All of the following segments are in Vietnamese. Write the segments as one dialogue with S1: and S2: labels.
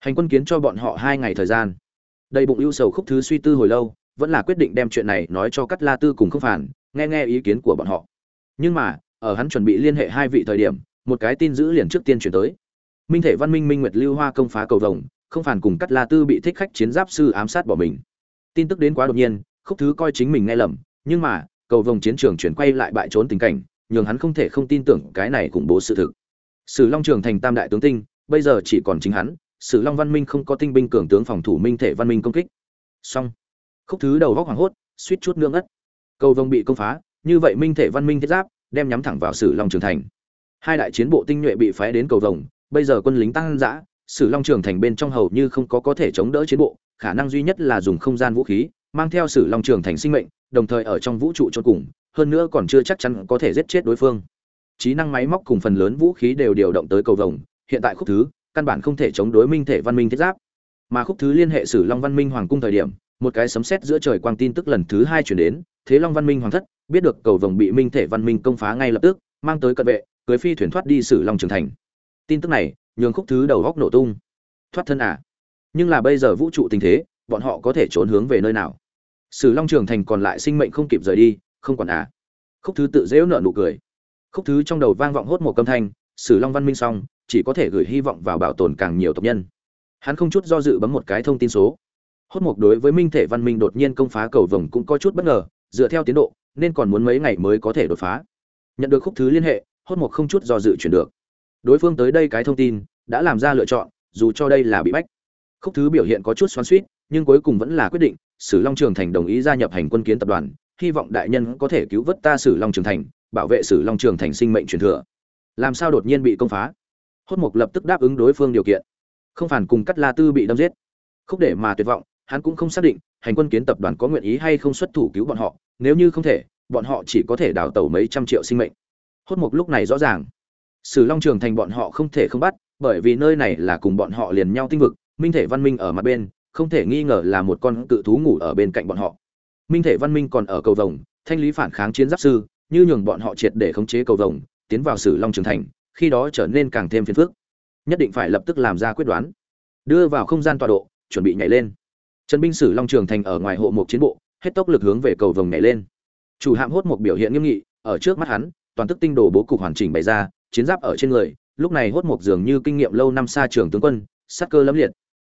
S1: hành quân kiến cho bọn họ hai ngày thời gian. Đầy bụng ưu sầu khúc thứ suy tư hồi lâu, vẫn là quyết định đem chuyện này nói cho cắt la tư cùng không phản nghe nghe ý kiến của bọn họ. Nhưng mà, ở hắn chuẩn bị liên hệ hai vị thời điểm, một cái tin dữ liền trước tiên chuyển tới. Minh thể văn minh minh nguyệt lưu hoa công phá cầu vồng không phản cùng cắt la tư bị thích khách chiến giáp sư ám sát bỏ mình. Tin tức đến quá đột nhiên, khúc thứ coi chính mình nghe lầm, nhưng mà, cầu vồng chiến trường chuyển quay lại bại trốn tình cảnh, nhường hắn không thể không tin tưởng cái này khủng bố sự thực. Sử long trường thành tam đại tướng tinh, bây giờ chỉ còn chính hắn sử long văn minh không có tinh binh cường tướng phòng thủ minh thể văn minh công kích. Song khúc thứ đầu góc hoảng hốt, suýt chút nương ất cầu vồng bị công phá, như vậy minh thể văn minh thiết giáp, đem nhắm thẳng vào sử long trường thành. Hai đại chiến bộ tinh nhuệ bị phái đến cầu vồng, bây giờ quân lính tăng dã, sử long trường thành bên trong hầu như không có có thể chống đỡ chiến bộ, khả năng duy nhất là dùng không gian vũ khí, mang theo sử long trường thành sinh mệnh, đồng thời ở trong vũ trụ cho cùng, hơn nữa còn chưa chắc chắn có thể giết chết đối phương. Trí năng máy móc cùng phần lớn vũ khí đều điều động tới cầu vồng, hiện tại khúc thứ căn bản không thể chống đối minh thể văn minh thiết giáp. Mà khúc thứ liên hệ sử long văn minh hoàng cung thời điểm, một cái sấm sét giữa trời quang tin tức lần thứ hai chuyển đến, thế long văn minh hoàng thất, biết được cầu vồng bị minh thể văn minh công phá ngay lập tức, mang tới cận vệ, cưới phi thuyền thoát đi sử long trường thành. Tin tức này, nhường khúc thứ đầu góc nổ tung. Thoát thân à? Nhưng là bây giờ vũ trụ tình thế, bọn họ có thể trốn hướng về nơi nào? Sử long trường thành còn lại sinh mệnh không kịp rời đi, không còn à? Khúc thứ tự dễu nợ nụ cười. Khúc thứ trong đầu vang vọng hốt một âm thanh, sử long văn minh xong chỉ có thể gửi hy vọng vào bảo tồn càng nhiều tộc nhân. Hắn không chút do dự bấm một cái thông tin số. Hốt mục đối với minh thể văn minh đột nhiên công phá cầu vồng cũng có chút bất ngờ, dựa theo tiến độ, nên còn muốn mấy ngày mới có thể đột phá. Nhận được khúc thứ liên hệ, hốt mục không chút do dự chuyển được. Đối phương tới đây cái thông tin, đã làm ra lựa chọn, dù cho đây là bị bách. Khúc thứ biểu hiện có chút xoắn suýt nhưng cuối cùng vẫn là quyết định, sử long trường thành đồng ý gia nhập hành quân kiến tập đoàn, hy vọng đại nhân có thể cứu vớt ta sử long trường thành, bảo vệ sử long trường thành sinh mệnh truyền thừa. Làm sao đột nhiên bị công phá? Hốt mục lập tức đáp ứng đối phương điều kiện. Không phản cùng cắt la tư bị đâm giết. Không để mà tuyệt vọng, hắn cũng không xác định hành quân kiến tập đoàn có nguyện ý hay không xuất thủ cứu bọn họ. Nếu như không thể, bọn họ chỉ có thể đào tẩu mấy trăm triệu sinh mệnh. Hốt mục lúc này rõ ràng, sử long trường thành bọn họ không thể không bắt, bởi vì nơi này là cùng bọn họ liền nhau tinh vực, minh thể văn minh ở mặt bên, không thể nghi ngờ là một con cự thú ngủ ở bên cạnh bọn họ. Minh thể văn minh còn ở cầu vồng, thanh lý phản kháng chiến giáp sư, như nhường bọn họ triệt để khống chế cầu vồng, tiến vào sử long trường thành khi đó trở nên càng thêm phiền phức. Nhất định phải lập tức làm ra quyết đoán. Đưa vào không gian tọa độ, chuẩn bị nhảy lên. Trần binh sử long trường thành ở ngoài hộ một chiến bộ, hết tốc lực hướng về cầu vồng nhảy lên. Chủ hạm hốt một biểu hiện nghiêm nghị, ở trước mắt hắn, toàn tức tinh đồ bố cục hoàn chỉnh bày ra, chiến giáp ở trên người, lúc này hốt một dường như kinh nghiệm lâu năm xa trường tướng quân sắc cơ lẫm liệt.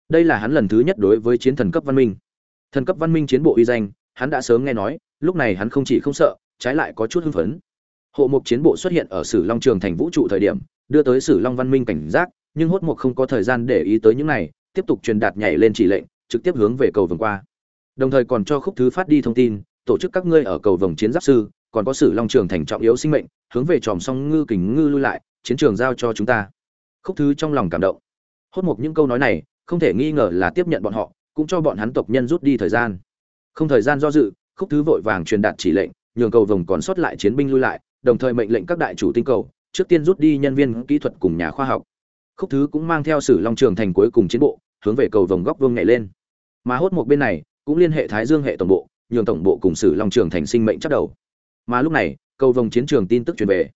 S1: Đây là hắn lần thứ nhất đối với chiến thần cấp văn minh. Thần cấp văn minh chiến bộ uy danh, hắn đã sớm nghe nói, lúc này hắn không chỉ không sợ, trái lại có chút hưng phấn hộ mục chiến bộ xuất hiện ở sử long trường thành vũ trụ thời điểm, đưa tới sử long văn minh cảnh giác, nhưng hốt mục không có thời gian để ý tới những này, tiếp tục truyền đạt nhảy lên chỉ lệnh, trực tiếp hướng về cầu vồng qua. Đồng thời còn cho khúc thứ phát đi thông tin, tổ chức các ngươi ở cầu vồng chiến giáp sư, còn có sử long trường thành trọng yếu sinh mệnh, hướng về tròm song ngư kình ngư lui lại, chiến trường giao cho chúng ta. Khúc thứ trong lòng cảm động. Hốt mục những câu nói này, không thể nghi ngờ là tiếp nhận bọn họ, cũng cho bọn hắn tộc nhân rút đi thời gian. Không thời gian do dự, khúc thứ vội vàng truyền đạt chỉ lệnh, nhường cầu vồng còn sót lại chiến binh lui lại đồng thời mệnh lệnh các đại chủ tinh cầu, trước tiên rút đi nhân viên kỹ thuật cùng nhà khoa học. Khúc thứ cũng mang theo sử long trường thành cuối cùng chiến bộ, hướng về cầu vòng góc vương nhảy lên. Mà hốt một bên này, cũng liên hệ thái dương hệ tổng bộ, nhường tổng bộ cùng sử long trường thành sinh mệnh chắc đầu. Mà lúc này, cầu vòng chiến trường tin tức truyền về.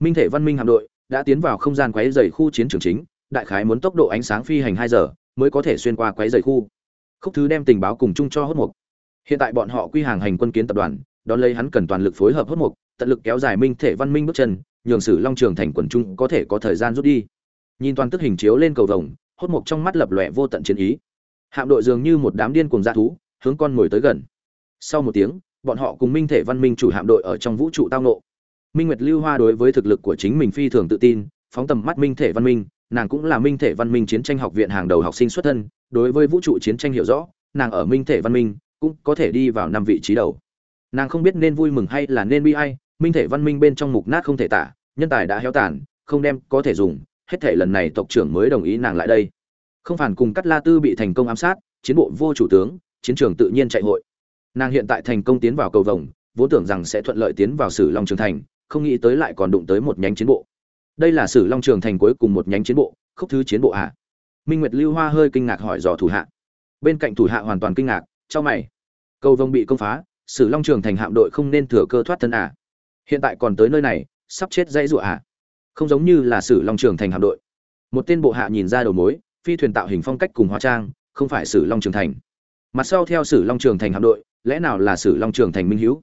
S1: Minh thể văn minh hạm đội đã tiến vào không gian quấy dày khu chiến trường chính, đại khái muốn tốc độ ánh sáng phi hành hai giờ mới có thể xuyên qua quấy dày khu. Khúc thứ đem tình báo cùng chung cho hốt mục hiện tại bọn họ quy hàng hành quân kiến tập đoàn, đón lấy hắn cần toàn lực phối hợp hốt mục tận lực kéo dài minh thể văn minh bước chân, nhường sử long trường thành quần trung có thể có thời gian rút đi. Nhìn toàn tức hình chiếu lên cầu vồng, hốt mục trong mắt lập lòe vô tận chiến ý. Hạm đội dường như một đám điên cuồng dã thú, hướng con ngồi tới gần. Sau một tiếng, bọn họ cùng minh thể văn minh chủ hạm đội ở trong vũ trụ tao nộ minh nguyệt lưu hoa đối với thực lực của chính mình phi thường tự tin, phóng tầm mắt minh thể văn minh, nàng cũng là minh thể văn minh chiến tranh học viện hàng đầu học sinh xuất thân, đối với vũ trụ chiến tranh hiểu rõ, nàng ở minh thể văn minh cũng có thể đi vào năm vị trí đầu. Nàng không biết nên vui mừng hay là nên bi ai minh thể văn minh bên trong mục nát không thể tả, nhân tài đã héo tàn, không đem có thể dùng, hết thể lần này tộc trưởng mới đồng ý nàng lại đây. Không phản cùng cắt la tư bị thành công ám sát, chiến bộ vô chủ tướng, chiến trường tự nhiên chạy hội. Nàng hiện tại thành công tiến vào cầu vồng, vốn tưởng rằng sẽ thuận lợi tiến vào sử long trường thành, không nghĩ tới lại còn đụng tới một nhánh chiến bộ. Đây là sử long trường thành cuối cùng một nhánh chiến bộ, khúc thứ chiến bộ hạ minh nguyệt lưu hoa hơi kinh ngạc hỏi dò thủ hạ. Bên cạnh thủ hạ hoàn toàn kinh ngạc cho mày. Cầu vồng bị công phá, sử long trường thành hạm đội không nên thừa cơ thoát thân à hiện tại còn tới nơi này, sắp chết dãy rụa hạ không giống như là sử long trường thành hạm đội. Một tên bộ hạ nhìn ra đầu mối, phi thuyền tạo hình phong cách cùng hóa trang, không phải sử long trường thành. Mặt sau theo sử long trường thành hạm đội, lẽ nào là sử long trường thành minh hữu?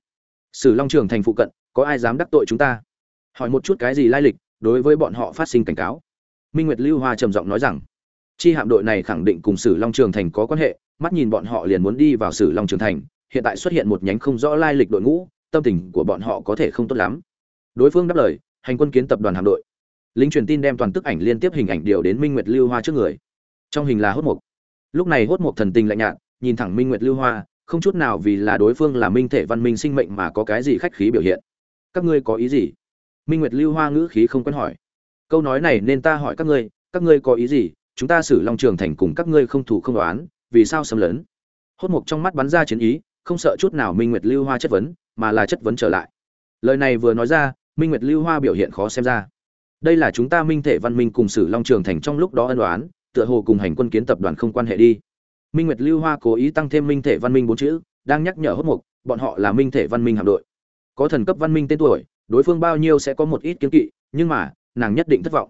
S1: Sử long trường thành phụ cận, có ai dám đắc tội chúng ta? Hỏi một chút cái gì lai lịch, đối với bọn họ phát sinh cảnh cáo. Minh nguyệt lưu hoa trầm giọng nói rằng, chi hạm đội này khẳng định cùng sử long trường thành có quan hệ, mắt nhìn bọn họ liền muốn đi vào sử long trường thành, hiện tại xuất hiện một nhánh không rõ lai lịch đội ngũ tâm tình của bọn họ có thể không tốt lắm. Đối phương đáp lời, hành quân kiến tập đoàn hạm đội. Lính truyền tin đem toàn tức ảnh liên tiếp hình ảnh điều đến minh nguyệt lưu hoa trước người. Trong hình là hốt mục lúc này hốt mục thần tình lạnh nhạt, nhìn thẳng minh nguyệt lưu hoa, không chút nào vì là đối phương là minh thể văn minh sinh mệnh mà có cái gì khách khí biểu hiện. Các ngươi có ý gì? Minh nguyệt lưu hoa ngữ khí không quen hỏi. Câu nói này nên ta hỏi các ngươi các ngươi có ý gì? Chúng ta xử long trường thành cùng các ngươi không thủ không đoán vì sao xâm lấn? Hốt mục trong mắt bắn ra chiến ý, không sợ chút nào minh nguyệt lưu hoa chất vấn mà là chất vấn trở lại. Lời này vừa nói ra, minh nguyệt lưu hoa biểu hiện khó xem ra. Đây là chúng ta minh thể văn minh cùng sử long trường thành trong lúc đó ân đoán tựa hồ cùng hành quân kiến tập đoàn không quan hệ đi. Minh nguyệt lưu hoa cố ý tăng thêm minh thể văn minh bốn chữ, đang nhắc nhở hốt mục, bọn họ là minh thể văn minh hạm đội. Có thần cấp văn minh tên tuổi, đối phương bao nhiêu sẽ có một ít kiến kỵ, nhưng mà, nàng nhất định thất vọng.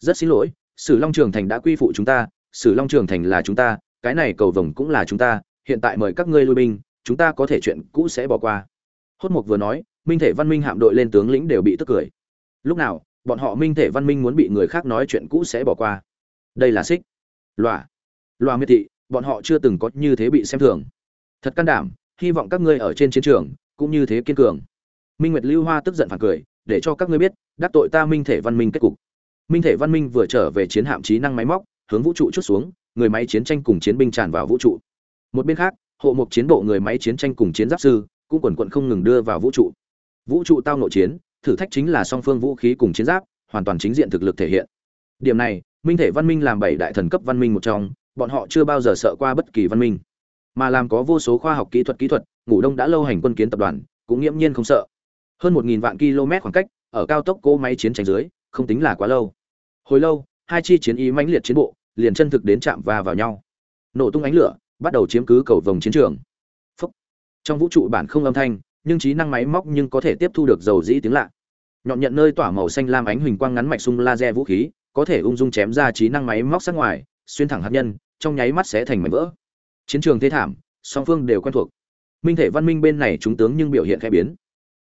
S1: Rất xin lỗi, sử long trường thành đã quy phụ chúng ta, sử long trường thành là chúng ta, cái này cầu vồng cũng là chúng ta, hiện tại mời các ngươi lui binh, chúng ta có thể chuyện cũ sẽ bỏ qua hốt mục vừa nói, minh thể văn minh hạm đội lên tướng lĩnh đều bị tức cười. Lúc nào, bọn họ minh thể văn minh muốn bị người khác nói chuyện cũ sẽ bỏ qua. Đây là xích. Loa loa miệt thị, bọn họ chưa từng có như thế bị xem thường. Thật can đảm, hy vọng các ngươi ở trên chiến trường, cũng như thế kiên cường. Minh nguyệt lưu hoa tức giận phản cười, để cho các ngươi biết, đắc tội ta minh thể văn minh kết cục. Minh thể văn minh vừa trở về chiến hạm trí năng máy móc, hướng vũ trụ chút xuống, người máy chiến tranh cùng chiến binh tràn vào vũ trụ. Một bên khác, hộ mục chiến bộ người máy chiến tranh cùng chiến giáp sư cũng quần quận không ngừng đưa vào vũ trụ. Vũ trụ tao nội chiến, thử thách chính là song phương vũ khí cùng chiến giáp, hoàn toàn chính diện thực lực thể hiện. Điểm này, minh thể văn minh làm bảy đại thần cấp văn minh một trong, bọn họ chưa bao giờ sợ qua bất kỳ văn minh. Mà làm có vô số khoa học kỹ thuật kỹ thuật, ngủ đông đã lâu hành quân kiến tập đoàn, cũng nghiễm nhiên không sợ. Hơn một nghìn vạn km khoảng cách, ở cao tốc cỗ máy chiến tranh dưới, không tính là quá lâu. Hồi lâu, hai chi chiến ý mãnh liệt chiến bộ, liền chân thực đến chạm va vào nhau. Nổ tung ánh lửa, bắt đầu chiếm cứ cầu vòng chiến trường trong vũ trụ bản không âm thanh, nhưng trí năng máy móc nhưng có thể tiếp thu được dầu dĩ tiếng lạ. Nhọn nhận nơi tỏa màu xanh lam ánh huỳnh quang ngắn mạch sung laser vũ khí, có thể ung dung chém ra trí năng máy móc sát ngoài, xuyên thẳng hạt nhân, trong nháy mắt sẽ thành mảnh vỡ. Chiến trường thế thảm, song phương đều quen thuộc. Minh thể văn minh bên này chúng tướng nhưng biểu hiện khẽ biến.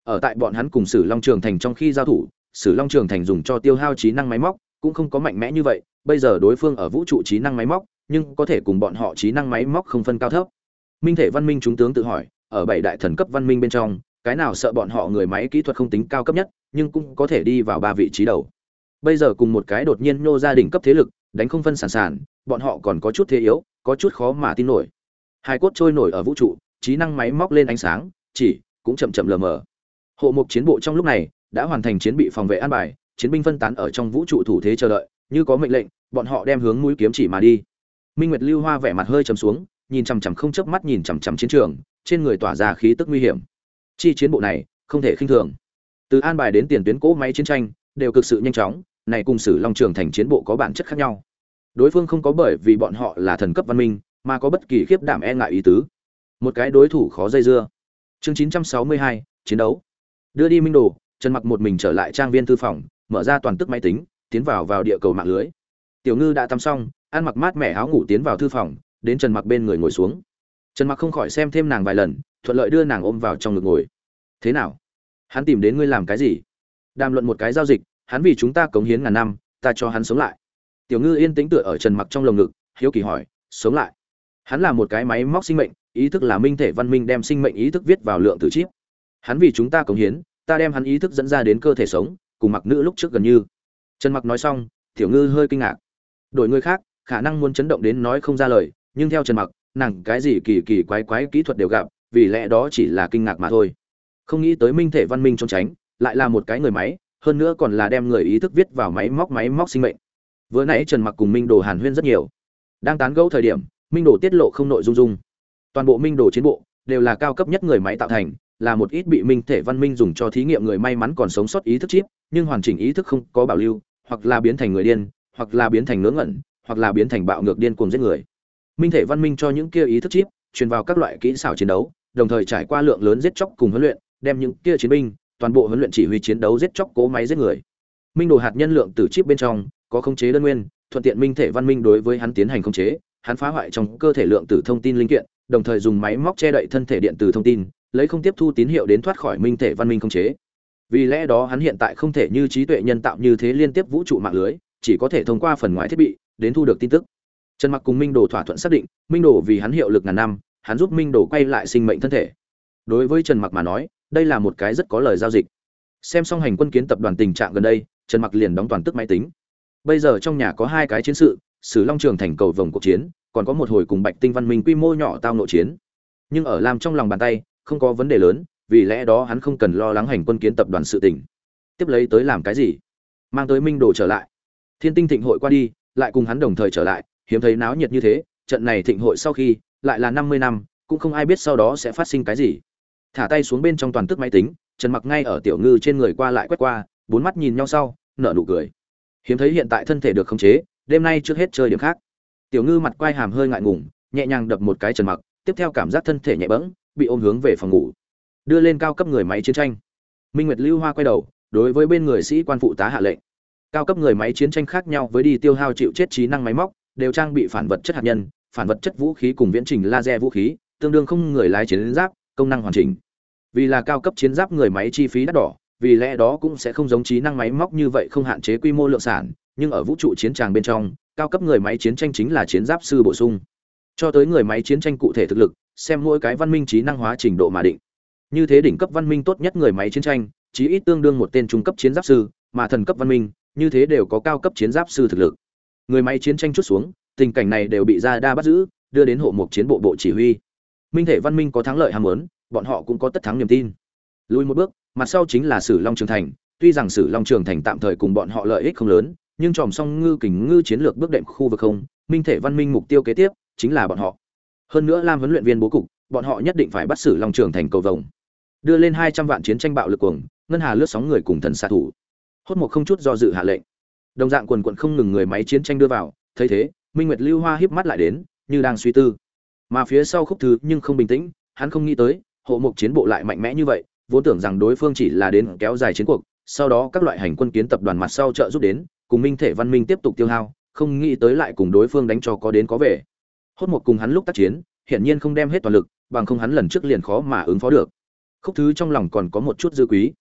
S1: Ở tại bọn hắn cùng sử long trường thành trong khi giao thủ, sử long trường thành dùng cho tiêu hao trí năng máy móc, cũng không có mạnh mẽ như vậy, bây giờ đối phương ở vũ trụ trí năng máy móc, nhưng có thể cùng bọn họ trí năng máy móc không phân cao thấp. Minh thể văn minh chúng tướng tự hỏi ở bảy đại thần cấp văn minh bên trong, cái nào sợ bọn họ người máy kỹ thuật không tính cao cấp nhất, nhưng cũng có thể đi vào ba vị trí đầu. Bây giờ cùng một cái đột nhiên nhô gia đình cấp thế lực, đánh không phân sản sản, bọn họ còn có chút thế yếu, có chút khó mà tin nổi. Hai cốt trôi nổi ở vũ trụ, trí năng máy móc lên ánh sáng, chỉ, cũng chậm chậm lờ mờ. Hộ mục chiến bộ trong lúc này, đã hoàn thành chiến bị phòng vệ an bài, chiến binh phân tán ở trong vũ trụ thủ thế chờ đợi, như có mệnh lệnh, bọn họ đem hướng mũi kiếm chỉ mà đi. Minh nguyệt lưu hoa vẻ mặt hơi trầm xuống, nhìn chằm chằm không chớp mắt nhìn chằm chằm chiến trường trên người tỏa ra khí tức nguy hiểm. Chi chiến bộ này không thể khinh thường. Từ an bài đến tiền tuyến cỗ máy chiến tranh đều cực sự nhanh chóng này cùng sử long trường thành chiến bộ có bản chất khác nhau. Đối phương không có bởi vì bọn họ là thần cấp văn minh mà có bất kỳ khiếp đảm e ngại ý tứ. Một cái đối thủ khó dây dưa. Chương 962, chiến đấu. Đưa đi minh đồ trần mặc một mình trở lại trang viên thư phòng mở ra toàn tức máy tính tiến vào vào địa cầu mạng lưới. Tiểu ngư đã tắm xong ăn mặc mát mẻ áo ngủ tiến vào thư phòng đến trần mặc bên người ngồi xuống trần mặc không khỏi xem thêm nàng vài lần, thuận lợi đưa nàng ôm vào trong ngực ngồi. Thế nào? Hắn tìm đến ngươi làm cái gì? Đàm luận một cái giao dịch, hắn vì chúng ta cống hiến ngàn năm, ta cho hắn sống lại. Tiểu ngư yên tĩnh tựa ở trần mặc trong lồng ngực, hiếu kỳ hỏi, sống lại? Hắn là một cái máy móc sinh mệnh, ý thức là minh thể văn minh đem sinh mệnh ý thức viết vào lượng tử chip. Hắn vì chúng ta cống hiến, ta đem hắn ý thức dẫn ra đến cơ thể sống, cùng mặc nữ lúc trước gần như. Trần mặc nói xong, tiểu ngư hơi kinh ngạc. Đổi người khác, khả năng muốn chấn động đến nói không ra lời, nhưng theo trần mặc nàng cái gì kỳ kỳ quái quái kỹ thuật đều gặp, vì lẽ đó chỉ là kinh ngạc mà thôi. Không nghĩ tới minh thể văn minh trốn tránh, lại là một cái người máy, hơn nữa còn là đem người ý thức viết vào máy móc máy móc sinh mệnh. Vừa nãy trần mặc cùng minh đồ hàn huyên rất nhiều. Đang tán gẫu thời điểm, minh đồ tiết lộ không nội dung dung. Toàn bộ minh đồ chiến bộ đều là cao cấp nhất người máy tạo thành, là một ít bị minh thể văn minh dùng cho thí nghiệm người may mắn còn sống sót ý thức chip, nhưng hoàn chỉnh ý thức không có bảo lưu, hoặc là biến thành người điên, hoặc là biến thành ngớ ngẩn, hoặc là biến thành bạo ngược điên cuồng giết người minh thể văn minh cho những kia ý thức chip, truyền vào các loại kỹ xảo chiến đấu, đồng thời trải qua lượng lớn giết chóc cùng huấn luyện, đem những kia chiến binh, toàn bộ huấn luyện chỉ huy chiến đấu giết chóc cố máy giết người. Minh đồ hạt nhân lượng từ chip bên trong, có khống chế đơn nguyên, thuận tiện minh thể văn minh đối với hắn tiến hành khống chế, hắn phá hoại trong cơ thể lượng tử thông tin linh kiện, đồng thời dùng máy móc che đậy thân thể điện từ thông tin, lấy không tiếp thu tín hiệu đến thoát khỏi minh thể văn minh khống chế. Vì lẽ đó hắn hiện tại không thể như trí tuệ nhân tạo như thế liên tiếp vũ trụ mạng lưới, chỉ có thể thông qua phần ngoài thiết bị đến thu được tin tức trần mặc cùng minh đồ thỏa thuận xác định, minh đồ vì hắn hiệu lực ngàn năm, hắn giúp minh đồ quay lại sinh mệnh thân thể. Đối với trần mặc mà nói, đây là một cái rất có lời giao dịch. Xem xong hành quân kiến tập đoàn tình trạng gần đây, trần mặc liền đóng toàn tức máy tính. Bây giờ trong nhà có hai cái chiến sự, sử long trường thành cầu vòng cuộc chiến, còn có một hồi cùng bạch tinh văn minh quy mô nhỏ tao nội chiến. Nhưng ở làm trong lòng bàn tay, không có vấn đề lớn, vì lẽ đó hắn không cần lo lắng hành quân kiến tập đoàn sự tình. Tiếp lấy tới làm cái gì? Mang tới minh đồ trở lại. Thiên tinh thịnh hội qua đi, lại cùng hắn đồng thời trở lại hiếm thấy náo nhiệt như thế, trận này thịnh hội sau khi, lại là năm mươi năm, cũng không ai biết sau đó sẽ phát sinh cái gì. Thả tay xuống bên trong toàn tức máy tính, trần mặc ngay ở tiểu ngư trên người qua lại quét qua, bốn mắt nhìn nhau sau, nở nụ cười. Hiếm thấy hiện tại thân thể được khống chế, đêm nay trước hết chơi điểm khác. Tiểu ngư mặt quai hàm hơi ngại ngùng, nhẹ nhàng đập một cái trần mặc, tiếp theo cảm giác thân thể nhẹ bẫng, bị ôm hướng về phòng ngủ. Đưa lên cao cấp người máy chiến tranh. Minh nguyệt lưu hoa quay đầu, đối với bên người sĩ quan phụ tá hạ lệnh. Cao cấp người máy chiến tranh khác nhau với đi tiêu hao chịu chết trí năng máy móc đều trang bị phản vật chất hạt nhân, phản vật chất vũ khí cùng viễn trình laser vũ khí, tương đương không người lái chiến giáp, công năng hoàn chỉnh. Vì là cao cấp chiến giáp người máy chi phí đắt đỏ, vì lẽ đó cũng sẽ không giống trí năng máy móc như vậy không hạn chế quy mô lượng sản, nhưng ở vũ trụ chiến tràng bên trong, cao cấp người máy chiến tranh chính là chiến giáp sư bổ sung. Cho tới người máy chiến tranh cụ thể thực lực, xem mỗi cái văn minh trí năng hóa trình độ mà định. Như thế đỉnh cấp văn minh tốt nhất người máy chiến tranh, chí ít tương đương một tên trung cấp chiến giáp sư, mà thần cấp văn minh, như thế đều có cao cấp chiến giáp sư thực lực người máy chiến tranh chút xuống, tình cảnh này đều bị ra đa bắt giữ, đưa đến hộ mục chiến bộ bộ chỉ huy. Minh thể văn minh có thắng lợi ham muốn, bọn họ cũng có tất thắng niềm tin. Lùi một bước, mặt sau chính là sử long trường thành. Tuy rằng sử long trường thành tạm thời cùng bọn họ lợi ích không lớn, nhưng tròm song ngư kình ngư chiến lược bước đệm khu vực không, minh thể văn minh mục tiêu kế tiếp chính là bọn họ. Hơn nữa lam huấn luyện viên bố cục, bọn họ nhất định phải bắt sử long trường thành cầu vồng. Đưa lên hai trăm vạn chiến tranh bạo lực cuồng, ngân hà lướt sóng người cùng thần xạ thủ. Hốt một không chút do dự hạ lệnh đồng dạng quần quận không ngừng người máy chiến tranh đưa vào, thấy thế, minh nguyệt lưu hoa híp mắt lại đến, như đang suy tư. Mà phía sau khúc thứ nhưng không bình tĩnh, hắn không nghĩ tới, hộ mục chiến bộ lại mạnh mẽ như vậy, vốn tưởng rằng đối phương chỉ là đến kéo dài chiến cuộc, sau đó các loại hành quân kiến tập đoàn mặt sau trợ giúp đến, cùng minh thể văn minh tiếp tục tiêu hao, không nghĩ tới lại cùng đối phương đánh cho có đến có về. Hốt một cùng hắn lúc tác chiến, hiển nhiên không đem hết toàn lực, bằng không hắn lần trước liền khó mà ứng phó được. Khúc thứ trong lòng còn có một chút dư quý.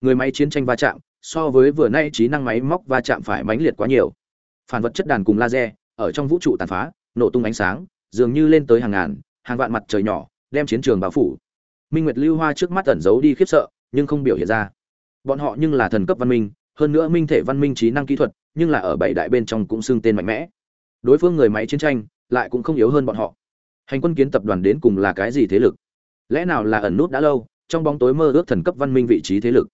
S1: Người máy chiến tranh va chạm so với vừa nay trí năng máy móc va chạm phải mãnh liệt quá nhiều. Phản vật chất đàn cùng laser, ở trong vũ trụ tàn phá, nổ tung ánh sáng, dường như lên tới hàng ngàn, hàng vạn mặt trời nhỏ, đem chiến trường bao phủ. Minh nguyệt lưu hoa trước mắt ẩn giấu đi khiếp sợ, nhưng không biểu hiện ra. Bọn họ nhưng là thần cấp văn minh, hơn nữa minh thể văn minh trí năng kỹ thuật, nhưng là ở bảy đại bên trong cũng xưng tên mạnh mẽ. Đối phương người máy chiến tranh, lại cũng không yếu hơn bọn họ. Hành quân kiến tập đoàn đến cùng là cái gì thế lực? Lẽ nào là ẩn nút đã lâu, trong bóng tối mơ ước thần cấp văn minh vị trí thế lực?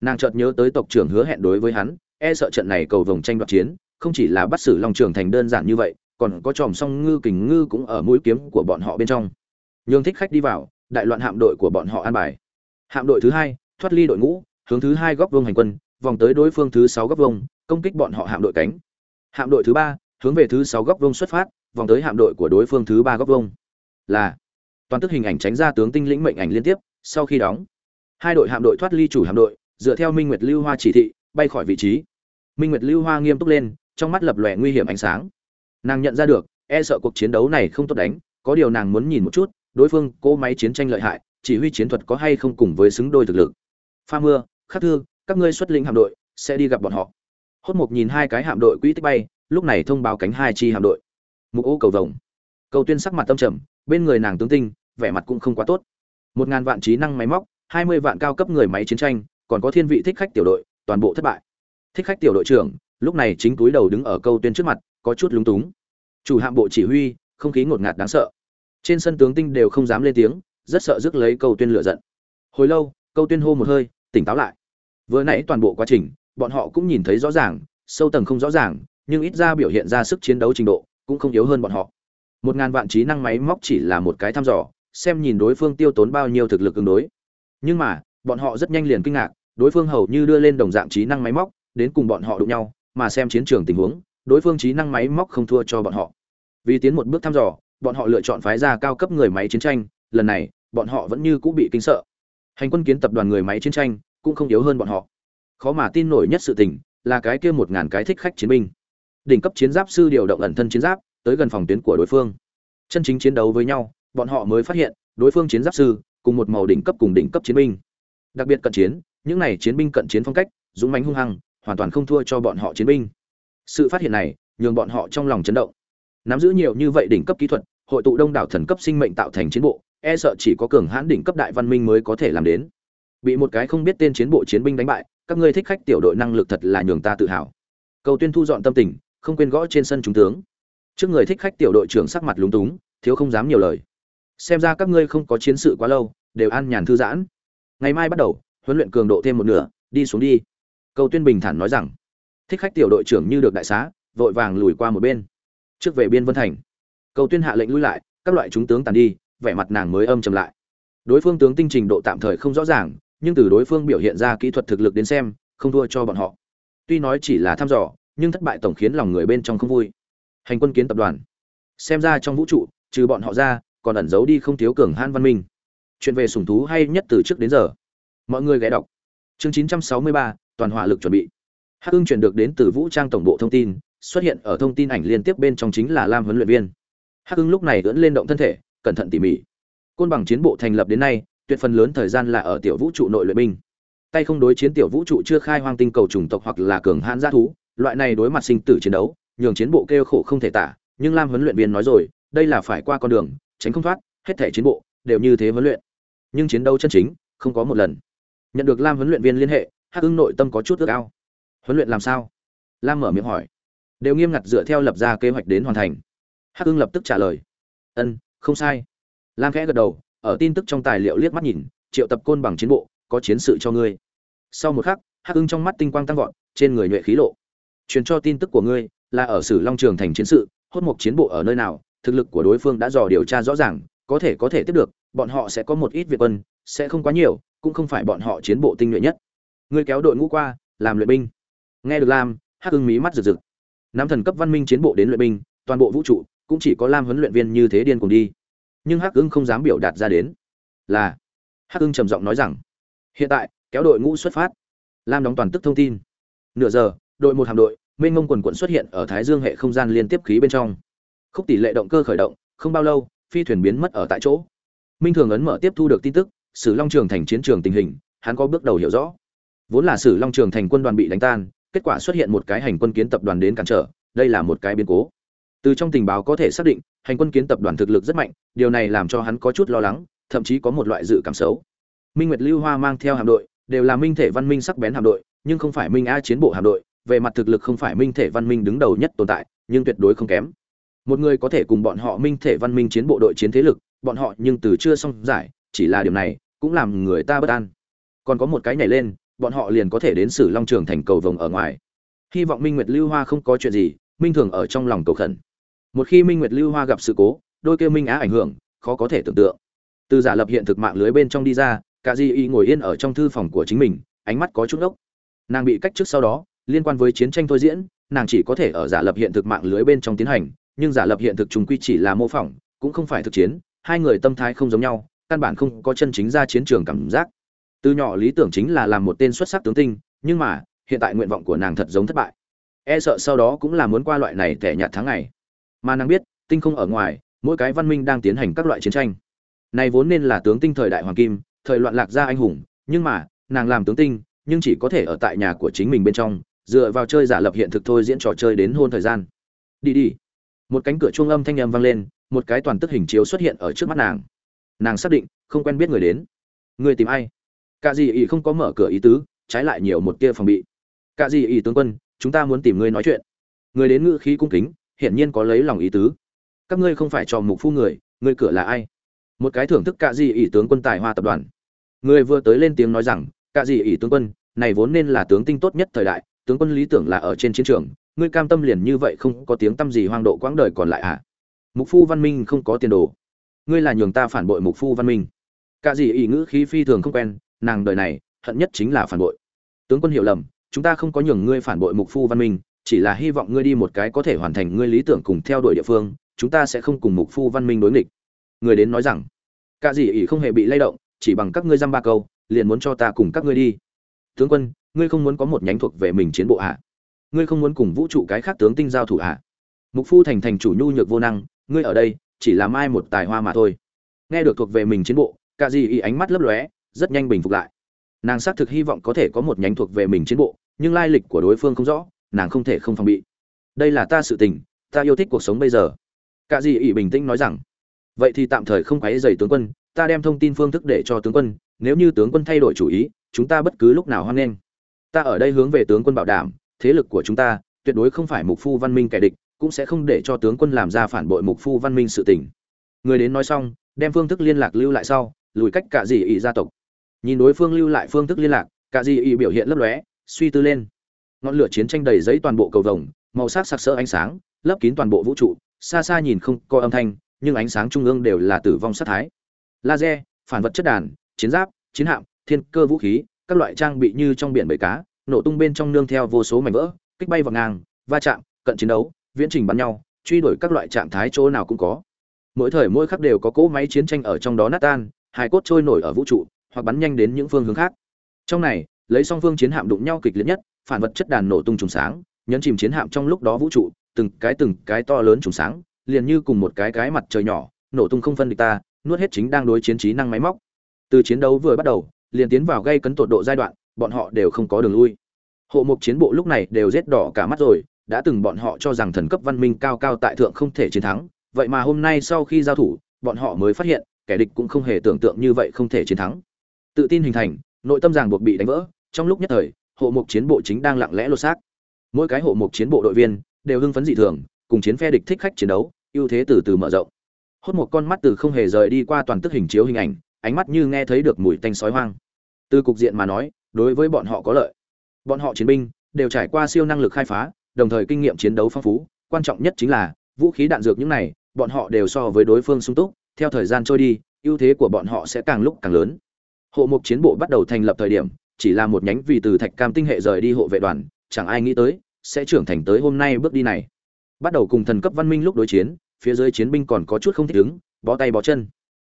S1: Nàng chợt nhớ tới tộc trưởng hứa hẹn đối với hắn e sợ trận này cầu vồng tranh đoạt chiến, không chỉ là bắt xử long trường thành đơn giản như vậy, còn có tròm song ngư kình ngư cũng ở mũi kiếm của bọn họ bên trong. Nhường thích khách đi vào, đại loạn hạm đội của bọn họ an bài. Hạm đội thứ hai, thoát ly đội ngũ, hướng thứ hai góc vông hành quân, vòng tới đối phương thứ sáu góc vông công kích bọn họ hạm đội cánh. Hạm đội thứ ba, hướng về thứ sáu góc vông xuất phát, vòng tới hạm đội của đối phương thứ ba góc vông là, toàn tức hình ảnh tránh ra tướng tinh lĩnh mệnh ảnh liên tiếp, sau khi đóng, hai đội hạm đội thoát ly chủ hạm đội dựa theo minh nguyệt lưu hoa chỉ thị, bay khỏi vị trí. Minh nguyệt lưu hoa nghiêm túc lên, trong mắt lập lòe nguy hiểm ánh sáng. Nàng nhận ra được e sợ cuộc chiến đấu này không tốt đánh, có điều nàng muốn nhìn một chút, đối phương cỗ máy chiến tranh lợi hại, chỉ huy chiến thuật có hay không cùng với xứng đôi thực lực. Pha mưa, khắc thương các ngươi xuất lĩnh hạm đội, sẽ đi gặp bọn họ. Hốt mục nhìn hai cái hạm đội quỹ tích bay, lúc này thông báo cánh hai chi hạm đội. Mục ô cầu vồng. Cầu tuyên sắc mặt tâm trầm, bên người nàng tướng tinh, vẻ mặt cũng không quá tốt. Một ngàn vạn trí năng máy móc, hai mươi vạn cao cấp người máy chiến tranh còn có thiên vị thích khách tiểu đội, toàn bộ thất bại. Thích khách tiểu đội trưởng, lúc này chính túi đầu đứng ở câu tuyên trước mặt, có chút lúng túng. Chủ hạm bộ chỉ huy, không khí ngột ngạt đáng sợ. Trên sân tướng tinh đều không dám lên tiếng, rất sợ rước lấy câu tuyên lựa giận. Hồi lâu, câu tuyên hô một hơi, tỉnh táo lại. Vừa nãy toàn bộ quá trình, bọn họ cũng nhìn thấy rõ ràng, sâu tầng không rõ ràng, nhưng ít ra biểu hiện ra sức chiến đấu trình độ, cũng không yếu hơn bọn họ. Một ngàn vạn trí năng máy móc chỉ là một cái thăm dò, xem nhìn đối phương tiêu tốn bao nhiêu thực lực ứng đối. Nhưng mà bọn họ rất nhanh liền kinh ngạc, đối phương hầu như đưa lên đồng dạng trí năng máy móc, đến cùng bọn họ đụng nhau, mà xem chiến trường tình huống, đối phương trí năng máy móc không thua cho bọn họ. Vì tiến một bước thăm dò, bọn họ lựa chọn phái ra cao cấp người máy chiến tranh, lần này, bọn họ vẫn như cũ bị kinh sợ. Hành quân kiến tập đoàn người máy chiến tranh cũng không yếu hơn bọn họ. Khó mà tin nổi nhất sự tình là cái kia một ngàn cái thích khách chiến binh. Đỉnh cấp chiến giáp sư điều động ẩn thân chiến giáp, tới gần phòng tuyến của đối phương. Chân chính chiến đấu với nhau, bọn họ mới phát hiện, đối phương chiến giáp sư cùng một màu đỉnh cấp cùng đỉnh cấp chiến binh đặc biệt cận chiến, những này chiến binh cận chiến phong cách, dũng mãnh hung hăng, hoàn toàn không thua cho bọn họ chiến binh. Sự phát hiện này, nhường bọn họ trong lòng chấn động. Nắm giữ nhiều như vậy đỉnh cấp kỹ thuật, hội tụ đông đảo thần cấp sinh mệnh tạo thành chiến bộ e sợ chỉ có cường hãn đỉnh cấp đại văn minh mới có thể làm đến. Bị một cái không biết tên chiến bộ chiến binh đánh bại, các ngươi thích khách tiểu đội năng lực thật là nhường ta tự hào. Cầu tuyên thu dọn tâm tình, không quên gõ trên sân trung tướng. Trước người thích khách tiểu đội trưởng sắc mặt lúng túng, thiếu không dám nhiều lời. Xem ra các ngươi không có chiến sự quá lâu, đều an nhàn thư giãn ngày mai bắt đầu, huấn luyện cường độ thêm một nửa, đi xuống đi. Cầu tuyên bình thản nói rằng. Thích khách tiểu đội trưởng như được đại xá, vội vàng lùi qua một bên. Trước về biên vân thành. Cầu tuyên hạ lệnh lui lại, các loại chúng tướng tàn đi, vẻ mặt nàng mới âm trầm lại. Đối phương tướng tinh trình độ tạm thời không rõ ràng, nhưng từ đối phương biểu hiện ra kỹ thuật thực lực đến xem, không thua cho bọn họ. Tuy nói chỉ là thăm dò, nhưng thất bại tổng khiến lòng người bên trong không vui. Hành quân kiến tập đoàn. Xem ra trong vũ trụ, trừ bọn họ ra, còn ẩn giấu đi không thiếu cường han văn minh chuyện về sủng thú hay nhất từ trước đến giờ. Mọi người ghé đọc. Chương 963, toàn hỏa lực chuẩn bị. Hắc ưng chuyển được đến từ vũ trang tổng bộ thông tin xuất hiện ở thông tin ảnh liên tiếp bên trong chính là lam huấn luyện viên. Hắc ưng lúc này ưỡn lên động thân thể cẩn thận tỉ mỉ. Côn bằng chiến bộ thành lập đến nay tuyệt phần lớn thời gian là ở tiểu vũ trụ nội luyện binh. Tay không đối chiến tiểu vũ trụ chưa khai hoang tinh cầu chủng tộc hoặc là cường hãn gia thú loại này đối mặt sinh tử chiến đấu nhường chiến bộ kêu khổ không thể tả nhưng lam huấn luyện viên nói rồi đây là phải qua con đường tránh không thoát hết thể chiến bộ đều như thế huấn luyện nhưng chiến đấu chân chính, không có một lần. Nhận được lam huấn luyện viên liên hệ, hắc ưng nội tâm có chút ước ao. Huấn luyện làm sao? Lam mở miệng hỏi. Đều nghiêm ngặt dựa theo lập ra kế hoạch đến hoàn thành. Hắc ưng lập tức trả lời. Ân, không sai. Lam khẽ gật đầu, ở tin tức trong tài liệu liếc mắt nhìn, triệu tập côn bằng chiến bộ, có chiến sự cho ngươi. Sau một khắc, hắc ưng trong mắt tinh quang tăng vọt, trên người nhuệ khí lộ. Truyền cho tin tức của ngươi là ở sử long trường thành chiến sự, hốt một chiến bộ ở nơi nào, thực lực của đối phương đã dò điều tra rõ ràng, có thể có thể tiếp được bọn họ sẽ có một ít việc quân, sẽ không quá nhiều, cũng không phải bọn họ chiến bộ tinh nhuệ nhất. Ngươi kéo đội ngũ qua, làm luyện binh. Nghe được lam, hắc Hưng mí mắt rực rực. Năm thần cấp văn minh chiến bộ đến luyện binh, toàn bộ vũ trụ, cũng chỉ có lam huấn luyện viên như thế điên cùng đi. Nhưng hắc Hưng không dám biểu đạt ra đến. Là, hắc Hưng trầm giọng nói rằng, hiện tại, kéo đội ngũ xuất phát. Lam đóng toàn tức thông tin. Nửa giờ, đội một hạm đội, mênh mông quần quần xuất hiện ở thái dương hệ không gian liên tiếp khí bên trong. Khúc tỷ lệ động cơ khởi động, không bao lâu, phi thuyền biến mất ở tại chỗ minh thường ấn mở tiếp thu được tin tức, sử long trường thành chiến trường tình hình, hắn có bước đầu hiểu rõ. Vốn là sử long trường thành quân đoàn bị đánh tan, kết quả xuất hiện một cái hành quân kiến tập đoàn đến cản trở, đây là một cái biến cố. Từ trong tình báo có thể xác định, hành quân kiến tập đoàn thực lực rất mạnh, điều này làm cho hắn có chút lo lắng, thậm chí có một loại dự cảm xấu. Minh nguyệt lưu hoa mang theo hạm đội, đều là minh thể văn minh sắc bén hạm đội, nhưng không phải minh a chiến bộ hạm đội, về mặt thực lực không phải minh thể văn minh đứng đầu nhất tồn tại, nhưng tuyệt đối không kém. Một người có thể cùng bọn họ minh thể văn minh chiến bộ đội chiến thế lực bọn họ nhưng từ chưa xong giải, chỉ là điểm này, cũng làm người ta bất an. Còn có một cái nhảy lên, bọn họ liền có thể đến sử long trường thành cầu vồng ở ngoài. Hy vọng minh nguyệt lưu hoa không có chuyện gì, minh thường ở trong lòng cầu khẩn. Một khi minh nguyệt lưu hoa gặp sự cố, đôi kêu minh á ảnh hưởng, khó có thể tưởng tượng. Từ giả lập hiện thực mạng lưới bên trong đi ra, cả di y ngồi yên ở trong thư phòng của chính mình, ánh mắt có chút ốc nàng bị cách trước sau đó, liên quan với chiến tranh thôi diễn, nàng chỉ có thể ở giả lập hiện thực mạng lưới bên trong tiến hành, nhưng giả lập hiện thực trùng quy chỉ là mô phỏng, cũng không phải thực chiến hai người tâm thái không giống nhau, căn bản không có chân chính ra chiến trường cảm giác. Từ nhỏ lý tưởng chính là làm một tên xuất sắc tướng tinh, nhưng mà, hiện tại nguyện vọng của nàng thật giống thất bại. E sợ sau đó cũng là muốn qua loại này tẻ nhạt tháng ngày. Mà nàng biết, tinh không ở ngoài, mỗi cái văn minh đang tiến hành các loại chiến tranh. Này vốn nên là tướng tinh thời đại hoàng kim, thời loạn lạc gia anh hùng, nhưng mà, nàng làm tướng tinh, nhưng chỉ có thể ở tại nhà của chính mình bên trong, dựa vào chơi giả lập hiện thực thôi diễn trò chơi đến hôn thời gian. Đi đi. Một cánh cửa chuông âm thanh âm vang lên một cái toàn tức hình chiếu xuất hiện ở trước mắt nàng. Nàng xác định, không quen biết người đến. Người tìm ai? Cả gì ý không có mở cửa ý tứ, trái lại nhiều một tia phòng bị. Cả gì ý tướng quân, chúng ta muốn tìm ngươi nói chuyện. Người đến ngự khí cung kính, hiển nhiên có lấy lòng ý tứ. Các ngươi không phải cho mục phu người người cửa là ai? Một cái thưởng thức cả gì ý tướng quân tài hoa tập đoàn. Người vừa tới lên tiếng nói rằng cả gì ý tướng quân, này vốn nên là tướng tinh tốt nhất thời đại, tướng quân lý tưởng là ở trên chiến trường, ngươi cam tâm liền như vậy không có tiếng tâm gì hoang độ quãng đời còn lại à? Mục phu văn minh không có tiền đồ. Ngươi là nhường ta phản bội mục phu văn minh. Cả gì ý ngữ khí phi thường không quen, nàng đời này, hận nhất chính là phản bội. Tướng quân hiểu lầm, chúng ta không có nhường ngươi phản bội mục phu văn minh, chỉ là hy vọng ngươi đi một cái có thể hoàn thành ngươi lý tưởng cùng theo đuổi địa phương, chúng ta sẽ không cùng mục phu văn minh đối nghịch. Người đến nói rằng, cả gì Ý không hề bị lay động, chỉ bằng các ngươi dăm ba câu, liền muốn cho ta cùng các ngươi đi. Tướng quân, ngươi không muốn có một nhánh thuộc về mình chiến bộ hạ ngươi không muốn cùng vũ trụ cái khác tướng tinh giao thủ à? mục phu thành thành chủ nhu nhược vô năng ngươi ở đây, chỉ là mai một tài hoa mà thôi. Nghe được thuộc về mình chiến bộ cả gì ý ánh mắt lấp lóe, rất nhanh bình phục lại. Nàng xác thực hy vọng có thể có một nhánh thuộc về mình chiến bộ, nhưng lai lịch của đối phương không rõ, nàng không thể không phòng bị. Đây là ta sự tình, ta yêu thích cuộc sống bây giờ. Cả gì ý bình tĩnh nói rằng, vậy thì tạm thời không quấy dày tướng quân, ta đem thông tin phương thức để cho tướng quân, nếu như tướng quân thay đổi chủ ý, chúng ta bất cứ lúc nào hoan nghênh. Ta ở đây hướng về tướng quân bảo đảm, thế lực của chúng ta tuyệt đối không phải mục phu văn minh kẻ địch cũng sẽ không để cho tướng quân làm ra phản bội mục phu văn minh sự tình. Người đến nói xong, đem phương thức liên lạc lưu lại sau, lùi cách cả gì ý gia tộc. Nhìn đối phương lưu lại phương thức liên lạc cả gì ý biểu hiện lấp lóe, suy tư lên. Ngọn lửa chiến tranh đầy giấy toàn bộ cầu vồng, màu sắc sặc sỡ ánh sáng, lấp kín toàn bộ vũ trụ, xa xa nhìn không có âm thanh, nhưng ánh sáng trung ương đều là tử vong sát thái. Laser, phản vật chất đàn, chiến giáp, chiến hạm, thiên cơ vũ khí, các loại trang bị như trong biển bầy cá, nổ tung bên trong nương theo vô số mảnh vỡ, kích bay vào ngang, va chạm, cận chiến đấu viễn trình bắn nhau, truy đuổi các loại trạng thái chỗ nào cũng có. Mỗi thời mỗi khắc đều có cỗ máy chiến tranh ở trong đó nát tan hai cốt trôi nổi ở vũ trụ, hoặc bắn nhanh đến những phương hướng khác. Trong này, lấy song phương chiến hạm đụng nhau kịch liệt nhất, phản vật chất đàn nổ tung trùng sáng, nhấn chìm chiến hạm trong lúc đó vũ trụ, từng cái từng cái to lớn trùng sáng, liền như cùng một cái cái mặt trời nhỏ, nổ tung không phân địch ta, nuốt hết chính đang đối chiến trí năng máy móc. Từ chiến đấu vừa bắt đầu, liền tiến vào gây cấn tột độ giai đoạn, bọn họ đều không có đường lui. Hộ mục chiến bộ lúc này đều rét đỏ cả mắt rồi đã từng bọn họ cho rằng thần cấp văn minh cao cao tại thượng không thể chiến thắng, vậy mà hôm nay sau khi giao thủ, bọn họ mới phát hiện, kẻ địch cũng không hề tưởng tượng như vậy không thể chiến thắng. Tự tin hình thành, nội tâm ràng buộc bị đánh vỡ, trong lúc nhất thời, hộ mục chiến bộ chính đang lặng lẽ lột xác. Mỗi cái hộ mục chiến bộ đội viên đều hưng phấn dị thường, cùng chiến phe địch thích khách chiến đấu, ưu thế từ từ mở rộng. Hốt một con mắt từ không hề rời đi qua toàn tức hình chiếu hình ảnh, ánh mắt như nghe thấy được mùi tanh sói hoang. Từ cục diện mà nói, đối với bọn họ có lợi. Bọn họ chiến binh đều trải qua siêu năng lực khai phá đồng thời kinh nghiệm chiến đấu phong phú, quan trọng nhất chính là vũ khí đạn dược những này, bọn họ đều so với đối phương sung túc, theo thời gian trôi đi, ưu thế của bọn họ sẽ càng lúc càng lớn. Hộ mục chiến bộ bắt đầu thành lập thời điểm, chỉ là một nhánh vì từ thạch cam tinh hệ rời đi hộ vệ đoàn, chẳng ai nghĩ tới sẽ trưởng thành tới hôm nay bước đi này. Bắt đầu cùng thần cấp văn minh lúc đối chiến, phía dưới chiến binh còn có chút không thích ứng, bó tay bó chân.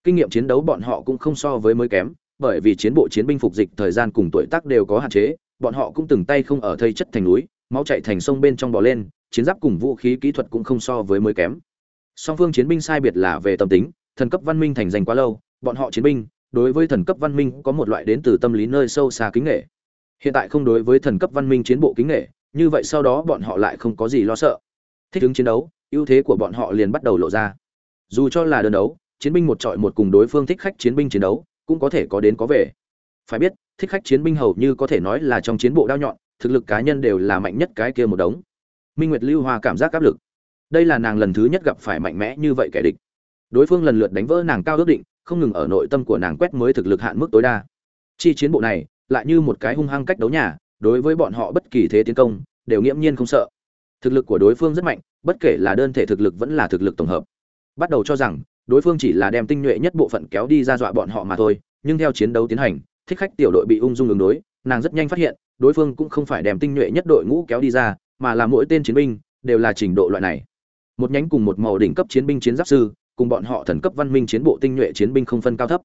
S1: Kinh nghiệm chiến đấu bọn họ cũng không so với mới kém, bởi vì chiến bộ chiến binh phục dịch thời gian cùng tuổi tác đều có hạn chế, bọn họ cũng từng tay không ở thây chất thành núi máu chạy thành sông bên trong bò lên, chiến giáp cùng vũ khí kỹ thuật cũng không so với mới kém. Song phương chiến binh sai biệt là về tâm tính, thần cấp văn minh thành danh quá lâu, bọn họ chiến binh, đối với thần cấp văn minh có một loại đến từ tâm lý nơi sâu xa kính nghệ hiện tại không đối với thần cấp văn minh chiến bộ kính nghệ như vậy sau đó bọn họ lại không có gì lo sợ. Thích ứng chiến đấu, ưu thế của bọn họ liền bắt đầu lộ ra. Dù cho là đơn đấu, chiến binh một trọi một cùng đối phương thích khách chiến binh chiến đấu, cũng có thể có đến có về. Phải biết, thích khách chiến binh hầu như có thể nói là trong chiến bộ đao nhọn thực lực cá nhân đều là mạnh nhất cái kia một đống. Minh nguyệt lưu hoa cảm giác áp lực. Đây là nàng lần thứ nhất gặp phải mạnh mẽ như vậy kẻ địch. Đối phương lần lượt đánh vỡ nàng cao ước định, không ngừng ở nội tâm của nàng quét mới thực lực hạn mức tối đa. Chi chiến bộ này, lại như một cái hung hăng cách đấu nhà, đối với bọn họ bất kỳ thế tiến công, đều nghiễm nhiên không sợ. Thực lực của đối phương rất mạnh, bất kể là đơn thể thực lực vẫn là thực lực tổng hợp. Bắt đầu cho rằng, đối phương chỉ là đem tinh nhuệ nhất bộ phận kéo đi ra dọa bọn họ mà thôi, nhưng theo chiến đấu tiến hành, thích khách tiểu đội bị ung dung ứng đối, nàng rất nhanh phát hiện đối phương cũng không phải đem tinh nhuệ nhất đội ngũ kéo đi ra, mà là mỗi tên chiến binh, đều là trình độ loại này. Một nhánh cùng một màu đỉnh cấp chiến binh chiến giáp sư, cùng bọn họ thần cấp văn minh chiến bộ tinh nhuệ chiến binh không phân cao thấp.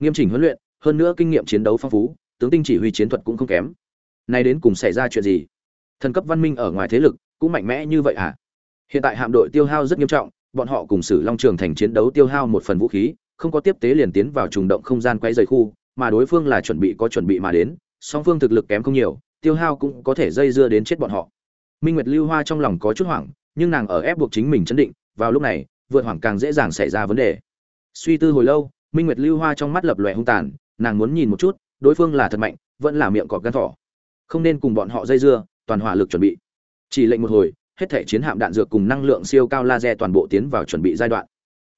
S1: Nghiêm chỉnh huấn luyện, hơn nữa kinh nghiệm chiến đấu phong phú, tướng tinh chỉ huy chiến thuật cũng không kém. Nay đến cùng xảy ra chuyện gì? Thần cấp văn minh ở ngoài thế lực cũng mạnh mẽ như vậy à? Hiện tại hạm đội tiêu hao rất nghiêm trọng, bọn họ cùng sử long trường thành chiến đấu tiêu hao một phần vũ khí, không có tiếp tế liền tiến vào trùng động không gian quay rời khu, mà đối phương là chuẩn bị có chuẩn bị mà đến song phương thực lực kém không nhiều, tiêu hao cũng có thể dây dưa đến chết bọn họ. Minh nguyệt lưu hoa trong lòng có chút hoảng, nhưng nàng ở ép buộc chính mình chấn định, vào lúc này, vượt hoảng càng dễ dàng xảy ra vấn đề. Suy tư hồi lâu, minh nguyệt lưu hoa trong mắt lập lòe hung tàn, nàng muốn nhìn một chút, đối phương là thật mạnh, vẫn là miệng cọp gan thỏ. Không nên cùng bọn họ dây dưa, toàn hỏa lực chuẩn bị. Chỉ lệnh một hồi, hết thể chiến hạm đạn dược cùng năng lượng siêu cao laser toàn bộ tiến vào chuẩn bị giai đoạn.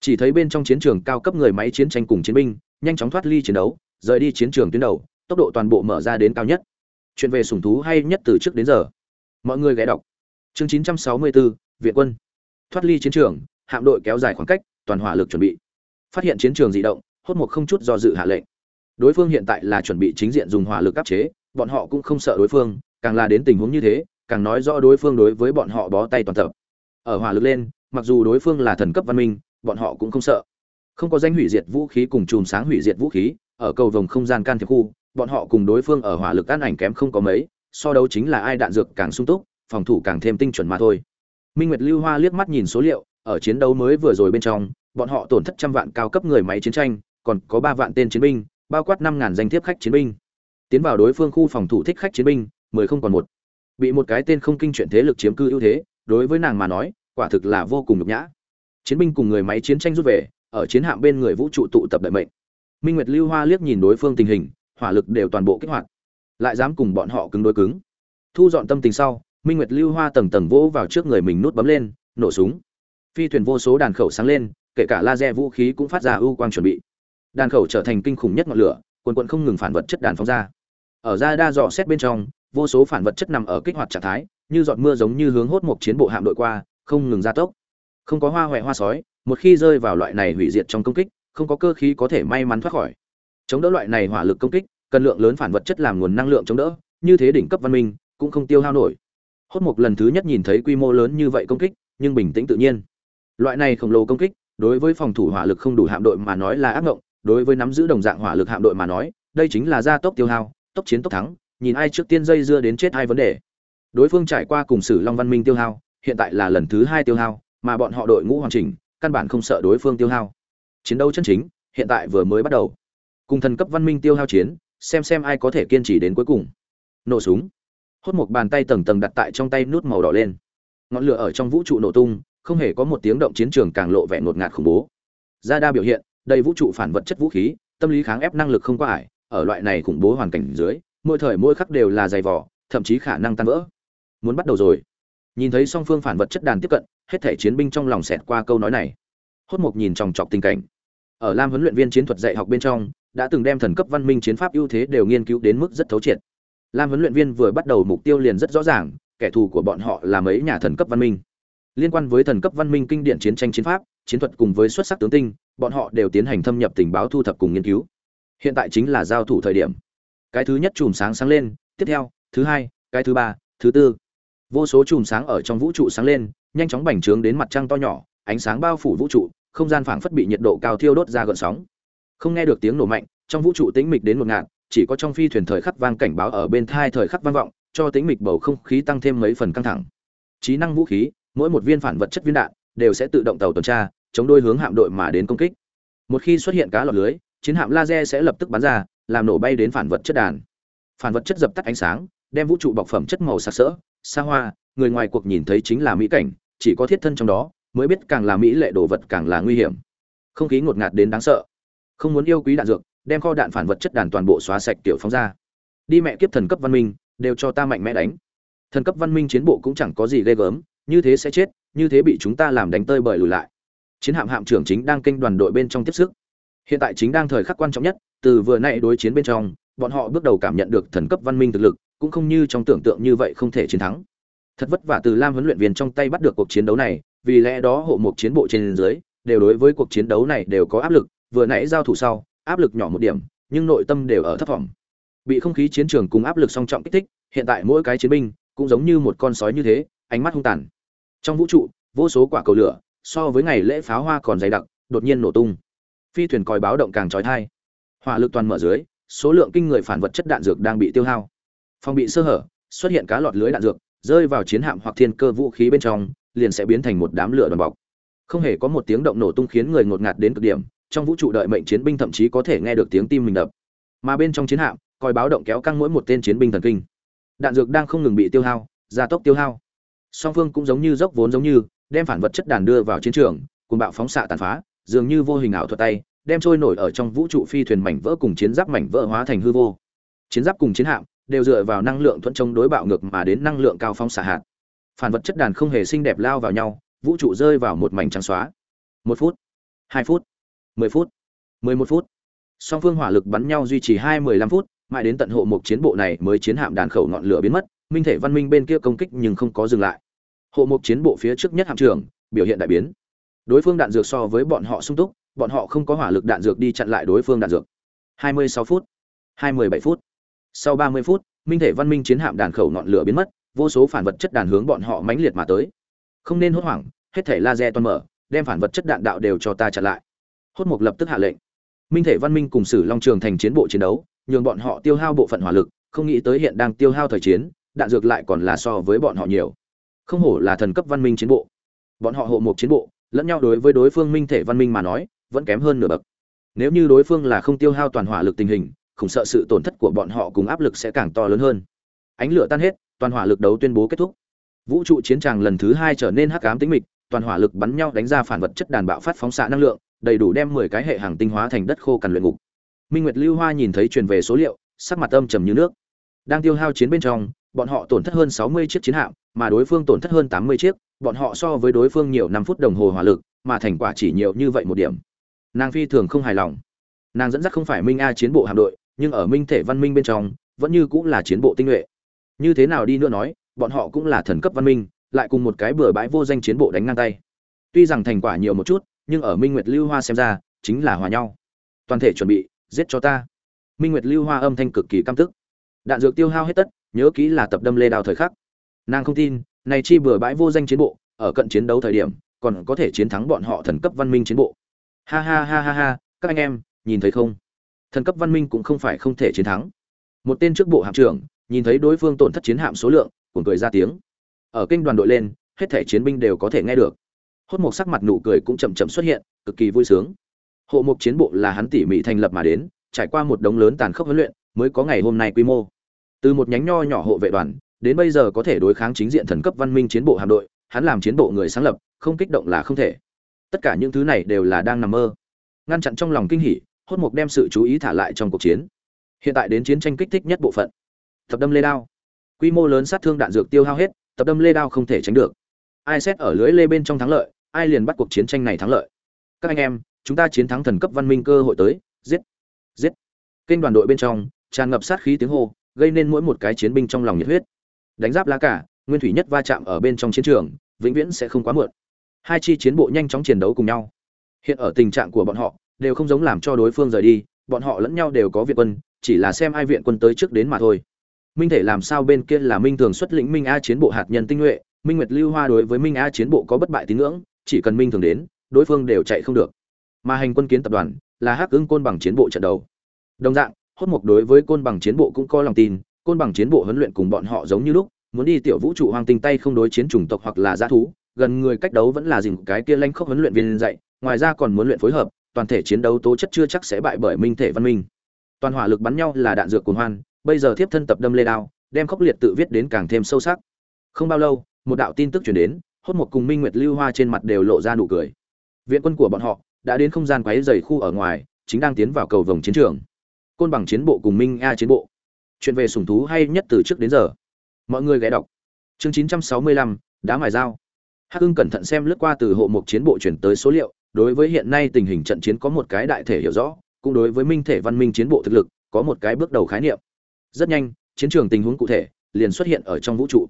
S1: Chỉ thấy bên trong chiến trường cao cấp người máy chiến tranh cùng chiến binh, nhanh chóng thoát ly chiến đấu, rời đi chiến trường tuyến đầu tốc độ toàn bộ mở ra đến cao nhất. Chuyện về sủng thú hay nhất từ trước đến giờ. Mọi người ghé đọc. Chương 964, viện quân. Thoát ly chiến trường hạm đội kéo dài khoảng cách toàn hỏa lực chuẩn bị. Phát hiện chiến trường dị động hốt một không chút do dự hạ lệnh. Đối phương hiện tại là chuẩn bị chính diện dùng hỏa lực áp chế bọn họ cũng không sợ đối phương càng là đến tình huống như thế càng nói rõ đối phương đối với bọn họ bó tay toàn tập. Ở hỏa lực lên mặc dù đối phương là thần cấp văn minh bọn họ cũng không sợ. Không có danh hủy diệt vũ khí cùng chùm sáng hủy diệt vũ khí ở cầu vòng không gian can thiệp khu bọn họ cùng đối phương ở hỏa lực ăn ảnh kém không có mấy, so đấu chính là ai đạn dược càng sung túc, phòng thủ càng thêm tinh chuẩn mà thôi. Minh nguyệt lưu hoa liếc mắt nhìn số liệu, ở chiến đấu mới vừa rồi bên trong, bọn họ tổn thất trăm vạn cao cấp người máy chiến tranh, còn có ba vạn tên chiến binh, bao quát năm ngàn danh thiếp khách chiến binh. Tiến vào đối phương khu phòng thủ thích khách chiến binh, mười không còn một. Bị một cái tên không kinh chuyện thế lực chiếm cư ưu thế, đối với nàng mà nói, quả thực là vô cùng nhục nhã. Chiến binh cùng người máy chiến tranh rút về, ở chiến hạm bên người vũ trụ tụ tập đại mệnh. Minh nguyệt lưu hoa liếc nhìn đối phương tình hình hỏa lực đều toàn bộ kích hoạt. Lại dám cùng bọn họ cứng đối cứng. Thu dọn tâm tình sau, minh nguyệt lưu hoa tầng tầng vỗ vào trước người mình nút bấm lên, nổ súng. Phi thuyền vô số đàn khẩu sáng lên, kể cả laser vũ khí cũng phát ra ưu quang chuẩn bị. Đàn khẩu trở thành kinh khủng nhất ngọn lửa, quần quận không ngừng phản vật chất đàn phóng ra. Ở ra đa dọ xét bên trong, vô số phản vật chất nằm ở kích hoạt trạng thái, như giọt mưa giống như hướng hốt một chiến bộ hạm đội qua, không ngừng gia tốc. Không có hoa huệ hoa sói, một khi rơi vào loại này hủy diệt trong công kích, không có cơ khí có thể may mắn thoát khỏi. Chống đỡ loại này hỏa lực công kích cần lượng lớn phản vật chất làm nguồn năng lượng chống đỡ, như thế đỉnh cấp văn minh cũng không tiêu hao nổi. Hốt một lần thứ nhất nhìn thấy quy mô lớn như vậy công kích, nhưng bình tĩnh tự nhiên. Loại này khổng lồ công kích, đối với phòng thủ hỏa lực không đủ hạm đội mà nói là ác ngộng đối với nắm giữ đồng dạng hỏa lực hạm đội mà nói, đây chính là gia tốc tiêu hao, tốc chiến tốc thắng, nhìn ai trước tiên dây dưa đến chết hai vấn đề. Đối phương trải qua cùng sử long văn minh tiêu hao, hiện tại là lần thứ hai tiêu hao, mà bọn họ đội ngũ hoàn chỉnh, căn bản không sợ đối phương tiêu hao. Chiến đấu chân chính, hiện tại vừa mới bắt đầu. Cùng thần cấp văn minh tiêu hao chiến xem xem ai có thể kiên trì đến cuối cùng. Nổ súng. Hốt một bàn tay tầng tầng đặt tại trong tay nút màu đỏ lên. Ngọn lửa ở trong vũ trụ nổ tung, không hề có một tiếng động chiến trường càng lộ vẻ ngột ngạt khủng bố. Ra đa biểu hiện, đầy vũ trụ phản vật chất vũ khí, tâm lý kháng ép năng lực không có ải ở loại này khủng bố hoàn cảnh dưới, mỗi thời mỗi khắc đều là dày vỏ thậm chí khả năng tan vỡ. Muốn bắt đầu rồi. Nhìn thấy song phương phản vật chất đàn tiếp cận, hết thể chiến binh trong lòng xẹt qua câu nói này. Hốt mục nhìn chòng chọc tình cảnh. Ở lam huấn luyện viên chiến thuật dạy học bên trong đã từng đem thần cấp văn minh chiến pháp ưu thế đều nghiên cứu đến mức rất thấu triệt. Lam huấn luyện viên vừa bắt đầu mục tiêu liền rất rõ ràng, kẻ thù của bọn họ là mấy nhà thần cấp văn minh. Liên quan với thần cấp văn minh kinh điển chiến tranh chiến pháp, chiến thuật cùng với xuất sắc tướng tinh, bọn họ đều tiến hành thâm nhập tình báo thu thập cùng nghiên cứu. Hiện tại chính là giao thủ thời điểm. Cái thứ nhất chùm sáng sáng lên, tiếp theo, thứ hai, cái thứ ba, thứ tư. Vô số chùm sáng ở trong vũ trụ sáng lên, nhanh chóng bành trướng đến mặt trăng to nhỏ, ánh sáng bao phủ vũ trụ, không gian phảng phất bị nhiệt độ cao thiêu đốt ra gợn sóng không nghe được tiếng nổ mạnh, trong vũ trụ tĩnh mịch đến một ngạt, chỉ có trong phi thuyền thời khắc vang cảnh báo ở bên thai thời khắc vang vọng, cho tĩnh mịch bầu không khí tăng thêm mấy phần căng thẳng. Trí năng vũ khí, mỗi một viên phản vật chất viên đạn, đều sẽ tự động tàu tuần tra, chống đôi hướng hạm đội mà đến công kích. Một khi xuất hiện cá lọt lưới, chiến hạm laser sẽ lập tức bắn ra, làm nổ bay đến phản vật chất đàn. Phản vật chất dập tắt ánh sáng, đem vũ trụ bọc phẩm chất màu sặc sỡ, xa hoa, người ngoài cuộc nhìn thấy chính là mỹ cảnh, chỉ có thiết thân trong đó, mới biết càng là mỹ lệ đồ vật càng là nguy hiểm. Không khí ngột ngạt đến đáng sợ không muốn yêu quý đạn dược, đem kho đạn phản vật chất đàn toàn bộ xóa sạch tiểu phóng ra. Đi mẹ kiếp thần cấp văn minh, đều cho ta mạnh mẽ đánh. Thần cấp văn minh chiến bộ cũng chẳng có gì ghê gớm, như thế sẽ chết, như thế bị chúng ta làm đánh tơi bời lùi lại. Chiến hạm hạm trưởng chính đang kênh đoàn đội bên trong tiếp sức. Hiện tại chính đang thời khắc quan trọng nhất, từ vừa nay đối chiến bên trong, bọn họ bước đầu cảm nhận được thần cấp văn minh thực lực, cũng không như trong tưởng tượng như vậy không thể chiến thắng. Thật vất vả từ lam huấn luyện viên trong tay bắt được cuộc chiến đấu này, vì lẽ đó hộ một chiến bộ trên dưới, đều đối với cuộc chiến đấu này đều có áp lực vừa nãy giao thủ sau, áp lực nhỏ một điểm, nhưng nội tâm đều ở thấp vọng bị không khí chiến trường cùng áp lực song trọng kích thích, hiện tại mỗi cái chiến binh cũng giống như một con sói như thế, ánh mắt hung tàn. Trong vũ trụ, vô số quả cầu lửa, so với ngày lễ pháo hoa còn dày đặc, đột nhiên nổ tung. Phi thuyền còi báo động càng trói thai. Hỏa lực toàn mở dưới, số lượng kinh người phản vật chất đạn dược đang bị tiêu hao. Phòng bị sơ hở, xuất hiện cá lọt lưới đạn dược, rơi vào chiến hạm hoặc thiên cơ vũ khí bên trong, liền sẽ biến thành một đám lửa đoàn bọc. Không hề có một tiếng động nổ tung khiến người ngột ngạt đến cực điểm trong vũ trụ đợi mệnh chiến binh thậm chí có thể nghe được tiếng tim mình đập. Mà bên trong chiến hạm còi báo động kéo căng mỗi một tên chiến binh thần kinh. Đạn dược đang không ngừng bị tiêu hao, gia tốc tiêu hao. Song phương cũng giống như dốc vốn giống như, đem phản vật chất đàn đưa vào chiến trường cùng bạo phóng xạ tàn phá, dường như vô hình ảo thuật tay, đem trôi nổi ở trong vũ trụ phi thuyền mảnh vỡ cùng chiến giáp mảnh vỡ hóa thành hư vô. Chiến giáp cùng chiến hạm đều dựa vào năng lượng thuận chống đối bạo ngược mà đến năng lượng cao phóng xạ hạt. Phản vật chất đàn không hề xinh đẹp lao vào nhau, vũ trụ rơi vào một mảnh trắng xóa. Một phút, hai phút mười phút, mười một phút. Song phương hỏa lực bắn nhau duy trì hai mười lăm phút, mãi đến tận hộ mục chiến bộ này mới chiến hạm đàn khẩu ngọn lửa biến mất, minh thể văn minh bên kia công kích nhưng không có dừng lại. Hộ mục chiến bộ phía trước nhất hạm trưởng, biểu hiện đại biến. Đối phương đạn dược so với bọn họ sung túc, bọn họ không có hỏa lực đạn dược đi chặn lại đối phương đạn dược. 26 phút 27 phút. Sau 30 phút, minh thể văn minh chiến hạm đàn khẩu ngọn lửa biến mất, vô số phản vật chất đàn hướng bọn họ mãnh liệt mà tới. Không nên hốt hoảng, hết thể laser toàn mở, đem phản vật chất đạn đạo đều cho ta chặn lại hốt mục lập tức hạ lệnh. Minh thể văn minh cùng sử long trường thành chiến bộ chiến đấu, nhường bọn họ tiêu hao bộ phận hỏa lực, không nghĩ tới hiện đang tiêu hao thời chiến, đạn dược lại còn là so với bọn họ nhiều. Không hổ là thần cấp văn minh chiến bộ. Bọn họ hộ một chiến bộ, lẫn nhau đối với đối phương minh thể văn minh mà nói, vẫn kém hơn nửa bậc. Nếu như đối phương là không tiêu hao toàn hỏa lực tình hình không sợ sự tổn thất của bọn họ cùng áp lực sẽ càng to lớn hơn. Ánh lửa tan hết, toàn hỏa lực đấu tuyên bố kết thúc. Vũ trụ chiến tràng lần thứ hai trở nên hắc ám tĩnh mịch, toàn hỏa lực bắn nhau đánh ra phản vật chất đàn bạo phát phóng xạ năng lượng đầy đủ đem mười cái hệ hàng tinh hóa thành đất khô cằn luyện ngục. Minh nguyệt lưu hoa nhìn thấy truyền về số liệu, sắc mặt âm trầm như nước. Đang tiêu hao chiến bên trong, bọn họ tổn thất hơn sáu mươi chiếc chiến hạm, mà đối phương tổn thất hơn tám mươi chiếc, bọn họ so với đối phương nhiều năm phút đồng hồ hỏa lực, mà thành quả chỉ nhiều như vậy một điểm. Nàng phi thường không hài lòng. Nàng dẫn dắt không phải minh a chiến bộ hạm đội, nhưng ở minh thể văn minh bên trong, vẫn như cũng là chiến bộ tinh nhuệ. Như thế nào đi nữa nói, bọn họ cũng là thần cấp văn minh, lại cùng một cái bừa bãi vô danh chiến bộ đánh ngang tay. Tuy rằng thành quả nhiều một chút nhưng ở minh nguyệt lưu hoa xem ra, chính là hòa nhau. Toàn thể chuẩn bị, giết cho ta. Minh nguyệt lưu hoa âm thanh cực kỳ căm tức. Đạn dược tiêu hao hết tất, nhớ kỹ là tập đâm lê đào thời khắc. Nàng không tin, này chi bừa bãi vô danh chiến bộ, ở cận chiến đấu thời điểm, còn có thể chiến thắng bọn họ thần cấp văn minh chiến bộ. Ha ha ha ha ha, các anh em, nhìn thấy không? Thần cấp văn minh cũng không phải không thể chiến thắng. Một tên trước bộ hạm trưởng, nhìn thấy đối phương tổn thất chiến hạm số lượng cũng cười ra tiếng. Ở kênh đoàn đội lên, hết thể chiến binh đều có thể nghe được hốt một sắc mặt nụ cười cũng chậm chậm xuất hiện, cực kỳ vui sướng. Hộ mục chiến bộ là hắn tỉ mỉ thành lập mà đến, trải qua một đống lớn tàn khốc huấn luyện, mới có ngày hôm nay quy mô. Từ một nhánh nho nhỏ hộ vệ đoàn, đến bây giờ có thể đối kháng chính diện thần cấp văn minh chiến bộ hạm đội, hắn làm chiến bộ người sáng lập, không kích động là không thể. Tất cả những thứ này đều là đang nằm mơ. Ngăn chặn trong lòng kinh hỉ, hốt mục đem sự chú ý thả lại trong cuộc chiến. Hiện tại đến chiến tranh kích thích nhất bộ phận. Tập đâm lê đao. Quy mô lớn sát thương đạn dược tiêu hao hết tập đâm lê đao không thể tránh được. Ai xét ở lưới lê bên trong thắng lợi ai liền bắt cuộc chiến tranh này thắng lợi. Các anh em, chúng ta chiến thắng thần cấp văn minh cơ hội tới. Giết giết. Kênh đoàn đội bên trong, tràn ngập sát khí tiếng hô, gây nên mỗi một cái chiến binh trong lòng nhiệt huyết. Đánh giáp lá cả, nguyên thủy nhất va chạm ở bên trong chiến trường, vĩnh viễn sẽ không quá muộn. Hai chi chiến bộ nhanh chóng chiến đấu cùng nhau. Hiện ở tình trạng của bọn họ, đều không giống làm cho đối phương rời đi, bọn họ lẫn nhau đều có viện quân, chỉ là xem ai viện quân tới trước đến mà thôi. Minh thể làm sao bên kia là minh thường xuất lĩnh minh a chiến bộ hạt nhân tinh nhuệ, minh nguyệt lưu hoa đối với minh a chiến bộ có bất bại tín ngưỡng chỉ cần minh thường đến, đối phương đều chạy không được. Mà hành quân kiến tập đoàn là hắc ứng côn bằng chiến bộ trận đầu. Đồng dạng, hốt mục đối với côn bằng chiến bộ cũng có lòng tin, côn bằng chiến bộ huấn luyện cùng bọn họ giống như lúc, muốn đi tiểu vũ trụ hoang tinh tay không đối chiến chủng tộc hoặc là g thú, gần người cách đấu vẫn là dìm cái kia lanh khốc huấn luyện viên dạy, ngoài ra còn muốn luyện phối hợp, toàn thể chiến đấu tố chất chưa chắc sẽ bại bởi minh thể văn minh. Toàn hỏa lực bắn nhau là đạn dược cuồng hoan, bây giờ thiếp thân tập đâm lê đao, đem khốc liệt tự viết đến càng thêm sâu sắc. Không bao lâu, một đạo tin tức truyền đến hốt một cùng minh nguyệt lưu hoa trên mặt đều lộ ra nụ cười. Viện quân của bọn họ đã đến không gian quáy dày khu ở ngoài chính đang tiến vào cầu vòng chiến trường. Côn bằng chiến bộ cùng minh a chiến bộ. Chuyện về sủng thú hay nhất từ trước đến giờ. Mọi người ghé đọc. Chương 965, đá mài dao. Hắc hưng cẩn thận xem lướt qua từ hộ mục chiến bộ chuyển tới số liệu đối với hiện nay tình hình trận chiến có một cái đại thể hiểu rõ cũng đối với minh thể văn minh chiến bộ thực lực có một cái bước đầu khái niệm. Rất nhanh chiến trường tình huống cụ thể liền xuất hiện ở trong vũ trụ.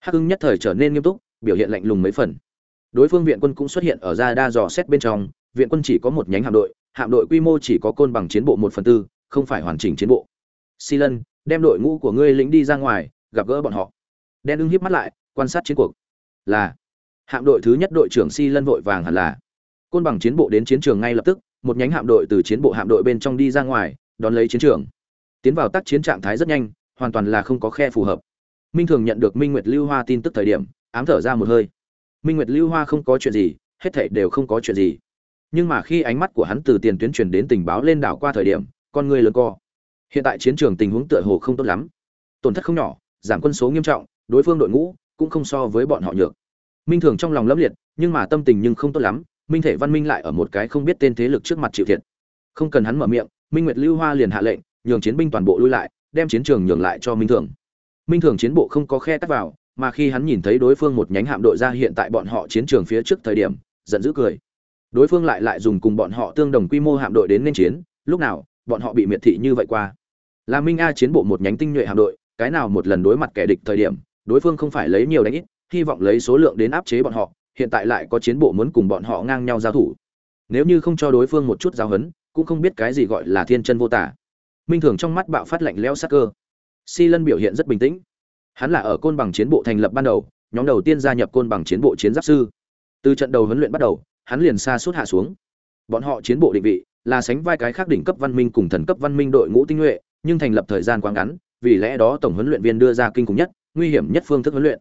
S1: Hắc hưng nhất thời trở nên nghiêm túc biểu hiện lạnh lùng mấy phần. Đối phương viện quân cũng xuất hiện ở ra đa dò xét bên trong, viện quân chỉ có một nhánh hạm đội hạm đội quy mô chỉ có côn bằng chiến bộ một phần tư, không phải hoàn chỉnh chiến bộ. Si lân, đem đội ngũ của ngươi lĩnh đi ra ngoài, gặp gỡ bọn họ. Đen ưng hiếp mắt lại, quan sát chiến cuộc. Là, hạm đội thứ nhất đội trưởng si lân vội vàng hẳn là. Côn bằng chiến bộ đến chiến trường ngay lập tức, một nhánh hạm đội từ chiến bộ hạm đội bên trong đi ra ngoài, đón lấy chiến trường. Tiến vào tác chiến trạng thái rất nhanh, hoàn toàn là không có khe phù hợp. Minh thường nhận được minh nguyệt lưu hoa tin tức thời điểm ám thở ra một hơi. Minh nguyệt lưu hoa không có chuyện gì, hết thảy đều không có chuyện gì. Nhưng mà khi ánh mắt của hắn từ tiền tuyến truyền đến tình báo lên đảo qua thời điểm, con người lớn co. Hiện tại chiến trường tình huống tựa hồ không tốt lắm. Tổn thất không nhỏ, giảm quân số nghiêm trọng, đối phương đội ngũ cũng không so với bọn họ nhược. Minh thường trong lòng lấp liệt, nhưng mà tâm tình nhưng không tốt lắm, minh thể văn minh lại ở một cái không biết tên thế lực trước mặt chịu thiệt. Không cần hắn mở miệng, minh nguyệt lưu hoa liền hạ lệnh, nhường chiến binh toàn bộ lui lại, đem chiến trường nhường lại cho minh thường. Minh thường chiến bộ không có khe tắt vào mà khi hắn nhìn thấy đối phương một nhánh hạm đội ra hiện tại bọn họ chiến trường phía trước thời điểm, giận dữ cười. Đối phương lại lại dùng cùng bọn họ tương đồng quy mô hạm đội đến nên chiến, lúc nào, bọn họ bị miệt thị như vậy qua. Là minh a chiến bộ một nhánh tinh nhuệ hạm đội, cái nào một lần đối mặt kẻ địch thời điểm, đối phương không phải lấy nhiều đánh ít, hy vọng lấy số lượng đến áp chế bọn họ, hiện tại lại có chiến bộ muốn cùng bọn họ ngang nhau giao thủ. Nếu như không cho đối phương một chút giáo hấn cũng không biết cái gì gọi là thiên chân vô tả. Minh thường trong mắt bạo phát lạnh lẽo sắc cơ. Si lân biểu hiện rất bình tĩnh hắn là ở côn bằng chiến bộ thành lập ban đầu, nhóm đầu tiên gia nhập côn bằng chiến bộ chiến giáp sư. Từ trận đầu huấn luyện bắt đầu, hắn liền xa suốt hạ xuống. Bọn họ chiến bộ định vị là sánh vai cái khác đỉnh cấp văn minh cùng thần cấp văn minh đội ngũ tinh nhuệ, nhưng thành lập thời gian quá ngắn, vì lẽ đó tổng huấn luyện viên đưa ra kinh khủng nhất, nguy hiểm nhất phương thức huấn luyện.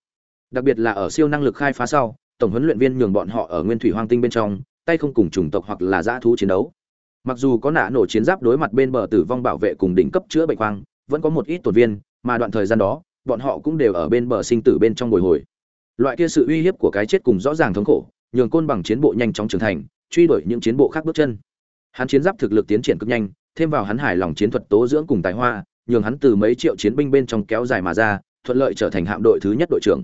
S1: Đặc biệt là ở siêu năng lực khai phá sau, tổng huấn luyện viên nhường bọn họ ở nguyên thủy hoang tinh bên trong, tay không cùng chủng tộc hoặc là dã thú chiến đấu. Mặc dù có nã nổ chiến giáp đối mặt bên bờ tử vong bảo vệ cùng đỉnh cấp chữa bệnh khoang vẫn có một ít tổn viên, mà đoạn thời gian đó bọn họ cũng đều ở bên bờ sinh tử bên trong bồi hồi. Loại kia sự uy hiếp của cái chết cùng rõ ràng thống khổ, nhường côn bằng chiến bộ nhanh chóng trưởng thành, truy đuổi những chiến bộ khác bước chân. Hắn chiến giáp thực lực tiến triển cực nhanh, thêm vào hắn hài lòng chiến thuật tố dưỡng cùng tài hoa, nhường hắn từ mấy triệu chiến binh bên trong kéo dài mà ra, thuận lợi trở thành hạm đội thứ nhất đội trưởng.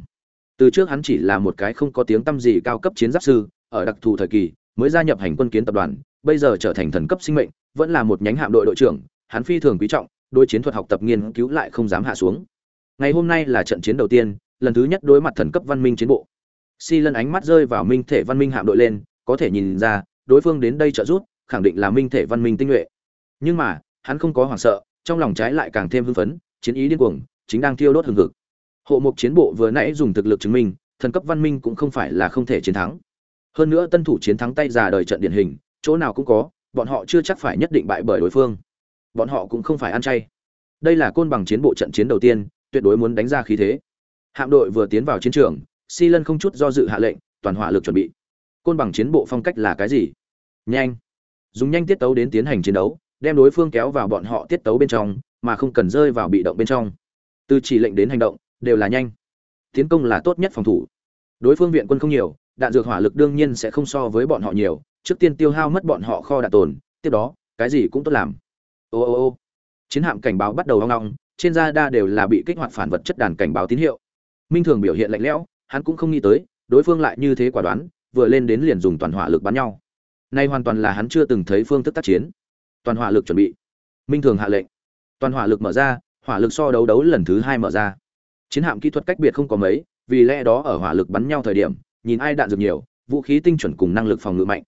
S1: Từ trước hắn chỉ là một cái không có tiếng tăm gì cao cấp chiến giáp sư, ở đặc thù thời kỳ, mới gia nhập hành quân kiến tập đoàn, bây giờ trở thành thần cấp sinh mệnh, vẫn là một nhánh hạm đội đội trưởng, hắn phi thường quý trọng đôi chiến thuật học tập nghiên cứu lại không dám hạ xuống ngày hôm nay là trận chiến đầu tiên, lần thứ nhất đối mặt thần cấp văn minh chiến bộ. Si lân ánh mắt rơi vào minh thể văn minh hạm đội lên, có thể nhìn ra, đối phương đến đây trợ giúp, khẳng định là minh thể văn minh tinh nhuệ. Nhưng mà, hắn không có hoảng sợ, trong lòng trái lại càng thêm hưng phấn, chiến ý điên cuồng, chính đang thiêu đốt hừng hực. Hộ mục chiến bộ vừa nãy dùng thực lực chứng minh, thần cấp văn minh cũng không phải là không thể chiến thắng. Hơn nữa tân thủ chiến thắng tay già đời trận điển hình, chỗ nào cũng có, bọn họ chưa chắc phải nhất định bại bởi đối phương. Bọn họ cũng không phải ăn chay. Đây là côn bằng chiến bộ trận chiến đầu tiên tuyệt đối muốn đánh ra khí thế. Hạm đội vừa tiến vào chiến trường si lân không chút do dự hạ lệnh toàn hỏa lực chuẩn bị. Côn bằng chiến bộ phong cách là cái gì? Nhanh. Dùng nhanh tiết tấu đến tiến hành chiến đấu đem đối phương kéo vào bọn họ tiết tấu bên trong mà không cần rơi vào bị động bên trong. Từ chỉ lệnh đến hành động đều là nhanh. Tiến công là tốt nhất phòng thủ. Đối phương viện quân không nhiều đạn dược hỏa lực đương nhiên sẽ không so với bọn họ nhiều trước tiên tiêu hao mất bọn họ kho đạn tồn tiếp đó cái gì cũng tốt làm. Ô ô ô. Chiến hạm cảnh báo bắt đầu ong ong, trên da đa đều là bị kích hoạt phản vật chất đàn cảnh báo tín hiệu. Minh thường biểu hiện lạnh lẽo, hắn cũng không nghĩ tới, đối phương lại như thế quả đoán, vừa lên đến liền dùng toàn hỏa lực bắn nhau. Nay hoàn toàn là hắn chưa từng thấy phương thức tác chiến. Toàn hỏa lực chuẩn bị. Minh thường hạ lệnh. Toàn hỏa lực mở ra, hỏa lực so đấu đấu lần thứ hai mở ra. Chiến hạm kỹ thuật cách biệt không có mấy, vì lẽ đó ở hỏa lực bắn nhau thời điểm, nhìn ai đạn dược nhiều, vũ khí tinh chuẩn cùng năng lực phòng ngự mạnh.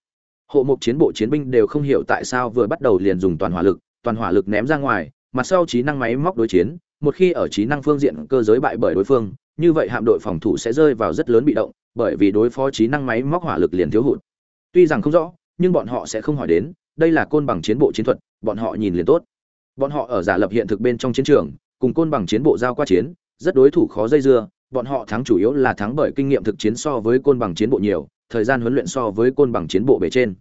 S1: Hộ mục chiến bộ chiến binh đều không hiểu tại sao vừa bắt đầu liền dùng toàn hỏa lực, toàn hỏa lực ném ra ngoài mặt sau trí năng máy móc đối chiến, một khi ở trí năng phương diện cơ giới bại bởi đối phương, như vậy hạm đội phòng thủ sẽ rơi vào rất lớn bị động, bởi vì đối phó trí năng máy móc hỏa lực liền thiếu hụt. Tuy rằng không rõ, nhưng bọn họ sẽ không hỏi đến, đây là côn bằng chiến bộ chiến thuật, bọn họ nhìn liền tốt. Bọn họ ở giả lập hiện thực bên trong chiến trường, cùng côn bằng chiến bộ giao qua chiến, rất đối thủ khó dây dưa, bọn họ thắng chủ yếu là thắng bởi kinh nghiệm thực chiến so với côn bằng chiến bộ nhiều, thời gian huấn luyện so với côn bằng chiến bộ bề trên.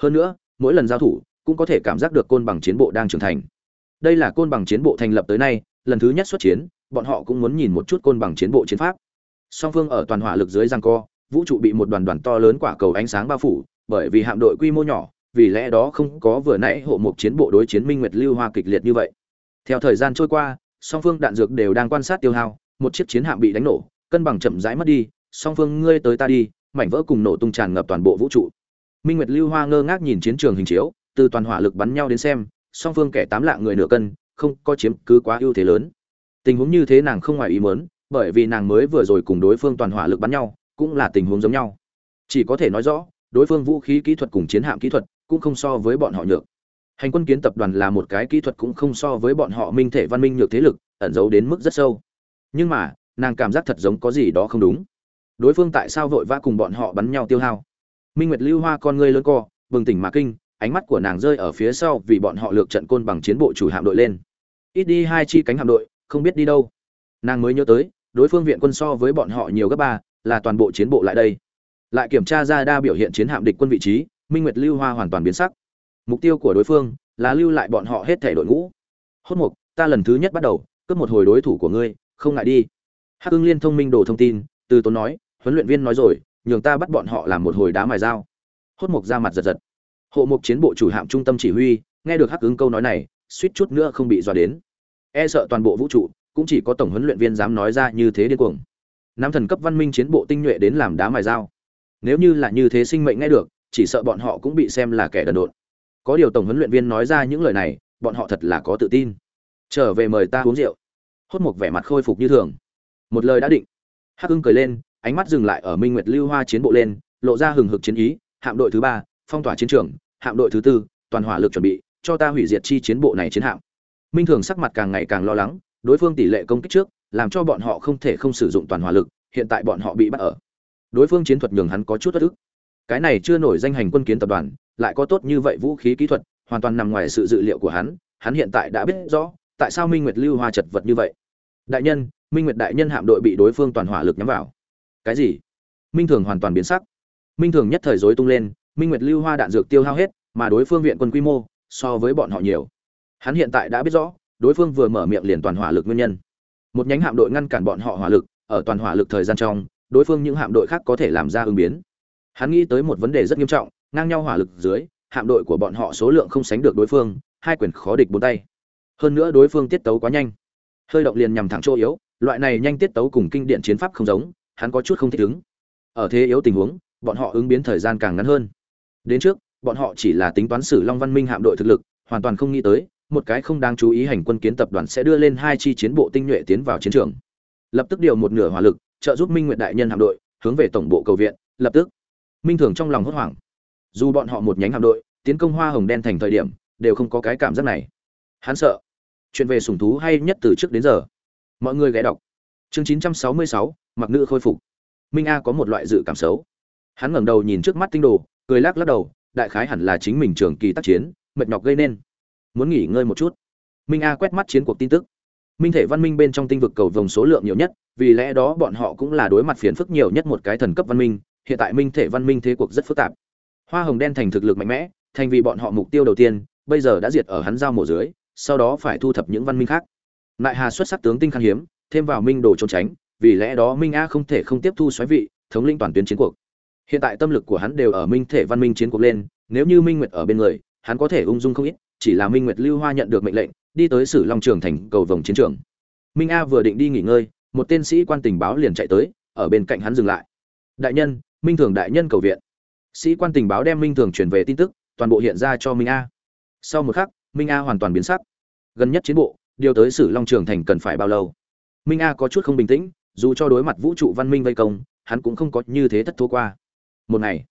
S1: Hơn nữa, mỗi lần giao thủ, cũng có thể cảm giác được côn bằng chiến bộ đang trưởng thành đây là côn bằng chiến bộ thành lập tới nay, lần thứ nhất xuất chiến, bọn họ cũng muốn nhìn một chút côn bằng chiến bộ chiến pháp. Song phương ở toàn hỏa lực dưới giang co, vũ trụ bị một đoàn đoàn to lớn quả cầu ánh sáng bao phủ, bởi vì hạm đội quy mô nhỏ, vì lẽ đó không có vừa nãy hộ mục chiến bộ đối chiến minh nguyệt lưu hoa kịch liệt như vậy. Theo thời gian trôi qua, song phương đạn dược đều đang quan sát tiêu hao, một chiếc chiến hạm bị đánh nổ, cân bằng chậm rãi mất đi, song phương ngươi tới ta đi, mảnh vỡ cùng nổ tung tràn ngập toàn bộ vũ trụ. Minh nguyệt lưu hoa ngơ ngác nhìn chiến trường hình chiếu, từ toàn hỏa lực bắn nhau đến xem song phương kẻ tám lạng người nửa cân, không có chiếm cứ quá ưu thế lớn. Tình huống như thế nàng không ngoài ý muốn, bởi vì nàng mới vừa rồi cùng đối phương toàn hỏa lực bắn nhau, cũng là tình huống giống nhau. Chỉ có thể nói rõ, đối phương vũ khí kỹ thuật cùng chiến hạm kỹ thuật cũng không so với bọn họ nhược. Hành quân kiến tập đoàn là một cái kỹ thuật cũng không so với bọn họ minh thể văn minh nhược thế lực, ẩn giấu đến mức rất sâu. Nhưng mà, nàng cảm giác thật giống có gì đó không đúng. Đối phương tại sao vội vã cùng bọn họ bắn nhau tiêu hao? Minh nguyệt lưu hoa con ngươi lớn co, bừng tỉnh mà kinh ánh mắt của nàng rơi ở phía sau vì bọn họ lược trận côn bằng chiến bộ chủ hạm đội lên. Ít đi hai chi cánh hạm đội, không biết đi đâu. Nàng mới nhớ tới, đối phương viện quân so với bọn họ nhiều gấp ba, là toàn bộ chiến bộ lại đây. Lại kiểm tra ra đa biểu hiện chiến hạm địch quân vị trí, minh nguyệt lưu hoa hoàn toàn biến sắc. Mục tiêu của đối phương là lưu lại bọn họ hết thể đội ngũ. Hốt mục, ta lần thứ nhất bắt đầu, cướp một hồi đối thủ của ngươi, không ngại đi. Hắc ưng liên thông minh đồ thông tin, từ tốn nói, huấn luyện viên nói rồi, nhường ta bắt bọn họ làm một hồi đá mài dao. Hốt mục ra mặt giật giật hộ mục chiến bộ chủ hạm trung tâm chỉ huy, nghe được hắc ứng câu nói này, suýt chút nữa không bị dọa đến. E sợ toàn bộ vũ trụ, cũng chỉ có tổng huấn luyện viên dám nói ra như thế điên cuồng. Nam thần cấp văn minh chiến bộ tinh nhuệ đến làm đá mài dao. Nếu như là như thế sinh mệnh nghe được, chỉ sợ bọn họ cũng bị xem là kẻ đần độn. Có điều tổng huấn luyện viên nói ra những lời này, bọn họ thật là có tự tin. Trở về mời ta uống rượu. Hốt một vẻ mặt khôi phục như thường. Một lời đã định. Hắc ưng cười lên, ánh mắt dừng lại ở minh nguyệt lưu hoa chiến bộ lên, lộ ra hừng hực chiến ý, hạm đội thứ ba phong tỏa chiến trường, hạm đội thứ tư, toàn hỏa lực chuẩn bị, cho ta hủy diệt chi chiến bộ này chiến hạm. Minh thường sắc mặt càng ngày càng lo lắng, đối phương tỷ lệ công kích trước, làm cho bọn họ không thể không sử dụng toàn hỏa lực, hiện tại bọn họ bị bắt ở. Đối phương chiến thuật nhường hắn có chút bất ức. Cái này chưa nổi danh hành quân kiến tập đoàn, lại có tốt như vậy vũ khí kỹ thuật, hoàn toàn nằm ngoài sự dự liệu của hắn hắn hiện tại đã biết rõ, tại sao minh nguyệt lưu hoa chật vật như vậy. Đại nhân, minh nguyệt đại nhân hạm đội bị đối phương toàn hỏa lực nhắm vào. Cái gì? Minh thường hoàn toàn biến sắc. Minh thường nhất thời rối tung lên minh nguyệt lưu hoa đạn dược tiêu hao hết, mà đối phương viện quân quy mô, so với bọn họ nhiều. Hắn hiện tại đã biết rõ, đối phương vừa mở miệng liền toàn hỏa lực nguyên nhân. Một nhánh hạm đội ngăn cản bọn họ hỏa lực, ở toàn hỏa lực thời gian trong, đối phương những hạm đội khác có thể làm ra ứng biến. Hắn nghĩ tới một vấn đề rất nghiêm trọng, ngang nhau hỏa lực dưới, hạm đội của bọn họ số lượng không sánh được đối phương, hai quyền khó địch bốn tay. Hơn nữa đối phương tiết tấu quá nhanh. Hơi động liền nhằm thẳng chỗ yếu, loại này nhanh tiết tấu cùng kinh điện chiến pháp không giống, hắn có chút không thích ứng. Ở thế yếu tình huống, bọn họ ứng biến thời gian càng ngắn hơn đến trước bọn họ chỉ là tính toán sử long văn minh hạm đội thực lực hoàn toàn không nghĩ tới một cái không đáng chú ý hành quân kiến tập đoàn sẽ đưa lên hai chi chiến bộ tinh nhuệ tiến vào chiến trường. Lập tức điều một nửa hỏa lực trợ giúp minh nguyện đại nhân hạm đội hướng về tổng bộ cầu viện lập tức. Minh thường trong lòng hốt hoảng. Dù bọn họ một nhánh hạm đội tiến công hoa hồng đen thành thời điểm đều không có cái cảm giác này. Hắn sợ. Chuyện về sủng thú hay nhất từ trước đến giờ. Mọi người ghé đọc. Chương 966, mặc nữ khôi phục. Minh a có một loại dự cảm xấu. Hắn ngẩng đầu nhìn trước mắt tinh đồ cười lắc lắc đầu, đại khái hẳn là chính mình trường kỳ tác chiến, mệt nhọc gây nên. Muốn nghỉ ngơi một chút. Minh a quét mắt chiến cuộc tin tức. Minh thể văn minh bên trong tinh vực cầu vồng số lượng nhiều nhất, vì lẽ đó bọn họ cũng là đối mặt phiền phức nhiều nhất một cái thần cấp văn minh, hiện tại minh thể văn minh thế cuộc rất phức tạp. Hoa hồng đen thành thực lực mạnh mẽ, thành vì bọn họ mục tiêu đầu tiên, bây giờ đã diệt ở hắn giao mổ dưới, sau đó phải thu thập những văn minh khác. Nại hà xuất sắc tướng tinh khan hiếm, thêm vào minh đồ trốn tránh, vì lẽ đó minh a không thể không tiếp thu xoáy vị, thống lĩnh toàn tuyến chiến cuộc hiện tại tâm lực của hắn đều ở minh thể văn minh chiến cuộc lên, nếu như minh nguyệt ở bên người, hắn có thể ung dung không ít, chỉ là minh nguyệt lưu hoa nhận được mệnh lệnh, đi tới sử long trường thành cầu vòng chiến trường. Minh a vừa định đi nghỉ ngơi, một tên sĩ quan tình báo liền chạy tới, ở bên cạnh hắn dừng lại. Đại nhân, minh thường đại nhân cầu viện. Sĩ quan tình báo đem minh thường truyền về tin tức, toàn bộ hiện ra cho minh a. Sau một khắc, minh a hoàn toàn biến sắc. Gần nhất chiến bộ, điều tới sử long trường thành cần phải bao lâu? Minh a có chút không bình tĩnh, dù cho đối mặt vũ trụ văn minh vây công, hắn cũng không có như thế thất thố qua một ngày.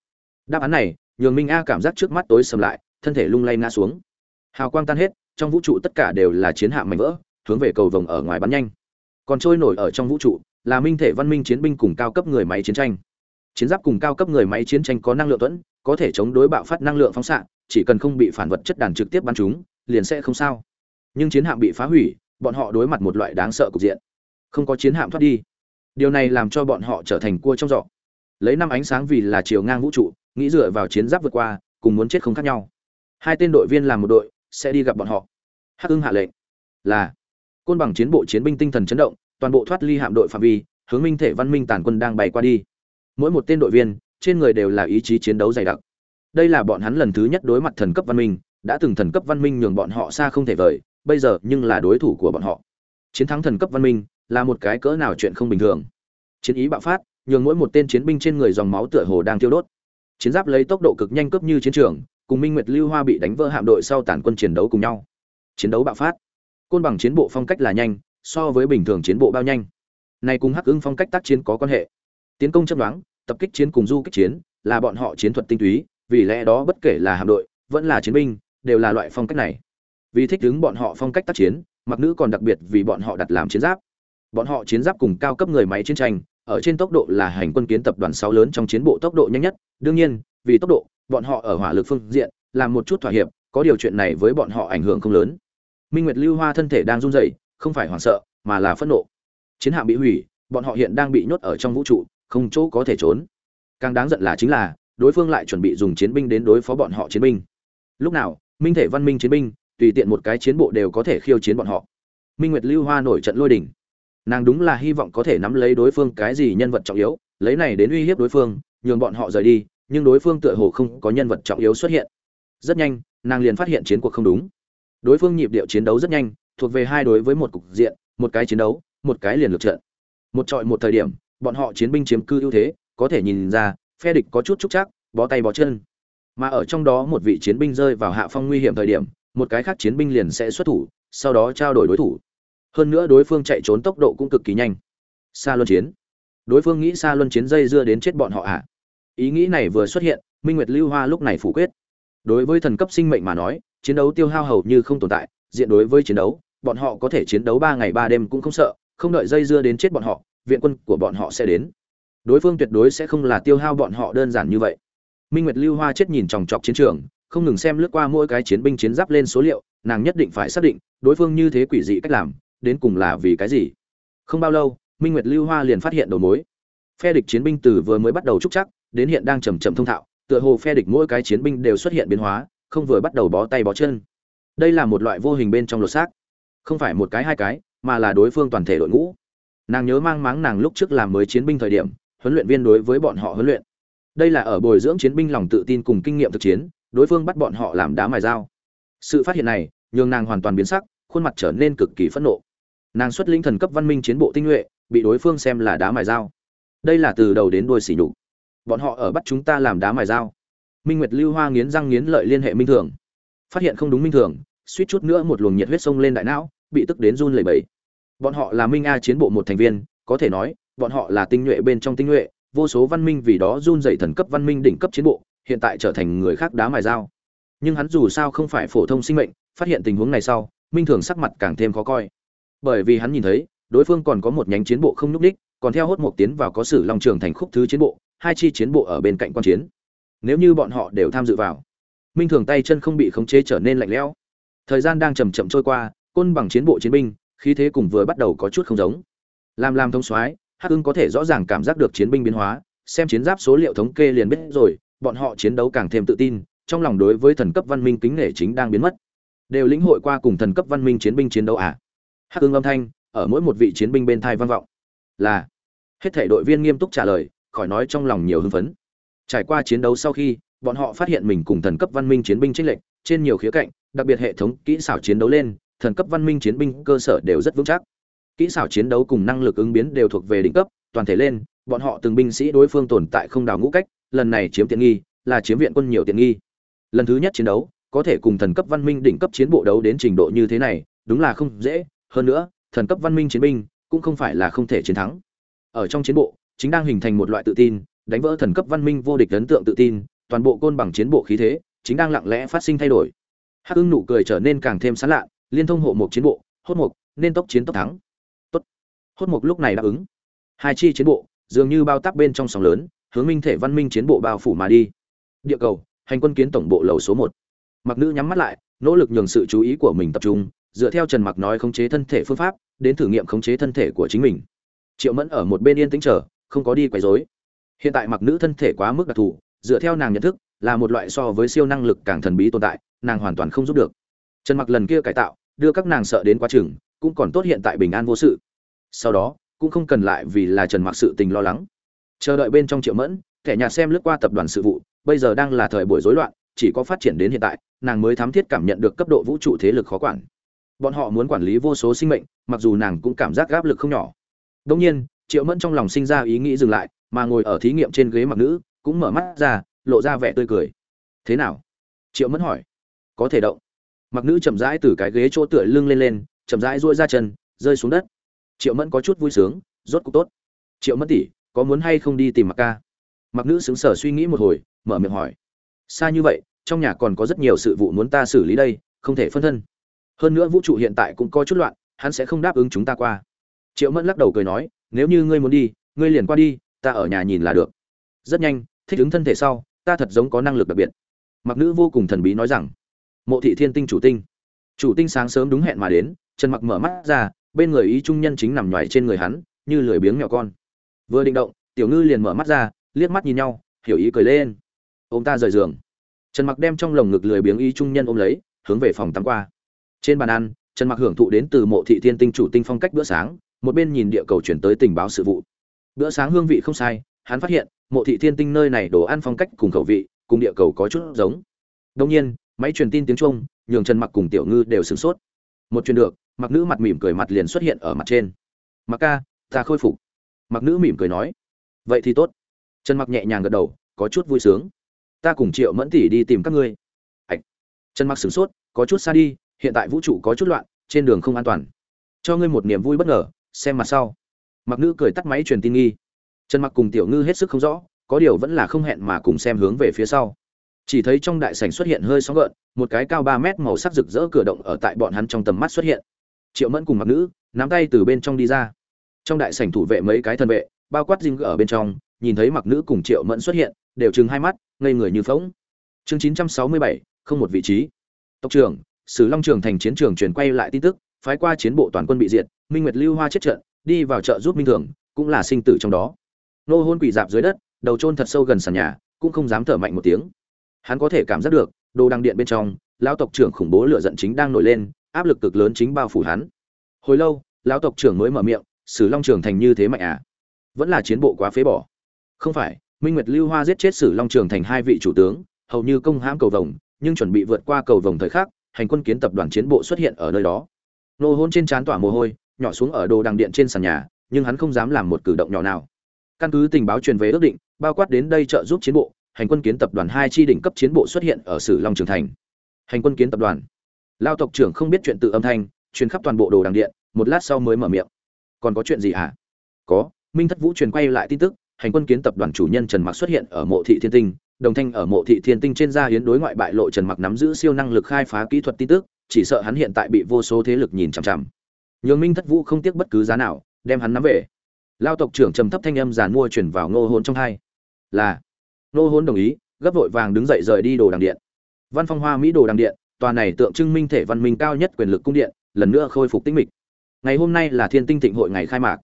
S1: Đáp án này, nhường minh a cảm giác trước mắt tối sầm lại, thân thể lung lay ngã xuống. Hào quang tan hết, trong vũ trụ tất cả đều là chiến hạm mảnh vỡ, hướng về cầu vồng ở ngoài bắn nhanh. Còn trôi nổi ở trong vũ trụ, là minh thể văn minh chiến binh cùng cao cấp người máy chiến tranh. Chiến giáp cùng cao cấp người máy chiến tranh có năng lượng tuẫn, có thể chống đối bạo phát năng lượng phóng xạ, chỉ cần không bị phản vật chất đàn trực tiếp bắn chúng liền sẽ không sao. Nhưng chiến hạm bị phá hủy, bọn họ đối mặt một loại đáng sợ cục diện. Không có chiến hạm thoát đi. Điều này làm cho bọn họ trở thành cua trong giỏ lấy năm ánh sáng vì là chiều ngang vũ trụ, nghĩ dựa vào chiến giáp vượt qua, cùng muốn chết không khác nhau. Hai tên đội viên làm một đội, sẽ đi gặp bọn họ. Hắc ưng hạ lệnh là côn bằng chiến bộ chiến binh tinh thần chấn động, toàn bộ thoát ly hạm đội phạm vi, hướng minh thể văn minh tàn quân đang bay qua đi. Mỗi một tên đội viên, trên người đều là ý chí chiến đấu dày đặc. Đây là bọn hắn lần thứ nhất đối mặt thần cấp văn minh, đã từng thần cấp văn minh nhường bọn họ xa không thể vời, bây giờ nhưng là đối thủ của bọn họ. Chiến thắng thần cấp văn minh là một cái cỡ nào chuyện không bình thường. Chiến ý bạo phát nhường mỗi một tên chiến binh trên người dòng máu tựa hồ đang thiêu đốt. Chiến giáp lấy tốc độ cực nhanh cướp như chiến trường, cùng minh nguyệt lưu hoa bị đánh vỡ hạm đội sau tản quân chiến đấu cùng nhau. Chiến đấu bạo phát. Côn bằng chiến bộ phong cách là nhanh, so với bình thường chiến bộ bao nhanh. Này cùng hắc Ưng phong cách tác chiến có quan hệ. Tiến công chớp đoán, tập kích chiến cùng du kích chiến, là bọn họ chiến thuật tinh túy, vì lẽ đó bất kể là hạm đội, vẫn là chiến binh, đều là loại phong cách này. Vì thích ứng bọn họ phong cách tác chiến, mặc nữ còn đặc biệt vì bọn họ đặt làm chiến giáp. Bọn họ chiến giáp cùng cao cấp người máy chiến tranh ở trên tốc độ là hành quân kiến tập đoàn sáu lớn trong chiến bộ tốc độ nhanh nhất. Đương nhiên, vì tốc độ, bọn họ ở hỏa lực phương diện, làm một chút thỏa hiệp, có điều chuyện này với bọn họ ảnh hưởng không lớn. Minh nguyệt lưu hoa thân thể đang run rẩy, không phải hoảng sợ, mà là phẫn nộ. Chiến hạm bị hủy, bọn họ hiện đang bị nhốt ở trong vũ trụ, không chỗ có thể trốn. Càng đáng giận là chính là, đối phương lại chuẩn bị dùng chiến binh đến đối phó bọn họ chiến binh. Lúc nào, minh thể văn minh chiến binh, tùy tiện một cái chiến bộ đều có thể khiêu chiến bọn họ. Minh nguyệt lưu hoa nổi trận lôi đình nàng đúng là hy vọng có thể nắm lấy đối phương cái gì nhân vật trọng yếu, lấy này đến uy hiếp đối phương, nhường bọn họ rời đi, nhưng đối phương tựa hồ không có nhân vật trọng yếu xuất hiện. Rất nhanh, nàng liền phát hiện chiến cuộc không đúng. Đối phương nhịp điệu chiến đấu rất nhanh, thuộc về hai đối với một cục diện, một cái chiến đấu, một cái liền lực trận. Một trọi một thời điểm, bọn họ chiến binh chiếm cư ưu thế, có thể nhìn ra, phe địch có chút trúc chắc bó tay bó chân. Mà ở trong đó một vị chiến binh rơi vào hạ phong nguy hiểm thời điểm, một cái khác chiến binh liền sẽ xuất thủ, sau đó trao đổi đối thủ hơn nữa đối phương chạy trốn tốc độ cũng cực kỳ nhanh. Xa luân chiến. Đối phương nghĩ xa luân chiến dây dưa đến chết bọn họ ạ à. ý nghĩ này vừa xuất hiện, minh nguyệt lưu hoa lúc này phủ quyết. Đối với thần cấp sinh mệnh mà nói, chiến đấu tiêu hao hầu như không tồn tại, diện đối với chiến đấu, bọn họ có thể chiến đấu ba ngày ba đêm cũng không sợ, không đợi dây dưa đến chết bọn họ, viện quân của bọn họ sẽ đến. Đối phương tuyệt đối sẽ không là tiêu hao bọn họ đơn giản như vậy. Minh nguyệt lưu hoa chết nhìn chòng chọc chiến trường, không ngừng xem lướt qua mỗi cái chiến binh chiến giáp lên số liệu, nàng nhất định phải xác định, đối phương như thế quỷ dị cách làm đến cùng là vì cái gì? Không bao lâu, minh nguyệt lưu hoa liền phát hiện đầu mối. Phe địch chiến binh từ vừa mới bắt đầu trúc chắc, đến hiện đang chầm chậm thông thạo, tựa hồ phe địch mỗi cái chiến binh đều xuất hiện biến hóa, không vừa bắt đầu bó tay bó chân. Đây là một loại vô hình bên trong lột xác. Không phải một cái hai cái, mà là đối phương toàn thể đội ngũ. Nàng nhớ mang máng nàng lúc trước làm mới chiến binh thời điểm, huấn luyện viên đối với bọn họ huấn luyện. Đây là ở bồi dưỡng chiến binh lòng tự tin cùng kinh nghiệm thực chiến, đối phương bắt bọn họ làm đá mài dao. Sự phát hiện này, nhường nàng hoàn toàn biến sắc, khuôn mặt trở nên cực kỳ phẫn nộ nàng xuất linh thần cấp văn minh chiến bộ tinh nhuệ, bị đối phương xem là đá mài dao. Đây là từ đầu đến đuôi xỉ nhục. Bọn họ ở bắt chúng ta làm đá mài dao. Minh nguyệt lưu hoa nghiến răng nghiến lợi liên hệ minh thường. Phát hiện không đúng minh thường, suýt chút nữa một luồng nhiệt huyết sông lên đại não, bị tức đến run lẩy bẩy. Bọn họ là minh a chiến bộ một thành viên, có thể nói, bọn họ là tinh nhuệ bên trong tinh nhuệ, vô số văn minh vì đó run dậy thần cấp văn minh đỉnh cấp chiến bộ, hiện tại trở thành người khác đá mài dao. Nhưng hắn dù sao không phải phổ thông sinh mệnh, phát hiện tình huống này sau, minh thường sắc mặt càng thêm khó coi bởi vì hắn nhìn thấy, đối phương còn có một nhánh chiến bộ không nhúc đích còn theo hốt một tiến vào có sử long trường thành khúc thứ chiến bộ, hai chi chiến bộ ở bên cạnh quan chiến. Nếu như bọn họ đều tham dự vào, minh thường tay chân không bị khống chế trở nên lạnh lẽo. Thời gian đang chầm chậm trôi qua, côn bằng chiến bộ chiến binh, khí thế cùng vừa bắt đầu có chút không giống. Làm làm thông soái, hắc ưng có thể rõ ràng cảm giác được chiến binh biến hóa, xem chiến giáp số liệu thống kê liền biết rồi, bọn họ chiến đấu càng thêm tự tin, trong lòng đối với thần cấp văn minh kính nể chính đang biến mất. Đều lĩnh hội qua cùng thần cấp văn minh chiến binh chiến đấu à? Hắc ưng âm thanh, ở mỗi một vị chiến binh bên thai vang vọng. Là, hết thể đội viên nghiêm túc trả lời, khỏi nói trong lòng nhiều hưng phấn. Trải qua chiến đấu sau khi, bọn họ phát hiện mình cùng thần cấp văn minh chiến binh trích lệnh trên nhiều khía cạnh, đặc biệt hệ thống, kỹ xảo chiến đấu lên, thần cấp văn minh chiến binh cơ sở đều rất vững chắc. Kỹ xảo chiến đấu cùng năng lực ứng biến đều thuộc về đỉnh cấp, toàn thể lên, bọn họ từng binh sĩ đối phương tồn tại không đào ngũ cách, lần này chiếm tiện nghi, là chiếm viện quân nhiều tiện nghi. Lần thứ nhất chiến đấu, có thể cùng thần cấp văn minh đỉnh cấp chiến bộ đấu đến trình độ như thế này, đúng là không dễ hơn nữa, thần cấp văn minh chiến binh cũng không phải là không thể chiến thắng. Ở trong chiến bộ, chính đang hình thành một loại tự tin, đánh vỡ thần cấp văn minh vô địch ấn tượng tự tin, toàn bộ côn bằng chiến bộ khí thế chính đang lặng lẽ phát sinh thay đổi. Hắc ưng nụ cười trở nên càng thêm sán lạ liên thông hộ một chiến bộ, hốt mục nên tốc chiến tốc thắng. Tốt. Hốt mục lúc này đáp ứng. Hai chi chiến bộ, dường như bao tác bên trong sóng lớn, hướng minh thể văn minh chiến bộ bao phủ mà đi. Địa cầu, hành quân kiến tổng bộ lầu số một. Mặc nữ nhắm mắt lại, nỗ lực nhường sự chú ý của mình tập trung dựa theo trần mặc nói khống chế thân thể phương pháp, đến thử nghiệm khống chế thân thể của chính mình. Triệu mẫn ở một bên yên tĩnh chờ, không có đi quấy rối. Hiện tại mặc nữ thân thể quá mức đặc thù, dựa theo nàng nhận thức, là một loại so với siêu năng lực càng thần bí tồn tại, nàng hoàn toàn không giúp được. Trần mặc lần kia cải tạo, đưa các nàng sợ đến quá chừng, cũng còn tốt hiện tại bình an vô sự. Sau đó, cũng không cần lại vì là trần mặc sự tình lo lắng. Chờ đợi bên trong triệu mẫn kẻ nhà xem lướt qua tập đoàn sự vụ, bây giờ đang là thời buổi rối loạn, chỉ có phát triển đến hiện tại, nàng mới thám thiết cảm nhận được cấp độ vũ trụ thế lực khó quản bọn họ muốn quản lý vô số sinh mệnh, mặc dù nàng cũng cảm giác áp lực không nhỏ. Đông nhiên, triệu mẫn trong lòng sinh ra ý nghĩ dừng lại, mà ngồi ở thí nghiệm trên ghế mặc nữ, cũng mở mắt ra, lộ ra vẻ tươi cười. Thế nào? Triệu mẫn hỏi. Có thể động. Mặc nữ chậm rãi từ cái ghế chỗ tựa lưng lên lên, chậm rãi duỗi ra chân, rơi xuống đất. Triệu mẫn có chút vui sướng, rốt cục tốt. Triệu mẫn tỷ, có muốn hay không đi tìm mặc ca? Mặc nữ xứng sở suy nghĩ một hồi, mở miệng hỏi. Xa như vậy, trong nhà còn có rất nhiều sự vụ muốn ta xử lý đây, không thể phân thân hơn nữa vũ trụ hiện tại cũng có chút loạn, hắn sẽ không đáp ứng chúng ta qua. Triệu mẫn lắc đầu cười nói, nếu như ngươi muốn đi, ngươi liền qua đi, ta ở nhà nhìn là được. Rất nhanh, thích ứng thân thể sau, ta thật giống có năng lực đặc biệt. Mặc nữ vô cùng thần bí nói rằng, mộ thị thiên tinh chủ tinh. Chủ tinh sáng sớm đúng hẹn mà đến, trần mặc mở mắt ra, bên người ý trung nhân chính nằm nhoài trên người hắn, như lười biếng nhỏ con. Vừa định động, tiểu ngư liền mở mắt ra, liếc mắt nhìn nhau, hiểu ý cười lên. Ô m ta rời giường. Trần mặc đem trong lồng ngực lười biếng ý trung nhân ôm lấy, hướng về phòng tắm qua trên bàn ăn, trần mặc hưởng thụ đến từ mộ thị thiên tinh chủ tinh phong cách bữa sáng, một bên nhìn địa cầu chuyển tới tình báo sự vụ. Bữa sáng hương vị không sai, hắn phát hiện, mộ thị thiên tinh nơi này đồ ăn phong cách cùng khẩu vị, cùng địa cầu có chút giống. Đông nhiên, máy truyền tin tiếng trung, nhường trần mặc cùng tiểu ngư đều sửng sốt. Một truyền được, mặc nữ mặt mỉm cười mặt liền xuất hiện ở mặt trên. Mặc ca, ta khôi phục. Mặc nữ mỉm cười nói. Vậy thì tốt. Trần mặc nhẹ nhàng gật đầu, có chút vui sướng. Ta cùng triệu mẫn tỷ đi tìm các ngươi. Ạch. Trần mặc sửng sốt, có chút xa đi hiện tại vũ trụ có chút loạn, trên đường không an toàn. Cho ngươi một niềm vui bất ngờ, xem mặt sau. Mặc nữ cười tắt máy truyền tin nghi. Trần mặc cùng tiểu ngư hết sức không rõ, có điều vẫn là không hẹn mà cùng xem hướng về phía sau. Chỉ thấy trong đại sảnh xuất hiện hơi sóng gợn, một cái cao ba mét màu sắc rực rỡ cửa động ở tại bọn hắn trong tầm mắt xuất hiện. Triệu mẫn cùng mặc nữ nắm tay từ bên trong đi ra. Trong đại sảnh thủ vệ mấy cái thân vệ, bao quát dinh ở bên trong, nhìn thấy mặc nữ cùng triệu mẫn xuất hiện, đều chừng hai mắt, ngây người như phóng chương chín trăm sáu mươi bảy, không một vị trí. Tộc trưởng sử long trường thành chiến trường chuyển quay lại tin tức, phái qua chiến bộ toàn quân bị diệt, minh nguyệt lưu hoa chết trận, đi vào chợ giúp minh thường, cũng là sinh tử trong đó. Nô hôn quỷ dạp dưới đất, đầu trôn thật sâu gần sàn nhà, cũng không dám thở mạnh một tiếng. Hắn có thể cảm giác được, đồ đăng điện bên trong, lão tộc trưởng khủng bố lửa giận chính đang nổi lên, áp lực cực lớn chính bao phủ hắn. Hồi lâu, lão tộc trưởng mới mở miệng, sử long trường thành như thế mạnh à? Vẫn là chiến bộ quá phế bỏ. Không phải, minh nguyệt lưu hoa giết chết sử long trường thành hai vị chủ tướng, hầu như công hãm cầu vồng, nhưng chuẩn bị vượt qua cầu vồng thời khắc hành quân kiến tập đoàn chiến bộ xuất hiện ở nơi đó. Nô hôn trên trán tỏa mồ hôi, nhỏ xuống ở đồ đằng điện trên sàn nhà, nhưng hắn không dám làm một cử động nhỏ nào. Căn cứ tình báo truyền về ước định, bao quát đến đây trợ giúp chiến bộ, hành quân kiến tập đoàn hai chi đỉnh cấp chiến bộ xuất hiện ở sử long trường thành. Hành quân kiến tập đoàn. Lao tộc trưởng không biết chuyện tự âm thanh, truyền khắp toàn bộ đồ đằng điện, một lát sau mới mở miệng. Còn có chuyện gì hả? Có, minh thất vũ truyền quay lại tin tức, hành quân kiến tập đoàn chủ nhân trần mặc xuất hiện ở mộ thị thiên tinh đồng thanh ở mộ thị thiên tinh trên gia hiến đối ngoại bại lộ trần mặc nắm giữ siêu năng lực khai phá kỹ thuật tin tức, chỉ sợ hắn hiện tại bị vô số thế lực nhìn chằm chằm. Nhường minh thất vũ không tiếc bất cứ giá nào, đem hắn nắm về. Lao tộc trưởng trầm thấp thanh âm giàn mua chuyển vào ngô hôn trong hai. Là. Ngô hôn đồng ý, gấp vội vàng đứng dậy rời đi đồ đằng điện. Văn phong hoa mỹ đồ đằng điện, tòa này tượng trưng minh thể văn minh cao nhất quyền lực cung điện, lần nữa khôi phục tinh mịch. Ngày hôm nay là thiên tinh thịnh hội ngày khai mạc.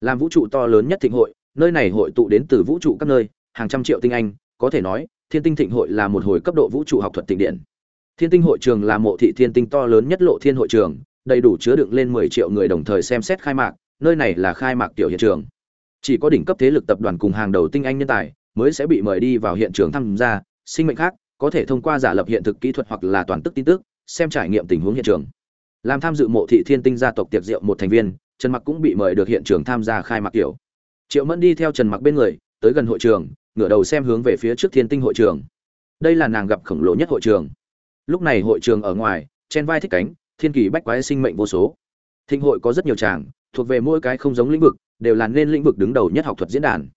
S1: Làm vũ trụ to lớn nhất thịnh hội, nơi này hội tụ đến từ vũ trụ các nơi, hàng trăm triệu tinh anh có thể nói, thiên tinh thịnh hội là một hồi cấp độ vũ trụ học thuật tịnh điện. Thiên tinh hội trường là mộ thị thiên tinh to lớn nhất lộ thiên hội trường, đầy đủ chứa đựng lên 10 triệu người đồng thời xem xét khai mạc, nơi này là khai mạc tiểu hiện trường. Chỉ có đỉnh cấp thế lực tập đoàn cùng hàng đầu tinh anh nhân tài mới sẽ bị mời đi vào hiện trường tham gia, sinh mệnh khác, có thể thông qua giả lập hiện thực kỹ thuật hoặc là toàn tức tin tức, xem trải nghiệm tình huống hiện trường. Làm tham dự mộ thị thiên tinh gia tộc tiệc rượu một thành viên, trần mặc cũng bị mời được hiện trường tham gia khai mạc kiểu triệu mẫn đi theo trần mặc bên người, tới gần hội trường ngửa đầu xem hướng về phía trước thiên tinh hội trường. Đây là nàng gặp khổng lồ nhất hội trường. Lúc này hội trường ở ngoài, trên vai thích cánh, thiên kỳ bách quái sinh mệnh vô số. Thịnh hội có rất nhiều tràng thuộc về mỗi cái không giống lĩnh vực, đều là nên lĩnh vực đứng đầu nhất học thuật diễn đàn.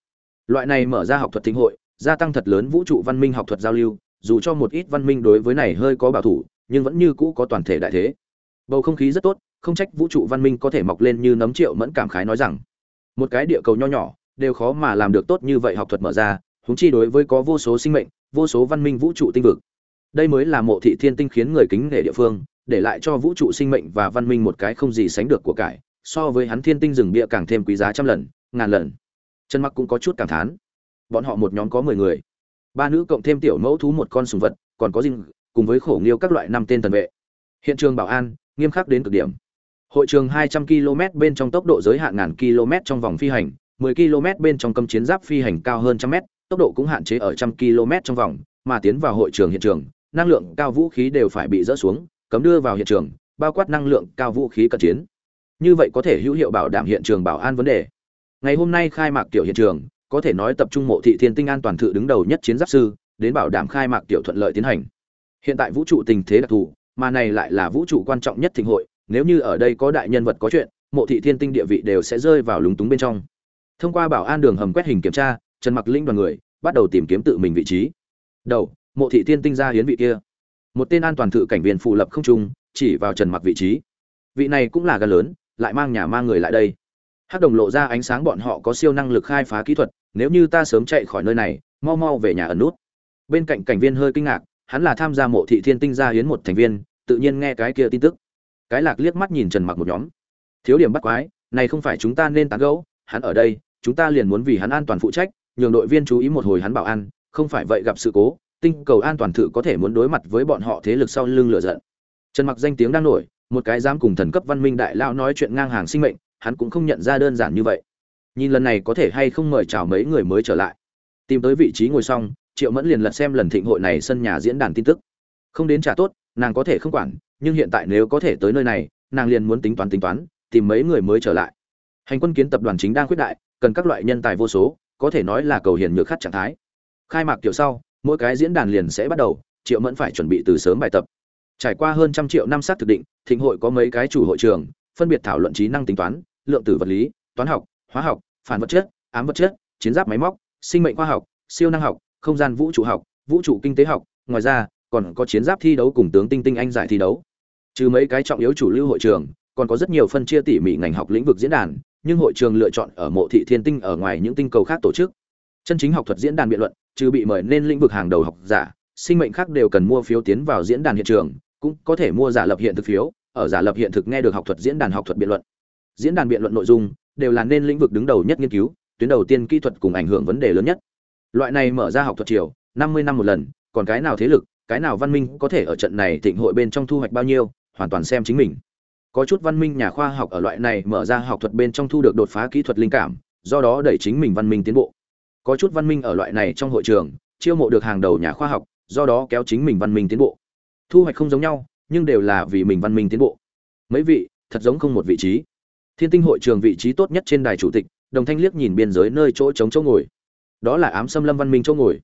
S1: Loại này mở ra học thuật thịnh hội, gia tăng thật lớn vũ trụ văn minh học thuật giao lưu, dù cho một ít văn minh đối với này hơi có bảo thủ, nhưng vẫn như cũ có toàn thể đại thế. Bầu không khí rất tốt, không trách vũ trụ văn minh có thể mọc lên như nấm triệu mẫn cảm khái nói rằng, một cái địa cầu nho nhỏ đều khó mà làm được tốt như vậy học thuật mở ra húng chi đối với có vô số sinh mệnh, vô số văn minh vũ trụ tinh vực. Đây mới là mộ thị thiên tinh khiến người kính nể địa phương, để lại cho vũ trụ sinh mệnh và văn minh một cái không gì sánh được của cải, so với hắn thiên tinh rừng bia càng thêm quý giá trăm lần, ngàn lần. Chân mặc cũng có chút cảm thán. Bọn họ một nhóm có mười người. Ba nữ cộng thêm tiểu mẫu thú một con sùng vật, còn có dinh, cùng với khổ nghiêu các loại năm tên thần vệ. Hiện trường bảo an, nghiêm khắc đến cực điểm. Hội trường 200 km bên trong tốc độ giới hạn ngàn km trong vòng phi hành 10 km bên trong cấm chiến giáp phi hành cao hơn trăm mét, tốc độ cũng hạn chế ở trăm km trong vòng, mà tiến vào hội trường hiện trường, năng lượng cao vũ khí đều phải bị dỡ xuống, cấm đưa vào hiện trường, bao quát năng lượng cao vũ khí cận chiến. Như vậy có thể hữu hiệu bảo đảm hiện trường bảo an vấn đề. Ngày hôm nay khai mạc tiểu hiện trường, có thể nói tập trung mộ thị thiên tinh an toàn thự đứng đầu nhất chiến giáp sư, đến bảo đảm khai mạc tiểu thuận lợi tiến hành. Hiện tại vũ trụ tình thế đặc thù, mà này lại là vũ trụ quan trọng nhất thịnh hội, nếu như ở đây có đại nhân vật có chuyện, mộ thị thiên tinh địa vị đều sẽ rơi vào lúng túng bên trong thông qua bảo an đường hầm quét hình kiểm tra, trần mặc linh đoàn người bắt đầu tìm kiếm tự mình vị trí. Đầu, mộ thị thiên tinh ra hiến vị kia. Một tên an toàn thự cảnh viên phụ lập không trung, chỉ vào trần mặc vị trí. Vị này cũng là gần lớn, lại mang nhà mang người lại đây. Hắc đồng lộ ra ánh sáng bọn họ có siêu năng lực khai phá kỹ thuật, nếu như ta sớm chạy khỏi nơi này, mau mau về nhà ẩn nút. Bên cạnh cảnh viên hơi kinh ngạc, hắn là tham gia mộ thị thiên tinh gia hiến một thành viên, tự nhiên nghe cái kia tin tức. Cái lạc liếc mắt nhìn trần mặc một nhóm. Thiếu điểm bắt quái, này không phải chúng ta nên tán gẫu, hắn ở đây chúng ta liền muốn vì hắn an toàn phụ trách, nhường đội viên chú ý một hồi hắn bảo an, không phải vậy gặp sự cố, tinh cầu an toàn thử có thể muốn đối mặt với bọn họ thế lực sau lưng lửa giận. Trần mặc danh tiếng đang nổi, một cái dám cùng thần cấp văn minh đại lão nói chuyện ngang hàng sinh mệnh, hắn cũng không nhận ra đơn giản như vậy. Nhìn lần này có thể hay không mời chào mấy người mới trở lại. Tìm tới vị trí ngồi xong, triệu mẫn liền lật xem lần thịnh hội này sân nhà diễn đàn tin tức. Không đến trả tốt, nàng có thể không quản, nhưng hiện tại nếu có thể tới nơi này, nàng liền muốn tính toán tính toán, tìm mấy người mới trở lại. Hành quân kiến tập đoàn chính đang quyết đại cần các loại nhân tài vô số, có thể nói là cầu hiền nhược khát trạng thái. Khai mạc kiểu sau, mỗi cái diễn đàn liền sẽ bắt đầu, triệu mẫn phải chuẩn bị từ sớm bài tập. Trải qua hơn trăm triệu năm sát thực định, thịnh hội có mấy cái chủ hội trường, phân biệt thảo luận trí năng tính toán, lượng tử vật lý, toán học, hóa học, phản vật chất, ám vật chất, chiến giáp máy móc, sinh mệnh khoa học, siêu năng học, không gian vũ trụ học, vũ trụ kinh tế học, ngoài ra, còn có chiến giáp thi đấu cùng tướng tinh tinh anh giải thi đấu. Trừ mấy cái trọng yếu chủ lưu hội trường, còn có rất nhiều phân chia tỉ mỉ ngành học lĩnh vực diễn đàn nhưng hội trường lựa chọn ở mộ thị thiên tinh ở ngoài những tinh cầu khác tổ chức. Chân chính học thuật diễn đàn biện luận trừ bị mời nên lĩnh vực hàng đầu học giả sinh mệnh khác đều cần mua phiếu tiến vào diễn đàn hiện trường cũng có thể mua giả lập hiện thực phiếu ở giả lập hiện thực nghe được học thuật diễn đàn học thuật biện luận. Diễn đàn biện luận nội dung đều là nên lĩnh vực đứng đầu nhất nghiên cứu tuyến đầu tiên kỹ thuật cùng ảnh hưởng vấn đề lớn nhất. Loại này mở ra học thuật chiều, năm mươi năm một lần còn cái nào thế lực cái nào văn minh có thể ở trận này thịnh hội bên trong thu hoạch bao nhiêu hoàn toàn xem chính mình có chút văn minh nhà khoa học ở loại này mở ra học thuật bên trong thu được đột phá kỹ thuật linh cảm, do đó đẩy chính mình văn minh tiến bộ. Có chút văn minh ở loại này trong hội trường, chiêu mộ được hàng đầu nhà khoa học, do đó kéo chính mình văn minh tiến bộ. Thu hoạch không giống nhau, nhưng đều là vì mình văn minh tiến bộ. Mấy vị, thật giống không một vị trí. Thiên tinh hội trường vị trí tốt nhất trên đài chủ tịch, đồng thanh liếc nhìn biên giới nơi chỗ trống chỗ ngồi. Đó là ám xâm lâm văn minh chỗ ngồi.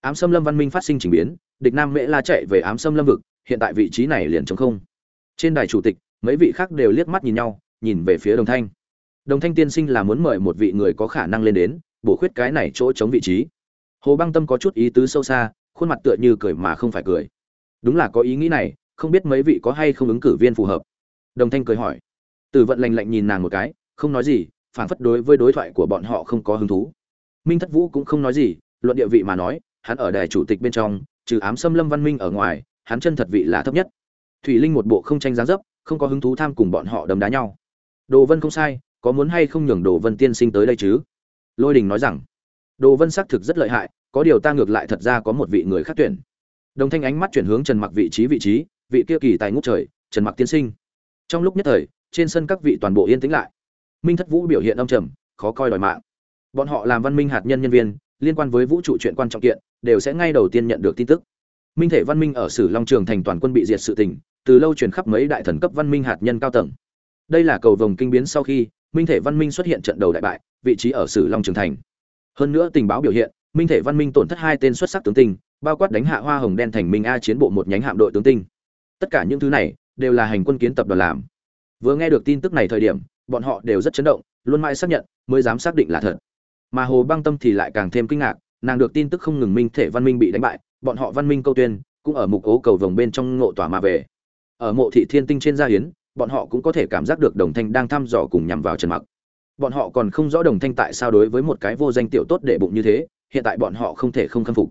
S1: Ám xâm lâm văn minh phát sinh trình biến, địch nam mễ la chạy về ám xâm lâm vực, hiện tại vị trí này liền trống không. Trên đài chủ tịch mấy vị khác đều liếc mắt nhìn nhau, nhìn về phía đồng thanh. Đồng thanh tiên sinh là muốn mời một vị người có khả năng lên đến, bổ khuyết cái này chỗ chống vị trí. Hồ băng tâm có chút ý tứ sâu xa, khuôn mặt tựa như cười mà không phải cười. Đúng là có ý nghĩ này, không biết mấy vị có hay không ứng cử viên phù hợp. Đồng thanh cười hỏi. Tử vận lành lạnh nhìn nàng một cái, không nói gì, phản phất đối với đối thoại của bọn họ không có hứng thú. Minh thất vũ cũng không nói gì, luận địa vị mà nói, hắn ở đài chủ tịch bên trong, trừ ám xâm lâm văn minh ở ngoài, hắn chân thật vị là thấp nhất. Thủy linh một bộ không tranh giá dấp không có hứng thú tham cùng bọn họ đấm đá nhau. Đồ vân không sai, có muốn hay không nhường đồ vân tiên sinh tới đây chứ? Lôi đình nói rằng, đồ vân xác thực rất lợi hại, có điều ta ngược lại thật ra có một vị người khác tuyển. Đồng thanh ánh mắt chuyển hướng trần mặc vị trí vị trí, vị kia kỳ tài ngút trời, trần mặc tiên sinh. Trong lúc nhất thời, trên sân các vị toàn bộ yên tĩnh lại. Minh thất vũ biểu hiện âm trầm, khó coi đòi mạng. Bọn họ làm văn minh hạt nhân nhân viên, liên quan với vũ trụ chuyện quan trọng kiện, đều sẽ ngay đầu tiên nhận được tin tức. Minh thể văn minh ở sử long trường thành toàn quân bị diệt sự tình từ lâu truyền khắp mấy đại thần cấp văn minh hạt nhân cao tầng. Đây là cầu vồng kinh biến sau khi, minh thể văn minh xuất hiện trận đầu đại bại, vị trí ở sử long trường thành. Hơn nữa tình báo biểu hiện, minh thể văn minh tổn thất hai tên xuất sắc tướng tinh, bao quát đánh hạ hoa hồng đen thành minh a chiến bộ một nhánh hạm đội tướng tinh. Tất cả những thứ này đều là hành quân kiến tập đoàn làm. Vừa nghe được tin tức này thời điểm, bọn họ đều rất chấn động, luôn mãi xác nhận, mới dám xác định là thật. Mà hồ băng tâm thì lại càng thêm kinh ngạc, nàng được tin tức không ngừng minh thể văn minh bị đánh bại, bọn họ văn minh câu tuyên, cũng ở mục ố cầu vồng bên trong ngộ tỏa mà về ở mộ thị thiên tinh trên gia hiến, bọn họ cũng có thể cảm giác được đồng thanh đang thăm dò cùng nhằm vào trần mặc. Bọn họ còn không rõ đồng thanh tại sao đối với một cái vô danh tiểu tốt để bụng như thế, hiện tại bọn họ không thể không khâm phục.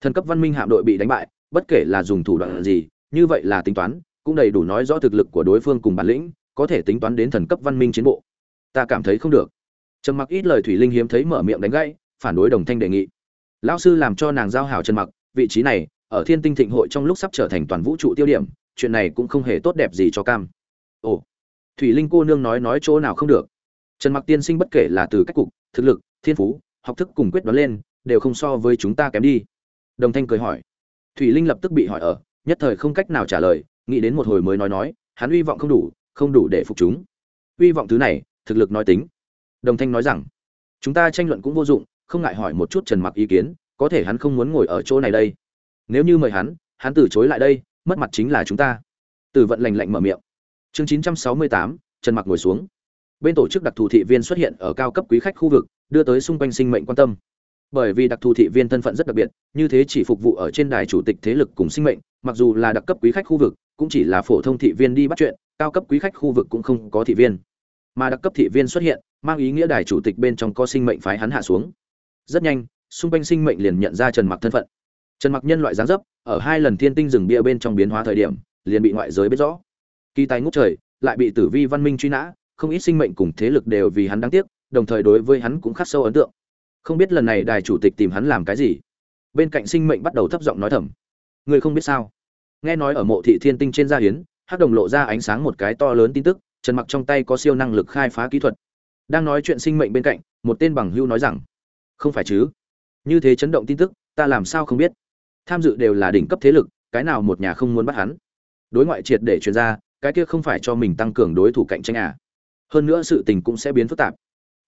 S1: Thần cấp văn minh hạm đội bị đánh bại, bất kể là dùng thủ đoạn gì, như vậy là tính toán, cũng đầy đủ nói rõ thực lực của đối phương cùng bản lĩnh, có thể tính toán đến thần cấp văn minh chiến bộ. Ta cảm thấy không được. Trần mặc ít lời thủy linh hiếm thấy mở miệng đánh gãy, phản đối đồng thanh đề nghị. Lão sư làm cho nàng giao hảo trần mặc, vị trí này, ở thiên tinh thịnh hội trong lúc sắp trở thành toàn vũ trụ tiêu điểm chuyện này cũng không hề tốt đẹp gì cho cam. Ồ, thủy linh cô nương nói nói chỗ nào không được. Trần mặc tiên sinh bất kể là từ cách cục, thực lực, thiên phú, học thức cùng quyết đoán lên, đều không so với chúng ta kém đi. Đồng thanh cười hỏi. Thủy linh lập tức bị hỏi ở, nhất thời không cách nào trả lời, nghĩ đến một hồi mới nói nói, hắn uy vọng không đủ không đủ để phục chúng. Uy vọng thứ này, thực lực nói tính. Đồng thanh nói rằng, chúng ta tranh luận cũng vô dụng, không ngại hỏi một chút trần mặc ý kiến, có thể hắn không muốn ngồi ở chỗ này đây. Nếu như mời hắn hắn từ chối lại đây mất mặt chính là chúng ta. Từ vận lành lạnh mở miệng. Chương 968, trần mặc ngồi xuống. Bên tổ chức đặc thù thị viên xuất hiện ở cao cấp quý khách khu vực đưa tới xung quanh sinh mệnh quan tâm. Bởi vì đặc thù thị viên thân phận rất đặc biệt như thế chỉ phục vụ ở trên đài chủ tịch thế lực cùng sinh mệnh mặc dù là đặc cấp quý khách khu vực cũng chỉ là phổ thông thị viên đi bắt chuyện cao cấp quý khách khu vực cũng không có thị viên. Mà đặc cấp thị viên xuất hiện mang ý nghĩa đài chủ tịch bên trong có sinh mệnh phái hắn hạ xuống. Rất nhanh xung quanh sinh mệnh liền nhận ra trần mặc thân phận. Trần mặc nhân loại giáng dấp ở hai lần thiên tinh rừng bia bên trong biến hóa thời điểm, liền bị ngoại giới biết rõ. Kỳ tài ngút trời, lại bị tử vi văn minh truy nã, không ít sinh mệnh cùng thế lực đều vì hắn đáng tiếc, đồng thời đối với hắn cũng khắc sâu ấn tượng. Không biết lần này đài chủ tịch tìm hắn làm cái gì. Bên cạnh sinh mệnh bắt đầu thấp giọng nói thầm. Người không biết sao? Nghe nói ở mộ thị thiên tinh trên gia hiến, hắc đồng lộ ra ánh sáng một cái to lớn tin tức, trần mặc trong tay có siêu năng lực khai phá kỹ thuật. Đang nói chuyện sinh mệnh bên cạnh, một tên bằng hưu nói rằng, không phải chứ? Như thế chấn động tin tức, ta làm sao không biết? Tham dự đều là đỉnh cấp thế lực, cái nào một nhà không muốn bắt hắn? Đối ngoại triệt để truyền ra, cái kia không phải cho mình tăng cường đối thủ cạnh tranh à? Hơn nữa sự tình cũng sẽ biến phức tạp.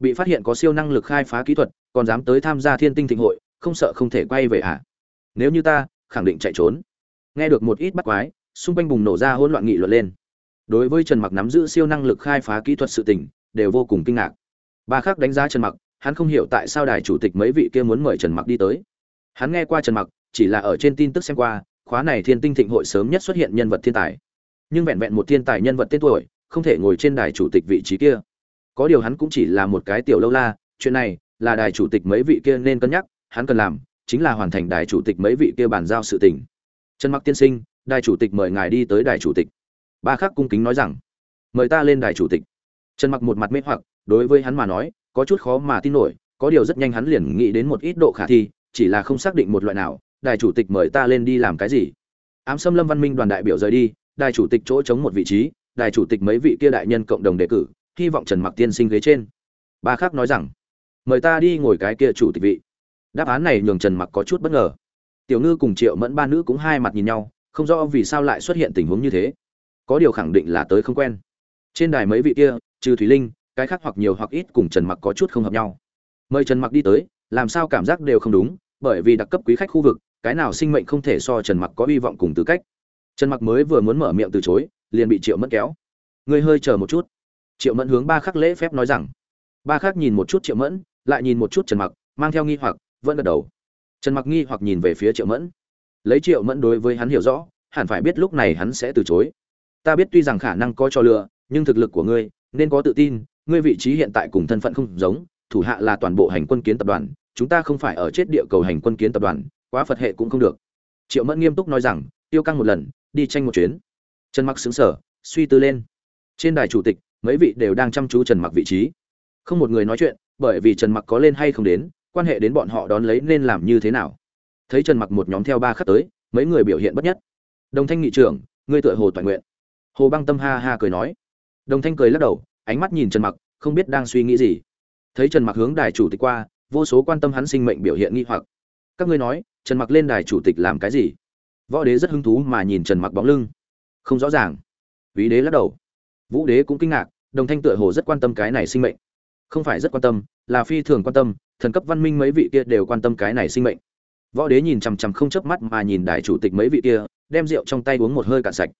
S1: Bị phát hiện có siêu năng lực khai phá kỹ thuật, còn dám tới tham gia thiên tinh thịnh hội, không sợ không thể quay về à? Nếu như ta, khẳng định chạy trốn. Nghe được một ít bắt quái, xung quanh bùng nổ ra hỗn loạn nghị luận lên. Đối với trần mặc nắm giữ siêu năng lực khai phá kỹ thuật sự tình, đều vô cùng kinh ngạc. Ba khác đánh giá trần mặc, hắn không hiểu tại sao đài chủ tịch mấy vị kia muốn mời trần mặc đi tới hắn nghe qua trần mặc, chỉ là ở trên tin tức xem qua, khóa này thiên tinh thịnh hội sớm nhất xuất hiện nhân vật thiên tài. Nhưng vẹn vẹn một thiên tài nhân vật tên tuổi, không thể ngồi trên đài chủ tịch vị trí kia. Có điều hắn cũng chỉ là một cái tiểu lâu la, chuyện này là đài chủ tịch mấy vị kia nên cân nhắc, hắn cần làm chính là hoàn thành đài chủ tịch mấy vị kia bàn giao sự tình. Trần mặc tiên sinh, đài chủ tịch mời ngài đi tới đài chủ tịch. Ba khắc cung kính nói rằng, mời ta lên đài chủ tịch. Trần mặc một mặt mê hoặc, đối với hắn mà nói, có chút khó mà tin nổi, có điều rất nhanh hắn liền nghĩ đến một ít độ khả thi chỉ là không xác định một loại nào, đài chủ tịch mời ta lên đi làm cái gì? Ám xâm lâm văn minh đoàn đại biểu rời đi, đài chủ tịch chỗ chống một vị trí, đài chủ tịch mấy vị kia đại nhân cộng đồng đề cử, hy vọng trần mặc tiên sinh ghế trên. Ba khác nói rằng, mời ta đi ngồi cái kia chủ tịch vị. Đáp án này nhường trần mặc có chút bất ngờ. Tiểu ngư cùng triệu mẫn ba nữ cũng hai mặt nhìn nhau, không rõ vì sao lại xuất hiện tình huống như thế. Có điều khẳng định là tới không quen. Trên đài mấy vị kia, trừ thủy linh, cái khác hoặc nhiều hoặc ít cùng trần mặc có chút không hợp nhau. Mời trần mặc đi tới, làm sao cảm giác đều không đúng bởi vì đặc cấp quý khách khu vực, cái nào sinh mệnh không thể so trần mặc có hy vọng cùng tư cách. Trần mặc mới vừa muốn mở miệng từ chối, liền bị triệu mẫn kéo. Ngươi hơi chờ một chút. Triệu mẫn hướng ba khắc lễ phép nói rằng. Ba khắc nhìn một chút triệu mẫn, lại nhìn một chút trần mặc, mang theo nghi hoặc, vẫn gật đầu. Trần mặc nghi hoặc nhìn về phía triệu mẫn. Lấy triệu mẫn đối với hắn hiểu rõ, hẳn phải biết lúc này hắn sẽ từ chối. Ta biết tuy rằng khả năng có cho lừa nhưng thực lực của ngươi, nên có tự tin, ngươi vị trí hiện tại cùng thân phận không giống, thủ hạ là toàn bộ hành quân kiến tập đoàn chúng ta không phải ở chết địa cầu hành quân kiến tập đoàn, quá phật hệ cũng không được. Triệu mẫn nghiêm túc nói rằng, tiêu căng một lần, đi tranh một chuyến. Trần mặc xứng sở suy tư lên. Trên đài chủ tịch, mấy vị đều đang chăm chú trần mặc vị trí. Không một người nói chuyện, bởi vì trần mặc có lên hay không đến, quan hệ đến bọn họ đón lấy nên làm như thế nào. Thấy trần mặc một nhóm theo ba khắc tới, mấy người biểu hiện bất nhất. Đồng thanh nghị trưởng, ngươi tựa hồ toàn nguyện. Hồ băng tâm ha ha cười nói. Đồng thanh cười lắc đầu, ánh mắt nhìn trần mặc, không biết đang suy nghĩ gì. Thấy trần mặc hướng đài chủ tịch qua vô số quan tâm hắn sinh mệnh biểu hiện nghi hoặc. Các ngươi nói, trần mặc lên đài chủ tịch làm cái gì? Võ đế rất hứng thú mà nhìn trần mặc bóng lưng. Không rõ ràng. Vĩ đế lắc đầu. Vũ đế cũng kinh ngạc, đồng thanh tựa hồ rất quan tâm cái này sinh mệnh. Không phải rất quan tâm, là phi thường quan tâm, thần cấp văn minh mấy vị kia đều quan tâm cái này sinh mệnh. Võ đế nhìn chằm chằm không chớp mắt mà nhìn đại chủ tịch mấy vị kia, đem rượu trong tay uống một hơi cạn sạch.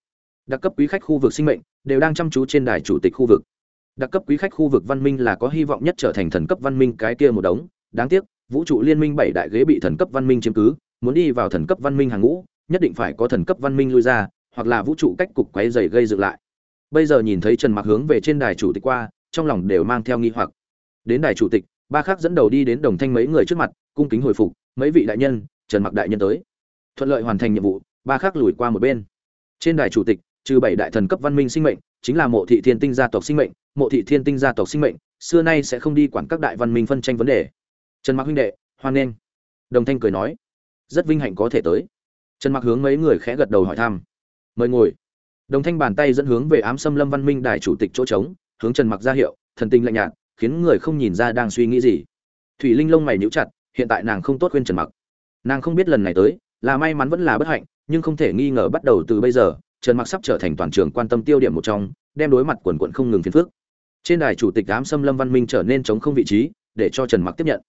S1: Đặc cấp quý khách khu vực sinh mệnh đều đang chăm chú trên đài chủ tịch khu vực. Đặc cấp quý khách khu vực văn minh là có hy vọng nhất trở thành thần cấp văn minh cái kia một đống đáng tiếc, vũ trụ liên minh bảy đại ghế bị thần cấp văn minh chiếm cứ, muốn đi vào thần cấp văn minh hàng ngũ, nhất định phải có thần cấp văn minh lui ra, hoặc là vũ trụ cách cục quấy dày gây dựng lại. Bây giờ nhìn thấy trần mặc hướng về trên đài chủ tịch qua, trong lòng đều mang theo nghi hoặc. Đến đài chủ tịch, ba khắc dẫn đầu đi đến đồng thanh mấy người trước mặt, cung kính hồi phục, mấy vị đại nhân, trần mặc đại nhân tới. Thuận lợi hoàn thành nhiệm vụ, ba khắc lùi qua một bên. Trên đài chủ tịch, trừ bảy đại thần cấp văn minh sinh mệnh, chính là mộ thị thiên tinh gia tộc sinh mệnh, mộ thị thiên tinh gia tộc sinh mệnh, xưa nay sẽ không đi quản các đại văn minh phân tranh vấn đề trần mặc huynh đệ, hoan nghênh. Đồng thanh cười nói, rất vinh hạnh có thể tới. Trần mặc hướng mấy người khẽ gật đầu hỏi thăm. Mời ngồi. Đồng thanh bàn tay dẫn hướng về ám xâm lâm văn minh đài chủ tịch chỗ trống, hướng trần mặc ra hiệu, thần tình lạnh nhạt, khiến người không nhìn ra đang suy nghĩ gì. Thủy linh lông mày nhíu chặt, hiện tại nàng không tốt khuyên trần mặc nàng không biết lần này tới, là may mắn vẫn là bất hạnh, nhưng không thể nghi ngờ bắt đầu từ bây giờ, trần mặc sắp trở thành toàn trường quan tâm tiêu điểm một trong, đem đối mặt quần quận không ngừng phiền phức. Trên đài chủ tịch ám xâm lâm văn minh trở nên chống không vị trí, để cho trần mặc tiếp nhận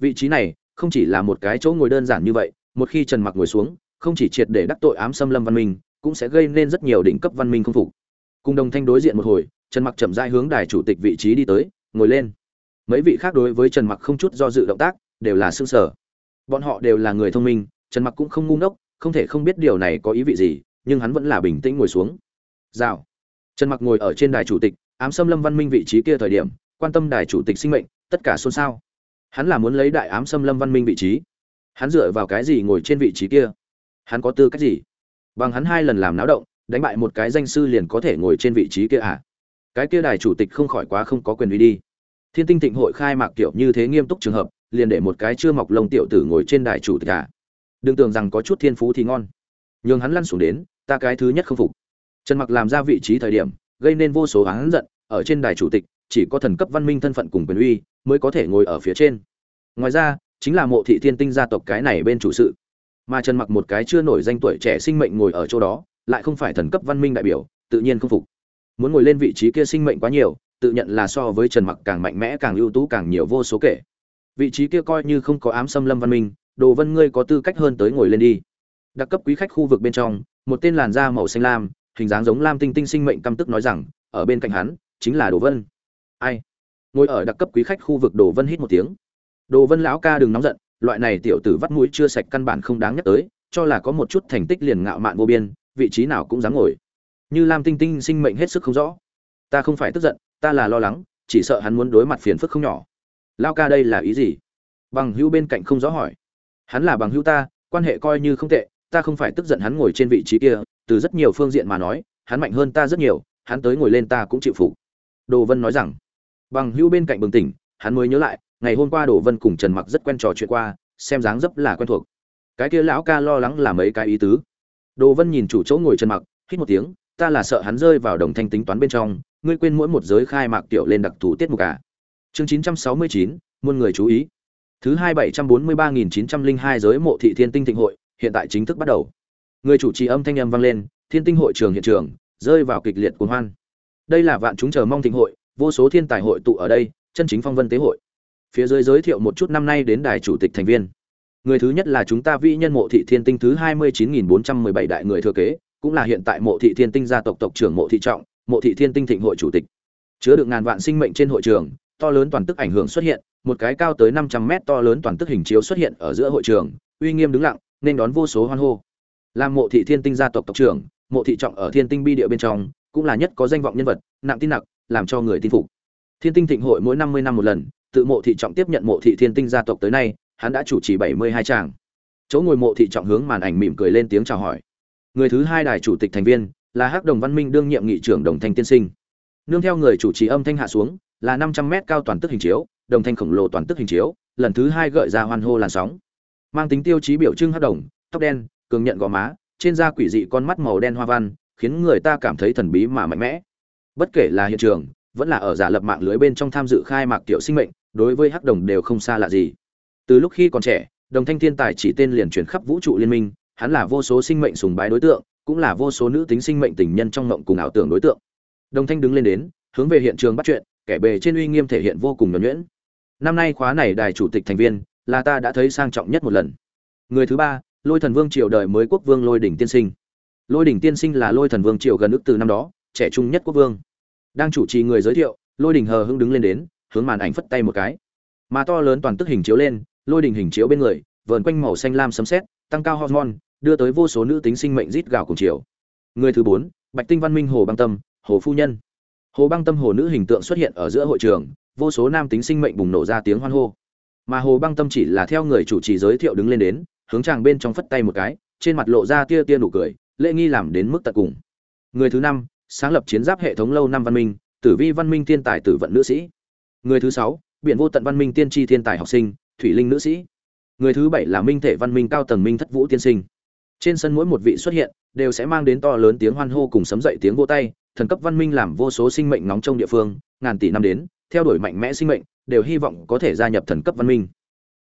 S1: vị trí này không chỉ là một cái chỗ ngồi đơn giản như vậy, một khi trần mặc ngồi xuống, không chỉ triệt để đắc tội ám xâm lâm văn minh, cũng sẽ gây nên rất nhiều đỉnh cấp văn minh không phục. Cùng đồng thanh đối diện một hồi, trần mặc chậm rãi hướng đài chủ tịch vị trí đi tới, ngồi lên. Mấy vị khác đối với trần mặc không chút do dự động tác, đều là xương sở bọn họ đều là người thông minh, trần mặc cũng không ngu ngốc, không thể không biết điều này có ý vị gì, nhưng hắn vẫn là bình tĩnh ngồi xuống. Rào. Trần mặc ngồi ở trên đài chủ tịch, ám xâm lâm văn minh vị trí kia thời điểm, quan tâm đài chủ tịch sinh mệnh, tất cả xôn xao hắn là muốn lấy đại ám xâm lâm văn minh vị trí. Hắn dựa vào cái gì ngồi trên vị trí kia? Hắn có tư cách gì? Bằng hắn hai lần làm náo động, đánh bại một cái danh sư liền có thể ngồi trên vị trí kia à? Cái kia đài chủ tịch không khỏi quá không có quyền uy đi. Thiên tinh thịnh hội khai mạc kiểu như thế nghiêm túc trường hợp, liền để một cái chưa mọc lông tiểu tử ngồi trên đài chủ tịch à? Đừng tưởng rằng có chút thiên phú thì ngon. Nhường hắn lăn xuống đến, ta cái thứ nhất không phục. Trần mặc làm ra vị trí thời điểm, gây nên vô số hắn giận, ở trên đài chủ tịch chỉ có thần cấp văn minh thân phận cùng quyền uy mới có thể ngồi ở phía trên. Ngoài ra, chính là mộ thị thiên tinh gia tộc cái này bên chủ sự. Mà trần mặc một cái chưa nổi danh tuổi trẻ sinh mệnh ngồi ở chỗ đó, lại không phải thần cấp văn minh đại biểu, tự nhiên không phục. Muốn ngồi lên vị trí kia sinh mệnh quá nhiều, tự nhận là so với trần mặc càng mạnh mẽ, càng ưu tú, càng nhiều vô số kể. Vị trí kia coi như không có ám xâm lâm văn minh, đồ vân ngươi có tư cách hơn tới ngồi lên đi. Đặc cấp quý khách khu vực bên trong, một tên làn da màu xanh lam, hình dáng giống lam tinh tinh sinh mệnh căm tức nói rằng, ở bên cạnh hắn, chính là đồ vân ai? Ngồi ở đặc cấp quý khách khu vực đồ vân hít một tiếng. Đồ vân lão ca đừng nóng giận, loại này tiểu tử vắt mũi chưa sạch căn bản không đáng nhắc tới, cho là có một chút thành tích liền ngạo mạn vô biên, vị trí nào cũng dám ngồi. Như lam tinh tinh sinh mệnh hết sức không rõ. Ta không phải tức giận, ta là lo lắng, chỉ sợ hắn muốn đối mặt phiền phức không nhỏ. Lao ca đây là ý gì? Bằng hữu bên cạnh không rõ hỏi. Hắn là bằng hữu ta, quan hệ coi như không tệ, ta không phải tức giận hắn ngồi trên vị trí kia, từ rất nhiều phương diện mà nói, hắn mạnh hơn ta rất nhiều, hắn tới ngồi lên ta cũng chịu phục. Đồ vân nói rằng bằng hữu bên cạnh bừng tỉnh hắn mới nhớ lại ngày hôm qua đổ vân cùng trần mặc rất quen trò chuyện qua xem dáng dấp là quen thuộc. Cái kia lão ca lo lắng là mấy cái ý tứ. Đồ vân nhìn chủ chỗ ngồi trần mặc hít một tiếng ta là sợ hắn rơi vào đồng thanh tính toán bên trong ngươi quên mỗi một giới khai mạc tiểu lên đặc thù tiết mục à. chương 969, muôn người chú ý. Thứ hai bảy trăm bốn mươi ba nghìn chín trăm linh hai giới mộ thị thiên tinh thịnh hội hiện tại chính thức bắt đầu. Người chủ trì âm thanh âm vang lên thiên tinh hội trường hiện trường rơi vào kịch liệt cuồng hoan. Đây là vạn chúng chờ mong thịnh hội vô số thiên tài hội tụ ở đây, chân chính phong vân tế hội. Phía dưới giới thiệu một chút năm nay đến đài chủ tịch thành viên. Người thứ nhất là chúng ta vĩ nhân mộ thị thiên tinh thứ hai mươi chín nghìn bốn trăm mười bảy đại người thừa kế, cũng là hiện tại mộ thị thiên tinh gia tộc tộc trưởng mộ thị trọng, mộ thị thiên tinh thịnh hội chủ tịch. Chứa được ngàn vạn sinh mệnh trên hội trường, to lớn toàn tức ảnh hưởng xuất hiện, một cái cao tới năm trăm mét to lớn toàn tức hình chiếu xuất hiện ở giữa hội trường, uy nghiêm đứng lặng, nên đón vô số hoan hô. Làm mộ thị thiên tinh gia tộc tộc trưởng, mộ thị trọng ở thiên tinh bi địa bên trong, cũng là nhất có danh vọng nhân vật, nặng tin nặng làm cho người tin phục. Thiên tinh thịnh hội mỗi năm mươi năm một lần, tự mộ thị trọng tiếp nhận mộ thị thiên tinh gia tộc tới nay, hắn đã chủ trì bảy mươi hai tràng. Chỗ ngồi mộ thị trọng hướng màn ảnh mỉm cười lên tiếng chào hỏi. Người thứ hai đài chủ tịch thành viên là hắc đồng văn minh đương nhiệm nghị trưởng đồng thanh tiên sinh. Nương theo người chủ trì âm thanh hạ xuống, là năm trăm mét cao toàn tức hình chiếu, đồng thanh khổng lồ toàn tức hình chiếu, lần thứ hai gợi ra hoan hô làn sóng. Mang tính tiêu chí biểu trưng hắc đồng, tóc đen, cường nhận gò má, trên da quỷ dị con mắt màu đen hoa văn, khiến người ta cảm thấy thần bí mà mạnh mẽ bất kể là hiện trường, vẫn là ở giả lập mạng lưới bên trong tham dự khai mạc tiểu sinh mệnh, đối với hắc đồng đều không xa lạ gì. Từ lúc khi còn trẻ, đồng thanh thiên tài chỉ tên liền truyền khắp vũ trụ liên minh, hắn là vô số sinh mệnh sùng bái đối tượng, cũng là vô số nữ tính sinh mệnh tình nhân trong mộng cùng ảo tưởng đối tượng. Đồng thanh đứng lên đến, hướng về hiện trường bắt chuyện, kẻ bề trên uy nghiêm thể hiện vô cùng nhuẩn nhuyễn. Năm nay khóa này đài chủ tịch thành viên, là ta đã thấy sang trọng nhất một lần. Người thứ ba, lôi thần vương triều đời mới quốc vương lôi đỉnh tiên sinh. Lôi đỉnh tiên sinh là lôi thần vương triều gần ước từ năm đó, trẻ trung nhất quốc vương đang chủ trì người giới thiệu, lôi đình hờ hững đứng lên đến, hướng màn ảnh phất tay một cái. Mà to lớn toàn tức hình chiếu lên, lôi đình hình chiếu bên người, vờn quanh màu xanh lam sấm sét, tăng cao hormone, đưa tới vô số nữ tính sinh mệnh rít gào cùng chiều. Người thứ bốn, bạch tinh văn minh hồ băng tâm, hồ phu nhân. Hồ băng tâm hồ nữ hình tượng xuất hiện ở giữa hội trường, vô số nam tính sinh mệnh bùng nổ ra tiếng hoan hô. Mà hồ băng tâm chỉ là theo người chủ trì giới thiệu đứng lên đến, hướng chàng bên trong phất tay một cái, trên mặt lộ ra tia tia nụ cười, lễ nghi làm đến mức tận cùng. Người thứ năm sáng lập chiến giáp hệ thống lâu năm văn minh, tử vi văn minh thiên tài tử vận nữ sĩ. Người thứ sáu biện vô tận văn minh tiên tri thiên tài học sinh, thủy linh nữ sĩ. Người thứ bảy là minh thể văn minh cao tầng minh thất vũ tiên sinh. Trên sân mỗi một vị xuất hiện, đều sẽ mang đến to lớn tiếng hoan hô cùng sấm dậy tiếng vô tay, thần cấp văn minh làm vô số sinh mệnh nóng trong địa phương, ngàn tỷ năm đến, theo đuổi mạnh mẽ sinh mệnh, đều hy vọng có thể gia nhập thần cấp văn minh.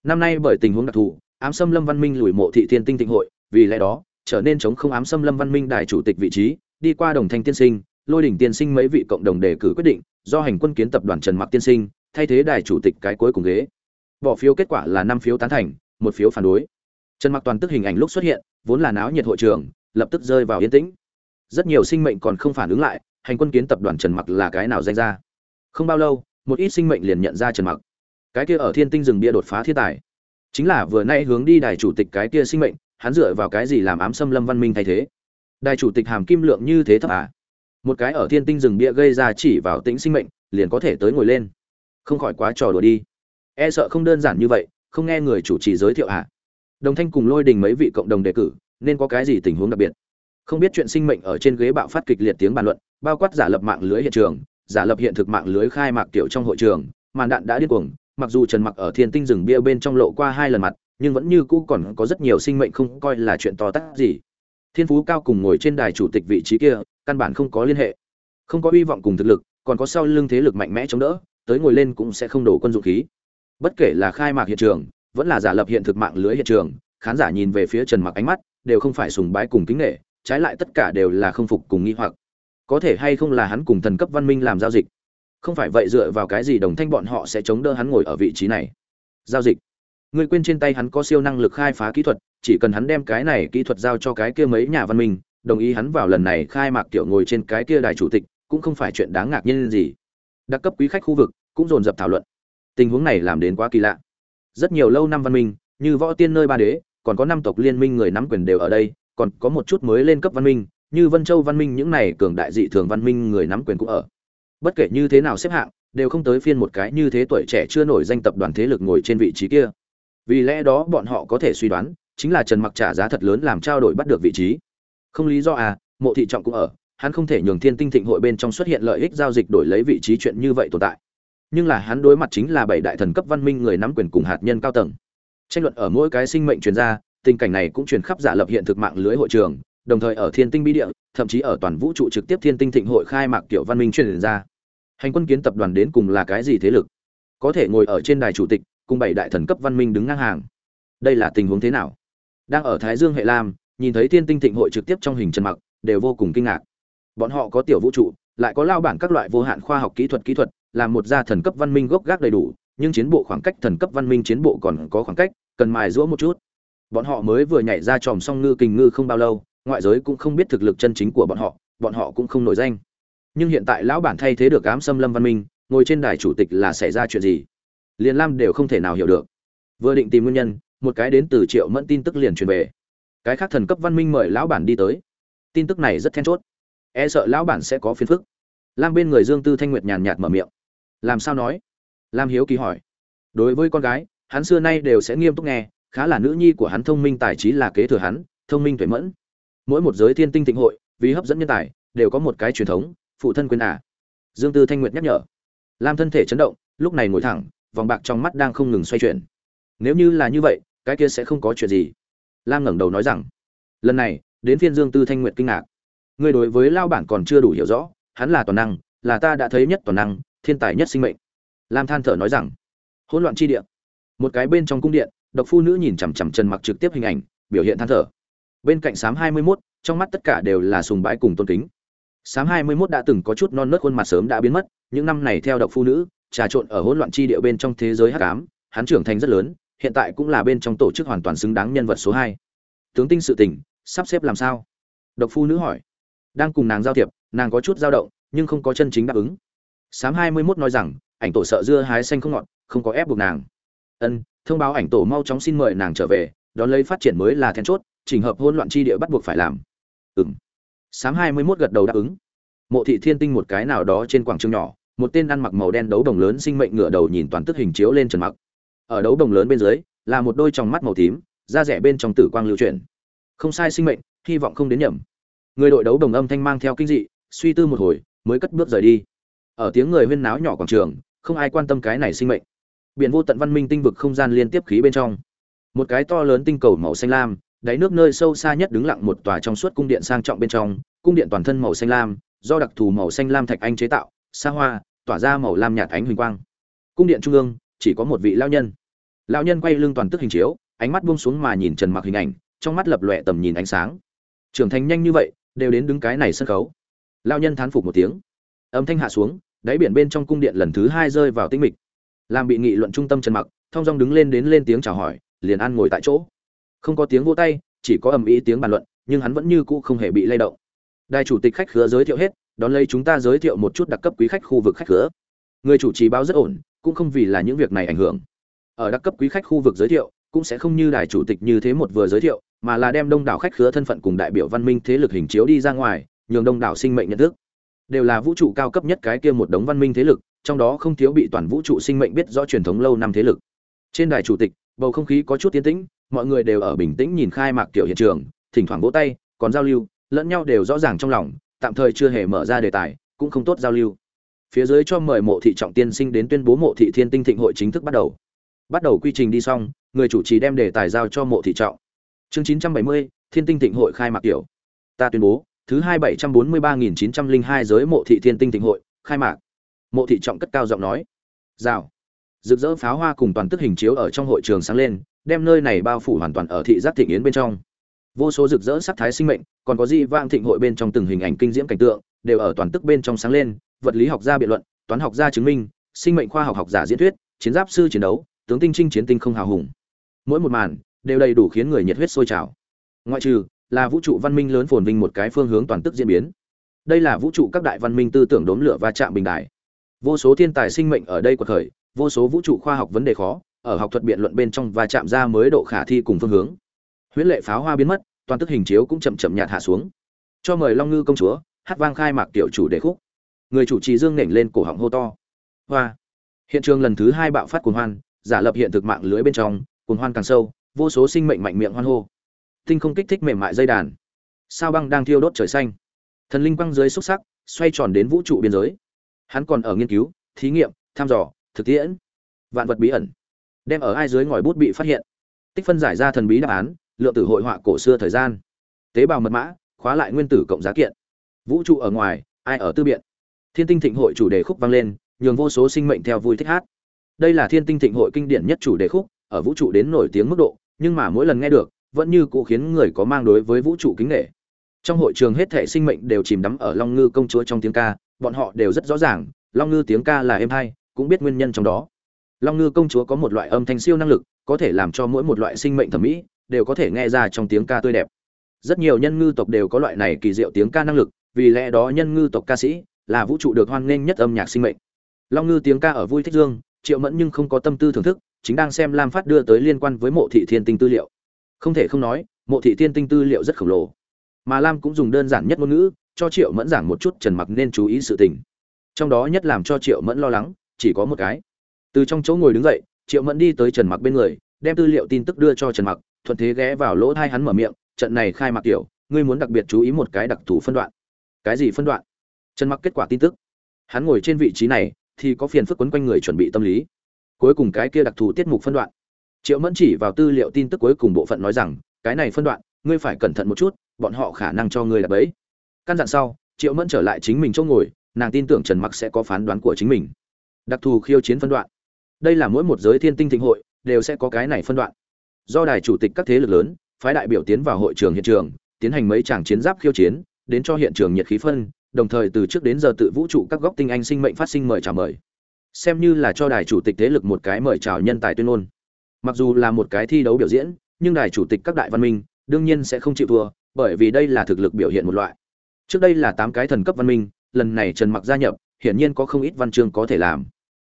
S1: Năm nay bởi tình huống đặc thù, ám xâm lâm văn minh lùi mộ thị thiên tinh tịnh hội, vì lẽ đó, trở nên chống không ám xâm lâm văn minh đại chủ tịch vị trí đi qua đồng thanh tiên sinh, lôi đỉnh tiên sinh mấy vị cộng đồng đề cử quyết định, do hành quân kiến tập đoàn trần mặc tiên sinh, thay thế đài chủ tịch cái cuối cùng ghế. Bỏ phiếu kết quả là năm phiếu tán thành, một phiếu phản đối. Trần mặc toàn tức hình ảnh lúc xuất hiện, vốn là náo nhiệt hội trường, lập tức rơi vào yên tĩnh. Rất nhiều sinh mệnh còn không phản ứng lại, hành quân kiến tập đoàn trần mặc là cái nào danh ra không bao lâu, một ít sinh mệnh liền nhận ra trần mặc. Cái kia ở thiên tinh rừng bia đột phá thiên tài. Chính là vừa nay hướng đi đài chủ tịch cái kia sinh mệnh, hắn dựa vào cái gì làm ám xâm lâm văn minh thay thế? Đài chủ tịch hàm kim lượng như thế thấp à? Một cái ở thiên tinh rừng bia gây ra chỉ vào tĩnh sinh mệnh, liền có thể tới ngồi lên. Không khỏi quá trò đùa đi. E sợ không đơn giản như vậy, không nghe người chủ trì giới thiệu à? Đồng thanh cùng lôi đình mấy vị cộng đồng đề cử, nên có cái gì tình huống đặc biệt? Không biết chuyện sinh mệnh ở trên ghế bạo phát kịch liệt tiếng bàn luận, bao quát giả lập mạng lưới hiện trường, giả lập hiện thực mạng lưới khai mạc tiểu trong hội trường, màn đạn đã điên cuồng, mặc dù trần mặc ở thiên tinh rừng bia bên trong lộ qua hai lần mặt, nhưng vẫn như cũ còn có rất nhiều sinh mệnh không coi là chuyện to tát gì thiên phú cao cùng ngồi trên đài chủ tịch vị trí kia, căn bản không có liên hệ. Không có hy vọng cùng thực lực, còn có sau lưng thế lực mạnh mẽ chống đỡ, tới ngồi lên cũng sẽ không đổ quân dụng khí. Bất kể là khai mạc hiện trường, vẫn là giả lập hiện thực mạng lưới hiện trường, khán giả nhìn về phía trần mặc ánh mắt, đều không phải sùng bái cùng kính nghệ trái lại tất cả đều là không phục cùng nghi hoặc. Có thể hay không là hắn cùng thần cấp văn minh làm giao dịch? Không phải vậy dựa vào cái gì đồng thanh bọn họ sẽ chống đỡ hắn ngồi ở vị trí này? Giao dịch người quên trên tay hắn có siêu năng lực khai phá kỹ thuật, chỉ cần hắn đem cái này kỹ thuật giao cho cái kia mấy nhà văn minh, đồng ý hắn vào lần này khai mạc tiểu ngồi trên cái kia đài chủ tịch, cũng không phải chuyện đáng ngạc nhiên gì. Đặc cấp quý khách khu vực, cũng dồn dập thảo luận. Tình huống này làm đến quá kỳ lạ. Rất nhiều lâu năm văn minh, như võ tiên nơi ba đế, còn có năm tộc liên minh người nắm quyền đều ở đây, còn có một chút mới lên cấp văn minh, như vân châu văn minh những này cường đại dị thường văn minh người nắm quyền cũng ở. Bất kể như thế nào xếp hạng, đều không tới phiên một cái như thế tuổi trẻ chưa nổi danh tập đoàn thế lực ngồi trên vị trí kia vì lẽ đó bọn họ có thể suy đoán, chính là trần mặc trả giá thật lớn làm trao đổi bắt được vị trí. Không lý do à mộ thị trọng cũng ở, hắn không thể nhường thiên tinh thịnh hội bên trong xuất hiện lợi ích giao dịch đổi lấy vị trí chuyện như vậy tồn tại. Nhưng là hắn đối mặt chính là bảy đại thần cấp văn minh người nắm quyền cùng hạt nhân cao tầng. Tranh luận ở mỗi cái sinh mệnh truyền ra, tình cảnh này cũng truyền khắp giả lập hiện thực mạng lưới hội trường, đồng thời ở thiên tinh bi địa, thậm chí ở toàn vũ trụ trực tiếp thiên tinh thịnh hội khai mạc kiểu văn minh truyền ra. Hành quân kiến tập đoàn đến cùng là cái gì thế lực? Có thể ngồi ở trên đài chủ tịch cùng bảy đại thần cấp văn minh đứng ngang hàng. Đây là tình huống thế nào? Đang ở thái dương hệ lam, nhìn thấy thiên tinh thịnh hội trực tiếp trong hình trần mặc, đều vô cùng kinh ngạc. Bọn họ có tiểu vũ trụ, lại có lao bản các loại vô hạn khoa học kỹ thuật kỹ thuật, là một gia thần cấp văn minh gốc gác đầy đủ, nhưng chiến bộ khoảng cách thần cấp văn minh chiến bộ còn có khoảng cách, cần mài giũa một chút. Bọn họ mới vừa nhảy ra tròm song ngư kình ngư không bao lâu, ngoại giới cũng không biết thực lực chân chính của bọn họ bọn họ cũng không nổi danh. Nhưng hiện tại lão bản thay thế được ám xâm lâm văn minh, ngồi trên đài chủ tịch là xảy ra chuyện gì? Liền lam đều không thể nào hiểu được. Vừa định tìm nguyên nhân, một cái đến từ triệu mẫn tin tức liền truyền về. Cái khác thần cấp văn minh mời lão bản đi tới. Tin tức này rất then chốt. E sợ lão bản sẽ có phiền phức. Lam bên người dương tư thanh nguyệt nhàn nhạt mở miệng. Làm sao nói? Lam hiếu kỳ hỏi. Đối với con gái, hắn xưa nay đều sẽ nghiêm túc nghe, khá là nữ nhi của hắn thông minh tài trí là kế thừa hắn, thông minh tuệ mẫn. Mỗi một giới thiên tinh thịnh hội, vì hấp dẫn nhân tài, đều có một cái truyền thống, phụ thân quyền à. Dương tư thanh nguyệt nhắc nhở. Lam thân thể chấn động, lúc này ngồi thẳng vòng bạc trong mắt đang không ngừng xoay chuyển. Nếu như là như vậy cái kia sẽ không có chuyện gì. Lam ngẩng đầu nói rằng lần này đến phiên dương tư thanh nguyệt kinh ngạc. Ngươi đối với lao bản còn chưa đủ hiểu rõ hắn là toàn năng là ta đã thấy nhất toàn năng thiên tài nhất sinh mệnh. Lam than thở nói rằng hỗn loạn chi địa. Một cái bên trong cung điện độc phu nữ nhìn chằm chằm trần mặc trực tiếp hình ảnh biểu hiện than thở. Bên cạnh sám 21, trong mắt tất cả đều là sùng bái cùng tôn kính. Sám 21 đã từng có chút non nớt khuôn mặt sớm đã biến mất những năm này theo độc phu nữ trà trộn ở hỗn loạn chi địa bên trong thế giới hắc ám, hắn trưởng thành rất lớn, hiện tại cũng là bên trong tổ chức hoàn toàn xứng đáng nhân vật số 2. tướng tinh sự tình, sắp xếp làm sao? Độc phu nữ hỏi. Đang cùng nàng giao thiệp, nàng có chút dao động, nhưng không có chân chính đáp ứng. Sám 21 nói rằng, ảnh tổ sợ dưa hái xanh không ngọt, không có ép buộc nàng. Ân, thông báo ảnh tổ mau chóng xin mời nàng trở về, đón lấy phát triển mới là then chốt, chỉnh hợp hỗn loạn chi địa bắt buộc phải làm. Ừm. Sám hai mươi 21 gật đầu đáp ứng. Mộ thị thiên tinh một cái nào đó trên quảng trường nhỏ một tên ăn mặc màu đen đấu đồng lớn sinh mệnh ngửa đầu nhìn toàn tức hình chiếu lên trần mặc. Ở đấu đồng lớn bên dưới, là một đôi tròng mắt màu tím, da rẻ bên trong tử quang lưu chuyển. Không sai sinh mệnh, hy vọng không đến nhầm. Người đội đấu đồng âm thanh mang theo kinh dị, suy tư một hồi, mới cất bước rời đi. Ở tiếng người huyên náo nhỏ quảng trường, không ai quan tâm cái này sinh mệnh. Biển vô tận văn minh tinh vực không gian liên tiếp khí bên trong. Một cái to lớn tinh cầu màu xanh lam, đáy nước nơi sâu xa nhất đứng lặng một tòa trong suốt cung điện sang trọng bên trong, cung điện toàn thân màu xanh lam, do đặc thù màu xanh lam thạch anh chế tạo, xa hoa tỏa ra màu lam nhạt ánh huỳnh quang. Cung điện trung ương, chỉ có một vị lao nhân. Lao nhân quay lưng toàn tức hình chiếu, ánh mắt buông xuống mà nhìn trần mặc hình ảnh, trong mắt lập lòe tầm nhìn ánh sáng. Trưởng thành nhanh như vậy, đều đến đứng cái này sân khấu. Lao nhân thán phục một tiếng. Âm thanh hạ xuống, đáy biển bên trong cung điện lần thứ hai rơi vào tinh mịch. Làm bị nghị luận trung tâm trần mặc thong dong đứng lên đến lên tiếng chào hỏi, liền ăn ngồi tại chỗ. Không có tiếng vỗ tay, chỉ có ầm ĩ tiếng bàn luận, nhưng hắn vẫn như cũ không hề bị lay động. Đại chủ tịch khách khứa giới thiệu hết đón lấy chúng ta giới thiệu một chút đặc cấp quý khách khu vực khách cửa. Người chủ trì báo rất ổn, cũng không vì là những việc này ảnh hưởng. Ở đặc cấp quý khách khu vực giới thiệu, cũng sẽ không như đài chủ tịch như thế một vừa giới thiệu, mà là đem đông đảo khách khứa thân phận cùng đại biểu văn minh thế lực hình chiếu đi ra ngoài, nhường đông đảo sinh mệnh nhận thức. Đều là vũ trụ cao cấp nhất cái kia một đống văn minh thế lực, trong đó không thiếu bị toàn vũ trụ sinh mệnh biết rõ truyền thống lâu năm thế lực. Trên đài chủ tịch, bầu không khí có chút tiến tĩnh, mọi người đều ở bình tĩnh nhìn khai mạc tiểu hiện trường, thỉnh thoảng vỗ tay, còn giao lưu, lẫn nhau đều rõ ràng trong lòng tạm thời chưa hề mở ra đề tài cũng không tốt giao lưu. Phía dưới cho mời mộ thị trọng tiên sinh đến tuyên bố mộ thị thiên tinh thịnh hội chính thức bắt đầu. Bắt đầu quy trình đi xong người chủ trì đem đề tài giao cho mộ thị trọng. Chương 970, thiên tinh thịnh hội khai mạc kiểu ta tuyên bố thứ hai bảy trăm bốn mươi ba nghìn chín trăm linh hai giới mộ thị thiên tinh thịnh hội khai mạc. Mộ thị trọng cất cao giọng nói. Rào. Rực rỡ pháo hoa cùng toàn tức hình chiếu ở trong hội trường sáng lên đem nơi này bao phủ hoàn toàn ở thị giác thịnh yến bên trong vô số rực rỡ sắc thái sinh mệnh còn có di vang thịnh hội bên trong từng hình ảnh kinh diễm cảnh tượng đều ở toàn tức bên trong sáng lên vật lý học gia biện luận toán học gia chứng minh sinh mệnh khoa học học giả diễn thuyết chiến giáp sư chiến đấu tướng tinh trinh chiến tinh không hào hùng. Mỗi một màn đều đầy đủ khiến người nhiệt huyết sôi trào. Ngoại trừ là vũ trụ văn minh lớn phồn vinh một cái phương hướng toàn tức diễn biến. Đây là vũ trụ các đại văn minh tư tưởng đốn lửa và chạm bình đại. Vô số thiên tài sinh mệnh ở đây của khởi, vô số vũ trụ khoa học vấn đề khó ở học thuật biện luận bên trong và chạm ra mới độ khả thi cùng phương hướng. Huyễn lệ pháo hoa biến mất toàn tức hình chiếu cũng chậm chậm nhạt hạ xuống. Cho mời long ngư công chúa, hát vang khai mạc tiểu chủ đề khúc. Người chủ trì dương nểnh lên cổ họng hô to. Hoa. Hiện trường lần thứ hai bạo phát cuồng hoan, giả lập hiện thực mạng lưới bên trong, cuồng hoan càng sâu, vô số sinh mệnh mạnh miệng hoan hô. Tinh không kích thích mềm mại dây đàn. Sao băng đang thiêu đốt trời xanh. Thần linh băng dưới xúc sắc, xoay tròn đến vũ trụ biên giới. Hắn còn ở nghiên cứu, thí nghiệm, thăm dò, thực tiễn. Vạn vật bí ẩn. Đem ở ai dưới ngòi bút bị phát hiện. Tích phân giải ra thần bí đáp án lượng tử hội họa cổ xưa thời gian. Tế bào mật mã, khóa lại nguyên tử cộng giá kiện. Vũ trụ ở ngoài, ai ở tư biện? Thiên tinh thịnh hội chủ đề khúc vang lên, nhường vô số sinh mệnh theo vui thích hát. Đây là thiên tinh thịnh hội kinh điển nhất chủ đề khúc, ở vũ trụ đến nổi tiếng mức độ, nhưng mà mỗi lần nghe được, vẫn như cụ khiến người có mang đối với vũ trụ kính nghệ trong hội trường hết thể sinh mệnh đều chìm đắm ở long ngư công chúa trong tiếng ca, bọn họ đều rất rõ ràng, long ngư tiếng ca là êm hay, cũng biết nguyên nhân trong đó. Long ngư công chúa có một loại âm thanh siêu năng lực, có thể làm cho mỗi một loại sinh mệnh thẩm mỹ đều có thể nghe ra trong tiếng ca tươi đẹp. Rất nhiều nhân ngư tộc đều có loại này kỳ diệu tiếng ca năng lực, vì lẽ đó nhân ngư tộc ca sĩ là vũ trụ được hoan nghênh nhất âm nhạc sinh mệnh. Long ngư tiếng ca ở vui thích dương, triệu mẫn nhưng không có tâm tư thưởng thức, chính đang xem lam phát đưa tới liên quan với mộ thị thiên tinh tư liệu. Không thể không nói, mộ thị thiên tinh tư liệu rất khổng lồ. Mà lam cũng dùng đơn giản nhất ngôn ngữ, cho triệu mẫn giảng một chút trần mặc nên chú ý sự tình. Trong đó nhất làm cho triệu mẫn lo lắng, chỉ có một cái. Từ trong chỗ ngồi đứng dậy, triệu mẫn đi tới trần mặc bên người, đem tư liệu tin tức đưa cho trần mặc thuận thế ghé vào lỗ thai hắn mở miệng, trận này khai mạc tiểu, ngươi muốn đặc biệt chú ý một cái đặc thù phân đoạn. Cái gì phân đoạn? Trần mặc kết quả tin tức. Hắn ngồi trên vị trí này thì có phiền phức quấn quanh người chuẩn bị tâm lý. Cuối cùng cái kia đặc thù tiết mục phân đoạn. Triệu mẫn chỉ vào tư liệu tin tức cuối cùng bộ phận nói rằng, cái này phân đoạn, ngươi phải cẩn thận một chút, bọn họ khả năng cho ngươi là bẫy. Căn dặn sau, triệu mẫn trở lại chính mình chỗ ngồi, nàng tin tưởng trần mặc sẽ có phán đoán của chính mình. Đặc thù khiêu chiến phân đoạn. Đây là mỗi một giới thiên tinh thịnh hội, đều sẽ có cái này phân đoạn do đài chủ tịch các thế lực lớn, phái đại biểu tiến vào hội trường hiện trường, tiến hành mấy tràng chiến giáp khiêu chiến, đến cho hiện trường nhiệt khí phân, đồng thời từ trước đến giờ tự vũ trụ các góc tinh anh sinh mệnh phát sinh mời chào mời. Xem như là cho đài chủ tịch thế lực một cái mời chào nhân tài tuyên ngôn. Mặc dù là một cái thi đấu biểu diễn, nhưng đài chủ tịch các đại văn minh, đương nhiên sẽ không chịu thua, bởi vì đây là thực lực biểu hiện một loại. Trước đây là tám cái thần cấp văn minh, lần này trần mặc gia nhập, hiển nhiên có không ít văn chương có thể làm.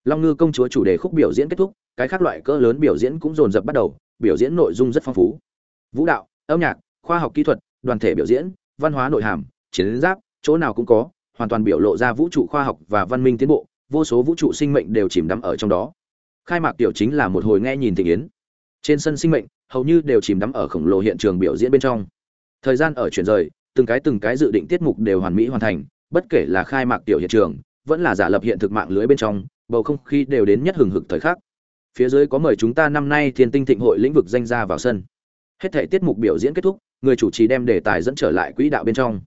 S1: Long ngư công chúa chủ đề khúc biểu diễn kết thúc, cái khác loại cỡ lớn biểu diễn cũng dồn dập bắt đầu biểu diễn nội dung rất phong phú. Vũ đạo, âm nhạc, khoa học kỹ thuật, đoàn thể biểu diễn, văn hóa nội hàm, chiến giáp, chỗ nào cũng có, hoàn toàn biểu lộ ra vũ trụ khoa học và văn minh tiến bộ, vô số vũ trụ sinh mệnh đều chìm đắm ở trong đó. Khai mạc tiểu chính là một hồi nghe nhìn thị yến. Trên sân sinh mệnh, hầu như đều chìm đắm ở khổng lồ hiện trường biểu diễn bên trong. Thời gian ở chuyển rời, từng cái từng cái dự định tiết mục đều hoàn mỹ hoàn thành, bất kể là khai mạc tiểu hiện trường, vẫn là giả lập hiện thực mạng lưới bên trong, bầu không khí đều đến nhất hừng hực thời khắc phía dưới có mời chúng ta năm nay thiên tinh thịnh hội lĩnh vực danh gia vào sân. Hết thể tiết mục biểu diễn kết thúc, người chủ trì đem đề tài dẫn trở lại quỹ đạo bên trong.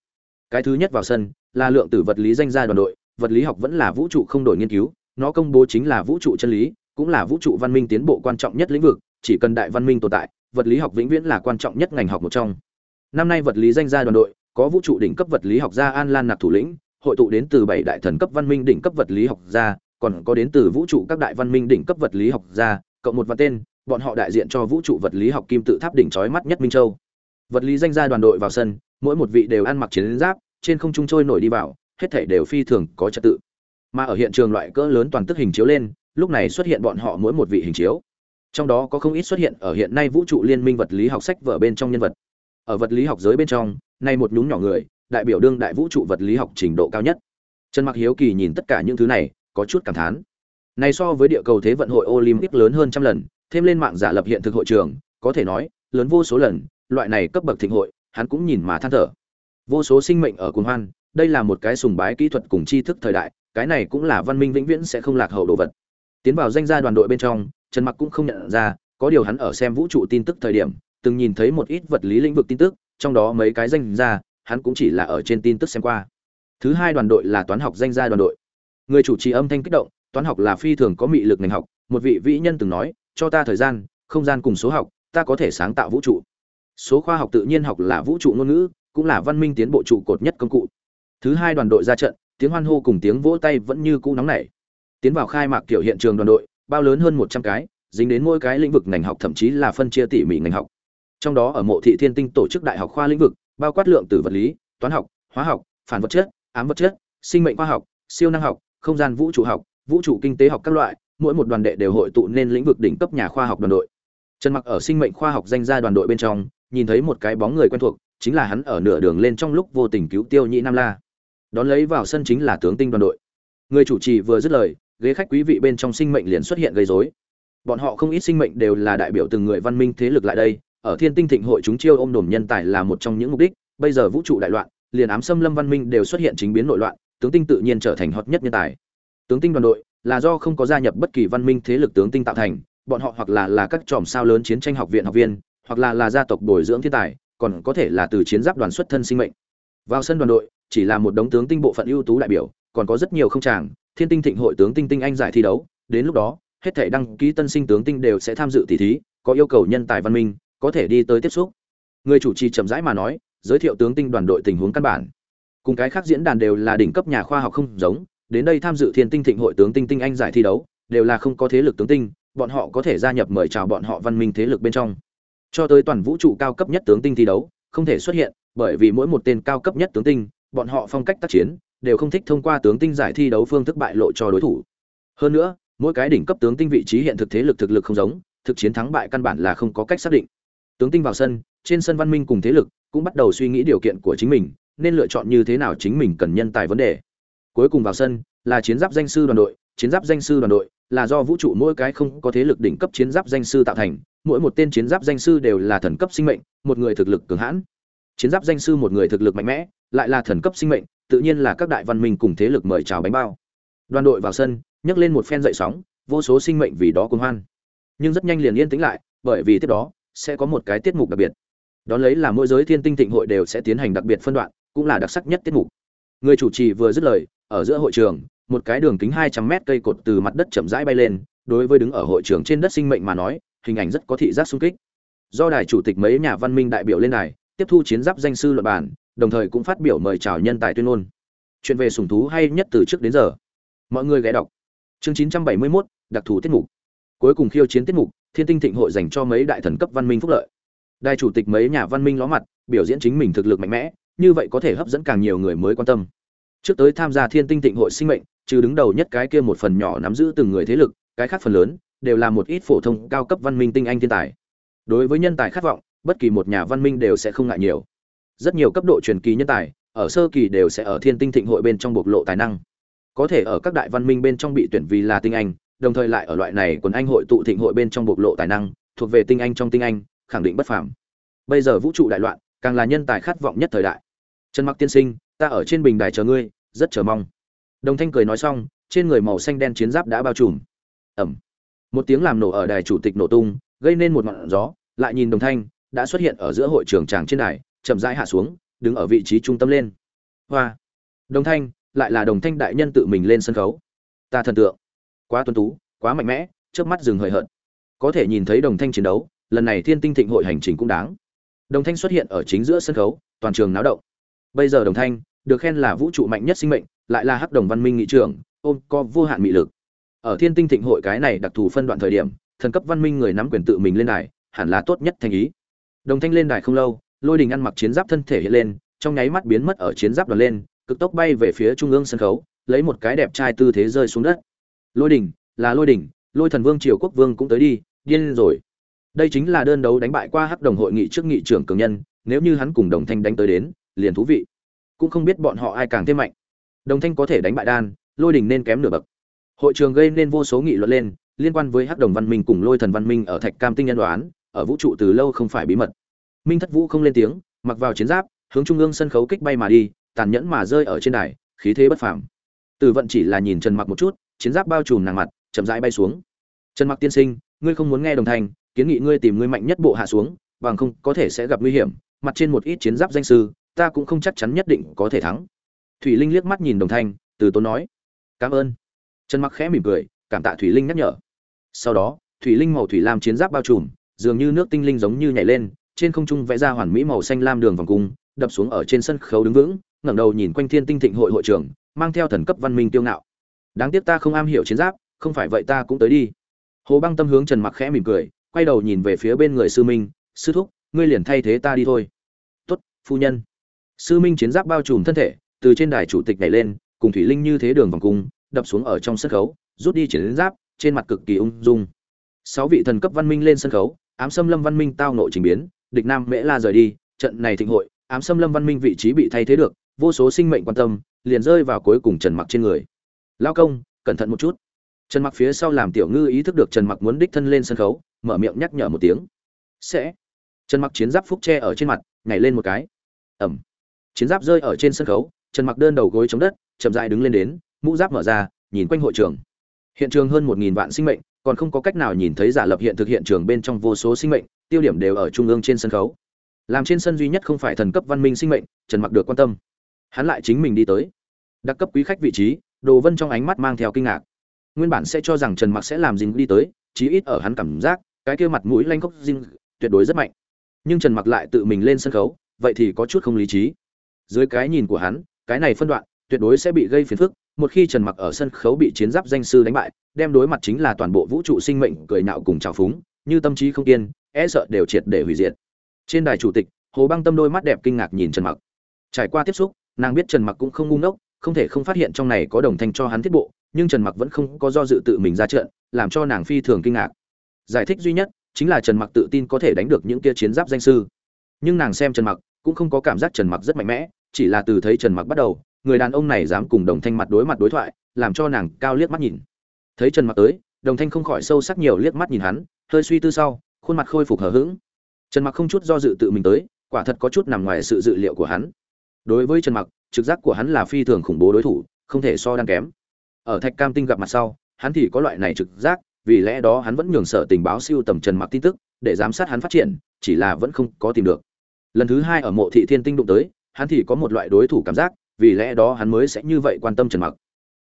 S1: Cái thứ nhất vào sân là lượng tử vật lý danh gia đoàn đội, vật lý học vẫn là vũ trụ không đổi nghiên cứu, nó công bố chính là vũ trụ chân lý, cũng là vũ trụ văn minh tiến bộ quan trọng nhất lĩnh vực, chỉ cần đại văn minh tồn tại, vật lý học vĩnh viễn là quan trọng nhất ngành học một trong. Năm nay vật lý danh gia đoàn đội, có vũ trụ đỉnh cấp vật lý học gia an lan nạc thủ lĩnh, hội tụ đến từ bảy đại thần cấp văn minh đỉnh cấp vật lý học gia còn có đến từ vũ trụ các đại văn minh đỉnh cấp vật lý học gia, cộng một văn tên, bọn họ đại diện cho vũ trụ vật lý học kim tự tháp đỉnh chói mắt nhất minh châu. Vật lý danh gia đoàn đội vào sân, mỗi một vị đều ăn mặc chiến giáp, trên không trung trôi nổi đi vào, hết thảy đều phi thường có trật tự. Mà ở hiện trường loại cỡ lớn toàn tức hình chiếu lên, lúc này xuất hiện bọn họ mỗi một vị hình chiếu. Trong đó có không ít xuất hiện ở hiện nay vũ trụ liên minh vật lý học sách vở bên trong nhân vật. Ở vật lý học giới bên trong, nay một nhúng nhỏ người, đại biểu đương đại vũ trụ vật lý học trình độ cao nhất. Trần mặc hiếu kỳ nhìn tất cả những thứ này có chút cảm thán. Này so với địa cầu thế vận hội olympic lớn hơn trăm lần, thêm lên mạng giả lập hiện thực hội trường, có thể nói, lớn vô số lần, loại này cấp bậc thịnh hội, hắn cũng nhìn mà than thở. Vô số sinh mệnh ở cuồng hoan, đây là một cái sùng bái kỹ thuật cùng tri thức thời đại, cái này cũng là văn minh vĩnh viễn sẽ không lạc hậu đồ vật. Tiến vào danh gia đoàn đội bên trong, trần mặc cũng không nhận ra, có điều hắn ở xem vũ trụ tin tức thời điểm, từng nhìn thấy một ít vật lý lĩnh vực tin tức, trong đó mấy cái danh gia, hắn cũng chỉ là ở trên tin tức xem qua. Thứ hai đoàn đội là toán học danh gia đoàn đội người chủ trì âm thanh kích động, toán học là phi thường có mị lực ngành học, một vị vĩ nhân từng nói, cho ta thời gian, không gian cùng số học, ta có thể sáng tạo vũ trụ. Số khoa học tự nhiên học là vũ trụ ngôn ngữ, cũng là văn minh tiến bộ trụ cột nhất công cụ. Thứ hai đoàn đội ra trận, tiếng hoan hô cùng tiếng vỗ tay vẫn như cũ nóng nảy. Tiến vào khai mạc kiểu hiện trường đoàn đội, bao lớn hơn một trăm cái, dính đến mỗi cái lĩnh vực ngành học, thậm chí là phân chia tỉ mỉ ngành học. Trong đó ở mộ thị thiên tinh tổ chức đại học khoa lĩnh vực, bao quát lượng từ vật lý, toán học, hóa học, phản vật chất, ám vật chất, sinh mệnh khoa học, siêu năng học không gian vũ trụ học, vũ trụ kinh tế học các loại, mỗi một đoàn đệ đều hội tụ nên lĩnh vực đỉnh cấp nhà khoa học đoàn đội. Trần mặc ở sinh mệnh khoa học danh gia đoàn đội bên trong, nhìn thấy một cái bóng người quen thuộc, chính là hắn ở nửa đường lên trong lúc vô tình cứu tiêu nhị nam la. Đón lấy vào sân chính là tướng tinh đoàn đội. Người chủ trì vừa dứt lời, ghế khách quý vị bên trong sinh mệnh liền xuất hiện gây rối. Bọn họ không ít sinh mệnh đều là đại biểu từng người văn minh thế lực lại đây, ở thiên tinh thịnh hội chúng chiêu ôm đồm nhân tài là một trong những mục đích, bây giờ vũ trụ đại loạn, liền ám xâm lâm văn minh đều xuất hiện chính biến nội loạn tướng tinh tự nhiên trở thành hot nhất nhân tài. Tướng tinh đoàn đội là do không có gia nhập bất kỳ văn minh thế lực tướng tinh tạo thành, bọn họ hoặc là là các tròm sao lớn chiến tranh học viện học viên, hoặc là là gia tộc bồi dưỡng thiên tài, còn có thể là từ chiến giáp đoàn xuất thân sinh mệnh. Vào sân đoàn đội, chỉ là một đống tướng tinh bộ phận ưu tú đại biểu, còn có rất nhiều không tràng thiên tinh thịnh hội tướng tinh tinh anh giải thi đấu, đến lúc đó, hết thể đăng ký tân sinh tướng tinh đều sẽ tham dự tỷ thí, có yêu cầu nhân tài văn minh, có thể đi tới tiếp xúc. Người chủ trì chậm rãi mà nói, giới thiệu tướng tinh đoàn đội tình huống căn bản cùng cái khác diễn đàn đều là đỉnh cấp nhà khoa học không giống, đến đây tham dự thiên tinh thịnh hội tướng tinh tinh anh giải thi đấu, đều là không có thế lực tướng tinh, bọn họ có thể gia nhập mời chào bọn họ văn minh thế lực bên trong. Cho tới toàn vũ trụ cao cấp nhất tướng tinh thi đấu, không thể xuất hiện, bởi vì mỗi một tên cao cấp nhất tướng tinh, bọn họ phong cách tác chiến, đều không thích thông qua tướng tinh giải thi đấu phương thức bại lộ cho đối thủ. Hơn nữa, mỗi cái đỉnh cấp tướng tinh vị trí hiện thực thế lực thực lực không giống, thực chiến thắng bại căn bản là không có cách xác định. Tướng tinh vào sân, trên sân văn minh cùng thế lực cũng bắt đầu suy nghĩ điều kiện của chính mình nên lựa chọn như thế nào chính mình cần nhân tài vấn đề. Cuối cùng vào sân, là chiến giáp danh sư đoàn đội, chiến giáp danh sư đoàn đội, là do vũ trụ mỗi cái không có thế lực đỉnh cấp chiến giáp danh sư tạo thành, mỗi một tên chiến giáp danh sư đều là thần cấp sinh mệnh, một người thực lực cường hãn. Chiến giáp danh sư một người thực lực mạnh mẽ, lại là thần cấp sinh mệnh, tự nhiên là các đại văn minh cùng thế lực mời chào bánh bao. Đoàn đội vào sân, nhấc lên một phen dậy sóng, vô số sinh mệnh vì đó cuồng hoan. Nhưng rất nhanh liền yên tĩnh lại, bởi vì tiếp đó sẽ có một cái tiết mục đặc biệt. Đón lấy là mỗi giới thiên tinh thịnh hội đều sẽ tiến hành đặc biệt phân đoạn cũng là đặc sắc nhất tiết mục. Người chủ trì vừa dứt lời ở giữa hội trường một cái đường kính hai trăm mét cây cột từ mặt đất chậm rãi bay lên đối với đứng ở hội trường trên đất sinh mệnh mà nói hình ảnh rất có thị giác sung kích. Do đài chủ tịch mấy nhà văn minh đại biểu lên đài tiếp thu chiến giáp danh sư luận bản đồng thời cũng phát biểu mời chào nhân tài tuyên ngôn. Chuyện về sủng thú hay nhất từ trước đến giờ. Mọi người ghé đọc. Chương 971, đặc thù tiết mục. Cuối cùng khiêu chiến tiết mục thiên tinh thịnh hội dành cho mấy đại thần cấp văn minh phúc lợi. Đại chủ tịch mấy nhà văn minh ló mặt biểu diễn chính mình thực lực mạnh mẽ như vậy có thể hấp dẫn càng nhiều người mới quan tâm. Trước tới tham gia thiên tinh thịnh hội sinh mệnh, trừ đứng đầu nhất cái kia một phần nhỏ nắm giữ từng người thế lực, cái khác phần lớn đều là một ít phổ thông cao cấp văn minh tinh anh thiên tài. Đối với nhân tài khát vọng, bất kỳ một nhà văn minh đều sẽ không ngại nhiều. Rất nhiều cấp độ truyền kỳ nhân tài, ở sơ kỳ đều sẽ ở thiên tinh thịnh hội bên trong bộc lộ tài năng. Có thể ở các đại văn minh bên trong bị tuyển vì là tinh anh, đồng thời lại ở loại này quần anh hội tụ thịnh hội bên trong bộc lộ tài năng, thuộc về tinh anh trong tinh anh, khẳng định bất phàm. Bây giờ vũ trụ đại loạn càng là nhân tài khát vọng nhất thời đại. Trần mặc tiên sinh, ta ở trên bình đài chờ ngươi, rất chờ mong. Đồng thanh cười nói xong, trên người màu xanh đen chiến giáp đã bao trùm. Ẩm. Một tiếng làm nổ ở đài chủ tịch nổ tung, gây nên một ngọn gió, lại nhìn đồng thanh, đã xuất hiện ở giữa hội trường tràng trên đài, chậm rãi hạ xuống, đứng ở vị trí trung tâm lên. Hoa. Đồng thanh, lại là đồng thanh đại nhân tự mình lên sân khấu. Ta thần tượng. Quá tuân tú, quá mạnh mẽ trước mắt dừng hời hợt. Có thể nhìn thấy đồng thanh chiến đấu, lần này thiên tinh thịnh hội hành trình cũng đáng đồng thanh xuất hiện ở chính giữa sân khấu, toàn trường náo động. Bây giờ đồng thanh được khen là vũ trụ mạnh nhất sinh mệnh, lại là hắc đồng văn minh nghị trường ôm có vô hạn mị lực. Ở thiên tinh thịnh hội cái này đặc thù phân đoạn thời điểm, thần cấp văn minh người nắm quyền tự mình lên đài, hẳn là tốt nhất thành ý. Đồng thanh lên đài không lâu, lôi đình ăn mặc chiến giáp thân thể hiện lên, trong nháy mắt biến mất ở chiến giáp đoàn lên, cực tốc bay về phía trung ương sân khấu, lấy một cái đẹp trai tư thế rơi xuống đất. Lôi đình, là lôi đình, lôi thần vương triều quốc vương cũng tới đi, điên rồi đây chính là đơn đấu đánh bại qua hắc đồng hội nghị trước nghị trưởng cường nhân, nếu như hắn cùng đồng thanh đánh tới đến, liền thú vị. Cũng không biết bọn họ ai càng thêm mạnh. Đồng thanh có thể đánh bại đan, lôi đình nên kém nửa bậc. Hội trường gây nên vô số nghị luận lên, liên quan với hắc đồng văn minh cùng lôi thần văn minh ở thạch cam tinh nhân đoán, ở vũ trụ từ lâu không phải bí mật. Minh thất vũ không lên tiếng, mặc vào chiến giáp, hướng trung ương sân khấu kích bay mà đi, tàn nhẫn mà rơi ở trên đài, khí thế bất phàm. Từ vận chỉ là nhìn trần mặc một chút, chiến giáp bao trùm nàng mặt, chậm rãi bay xuống. Trần mặc tiên sinh, ngươi không muốn nghe đồng thanh kiến nghị ngươi tìm ngươi mạnh nhất bộ hạ xuống, bằng không có thể sẽ gặp nguy hiểm, mặt trên một ít chiến giáp danh sư, ta cũng không chắc chắn nhất định có thể thắng. Thủy linh liếc mắt nhìn đồng thanh, từ tốn nói, cảm ơn. Trần mặc khẽ mỉm cười, cảm tạ thủy linh nhắc nhở. Sau đó, thủy linh màu thủy lam chiến giáp bao trùm, dường như nước tinh linh giống như nhảy lên, trên không trung vẽ ra hoàn mỹ màu xanh lam đường vòng cung, đập xuống ở trên sân khấu đứng vững, ngẩng đầu nhìn quanh thiên tinh thịnh hội hội trưởng, mang theo thần cấp văn minh tiêu ngạo. Đáng tiếc ta không am hiểu chiến giáp, không phải vậy ta cũng tới đi. Hồ băng tâm hướng trần mặc khẽ mỉm cười quay đầu nhìn về phía bên người sư minh, sư thúc, ngươi liền thay thế ta đi thôi. Tốt, phu nhân. Sư minh chiến giáp bao trùm thân thể, từ trên đài chủ tịch nhảy lên, cùng thủy linh như thế đường vòng cung, đập xuống ở trong sân khấu, rút đi chiến giáp, trên mặt cực kỳ ung dung. Sáu vị thần cấp văn minh lên sân khấu, ám xâm lâm văn minh tao nội trình biến, địch nam mễ la rời đi, trận này thịnh hội, ám xâm lâm văn minh vị trí bị thay thế được, vô số sinh mệnh quan tâm, liền rơi vào cuối cùng trần mặc trên người. Lao công, cẩn thận một chút trần mặc phía sau làm tiểu ngư ý thức được trần mặc muốn đích thân lên sân khấu, mở miệng nhắc nhở một tiếng. Sẽ. Trần mặc chiến giáp phúc tre ở trên mặt, nhảy lên một cái. Ẩm. Chiến giáp rơi ở trên sân khấu, trần mặc đơn đầu gối chống đất, chậm dại đứng lên đến, mũ giáp mở ra, nhìn quanh hội trường. Hiện trường hơn một nghìn vạn sinh mệnh, còn không có cách nào nhìn thấy giả lập hiện thực hiện trường bên trong vô số sinh mệnh, tiêu điểm đều ở trung ương trên sân khấu. Làm trên sân duy nhất không phải thần cấp văn minh sinh mệnh, trần mặc được quan tâm. Hắn lại chính mình đi tới. Đặc cấp quý khách vị trí, đồ vân trong ánh mắt mang theo kinh ngạc nguyên bản sẽ cho rằng trần mặc sẽ làm gì đi tới, chí ít ở hắn cảm giác, cái kia mặt mũi lanh cốc dinh tuyệt đối rất mạnh. Nhưng trần mặc lại tự mình lên sân khấu, vậy thì có chút không lý trí. Dưới cái nhìn của hắn, cái này phân đoạn tuyệt đối sẽ bị gây phiền phức, một khi trần mặc ở sân khấu bị chiến giáp danh sư đánh bại, đem đối mặt chính là toàn bộ vũ trụ sinh mệnh cười nhạo cùng trào phúng, như tâm trí không kiên e sợ đều triệt để hủy diệt. Trên đài chủ tịch, hồ băng tâm đôi mắt đẹp kinh ngạc nhìn trần mặc. Trải qua tiếp xúc, nàng biết trần mặc cũng không ngu ngốc, không thể không phát hiện trong này có đồng thanh cho hắn thiết bộ nhưng trần mặc vẫn không có do dự tự mình ra trận, làm cho nàng phi thường kinh ngạc. Giải thích duy nhất chính là trần mặc tự tin có thể đánh được những kia chiến giáp danh sư. Nhưng nàng xem trần mặc cũng không có cảm giác trần mặc rất mạnh mẽ, chỉ là từ thấy trần mặc bắt đầu, người đàn ông này dám cùng đồng thanh mặt đối mặt đối thoại, làm cho nàng cao liếc mắt nhìn. Thấy trần mặc tới, đồng thanh không khỏi sâu sắc nhiều liếc mắt nhìn hắn, hơi suy tư sau, khuôn mặt khôi phục hờ hững. Trần mặc không chút do dự tự mình tới, quả thật có chút nằm ngoài sự dự liệu của hắn. Đối với trần mặc, trực giác của hắn là phi thường khủng bố đối thủ, không thể so đang kém ở thạch cam tinh gặp mặt sau, hắn thì có loại này trực giác, vì lẽ đó hắn vẫn nhường sở tình báo siêu tầm trần mặc tin tức, để giám sát hắn phát triển, chỉ là vẫn không có tìm được. Lần thứ hai ở mộ thị thiên tinh đụng tới, hắn thì có một loại đối thủ cảm giác, vì lẽ đó hắn mới sẽ như vậy quan tâm trần mặc.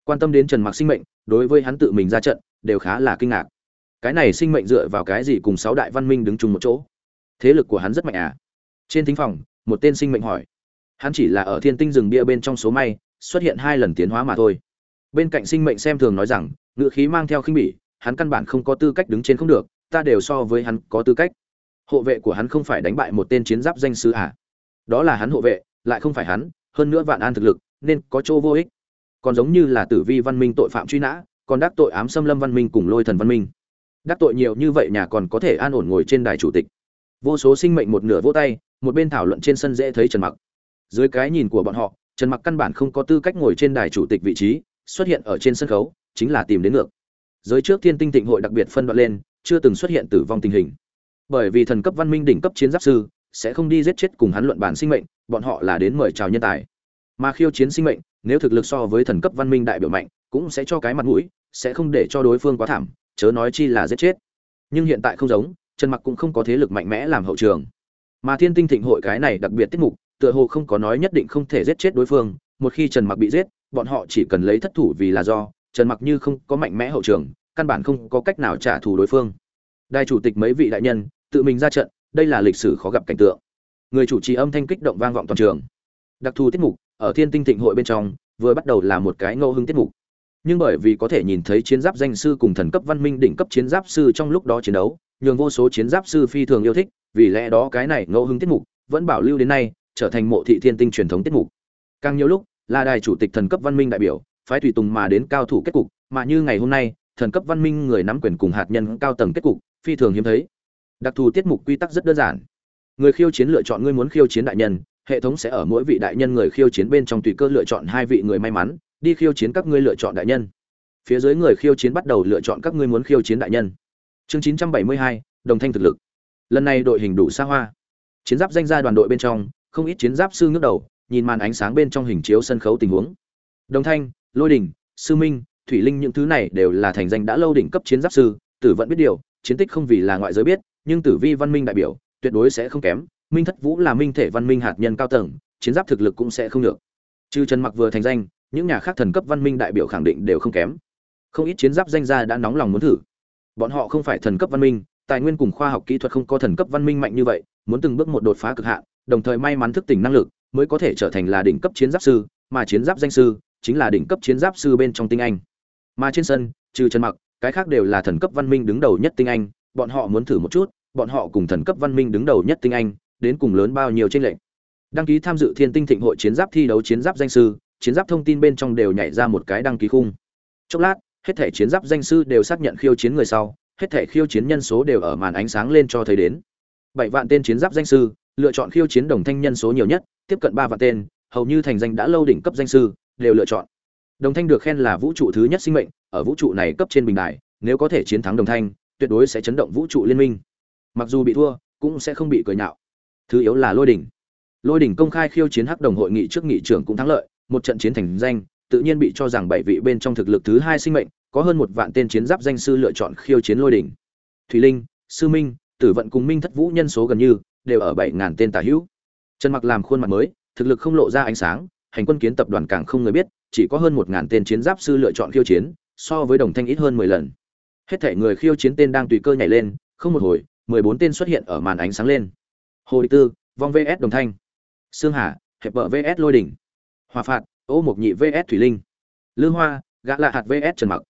S1: Quan tâm đến trần mặc sinh mệnh, đối với hắn tự mình ra trận, đều khá là kinh ngạc. Cái này sinh mệnh dựa vào cái gì cùng sáu đại văn minh đứng chung một chỗ? Thế lực của hắn rất mạnh à? Trên thính phòng, một tên sinh mệnh hỏi. Hắn chỉ là ở thiên tinh rừng bia bên trong số may, xuất hiện hai lần tiến hóa mà thôi bên cạnh sinh mệnh xem thường nói rằng ngự khí mang theo khinh bỉ, hắn căn bản không có tư cách đứng trên không được, ta đều so với hắn có tư cách. Hộ vệ của hắn không phải đánh bại một tên chiến giáp danh sư à? Đó là hắn hộ vệ, lại không phải hắn, hơn nữa vạn an thực lực, nên có chỗ vô ích. Còn giống như là tử vi văn minh tội phạm truy nã, còn đắc tội ám xâm lâm văn minh cùng lôi thần văn minh. Đắc tội nhiều như vậy nhà còn có thể an ổn ngồi trên đài chủ tịch. Vô số sinh mệnh một nửa vỗ tay, một bên thảo luận trên sân dễ thấy trần mặc. Dưới cái nhìn của bọn họ, trần mặc căn bản không có tư cách ngồi trên đài chủ tịch vị trí xuất hiện ở trên sân khấu, chính là tìm đến ngược. Giới trước thiên tinh thịnh hội đặc biệt phân đoạn lên, chưa từng xuất hiện tử vong tình hình. Bởi vì thần cấp văn minh đỉnh cấp chiến giáp sư, sẽ không đi giết chết cùng hắn luận bản sinh mệnh, bọn họ là đến mời chào nhân tài. Mà khiêu chiến sinh mệnh, nếu thực lực so với thần cấp văn minh đại biểu mạnh, cũng sẽ cho cái mặt mũi, sẽ không để cho đối phương quá thảm, chớ nói chi là giết chết. Nhưng hiện tại không giống, trần mặc cũng không có thế lực mạnh mẽ làm hậu trường. Mà thiên tinh thịnh hội cái này đặc biệt tiết mục, tựa hồ không có nói nhất định không thể giết chết đối phương, một khi trần mặc bị giết bọn họ chỉ cần lấy thất thủ vì là do, trần mặc như không có mạnh mẽ hậu trường, căn bản không có cách nào trả thù đối phương. Đại chủ tịch mấy vị đại nhân, tự mình ra trận, đây là lịch sử khó gặp cảnh tượng. Người chủ trì âm thanh kích động vang vọng toàn trường. Đặc thù tiết mục, ở thiên tinh thịnh hội bên trong, vừa bắt đầu là một cái ngẫu hứng tiết mục. Nhưng bởi vì có thể nhìn thấy chiến giáp danh sư cùng thần cấp văn minh đỉnh cấp chiến giáp sư trong lúc đó chiến đấu, nhường vô số chiến giáp sư phi thường yêu thích, vì lẽ đó cái này ngẫu hứng tiết mục vẫn bảo lưu đến nay, trở thành mộ thị thiên tinh truyền thống tiết mục. Càng nhiều lúc là đài chủ tịch thần cấp văn minh đại biểu phái tùy tùng mà đến cao thủ kết cục mà như ngày hôm nay thần cấp văn minh người nắm quyền cùng hạt nhân cao tầng kết cục phi thường hiếm thấy. Đặc thù tiết mục quy tắc rất đơn giản. Người khiêu chiến lựa chọn ngươi muốn khiêu chiến đại nhân hệ thống sẽ ở mỗi vị đại nhân người khiêu chiến bên trong tùy cơ lựa chọn hai vị người may mắn đi khiêu chiến các ngươi lựa chọn đại nhân. Phía dưới người khiêu chiến bắt đầu lựa chọn các ngươi muốn khiêu chiến đại nhân. Chương 972, đồng thanh thực lực. Lần này đội hình đủ xa hoa. Chiến giáp danh gia đoàn đội bên trong không ít chiến giáp sư ngước đầu nhìn màn ánh sáng bên trong hình chiếu sân khấu tình huống. Đồng thanh, lôi đình, sư minh, thủy linh những thứ này đều là thành danh đã lâu đỉnh cấp chiến giáp sư, tử vẫn biết điều, chiến tích không vì là ngoại giới biết, nhưng tử vi văn minh đại biểu, tuyệt đối sẽ không kém. Minh thất vũ là minh thể văn minh hạt nhân cao tầng, chiến giáp thực lực cũng sẽ không được. Trừ trần mặc vừa thành danh, những nhà khác thần cấp văn minh đại biểu khẳng định đều không kém. Không ít chiến giáp danh gia đã nóng lòng muốn thử. Bọn họ không phải thần cấp văn minh, tài nguyên cùng khoa học kỹ thuật không có thần cấp văn minh mạnh như vậy, muốn từng bước một đột phá cực hạn, đồng thời may mắn thức tỉnh năng lực mới có thể trở thành là đỉnh cấp chiến giáp sư, mà chiến giáp danh sư chính là đỉnh cấp chiến giáp sư bên trong tinh anh. Mà trên sân, trừ trần mặc, cái khác đều là thần cấp văn minh đứng đầu nhất tinh anh, bọn họ muốn thử một chút, bọn họ cùng thần cấp văn minh đứng đầu nhất tinh anh, đến cùng lớn bao nhiêu trên lệnh đăng ký tham dự thiên tinh thịnh hội chiến giáp thi đấu chiến giáp danh sư, chiến giáp thông tin bên trong đều nhảy ra một cái đăng ký khung. Chốc lát, hết thể chiến giáp danh sư đều xác nhận khiêu chiến người sau, hết thể khiêu chiến nhân số đều ở màn ánh sáng lên cho thấy đến. Bảy vạn tên chiến giáp danh sư lựa chọn khiêu chiến đồng thanh nhân số nhiều nhất, tiếp cận ba vạn tên, hầu như thành danh đã lâu đỉnh cấp danh sư, đều lựa chọn. Đồng thanh được khen là vũ trụ thứ nhất sinh mệnh, ở vũ trụ này cấp trên bình đại nếu có thể chiến thắng đồng thanh, tuyệt đối sẽ chấn động vũ trụ liên minh. Mặc dù bị thua, cũng sẽ không bị cười nhạo. Thứ yếu là lôi đỉnh. Lôi đỉnh công khai khiêu chiến hắc đồng hội nghị trước nghị trưởng cũng thắng lợi, một trận chiến thành danh, tự nhiên bị cho rằng bảy vị bên trong thực lực thứ hai sinh mệnh, có hơn một vạn tên chiến giáp danh sư lựa chọn khiêu chiến lôi đỉnh. Thủy linh, sư minh, tử vận cùng minh thất vũ nhân số gần như đều ở bảy ngàn tên tả hữu. Trần mặc làm khuôn mặt mới, thực lực không lộ ra ánh sáng, hành quân kiến tập đoàn càng không người biết, chỉ có hơn một ngàn tên chiến giáp sư lựa chọn khiêu chiến, so với đồng thanh ít hơn mười lần. Hết thể người khiêu chiến tên đang tùy cơ nhảy lên, không một hồi, mười bốn tên xuất hiện ở màn ánh sáng lên. Hồ địch tư, vong vs đồng thanh. Sương hà hẹp vợ vs lôi đỉnh. Hòa phạt, ô mộc nhị vs thủy linh. Lư hoa, gã lạ hạt vs trần mặc.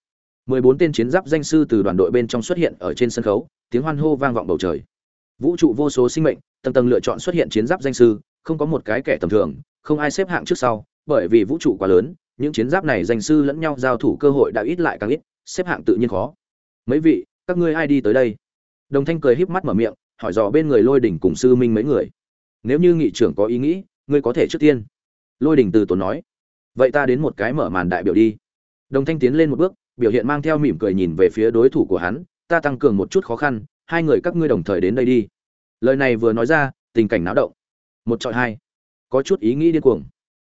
S1: Mười bốn tên chiến giáp danh sư từ đoàn đội bên trong xuất hiện ở trên sân khấu, tiếng hoan hô vang vọng bầu trời vũ trụ vô số sinh mệnh, tầng tầng lựa chọn xuất hiện chiến giáp danh sư, không có một cái kẻ tầm thường, không ai xếp hạng trước sau, bởi vì vũ trụ quá lớn, những chiến giáp này danh sư lẫn nhau giao thủ cơ hội đã ít lại càng ít, xếp hạng tự nhiên khó. Mấy vị, các ngươi ai đi tới đây? Đồng thanh cười híp mắt mở miệng, hỏi dò bên người lôi đỉnh cùng sư minh mấy người. Nếu như nghị trưởng có ý nghĩ, ngươi có thể trước tiên. Lôi đỉnh từ tốn nói. Vậy ta đến một cái mở màn đại biểu đi. Đồng thanh tiến lên một bước, biểu hiện mang theo mỉm cười nhìn về phía đối thủ của hắn, ta tăng cường một chút khó khăn hai người các ngươi đồng thời đến đây đi. Lời này vừa nói ra, tình cảnh náo động. Một trọi hai. Có chút ý nghĩ điên cuồng.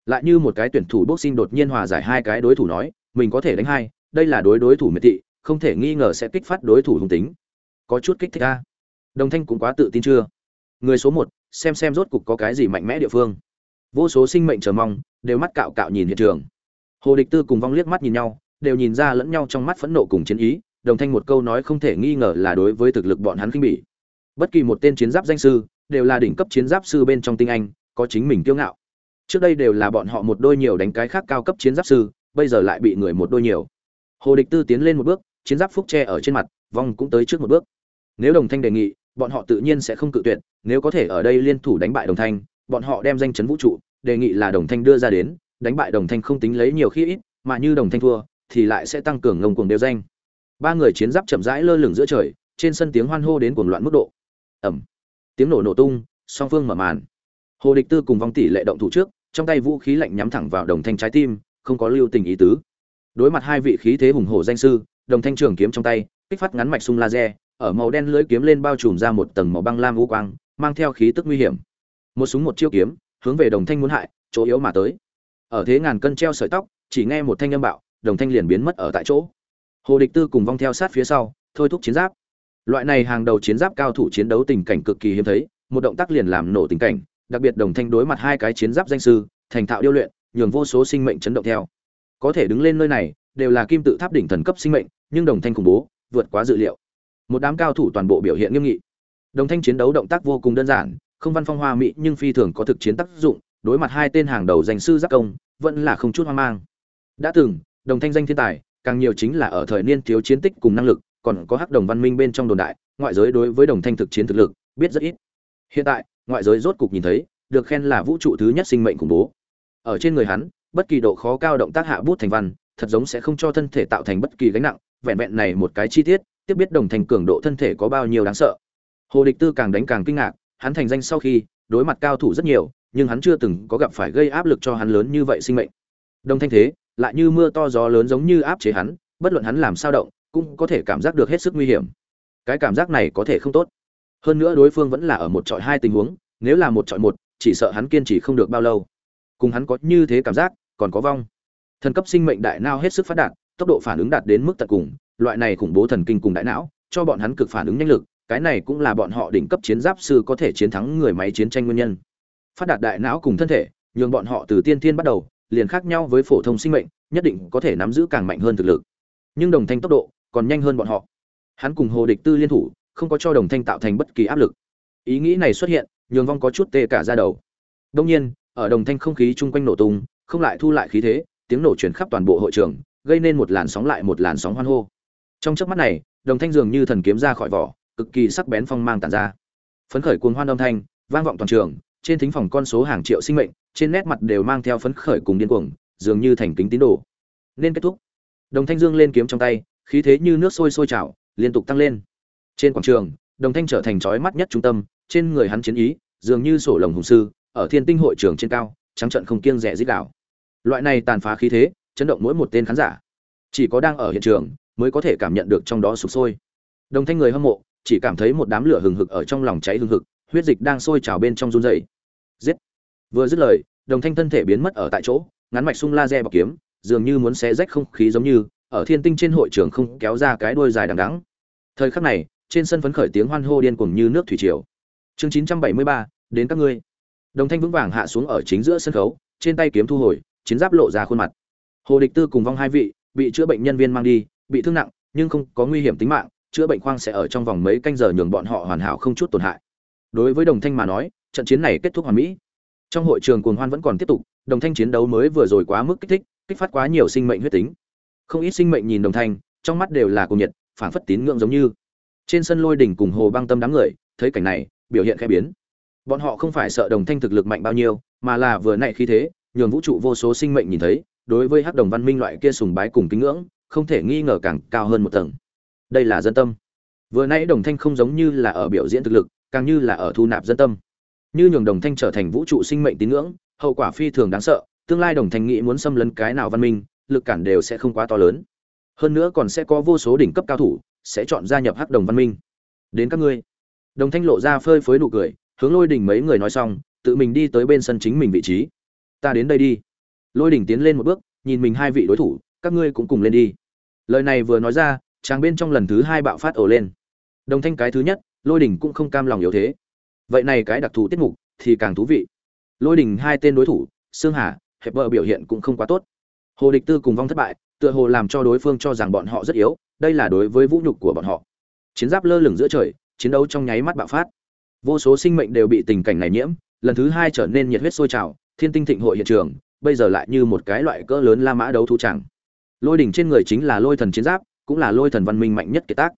S1: Lại như một cái tuyển thủ boxing đột nhiên hòa giải hai cái đối thủ nói, mình có thể đánh hai, đây là đối đối thủ miệt thị, không thể nghi ngờ sẽ kích phát đối thủ hung tính. Có chút kích thích a. Đồng thanh cũng quá tự tin chưa? Người số một, xem xem rốt cục có cái gì mạnh mẽ địa phương. Vô số sinh mệnh chờ mong, đều mắt cạo cạo nhìn hiện trường. Hồ địch tư cùng vong liếc mắt nhìn nhau, đều nhìn ra lẫn nhau trong mắt phẫn nộ cùng chiến ý đồng thanh một câu nói không thể nghi ngờ là đối với thực lực bọn hắn khinh bỉ. Bất kỳ một tên chiến giáp danh sư, đều là đỉnh cấp chiến giáp sư bên trong tinh anh, có chính mình kiêu ngạo. Trước đây đều là bọn họ một đôi nhiều đánh cái khác cao cấp chiến giáp sư, bây giờ lại bị người một đôi nhiều. Hồ địch tư tiến lên một bước, chiến giáp phúc tre ở trên mặt, vong cũng tới trước một bước. Nếu đồng thanh đề nghị, bọn họ tự nhiên sẽ không cự tuyệt, nếu có thể ở đây liên thủ đánh bại đồng thanh, bọn họ đem danh chấn vũ trụ, đề nghị là đồng thanh đưa ra đến, đánh bại đồng thanh không tính lấy nhiều khi ít, mà như đồng thanh thua, thì lại sẽ tăng cường ngông cuồng đều danh ba người chiến giáp chậm rãi lơ lửng giữa trời, trên sân tiếng hoan hô đến cuồng loạn mức độ. Ẩm tiếng nổ nổ tung, song phương mở màn. Hồ địch tư cùng vong tỷ lệ động thủ trước, trong tay vũ khí lạnh nhắm thẳng vào đồng thanh trái tim, không có lưu tình ý tứ. Đối mặt hai vị khí thế hùng hổ danh sư, đồng thanh trường kiếm trong tay, kích phát ngắn mạch sung laser, ở màu đen lưỡi kiếm lên bao trùm ra một tầng màu băng lam u quang, mang theo khí tức nguy hiểm. Một súng một chiêu kiếm, hướng về đồng thanh muốn hại, chỗ yếu mà tới. Ở thế ngàn cân treo sợi tóc, chỉ nghe một thanh âm bạo, đồng thanh liền biến mất ở tại chỗ hồ địch tư cùng vong theo sát phía sau, thôi thúc chiến giáp. Loại này hàng đầu chiến giáp cao thủ chiến đấu tình cảnh cực kỳ hiếm thấy, một động tác liền làm nổ tình cảnh, đặc biệt đồng thanh đối mặt hai cái chiến giáp danh sư, thành thạo điêu luyện, nhường vô số sinh mệnh chấn động theo. Có thể đứng lên nơi này, đều là kim tự tháp đỉnh thần cấp sinh mệnh, nhưng đồng thanh khủng bố, vượt quá dự liệu. Một đám cao thủ toàn bộ biểu hiện nghiêm nghị. Đồng thanh chiến đấu động tác vô cùng đơn giản, không văn phong hoa mỹ nhưng phi thường có thực chiến tác dụng, đối mặt hai tên hàng đầu danh sư giáp công, vẫn là không chút hoang mang. Đã từng, đồng thanh danh thiên tài càng nhiều chính là ở thời niên thiếu chiến tích cùng năng lực, còn có hắc đồng văn minh bên trong đồn đại, ngoại giới đối với đồng thanh thực chiến thực lực, biết rất ít. Hiện tại, ngoại giới rốt cục nhìn thấy, được khen là vũ trụ thứ nhất sinh mệnh khủng bố. Ở trên người hắn, bất kỳ độ khó cao động tác hạ bút thành văn, thật giống sẽ không cho thân thể tạo thành bất kỳ gánh nặng, vẹn vẹn này một cái chi tiết, tiếp biết đồng thành cường độ thân thể có bao nhiêu đáng sợ. Hồ địch tư càng đánh càng kinh ngạc, hắn thành danh sau khi, đối mặt cao thủ rất nhiều, nhưng hắn chưa từng có gặp phải gây áp lực cho hắn lớn như vậy sinh mệnh. Đồng thanh thế lại như mưa to gió lớn giống như áp chế hắn, bất luận hắn làm sao động, cũng có thể cảm giác được hết sức nguy hiểm. Cái cảm giác này có thể không tốt. Hơn nữa đối phương vẫn là ở một trọi hai tình huống, nếu là một trọi một, chỉ sợ hắn kiên trì không được bao lâu. Cùng hắn có như thế cảm giác, còn có vong. Thần cấp sinh mệnh đại não hết sức phát đạt, tốc độ phản ứng đạt đến mức tận cùng, loại này khủng bố thần kinh cùng đại não, cho bọn hắn cực phản ứng nhanh lực, cái này cũng là bọn họ đỉnh cấp chiến giáp sư có thể chiến thắng người máy chiến tranh nguyên nhân. Phát đạt đại não cùng thân thể, nhường bọn họ từ tiên thiên bắt đầu liền khác nhau với phổ thông sinh mệnh, nhất định có thể nắm giữ càng mạnh hơn thực lực. Nhưng đồng thanh tốc độ còn nhanh hơn bọn họ. Hắn cùng hồ địch tư liên thủ, không có cho đồng thanh tạo thành bất kỳ áp lực. Ý nghĩ này xuất hiện, nhường vong có chút tê cả da đầu. Đương nhiên, ở đồng thanh không khí chung quanh nổ tung, không lại thu lại khí thế, tiếng nổ truyền khắp toàn bộ hội trường, gây nên một làn sóng lại một làn sóng hoan hô. Trong chớp mắt này, đồng thanh dường như thần kiếm ra khỏi vỏ, cực kỳ sắc bén phong mang tản ra. Phấn khởi cuồng hoan âm thanh, vang vọng toàn trường, trên thính phòng con số hàng triệu sinh mệnh trên nét mặt đều mang theo phấn khởi cùng điên cuồng, dường như thành kính tín đồ. Nên kết thúc. Đồng thanh dương lên kiếm trong tay, khí thế như nước sôi sôi trào, liên tục tăng lên. Trên quảng trường, đồng thanh trở thành chói mắt nhất trung tâm, trên người hắn chiến ý, dường như sổ lồng hùng sư, ở thiên tinh hội trường trên cao, trắng trận không kiêng rẻ rít đảo loại này tàn phá khí thế, chấn động mỗi một tên khán giả. Chỉ có đang ở hiện trường, mới có thể cảm nhận được trong đó sục sôi. Đồng thanh người hâm mộ, chỉ cảm thấy một đám lửa hừng hực ở trong lòng cháy hừng hực, huyết dịch đang sôi trào bên trong run rẩy. Giết! Vừa dứt lời đồng thanh thân thể biến mất ở tại chỗ ngắn mạch sung laser bọc kiếm dường như muốn xé rách không khí giống như ở thiên tinh trên hội trường không kéo ra cái đuôi dài đằng đẵng. Thời khắc này trên sân phấn khởi tiếng hoan hô điên cuồng như nước thủy triều. Chương 973, đến các ngươi. Đồng thanh vững vàng hạ xuống ở chính giữa sân khấu trên tay kiếm thu hồi chiến giáp lộ ra khuôn mặt. Hồ địch tư cùng vong hai vị bị chữa bệnh nhân viên mang đi bị thương nặng nhưng không có nguy hiểm tính mạng chữa bệnh khoang sẽ ở trong vòng mấy canh giờ nhường bọn họ hoàn hảo không chút tổn hại. Đối với đồng thanh mà nói trận chiến này kết thúc hoàn mỹ trong hội trường cuồng hoan vẫn còn tiếp tục, đồng thanh chiến đấu mới vừa rồi quá mức kích thích, kích phát quá nhiều sinh mệnh huyết tính. Không ít sinh mệnh nhìn đồng thanh, trong mắt đều là cùng nhiệt phản phất tín ngưỡng giống như. Trên sân lôi đỉnh cùng hồ băng tâm đám người, thấy cảnh này, biểu hiện khẽ biến. Bọn họ không phải sợ đồng thanh thực lực mạnh bao nhiêu, mà là vừa nãy khí thế, nhường vũ trụ vô số sinh mệnh nhìn thấy, đối với hắc đồng văn minh loại kia sùng bái cùng kính ngưỡng, không thể nghi ngờ càng cao hơn một tầng. Đây là dân tâm. Vừa nãy đồng thanh không giống như là ở biểu diễn thực lực, càng như là ở thu nạp dân tâm như nhường đồng thanh trở thành vũ trụ sinh mệnh tín ngưỡng, hậu quả phi thường đáng sợ, tương lai đồng thanh nghĩ muốn xâm lấn cái nào văn minh, lực cản đều sẽ không quá to lớn. Hơn nữa còn sẽ có vô số đỉnh cấp cao thủ, sẽ chọn gia nhập hắc đồng văn minh. Đến các ngươi. Đồng thanh lộ ra phơi phới nụ cười, hướng lôi đỉnh mấy người nói xong, tự mình đi tới bên sân chính mình vị trí. Ta đến đây đi. Lôi đỉnh tiến lên một bước, nhìn mình hai vị đối thủ, các ngươi cũng cùng lên đi. Lời này vừa nói ra, chàng bên trong lần thứ hai bạo phát ổ lên. Đồng thanh cái thứ nhất, lôi đỉnh cũng không cam lòng yếu thế vậy này cái đặc thù tiết mục thì càng thú vị. Lôi đỉnh hai tên đối thủ xương hà hẹp bờ biểu hiện cũng không quá tốt. Hồ địch tư cùng vong thất bại, tựa hồ làm cho đối phương cho rằng bọn họ rất yếu, đây là đối với vũ nhục của bọn họ. Chiến giáp lơ lửng giữa trời, chiến đấu trong nháy mắt bạo phát. Vô số sinh mệnh đều bị tình cảnh này nhiễm, lần thứ hai trở nên nhiệt huyết sôi trào, thiên tinh thịnh hội hiện trường, bây giờ lại như một cái loại cỡ lớn la mã đấu thú chẳng lôi đỉnh trên người chính là lôi thần chiến giáp, cũng là lôi thần văn minh mạnh nhất kiệt tác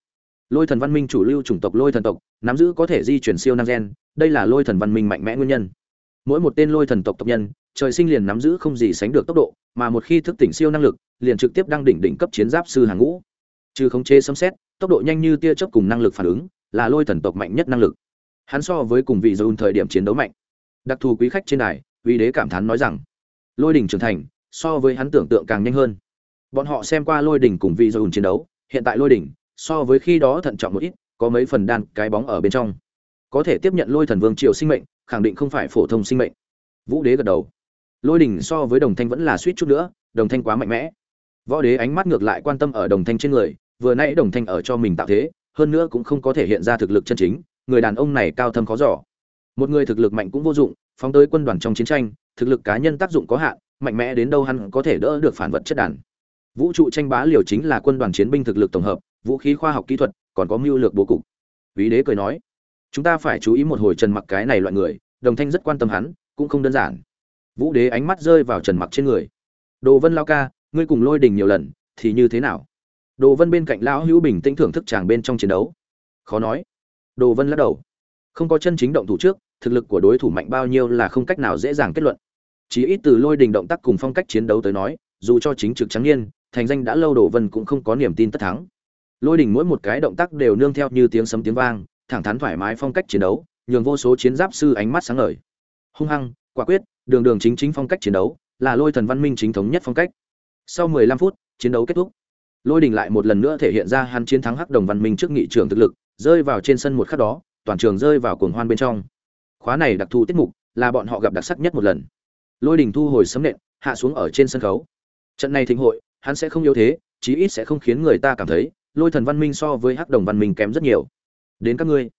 S1: lôi thần văn minh chủ lưu chủng tộc lôi thần tộc, nắm giữ có thể di chuyển siêu năng gen, đây là lôi thần văn minh mạnh mẽ nguyên nhân. Mỗi một tên lôi thần tộc tộc nhân, trời sinh liền nắm giữ không gì sánh được tốc độ, mà một khi thức tỉnh siêu năng lực, liền trực tiếp đăng đỉnh đỉnh cấp chiến giáp sư hàng ngũ. Trừ khống chế sấm xét tốc độ nhanh như tia chớp cùng năng lực phản ứng, là lôi thần tộc mạnh nhất năng lực. Hắn so với cùng vị dồn thời điểm chiến đấu mạnh. Đặc thù quý khách trên đài, uy đế cảm thán nói rằng, lôi đỉnh trưởng thành, so với hắn tưởng tượng càng nhanh hơn. Bọn họ xem qua lôi đỉnh cùng vị dồn chiến đấu, hiện tại lôi đỉnh so với khi đó thận trọng một ít, có mấy phần đan cái bóng ở bên trong. Có thể tiếp nhận lôi thần vương triều sinh mệnh, khẳng định không phải phổ thông sinh mệnh. Vũ đế gật đầu. Lôi đỉnh so với đồng thanh vẫn là suýt chút nữa, đồng thanh quá mạnh mẽ. Võ đế ánh mắt ngược lại quan tâm ở đồng thanh trên người, vừa nãy đồng thanh ở cho mình tạo thế, hơn nữa cũng không có thể hiện ra thực lực chân chính, người đàn ông này cao thâm khó giỏ một người thực lực mạnh cũng vô dụng, phóng tới quân đoàn trong chiến tranh, thực lực cá nhân tác dụng có hạn, mạnh mẽ đến đâu hắn có thể đỡ được phản vật chất đàn. Vũ trụ tranh bá liều chính là quân đoàn chiến binh thực lực tổng hợp vũ khí khoa học kỹ thuật, còn có mưu lược bố cục. Vĩ đế cười nói, chúng ta phải chú ý một hồi trần mặc cái này loại người, đồng thanh rất quan tâm hắn, cũng không đơn giản. Vũ đế ánh mắt rơi vào trần mặc trên người. Đồ vân lao ca, ngươi cùng lôi đình nhiều lần, thì như thế nào? Đồ vân bên cạnh lão hữu bình tĩnh thưởng thức chàng bên trong chiến đấu. Khó nói. Đồ vân lắc đầu. Không có chân chính động thủ trước, thực lực của đối thủ mạnh bao nhiêu là không cách nào dễ dàng kết luận. Chỉ ít từ lôi đình động tác cùng phong cách chiến đấu tới nói, dù cho chính trực trắng nhiên thành danh đã lâu đồ vân cũng không có niềm tin tất thắng lôi đỉnh mỗi một cái động tác đều nương theo như tiếng sấm tiếng vang, thẳng thắn thoải mái phong cách chiến đấu, nhường vô số chiến giáp sư ánh mắt sáng ngời. Hung hăng, quả quyết, đường đường chính chính phong cách chiến đấu, là lôi thần văn minh chính thống nhất phong cách. Sau 15 phút, chiến đấu kết thúc. Lôi đình lại một lần nữa thể hiện ra hắn chiến thắng hắc đồng văn minh trước nghị trường thực lực, rơi vào trên sân một khắc đó, toàn trường rơi vào cuồng hoan bên trong. Khóa này đặc thù tiết mục, là bọn họ gặp đặc sắc nhất một lần. Lôi đình thu hồi sấm nện, hạ xuống ở trên sân khấu. Trận này thịnh hội, hắn sẽ không yếu thế, chí ít sẽ không khiến người ta cảm thấy lôi thần văn minh so với hắc đồng văn minh kém rất nhiều. Đến các ngươi.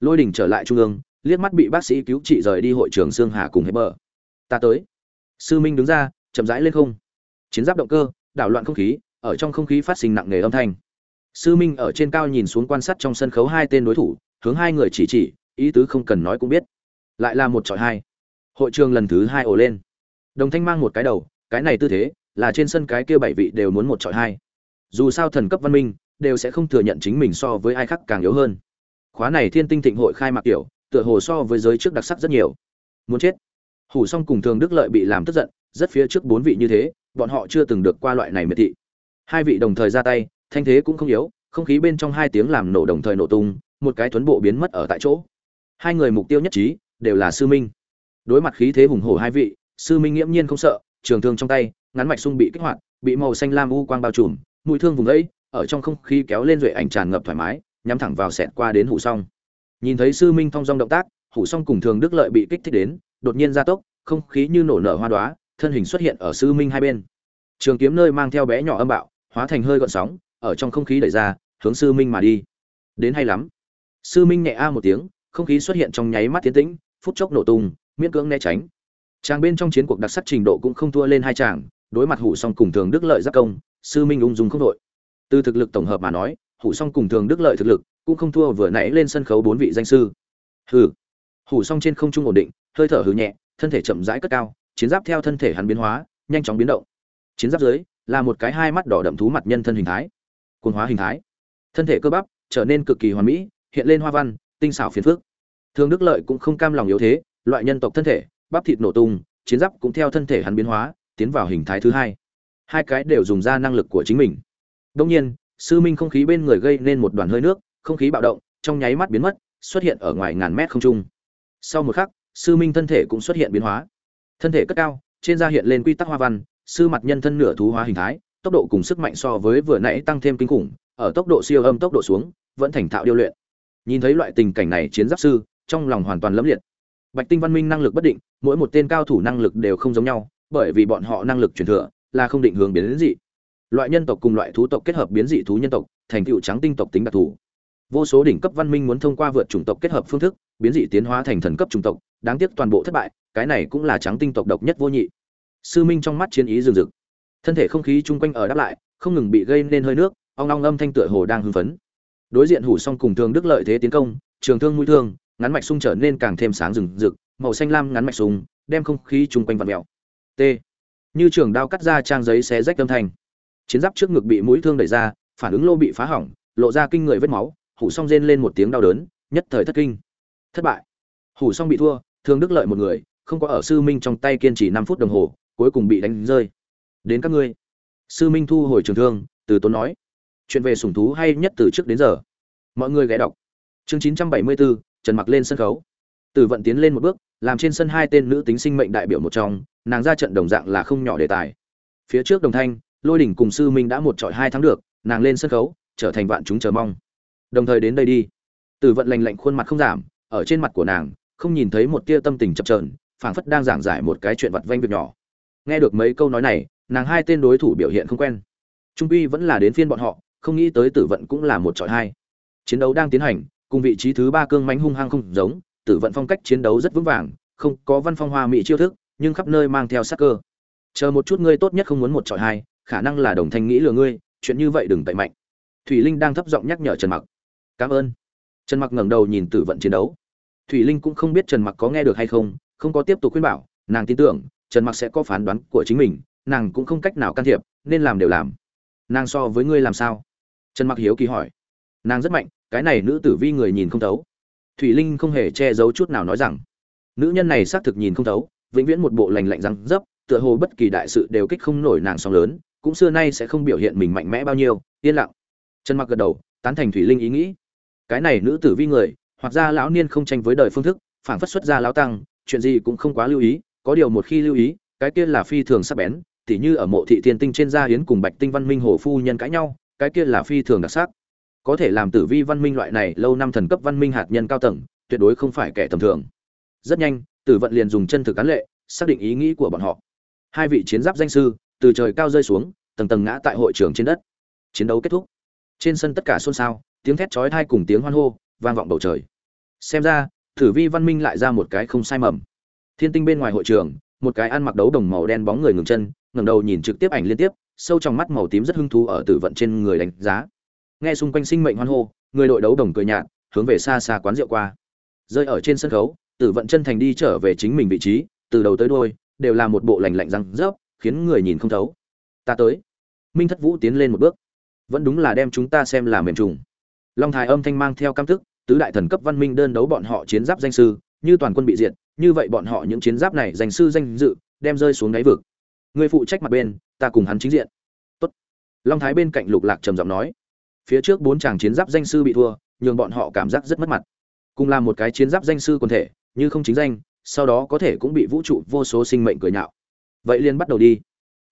S1: Lôi đình trở lại trung ương, liếc mắt bị bác sĩ cứu trị rời đi hội trường xương hà cùng hết bờ. Ta tới. Sư minh đứng ra, chậm rãi lên không. Chiến giáp động cơ, đảo loạn không khí, ở trong không khí phát sinh nặng nề âm thanh. Sư minh ở trên cao nhìn xuống quan sát trong sân khấu hai tên đối thủ, hướng hai người chỉ chỉ, ý tứ không cần nói cũng biết. Lại là một trọi hai. Hội trường lần thứ hai ổ lên. Đồng thanh mang một cái đầu, cái này tư thế, là trên sân cái kia bảy vị đều muốn một trọi hai. Dù sao thần cấp văn minh đều sẽ không thừa nhận chính mình so với ai khác càng yếu hơn. Khóa này thiên tinh thịnh hội khai mạc kiểu, tựa hồ so với giới trước đặc sắc rất nhiều. Muốn chết. Hủ song cùng thường đức lợi bị làm tức giận, rất phía trước bốn vị như thế, bọn họ chưa từng được qua loại này miệt thị. Hai vị đồng thời ra tay, thanh thế cũng không yếu, không khí bên trong hai tiếng làm nổ đồng thời nổ tung, một cái tuấn bộ biến mất ở tại chỗ. Hai người mục tiêu nhất trí, đều là sư minh. Đối mặt khí thế hùng hổ hai vị, sư minh nghiễm nhiên không sợ, trường thương trong tay, ngắn mạch sung bị kích hoạt, bị màu xanh lam u quang bao trùm, mũi thương vùng ấy ở trong không khí kéo lên duệ ảnh tràn ngập thoải mái nhắm thẳng vào sẹt qua đến hủ xong nhìn thấy sư minh thong dong động tác hủ xong cùng thường đức lợi bị kích thích đến đột nhiên gia tốc không khí như nổ nở hoa đoá thân hình xuất hiện ở sư minh hai bên. Trường kiếm nơi mang theo bé nhỏ âm bạo hóa thành hơi gọn sóng ở trong không khí đẩy ra hướng sư minh mà đi. Đến hay lắm. Sư minh nhẹ a một tiếng không khí xuất hiện trong nháy mắt tiến tĩnh phút chốc nổ tung miễn cưỡng né tránh. Chàng bên trong chiến cuộc đặc sắc trình độ cũng không thua lên hai chàng, đối mặt Hủ Song cùng Thường Đức Lợi giáp công, sư minh ung dung không đội. Từ thực lực tổng hợp mà nói, Hủ Song cùng Thường Đức Lợi thực lực cũng không thua vừa nãy lên sân khấu bốn vị danh sư. Hừ. Hủ Song trên không trung ổn định, hơi thở hừ nhẹ, thân thể chậm rãi cất cao, chiến giáp theo thân thể hắn biến hóa, nhanh chóng biến động. Chiến giáp dưới là một cái hai mắt đỏ đậm thú mặt nhân thân hình thái. Cuồng hóa hình thái. Thân thể cơ bắp trở nên cực kỳ hoàn mỹ, hiện lên hoa văn, tinh xảo phiền phức. Thường Đức Lợi cũng không cam lòng yếu thế, loại nhân tộc thân thể, bắp thịt nổ tung, chiến giáp cũng theo thân thể hắn biến hóa, tiến vào hình thái thứ hai. Hai cái đều dùng ra năng lực của chính mình. Đông nhiên, sư minh không khí bên người gây nên một đoàn hơi nước, không khí bạo động, trong nháy mắt biến mất, xuất hiện ở ngoài ngàn mét không trung. Sau một khắc, sư minh thân thể cũng xuất hiện biến hóa. Thân thể cất cao, trên da hiện lên quy tắc hoa văn, sư mặt nhân thân nửa thú hóa hình thái, tốc độ cùng sức mạnh so với vừa nãy tăng thêm kinh khủng, ở tốc độ siêu âm tốc độ xuống, vẫn thành thạo điêu luyện. Nhìn thấy loại tình cảnh này chiến giáp sư, trong lòng hoàn toàn lẫm liệt. Bạch Tinh Văn Minh năng lực bất định, mỗi một tên cao thủ năng lực đều không giống nhau, bởi vì bọn họ năng lực truyền thừa là không định hướng biến đến gì. Loại nhân tộc cùng loại thú tộc kết hợp biến dị thú nhân tộc, thành tựu trắng tinh tộc tính đặc thù. Vô số đỉnh cấp văn minh muốn thông qua vượt chủng tộc kết hợp phương thức, biến dị tiến hóa thành thần cấp chủng tộc, đáng tiếc toàn bộ thất bại, cái này cũng là trắng tinh tộc độc nhất vô nhị. Sư Minh trong mắt chiến ý rừng rực. Thân thể không khí chung quanh ở đáp lại, không ngừng bị gây nên hơi nước, ong ong âm thanh tựa hồ đang hưng phấn. Đối diện hủ song cùng thường đức lợi thế tiến công, trường thương mũi thương, ngắn mạch sung trở nên càng thêm sáng rừng rực, màu xanh lam ngắn mạch sung, đem không khí chung quanh vặn mèo. T. Như trường đao cắt ra trang giấy xé rách âm thanh. Chiến giáp trước ngực bị mũi thương đẩy ra, phản ứng lô bị phá hỏng, lộ ra kinh người vết máu, hủ song rên lên một tiếng đau đớn, nhất thời thất kinh. Thất bại. Hủ song bị thua, thương đức lợi một người, không có ở sư minh trong tay kiên trì năm phút đồng hồ, cuối cùng bị đánh rơi. Đến các ngươi. Sư minh thu hồi trường thương, từ tốn nói, chuyện về sủng thú hay nhất từ trước đến giờ. Mọi người ghé đọc. Chương 974, Trần Mặc lên sân khấu. Tử vận tiến lên một bước, làm trên sân hai tên nữ tính sinh mệnh đại biểu một trong, nàng ra trận đồng dạng là không nhỏ đề tài. Phía trước Đồng Thanh, Lôi đỉnh cùng sư Minh đã một trọi hai thắng được, nàng lên sân khấu, trở thành vạn chúng chờ mong. Đồng thời đến đây đi. Tử vận lạnh lạnh khuôn mặt không giảm, ở trên mặt của nàng, không nhìn thấy một tia tâm tình chập chờn, phảng phất đang giảng giải một cái chuyện vặt vanh việc nhỏ. Nghe được mấy câu nói này, nàng hai tên đối thủ biểu hiện không quen. Trung quy vẫn là đến phiên bọn họ, không nghĩ tới Tử vận cũng là một trọi hai. Chiến đấu đang tiến hành, cùng vị trí thứ ba cương mánh hung hăng không giống, tử vận phong cách chiến đấu rất vững vàng, không có văn phong hoa mỹ chiêu thức, nhưng khắp nơi mang theo sắc cơ. Chờ một chút ngươi tốt nhất không muốn một trọi hai, khả năng là đồng thanh nghĩ lừa ngươi, chuyện như vậy đừng tẩy mạnh. Thủy Linh đang thấp giọng nhắc nhở Trần Mặc. Cảm ơn. Trần Mặc ngẩng đầu nhìn tử vận chiến đấu. Thủy Linh cũng không biết Trần Mặc có nghe được hay không, không có tiếp tục khuyên bảo, nàng tin tưởng Trần Mặc sẽ có phán đoán của chính mình, nàng cũng không cách nào can thiệp, nên làm đều làm. Nàng so với ngươi làm sao? Trần Mặc hiếu kỳ hỏi. Nàng rất mạnh, cái này nữ tử vi người nhìn không thấu thủy linh không hề che giấu chút nào nói rằng nữ nhân này xác thực nhìn không thấu vĩnh viễn một bộ lành lạnh răng dấp tựa hồ bất kỳ đại sự đều kích không nổi nàng song lớn cũng xưa nay sẽ không biểu hiện mình mạnh mẽ bao nhiêu, yên lặng. Trần mặc gật đầu, tán thành thủy linh ý nghĩ. Cái này nữ tử vi người, hoặc ra lão niên không tranh với đời phương thức phản phất xuất ra lão tăng, chuyện gì cũng không quá lưu ý, có điều một khi lưu ý, cái kia là phi thường sắc bén, tỉ như ở mộ thị thiên tinh trên gia hiến cùng bạch tinh văn minh hồ phu nhân cãi nhau, cái kia là phi thường đặc sắc. Có thể làm tử vi văn minh loại này, lâu năm thần cấp văn minh hạt nhân cao tầng, tuyệt đối không phải kẻ tầm thường. Rất nhanh, tử vận liền dùng chân thực cán lệ, xác định ý nghĩ của bọn họ. Hai vị chiến giáp danh sư từ trời cao rơi xuống, tầng tầng ngã tại hội trường trên đất. Chiến đấu kết thúc. Trên sân tất cả xôn xao, tiếng thét chói tai cùng tiếng hoan hô vang vọng bầu trời. Xem ra, thử vi văn minh lại ra một cái không sai mầm. Thiên tinh bên ngoài hội trường, một cái ăn mặc đấu đồng màu đen bóng người ngừng chân, ngẩng đầu nhìn trực tiếp ảnh liên tiếp, sâu trong mắt màu tím rất hứng thú ở tử vận trên người đánh giá. Nghe xung quanh sinh mệnh hoan hô, người đội đấu đồng cười nhạt, hướng về xa xa quán rượu qua. Rơi ở trên sân khấu, tử vận chân thành đi trở về chính mình vị trí, từ đầu tới đôi đều là một bộ lành lạnh răng rớp khiến người nhìn không thấu. Ta tới. Minh thất vũ tiến lên một bước. Vẫn đúng là đem chúng ta xem là mềm trùng. Long thái âm thanh mang theo cam thức tứ đại thần cấp văn minh đơn đấu bọn họ chiến giáp danh sư, như toàn quân bị diệt, như vậy bọn họ những chiến giáp này danh sư danh dự, đem rơi xuống đáy vực. Người phụ trách mặt bên, ta cùng hắn chính diện. Tốt. long thái bên cạnh lục lạc trầm giọng nói. Phía trước bốn chàng chiến giáp danh sư bị thua, nhường bọn họ cảm giác rất mất mặt. Cùng làm một cái chiến giáp danh sư quần thể, như không chính danh, sau đó có thể cũng bị vũ trụ vô số sinh mệnh cười nhạo vậy liền bắt đầu đi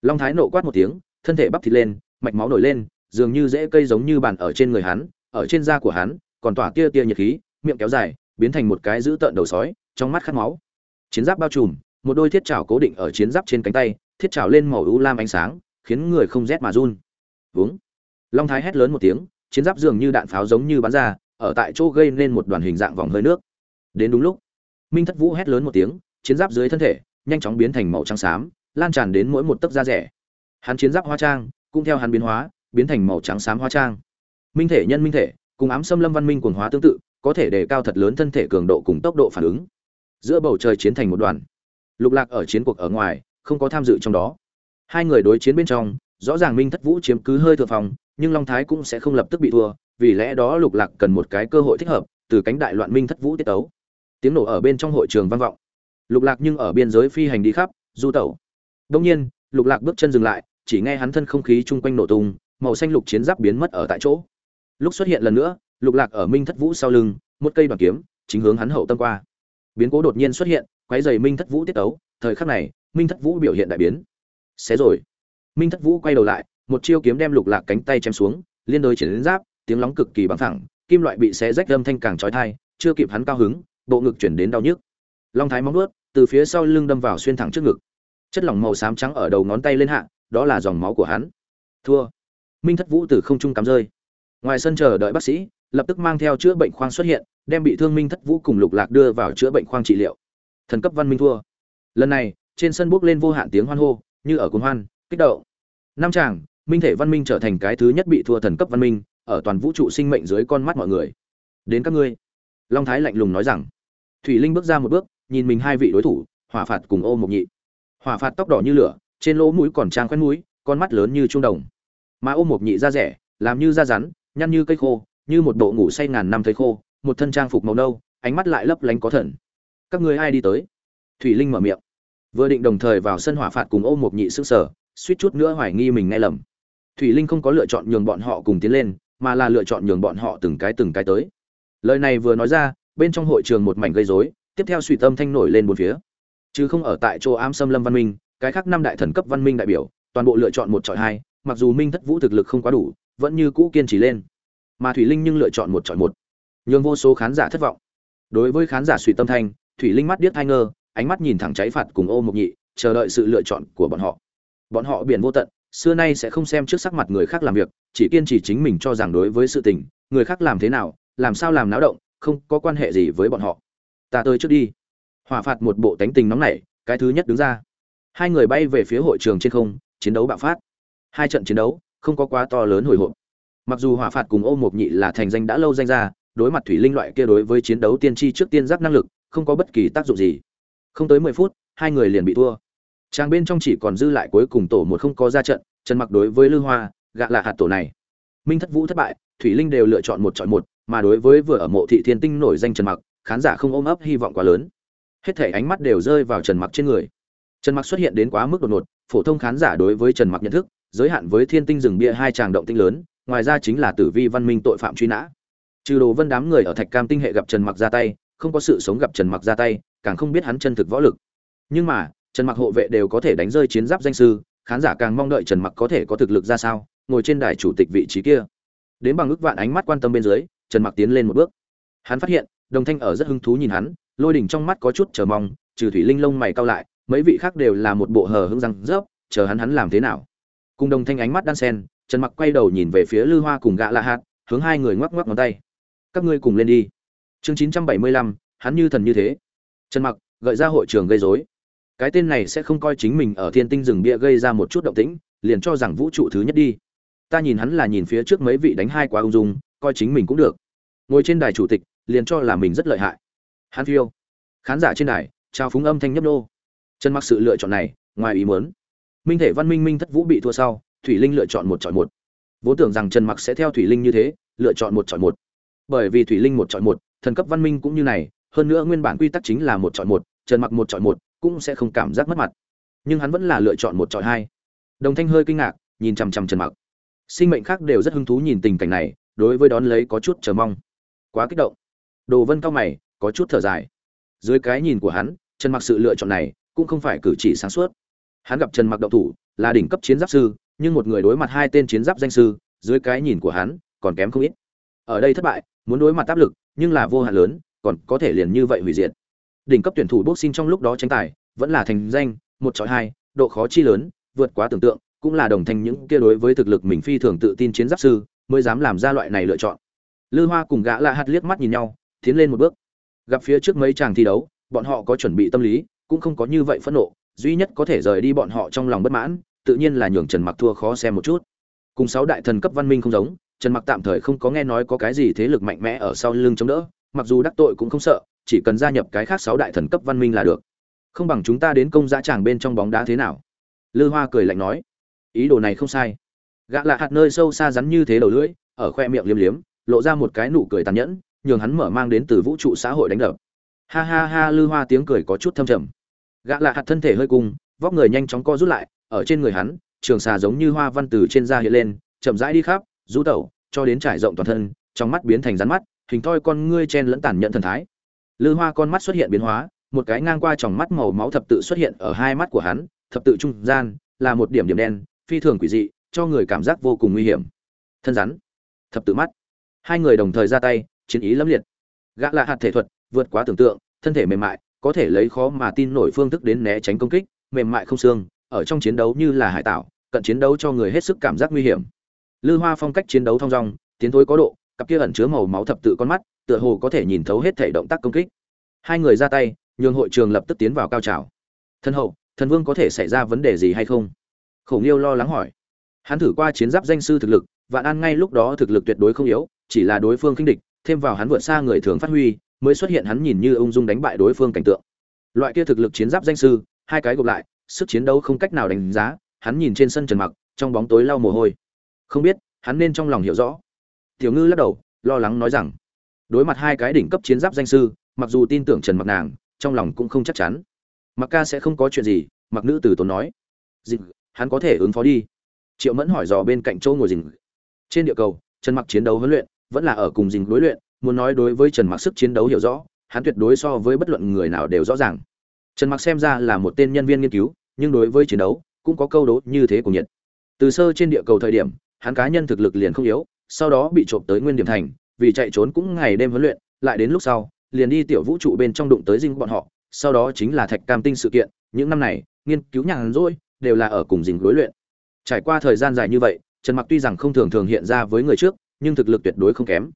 S1: long thái nộ quát một tiếng thân thể bắp thịt lên mạch máu nổi lên dường như dễ cây giống như bàn ở trên người hắn ở trên da của hắn còn tỏa tia tia nhiệt khí miệng kéo dài biến thành một cái dữ tợn đầu sói trong mắt khát máu chiến giáp bao trùm một đôi thiết trảo cố định ở chiến giáp trên cánh tay thiết trảo lên màu u lam ánh sáng khiến người không rét mà run Vúng. Long Thái hét lớn một tiếng, chiến giáp dường như đạn pháo giống như bắn ra, ở tại chỗ gây nên một đoàn hình dạng vòng hơi nước. Đến đúng lúc, Minh Thất Vũ hét lớn một tiếng, chiến giáp dưới thân thể nhanh chóng biến thành màu trắng xám, lan tràn đến mỗi một tấc da rẻ. Hắn chiến giáp hóa trang, cũng theo hắn biến hóa, biến thành màu trắng xám hóa trang. Minh thể nhân minh thể, cùng ám xâm lâm văn minh quần hóa tương tự, có thể đề cao thật lớn thân thể cường độ cùng tốc độ phản ứng. Giữa bầu trời chiến thành một đoàn. Lục Lạc ở chiến cuộc ở ngoài, không có tham dự trong đó. Hai người đối chiến bên trong, rõ ràng Minh Thất Vũ chiếm cứ hơi thừa phòng, nhưng Long Thái cũng sẽ không lập tức bị thua, vì lẽ đó Lục Lạc cần một cái cơ hội thích hợp, từ cánh đại loạn Minh Thất Vũ tiết tấu. Tiếng nổ ở bên trong hội trường vang vọng. Lục Lạc nhưng ở biên giới phi hành đi khắp, du tẩu. Đông nhiên, Lục Lạc bước chân dừng lại, chỉ nghe hắn thân không khí chung quanh nổ tung, màu xanh lục chiến giáp biến mất ở tại chỗ. Lúc xuất hiện lần nữa, Lục Lạc ở Minh Thất Vũ sau lưng, một cây đoàn kiếm, chính hướng hắn hậu tâm qua. Biến cố đột nhiên xuất hiện, quấy rầy Minh Thất Vũ tiết tấu, thời khắc này, Minh Thất Vũ biểu hiện đại biến. Xé rồi. Minh Thất Vũ quay đầu lại, một chiêu kiếm đem Lục Lạc cánh tay chém xuống, liên đối chiến giáp, tiếng lóng cực kỳ bằng thẳng, kim loại bị xé rách âm thanh càng chói tai, chưa kịp hắn cao hứng, bộ ngực chuyển đến đau nhức. Long Thái móng vuốt từ phía sau lưng đâm vào xuyên thẳng trước ngực. Chất lỏng màu xám trắng ở đầu ngón tay lên hạ, đó là dòng máu của hắn. Thua. Minh Thất Vũ từ không trung cắm rơi. Ngoài sân chờ đợi bác sĩ, lập tức mang theo chữa bệnh khoang xuất hiện, đem bị thương Minh Thất Vũ cùng Lục Lạc đưa vào chữa bệnh khoang trị liệu. Thần cấp văn minh thua. Lần này, trên sân bước lên vô hạn tiếng hoan hô, như ở cuồng hoan, kích động. Năm chàng, minh thể văn minh trở thành cái thứ nhất bị thua thần cấp văn minh, ở toàn vũ trụ sinh mệnh dưới con mắt mọi người. Đến các ngươi. Long Thái lạnh lùng nói rằng. Thủy Linh bước ra một bước, nhìn mình hai vị đối thủ, Hỏa Phạt cùng Ô Mộc Nhị. Hỏa Phạt tóc đỏ như lửa, trên lỗ mũi còn trang khoét mũi, con mắt lớn như trung đồng. Mà ôm một Nhị da rẻ, làm như da rắn, nhăn như cây khô, như một bộ ngủ say ngàn năm thấy khô, một thân trang phục màu nâu, ánh mắt lại lấp lánh có thần. Các ngươi ai đi tới? Thủy Linh mở miệng. Vừa định đồng thời vào sân hỏa phạt cùng ôm một Nhị sức sờ, suýt chút nữa hoài nghi mình nghe lầm. Thủy Linh không có lựa chọn nhường bọn họ cùng tiến lên, mà là lựa chọn nhường bọn họ từng cái từng cái tới. Lời này vừa nói ra, bên trong hội trường một mảnh gây rối, tiếp theo suy tâm thanh nổi lên bốn phía. Chứ không ở tại chỗ ám xâm lâm văn minh, cái khác năm đại thần cấp văn minh đại biểu, toàn bộ lựa chọn một chọi hai, mặc dù Minh Thất Vũ thực lực không quá đủ, vẫn như cũ kiên trì lên. Mà Thủy Linh nhưng lựa chọn một chọi một, nhường vô số khán giả thất vọng. Đối với khán giả suy tâm thanh, Thủy Linh mắt điếc hai ngơ, ánh mắt nhìn thẳng cháy phạt cùng Ô Mộc Nhị, chờ đợi sự lựa chọn của bọn họ. Bọn họ biển vô tận, xưa nay sẽ không xem trước sắc mặt người khác làm việc, chỉ kiên trì chính mình cho rằng đối với sự tình, người khác làm thế nào, làm sao làm náo động, không có quan hệ gì với bọn họ. Ta tới trước đi. Hỏa phạt một bộ tánh tình nóng nảy, cái thứ nhất đứng ra. Hai người bay về phía hội trường trên không, chiến đấu bạo phát. Hai trận chiến đấu, không có quá to lớn hồi hộp. Mặc dù hỏa phạt cùng Ô Mộc Nhị là thành danh đã lâu danh ra, đối mặt thủy linh loại kia đối với chiến đấu tiên tri trước tiên giác năng lực, không có bất kỳ tác dụng gì. Không tới mười phút, hai người liền bị thua. Trang bên trong chỉ còn dư lại cuối cùng tổ một không có ra trận, Trần Mặc đối với Lư Hoa, gạ là hạt tổ này. Minh Thất Vũ thất bại, Thủy Linh đều lựa chọn một chọn một, mà đối với vừa ở mộ thị thiên tinh nổi danh Trần Mặc, khán giả không ôm ấp hy vọng quá lớn. Hết thảy ánh mắt đều rơi vào Trần Mặc trên người. Trần Mặc xuất hiện đến quá mức đột ngột, phổ thông khán giả đối với Trần Mặc nhận thức, giới hạn với thiên tinh rừng bia hai tràng động tinh lớn, ngoài ra chính là tử vi văn minh tội phạm truy nã. Trừ đồ vân đám người ở Thạch Cam tinh hệ gặp Trần Mặc ra tay, không có sự sống gặp Trần Mặc ra tay, càng không biết hắn chân thực võ lực. Nhưng mà, Trần Mặc hộ vệ đều có thể đánh rơi chiến giáp danh sư, khán giả càng mong đợi Trần Mặc có thể có thực lực ra sao, ngồi trên đài chủ tịch vị trí kia. Đến bằng ước vạn ánh mắt quan tâm bên dưới, Trần Mặc tiến lên một bước. Hắn phát hiện, Đồng Thanh ở rất hứng thú nhìn hắn, Lôi đỉnh trong mắt có chút chờ mong, trừ Thủy Linh lông mày cau lại, mấy vị khác đều là một bộ hờ hững răng rớp, chờ hắn hắn làm thế nào. Cùng Đồng Thanh ánh mắt đan sen, Trần Mặc quay đầu nhìn về phía Lư Hoa cùng gã Lạ Hạt, hướng hai người ngoắc ngoắc ngón tay. Các ngươi cùng lên đi. Chương 975, hắn như thần như thế. Trần Mặc gợi ra hội trường gây rối. Cái tên này sẽ không coi chính mình ở Thiên Tinh rừng bia gây ra một chút động tĩnh, liền cho rằng vũ trụ thứ nhất đi. Ta nhìn hắn là nhìn phía trước mấy vị đánh hai quá ung dung, coi chính mình cũng được. Ngồi trên đài chủ tịch, liền cho là mình rất lợi hại. Hắn phiêu. Khán giả trên đài, chào phúng âm thanh nhấp nô. Trần Mặc sự lựa chọn này, ngoài ý muốn. Minh thể văn minh minh thất vũ bị thua sau, Thủy Linh lựa chọn một chọi một. Vốn tưởng rằng Trần Mặc sẽ theo Thủy Linh như thế, lựa chọn một chọi một. Bởi vì Thủy Linh một chọi một, thần cấp văn minh cũng như này, hơn nữa nguyên bản quy tắc chính là một chọi một, Trần Mặc một chọi một, cũng sẽ không cảm giác mất mặt. Nhưng hắn vẫn là lựa chọn một chọi hai. Đồng Thanh hơi kinh ngạc, nhìn chằm chằm Trần Mặc. Sinh mệnh khác đều rất hứng thú nhìn tình cảnh này, đối với đón lấy có chút chờ mong. Quá kích động. Đồ Vân cao mày, có chút thở dài. Dưới cái nhìn của hắn, Trần Mặc sự lựa chọn này cũng không phải cử chỉ sáng suốt. Hắn gặp Trần Mặc động thủ, là đỉnh cấp chiến giáp sư, nhưng một người đối mặt hai tên chiến giáp danh sư, dưới cái nhìn của hắn, còn kém không ít. Ở đây thất bại, muốn đối mặt áp lực, nhưng là vô hạn lớn, còn có thể liền như vậy hủy diệt. Đỉnh cấp tuyển thủ boxing trong lúc đó tranh tài, vẫn là thành danh, một chọi hai, độ khó chi lớn, vượt quá tưởng tượng, cũng là đồng thanh những kia đối với thực lực mình phi thường tự tin chiến giáp sư mới dám làm ra loại này lựa chọn lư hoa cùng gã lạ hạt liếc mắt nhìn nhau tiến lên một bước gặp phía trước mấy chàng thi đấu, bọn họ có chuẩn bị tâm lý, cũng không có như vậy phẫn nộ, duy nhất có thể rời đi bọn họ trong lòng bất mãn, tự nhiên là nhường trần mặc thua khó xem một chút. Cùng sáu đại thần cấp văn minh không giống, trần mặc tạm thời không có nghe nói có cái gì thế lực mạnh mẽ ở sau lưng chống đỡ, mặc dù đắc tội cũng không sợ, chỉ cần gia nhập cái khác sáu đại thần cấp văn minh là được. Không bằng chúng ta đến công giá tràng bên trong bóng đá thế nào? Lư hoa cười lạnh nói. Ý đồ này không sai. Gã lạ hạt nơi sâu xa rắn như thế đầu lưỡi, ở khoe miệng liếm liếm, lộ ra một cái nụ cười tàn nhẫn nhường hắn mở mang đến từ vũ trụ xã hội đánh đập. Ha ha ha, lư hoa tiếng cười có chút thâm trầm. Gã lạ hạt thân thể hơi cung, vóc người nhanh chóng co rút lại, ở trên người hắn, trường xà giống như hoa văn từ trên da hiện lên, chậm rãi đi khắp rú tẩu, cho đến trải rộng toàn thân, trong mắt biến thành rắn mắt, hình thoi con ngươi chen lẫn tàn nhẫn thần thái. Lư hoa con mắt xuất hiện biến hóa, một cái ngang qua tròng mắt màu máu thập tự xuất hiện ở hai mắt của hắn, thập tự trung gian, là một điểm điểm đen, phi thường quỷ dị, cho người cảm giác vô cùng nguy hiểm. Thân rắn, thập tự mắt. Hai người đồng thời ra tay chiến ý lâm liệt. Gã là hạt thể thuật, vượt quá tưởng tượng, thân thể mềm mại, có thể lấy khó mà tin nổi phương thức đến né tránh công kích, mềm mại không xương, ở trong chiến đấu như là hải tạo, cận chiến đấu cho người hết sức cảm giác nguy hiểm. Lư hoa phong cách chiến đấu thong dong, tiến thối có độ, cặp kia ẩn chứa màu máu thập tự con mắt, tựa hồ có thể nhìn thấu hết thể động tác công kích. Hai người ra tay, nhường hội trường lập tức tiến vào cao trào. Thân hậu, thần vương có thể xảy ra vấn đề gì hay không? Khổ nghiêu lo lắng hỏi. Hắn thử qua chiến giáp danh sư thực lực, vạn an ngay lúc đó thực lực tuyệt đối không yếu, chỉ là đối phương khinh địch thêm vào hắn vượt xa người thường phát huy, mới xuất hiện hắn nhìn như ung dung đánh bại đối phương cảnh tượng. Loại kia thực lực chiến giáp danh sư, hai cái gộp lại, sức chiến đấu không cách nào đánh giá, hắn nhìn trên sân trần mặc, trong bóng tối lau mồ hôi. Không biết, hắn nên trong lòng hiểu rõ. Tiểu ngư lắc đầu, lo lắng nói rằng, đối mặt hai cái đỉnh cấp chiến giáp danh sư, mặc dù tin tưởng trần mặc nàng, trong lòng cũng không chắc chắn. Mặc ca sẽ không có chuyện gì, mặc nữ Tử tốn nói. Dịch hắn có thể ứng phó đi. Triệu mẫn hỏi dò bên cạnh châu ngồi Dịch. trên địa cầu, trần mặc chiến đấu huấn luyện vẫn là ở cùng dình đối luyện, muốn nói đối với trần mặc sức chiến đấu hiểu rõ, hắn tuyệt đối so với bất luận người nào đều rõ ràng. Trần mặc xem ra là một tên nhân viên nghiên cứu, nhưng đối với chiến đấu, cũng có câu đố như thế của nhiệt. Từ sơ trên địa cầu thời điểm, hắn cá nhân thực lực liền không yếu, sau đó bị trộm tới nguyên điểm thành, vì chạy trốn cũng ngày đêm huấn luyện, lại đến lúc sau, liền đi tiểu vũ trụ bên trong đụng tới dinh bọn họ, sau đó chính là thạch cam tinh sự kiện, những năm này, nghiên cứu nhàn rỗi, đều là ở cùng dình đối luyện. Trải qua thời gian dài như vậy, trần mặc tuy rằng không thường thường hiện ra với người trước nhưng thực lực tuyệt đối không kém.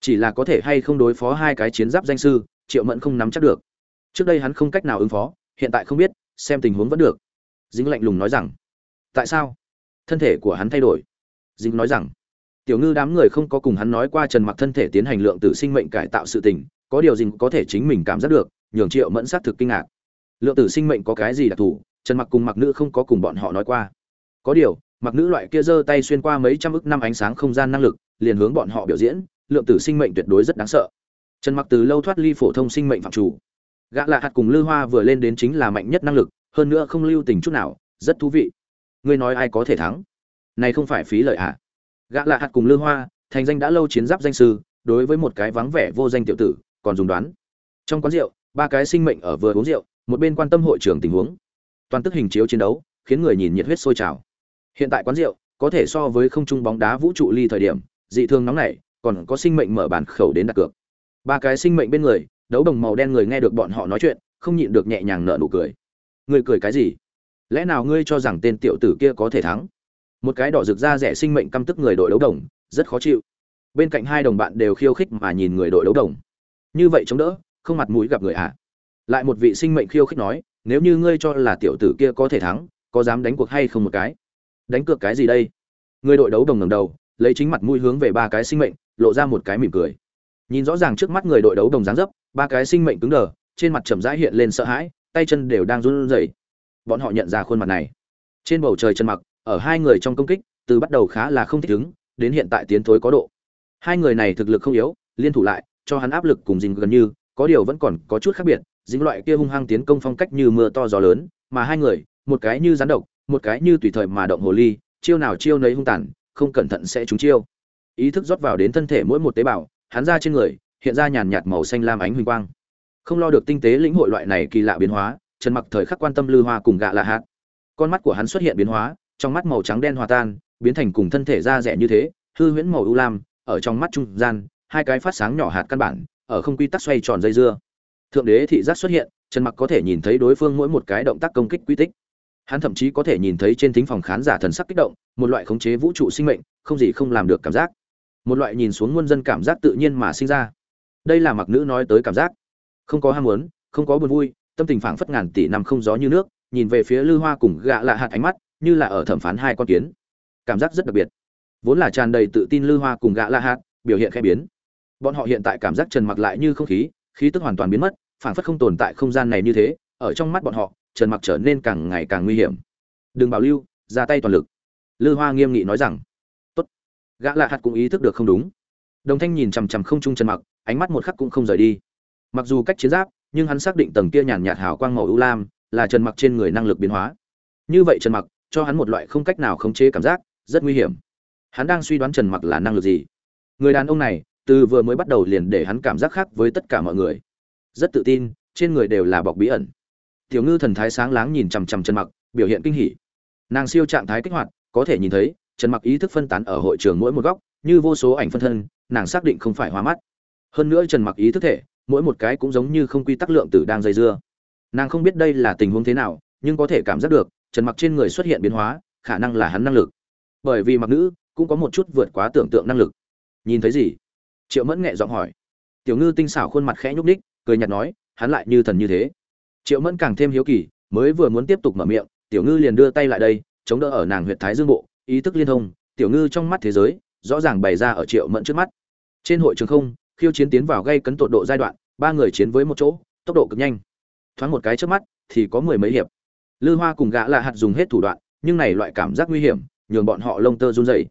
S1: Chỉ là có thể hay không đối phó hai cái chiến giáp danh sư, triệu mẫn không nắm chắc được. Trước đây hắn không cách nào ứng phó, hiện tại không biết, xem tình huống vẫn được. Dính lạnh lùng nói rằng, tại sao? Thân thể của hắn thay đổi. Dính nói rằng, tiểu ngư đám người không có cùng hắn nói qua trần mặc thân thể tiến hành lượng tử sinh mệnh cải tạo sự tình, có điều dính có thể chính mình cảm giác được, nhường triệu mẫn xác thực kinh ngạc. Lượng tử sinh mệnh có cái gì đặc thù, trần mặc cùng mặc nữ không có cùng bọn họ nói qua. Có điều mặc nữ loại kia giơ tay xuyên qua mấy trăm ức năm ánh sáng không gian năng lực liền hướng bọn họ biểu diễn, lượng tử sinh mệnh tuyệt đối rất đáng sợ. Trần mặc từ lâu thoát ly phổ thông sinh mệnh phạm chủ. Gã lạ hạt cùng lư hoa vừa lên đến chính là mạnh nhất năng lực, hơn nữa không lưu tình chút nào, rất thú vị. Ngươi nói ai có thể thắng? Này không phải phí lợi ạ à? gã lạ hạt cùng lư hoa, thành danh đã lâu chiến giáp danh sư, đối với một cái vắng vẻ vô danh tiểu tử, còn dùng đoán. Trong quán rượu, ba cái sinh mệnh ở vừa uống rượu, một bên quan tâm hội trưởng tình huống. Toàn tức hình chiếu chiến đấu, khiến người nhìn nhiệt huyết sôi trào. Hiện tại quán rượu, có thể so với không trung bóng đá vũ trụ ly thời điểm dị thương nóng nảy, còn có sinh mệnh mở bản khẩu đến đặt cược. Ba cái sinh mệnh bên người, đấu đồng màu đen người nghe được bọn họ nói chuyện, không nhịn được nhẹ nhàng nở nụ cười. Ngươi cười cái gì? Lẽ nào ngươi cho rằng tên tiểu tử kia có thể thắng? Một cái đỏ rực ra rẻ sinh mệnh căm tức người đội đấu đồng, rất khó chịu. Bên cạnh hai đồng bạn đều khiêu khích mà nhìn người đội đấu đồng. Như vậy chống đỡ, không mặt mũi gặp người à? Lại một vị sinh mệnh khiêu khích nói, nếu như ngươi cho là tiểu tử kia có thể thắng, có dám đánh cuộc hay không một cái? Đánh cược cái gì đây? Người đội đấu đồng ngẩng đầu lấy chính mặt mũi hướng về ba cái sinh mệnh, lộ ra một cái mỉm cười. Nhìn rõ ràng trước mắt người đội đấu đồng dáng dấp, ba cái sinh mệnh cứng đờ, trên mặt chậm rãi hiện lên sợ hãi, tay chân đều đang run rẩy. Bọn họ nhận ra khuôn mặt này. Trên bầu trời chân mặc, ở hai người trong công kích, từ bắt đầu khá là không thích ứng, đến hiện tại tiến thối có độ. Hai người này thực lực không yếu, liên thủ lại, cho hắn áp lực cùng dình gần như, có điều vẫn còn có chút khác biệt, dính loại kia hung hăng tiến công phong cách như mưa to gió lớn, mà hai người, một cái như rắn độc, một cái như tùy thời mà động hồ ly, chiêu nào chiêu nấy hung tàn không cẩn thận sẽ trúng chiêu. Ý thức rót vào đến thân thể mỗi một tế bào, hắn ra trên người, hiện ra nhàn nhạt màu xanh lam ánh huỳnh quang. Không lo được tinh tế lĩnh hội loại này kỳ lạ biến hóa, trần mặc thời khắc quan tâm lư hoa cùng gạ lạ hạt. Con mắt của hắn xuất hiện biến hóa, trong mắt màu trắng đen hòa tan, biến thành cùng thân thể da rẻ như thế, hư huyễn màu u lam, ở trong mắt trung gian, hai cái phát sáng nhỏ hạt căn bản, ở không quy tắc xoay tròn dây dưa. Thượng đế thị giác xuất hiện, trần mặc có thể nhìn thấy đối phương mỗi một cái động tác công kích quy tích hắn thậm chí có thể nhìn thấy trên thính phòng khán giả thần sắc kích động, một loại khống chế vũ trụ sinh mệnh, không gì không làm được cảm giác. Một loại nhìn xuống muôn dân cảm giác tự nhiên mà sinh ra. Đây là mặc nữ nói tới cảm giác. Không có ham muốn, không có buồn vui, tâm tình phảng phất ngàn tỷ năm không gió như nước, nhìn về phía lư hoa cùng gạ lạ hạt ánh mắt, như là ở thẩm phán hai con kiến. Cảm giác rất đặc biệt. Vốn là tràn đầy tự tin lư hoa cùng gạ lạ hạt, biểu hiện khẽ biến. Bọn họ hiện tại cảm giác trần mặc lại như không khí khí tức hoàn toàn biến mất, phảng phất không tồn tại không gian này như thế, ở trong mắt bọn họ trần mặc trở nên càng ngày càng nguy hiểm. Đừng bảo lưu, ra tay toàn lực. Lư hoa nghiêm nghị nói rằng. Tốt. Gã lạ hạt cũng ý thức được không đúng. Đồng thanh nhìn chằm chằm không trung trần mặc, ánh mắt một khắc cũng không rời đi. Mặc dù cách chiến giáp, nhưng hắn xác định tầng kia nhàn nhạt hào quang màu ưu lam là trần mặc trên người năng lực biến hóa. Như vậy trần mặc, cho hắn một loại không cách nào khống chế cảm giác, rất nguy hiểm. Hắn đang suy đoán trần mặc là năng lực gì. Người đàn ông này, từ vừa mới bắt đầu liền để hắn cảm giác khác với tất cả mọi người. Rất tự tin, trên người đều là bọc bí ẩn tiểu ngư thần thái sáng láng nhìn chằm chằm trần mặc, biểu hiện kinh hỉ. Nàng siêu trạng thái kích hoạt, có thể nhìn thấy, trần mặc ý thức phân tán ở hội trường mỗi một góc, như vô số ảnh phân thân, nàng xác định không phải hoa mắt. Hơn nữa trần mặc ý thức thể, mỗi một cái cũng giống như không quy tắc lượng tử đang dây dưa. Nàng không biết đây là tình huống thế nào, nhưng có thể cảm giác được, trần mặc trên người xuất hiện biến hóa, khả năng là hắn năng lực. Bởi vì mặc nữ, cũng có một chút vượt quá tưởng tượng năng lực. Nhìn thấy gì? Triệu mẫn nghệ giọng hỏi. Tiểu ngư tinh xảo khuôn mặt khẽ nhúc ních cười nhạt nói, hắn lại như thần như thế triệu mẫn càng thêm hiếu kỳ, mới vừa muốn tiếp tục mở miệng, tiểu ngư liền đưa tay lại đây, chống đỡ ở nàng huyện thái dương bộ, ý thức liên thông, tiểu ngư trong mắt thế giới, rõ ràng bày ra ở triệu mẫn trước mắt. Trên hội trường không, khiêu chiến tiến vào gây cấn tột độ giai đoạn, ba người chiến với một chỗ, tốc độ cực nhanh. Thoáng một cái trước mắt, thì có mười mấy hiệp. Lư hoa cùng gã là hạt dùng hết thủ đoạn, nhưng này loại cảm giác nguy hiểm, nhường bọn họ lông tơ run rẩy.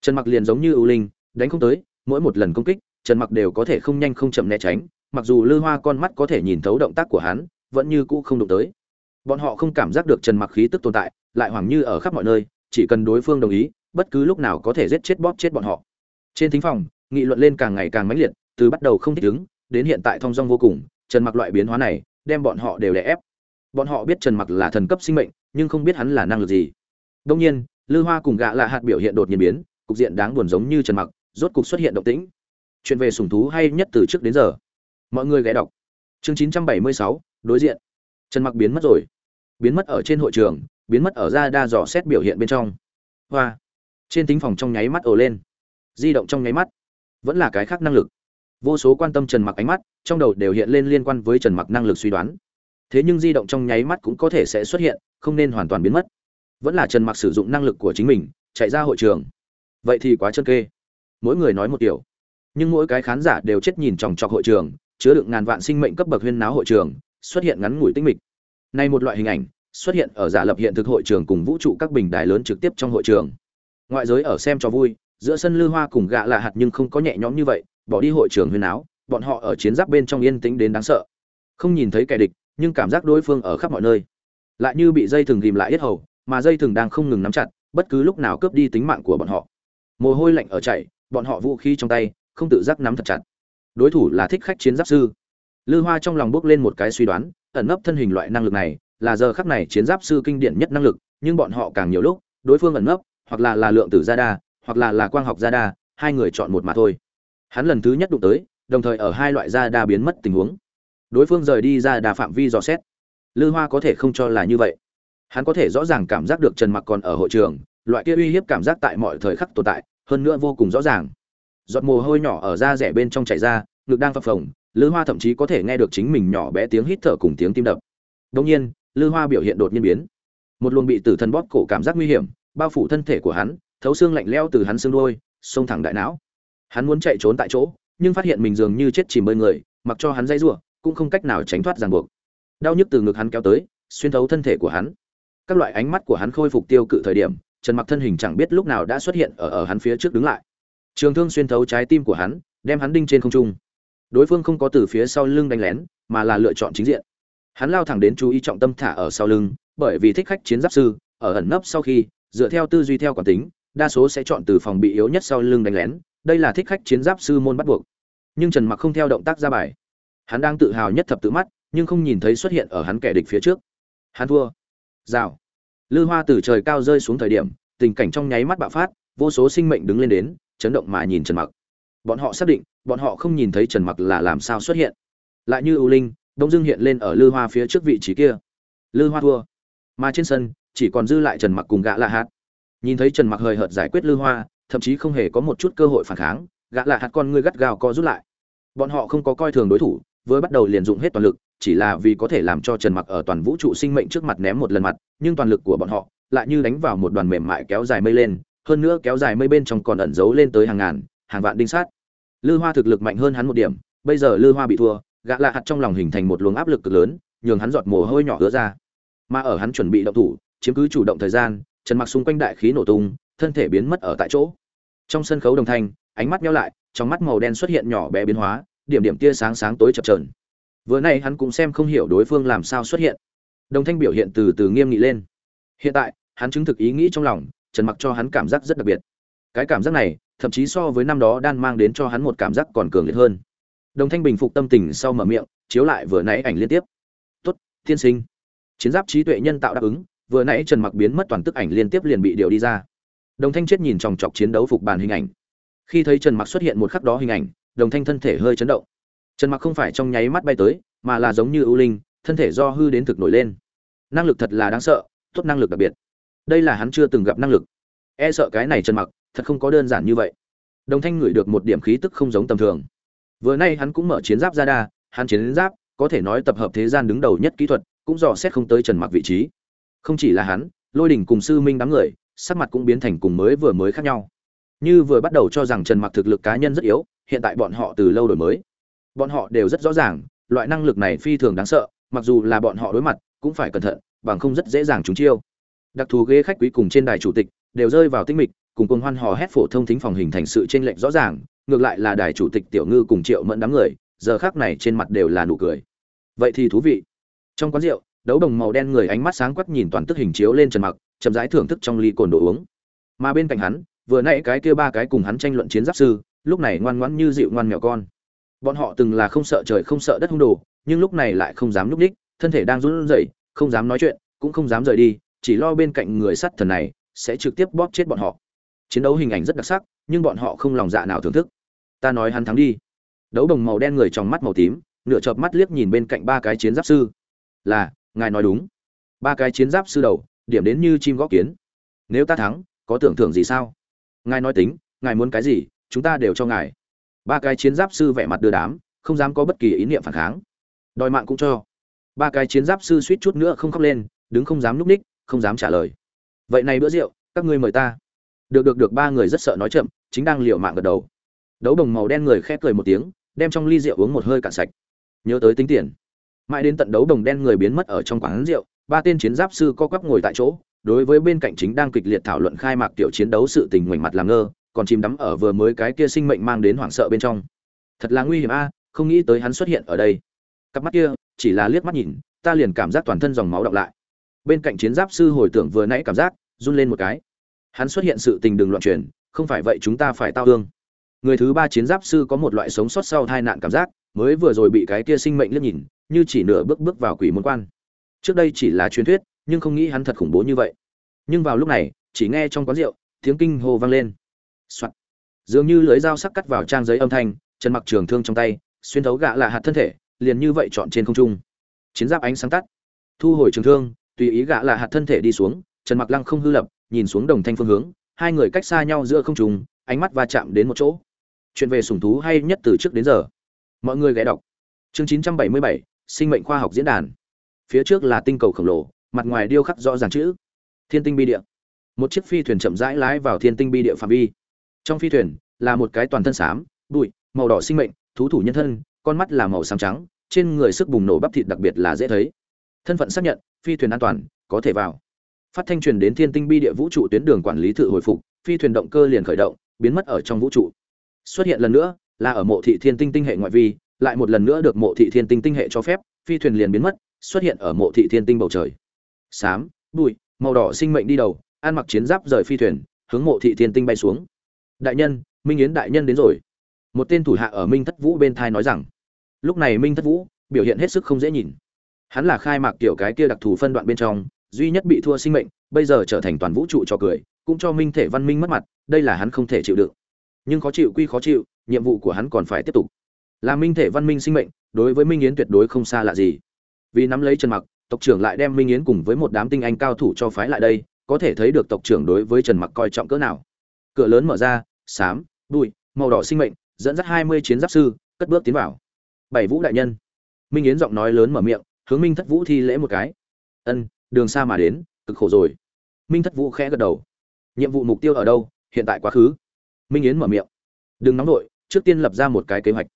S1: Trần mặc liền giống như ưu linh, đánh không tới, mỗi một lần công kích, trần mặc đều có thể không nhanh không chậm né tránh, mặc dù lư hoa con mắt có thể nhìn thấu động tác của hắn vẫn như cũ không đụng tới. Bọn họ không cảm giác được trần mặc khí tức tồn tại lại hoảng như ở khắp mọi nơi chỉ cần đối phương đồng ý bất cứ lúc nào có thể giết chết bóp chết bọn họ. Trên thính phòng nghị luận lên càng ngày càng mãnh liệt từ bắt đầu không thích ứng đến hiện tại thong dong vô cùng trần mặc loại biến hóa này đem bọn họ đều đè ép. Bọn họ biết trần mặc là thần cấp sinh mệnh nhưng không biết hắn là năng lực gì. Đông nhiên lư hoa cùng gạ là hạt biểu hiện đột nhiên biến cục diện đáng buồn giống như trần mặc rốt cục xuất hiện động tĩnh. Chuyện về sủng thú hay nhất từ trước đến giờ. Mọi người ghé đọc. Chương 976, đối diện. Trần mặc biến mất rồi. Biến mất ở trên hội trường, biến mất ở ra đa dò xét biểu hiện bên trong. Hoa. Trên tính phòng trong nháy mắt ồ lên. Di động trong nháy mắt. Vẫn là cái khác năng lực. Vô số quan tâm trần mặc ánh mắt, trong đầu đều hiện lên liên quan với trần mặc năng lực suy đoán. Thế nhưng di động trong nháy mắt cũng có thể sẽ xuất hiện, không nên hoàn toàn biến mất. Vẫn là trần mặc sử dụng năng lực của chính mình, chạy ra hội trường. Vậy thì quá chân kê. Mỗi người nói một điều. Nhưng mỗi cái khán giả đều chết nhìn chòng chọc hội trường, chứa đựng ngàn vạn sinh mệnh cấp bậc huyên náo hội trường xuất hiện ngắn ngủi tinh mịch. Nay một loại hình ảnh xuất hiện ở giả lập hiện thực hội trường cùng vũ trụ các bình đài lớn trực tiếp trong hội trường. Ngoại giới ở xem cho vui, giữa sân lư hoa cùng gạ lạ hạt nhưng không có nhẹ nhõm như vậy, bỏ đi hội trường huyên áo, bọn họ ở chiến giáp bên trong yên tĩnh đến đáng sợ. Không nhìn thấy kẻ địch, nhưng cảm giác đối phương ở khắp mọi nơi. Lại như bị dây thừng ghìm lại yết hầu, mà dây thừng đang không ngừng nắm chặt, bất cứ lúc nào cướp đi tính mạng của bọn họ. Mồ hôi lạnh ở chạy bọn họ vũ khí trong tay, không tự giác nắm thật chặt. Đối thủ là thích khách chiến giáp sư lư hoa trong lòng bước lên một cái suy đoán, ẩn nấp thân hình loại năng lực này là giờ khắc này chiến giáp sư kinh điển nhất năng lực, nhưng bọn họ càng nhiều lúc, đối phương ẩn nấp, hoặc là là lượng tử gia đa, hoặc là là quang học gia đa, hai người chọn một mà thôi. Hắn lần thứ nhất đụng tới, đồng thời ở hai loại gia đa biến mất tình huống. Đối phương rời đi ra đà phạm vi dò xét. Lư hoa có thể không cho là như vậy. Hắn có thể rõ ràng cảm giác được trần mặc còn ở hội trường, loại kia uy hiếp cảm giác tại mọi thời khắc tồn tại, hơn nữa vô cùng rõ ràng. Giọt mồ hôi nhỏ ở da rẻ bên trong chảy ra, ngực đang phập phồng lư hoa thậm chí có thể nghe được chính mình nhỏ bé tiếng hít thở cùng tiếng tim đập. Đông nhiên, lư hoa biểu hiện đột nhiên biến. Một luồng bị tử thần bóp cổ cảm giác nguy hiểm, bao phủ thân thể của hắn, thấu xương lạnh leo từ hắn xương đôi xông thẳng đại não. Hắn muốn chạy trốn tại chỗ, nhưng phát hiện mình dường như chết chìm bơi người, mặc cho hắn dây giụa cũng không cách nào tránh thoát ràng buộc. Đau nhức từ ngực hắn kéo tới, xuyên thấu thân thể của hắn. Các loại ánh mắt của hắn khôi phục tiêu cự thời điểm, trần mặc thân hình chẳng biết lúc nào đã xuất hiện ở ở hắn phía trước đứng lại. Trường thương xuyên thấu trái tim của hắn, đem hắn đinh trên không trung đối phương không có từ phía sau lưng đánh lén, mà là lựa chọn chính diện. Hắn lao thẳng đến chú ý trọng tâm thả ở sau lưng, bởi vì thích khách chiến giáp sư, ở ẩn nấp sau khi, dựa theo tư duy theo quản tính, đa số sẽ chọn từ phòng bị yếu nhất sau lưng đánh lén, đây là thích khách chiến giáp sư môn bắt buộc. Nhưng trần mặc không theo động tác ra bài. Hắn đang tự hào nhất thập tự mắt, nhưng không nhìn thấy xuất hiện ở hắn kẻ địch phía trước. Hắn thua. Rào. Lư hoa từ trời cao rơi xuống thời điểm, tình cảnh trong nháy mắt bạo phát, vô số sinh mệnh đứng lên đến, chấn động mà nhìn trần mặc. Bọn họ xác định bọn họ không nhìn thấy trần mặc là làm sao xuất hiện. Lại như ưu linh, đông dương hiện lên ở lư hoa phía trước vị trí kia. Lư hoa thua. Mà trên sân, chỉ còn dư lại trần mặc cùng gã lạ hạt. Nhìn thấy trần mặc hời hợt giải quyết lư hoa, thậm chí không hề có một chút cơ hội phản kháng, gã lạ hạt con ngươi gắt gao co rút lại. Bọn họ không có coi thường đối thủ, vừa bắt đầu liền dụng hết toàn lực, chỉ là vì có thể làm cho trần mặc ở toàn vũ trụ sinh mệnh trước mặt ném một lần mặt, nhưng toàn lực của bọn họ lại như đánh vào một đoàn mềm mại kéo dài mây lên, hơn nữa kéo dài mây bên trong còn ẩn giấu lên tới hàng ngàn, hàng vạn đinh sát lư hoa thực lực mạnh hơn hắn một điểm, bây giờ lư hoa bị thua, gã lạ hạt trong lòng hình thành một luồng áp lực cực lớn, nhường hắn giọt mồ hôi nhỏ hứa ra. Mà ở hắn chuẩn bị động thủ, chiếm cứ chủ động thời gian, trần mặc xung quanh đại khí nổ tung, thân thể biến mất ở tại chỗ. Trong sân khấu đồng thanh, ánh mắt nhau lại, trong mắt màu đen xuất hiện nhỏ bé biến hóa, điểm điểm tia sáng sáng tối chập trờn vừa nay hắn cũng xem không hiểu đối phương làm sao xuất hiện. Đồng thanh biểu hiện từ từ nghiêm nghị lên. Hiện tại, hắn chứng thực ý nghĩ trong lòng, trần mặc cho hắn cảm giác rất đặc biệt. Cái cảm giác này thậm chí so với năm đó đan mang đến cho hắn một cảm giác còn cường liệt hơn. Đồng thanh bình phục tâm tình sau mở miệng, chiếu lại vừa nãy ảnh liên tiếp. Tốt, tiên sinh. Chiến giáp trí tuệ nhân tạo đáp ứng, vừa nãy trần mặc biến mất toàn tức ảnh liên tiếp liền bị điều đi ra. Đồng thanh chết nhìn chòng chọc chiến đấu phục bàn hình ảnh. Khi thấy trần mặc xuất hiện một khắc đó hình ảnh, đồng thanh thân thể hơi chấn động. Trần mặc không phải trong nháy mắt bay tới, mà là giống như ưu linh, thân thể do hư đến thực nổi lên. Năng lực thật là đáng sợ, tốt năng lực đặc biệt. Đây là hắn chưa từng gặp năng lực. E sợ cái này trần mặc thật không có đơn giản như vậy. Đồng thanh ngửi được một điểm khí tức không giống tầm thường. Vừa nay hắn cũng mở chiến giáp ra đa, hắn chiến giáp, có thể nói tập hợp thế gian đứng đầu nhất kỹ thuật, cũng dò xét không tới trần mặc vị trí. Không chỉ là hắn, lôi đỉnh cùng sư minh đám người, sắc mặt cũng biến thành cùng mới vừa mới khác nhau. Như vừa bắt đầu cho rằng trần mặc thực lực cá nhân rất yếu, hiện tại bọn họ từ lâu đổi mới. Bọn họ đều rất rõ ràng, loại năng lực này phi thường đáng sợ, mặc dù là bọn họ đối mặt, cũng phải cẩn thận, bằng không rất dễ dàng trúng chiêu. Đặc thù ghế khách quý cùng trên đài chủ tịch đều rơi vào tinh mịch cùng cuồng hoan hò hét phổ thông thính phòng hình thành sự chênh lệch rõ ràng ngược lại là đài chủ tịch tiểu ngư cùng triệu mẫn đám người giờ khắc này trên mặt đều là nụ cười. Vậy thì thú vị. Trong quán rượu đấu đồng màu đen người ánh mắt sáng quắc nhìn toàn tức hình chiếu lên trần mặc chậm rãi thưởng thức trong ly cồn đồ uống. Mà bên cạnh hắn vừa nãy cái kia ba cái cùng hắn tranh luận chiến giáp sư lúc này ngoan ngoãn như dịu ngoan mèo con. Bọn họ từng là không sợ trời không sợ đất hung đồ nhưng lúc này lại không dám núp đích, thân thể đang run rẩy không dám nói chuyện cũng không dám rời đi chỉ lo bên cạnh người sắt thần này sẽ trực tiếp bóp chết bọn họ chiến đấu hình ảnh rất đặc sắc, nhưng bọn họ không lòng dạ nào thưởng thức. Ta nói hắn thắng đi. Đấu đồng màu đen người trong mắt màu tím, nửa chợp mắt liếc nhìn bên cạnh ba cái chiến giáp sư. Là, ngài nói đúng. Ba cái chiến giáp sư đầu, điểm đến như chim góp kiến. Nếu ta thắng, có tưởng thưởng gì sao? Ngài nói tính, ngài muốn cái gì, chúng ta đều cho ngài. Ba cái chiến giáp sư vẻ mặt đưa đám, không dám có bất kỳ ý niệm phản kháng. Đòi mạng cũng cho. Ba cái chiến giáp sư suýt chút nữa không khóc lên, đứng không dám núp ních, không dám trả lời. Vậy này bữa rượu, các ngươi mời ta được được được, ba người rất sợ nói chậm, chính đang liều mạng gật đầu. Đấu đồng màu đen người khép cười một tiếng, đem trong ly rượu uống một hơi cạn sạch. Nhớ tới tính tiền. Mãi đến tận đấu đồng đen người biến mất ở trong quán rượu, ba tên chiến giáp sư co quắp ngồi tại chỗ, đối với bên cạnh chính đang kịch liệt thảo luận khai mạc tiểu chiến đấu sự tình ngoảnh mặt làm ngơ, còn chìm đắm ở vừa mới cái kia sinh mệnh mang đến hoảng sợ bên trong. Thật là nguy hiểm a à, không nghĩ tới hắn xuất hiện ở đây. Cặp mắt kia, chỉ là liếc mắt nhìn, ta liền cảm giác toàn thân dòng máu đọng lại. Bên cạnh chiến giáp sư hồi tưởng vừa nãy cảm giác, run lên một cái hắn xuất hiện sự tình đường loạn truyền, không phải vậy chúng ta phải tao hương người thứ ba chiến giáp sư có một loại sống sót sau tai nạn cảm giác, mới vừa rồi bị cái kia sinh mệnh liếc nhìn, như chỉ nửa bước bước vào quỷ môn quan. Trước đây chỉ là truyền thuyết, nhưng không nghĩ hắn thật khủng bố như vậy. Nhưng vào lúc này, chỉ nghe trong quán rượu, tiếng kinh hô vang lên. Soạn. dường như lưới dao sắc cắt vào trang giấy âm thanh, chân mặc trường thương trong tay, xuyên thấu gạ là hạt thân thể, liền như vậy chọn trên không trung. Chiến giáp ánh sáng tắt. Thu hồi trường thương, tùy ý gạ là hạt thân thể đi xuống trần mặc lăng không hư lập nhìn xuống đồng thanh phương hướng hai người cách xa nhau giữa không trung ánh mắt va chạm đến một chỗ. Chuyện về sủng thú hay nhất từ trước đến giờ? Mọi người ghé đọc. Chương 977, sinh mệnh khoa học diễn đàn. Phía trước là tinh cầu khổng lồ mặt ngoài điêu khắc rõ ràng chữ. Thiên tinh bi địa. Một chiếc phi thuyền chậm rãi lái vào thiên tinh bi địa phạm vi. Trong phi thuyền là một cái toàn thân xám bụi màu đỏ sinh mệnh thú thủ nhân thân con mắt là màu xám trắng trên người sức bùng nổ bắp thịt đặc biệt là dễ thấy. Thân phận xác nhận phi thuyền an toàn có thể vào phát thanh truyền đến thiên tinh bi địa vũ trụ tuyến đường quản lý thự hồi phục, phi thuyền động cơ liền khởi động, biến mất ở trong vũ trụ. Xuất hiện lần nữa, là ở mộ thị thiên tinh tinh hệ ngoại vi, lại một lần nữa được mộ thị thiên tinh tinh hệ cho phép, phi thuyền liền biến mất, xuất hiện ở mộ thị thiên tinh bầu trời. Xám, bụi, màu đỏ sinh mệnh đi đầu ăn mặc chiến giáp rời phi thuyền, hướng mộ thị thiên tinh bay xuống. Đại nhân, minh yến đại nhân đến rồi. Một tên thủ hạ ở minh thất vũ bên thai nói rằng, lúc này minh thất vũ biểu hiện hết sức không dễ nhìn. Hắn là khai mạc kiểu cái kia đặc thù phân đoạn bên trong duy nhất bị thua sinh mệnh, bây giờ trở thành toàn vũ trụ cho cười, cũng cho minh thể văn minh mất mặt, đây là hắn không thể chịu đựng. Nhưng khó chịu quy khó chịu, nhiệm vụ của hắn còn phải tiếp tục. Là minh thể văn minh sinh mệnh, đối với minh yến tuyệt đối không xa lạ gì. Vì nắm lấy trần mặc, tộc trưởng lại đem minh yến cùng với một đám tinh anh cao thủ cho phái lại đây, có thể thấy được tộc trưởng đối với trần mặc coi trọng cỡ nào. Cửa lớn mở ra, xám, bụi, màu đỏ sinh mệnh, dẫn dắt hai mươi chiến giáp sư, cất bước tiến vào. Bảy vũ đại nhân. Minh yến giọng nói lớn mở miệng, hướng minh thất vũ thi lễ một cái. Ân đường xa mà đến, cực khổ rồi. Minh thất vũ khẽ gật đầu. Nhiệm vụ mục tiêu ở đâu? Hiện tại quá khứ. Minh yến mở miệng. Đừng nóng nổi trước tiên lập ra một cái kế hoạch.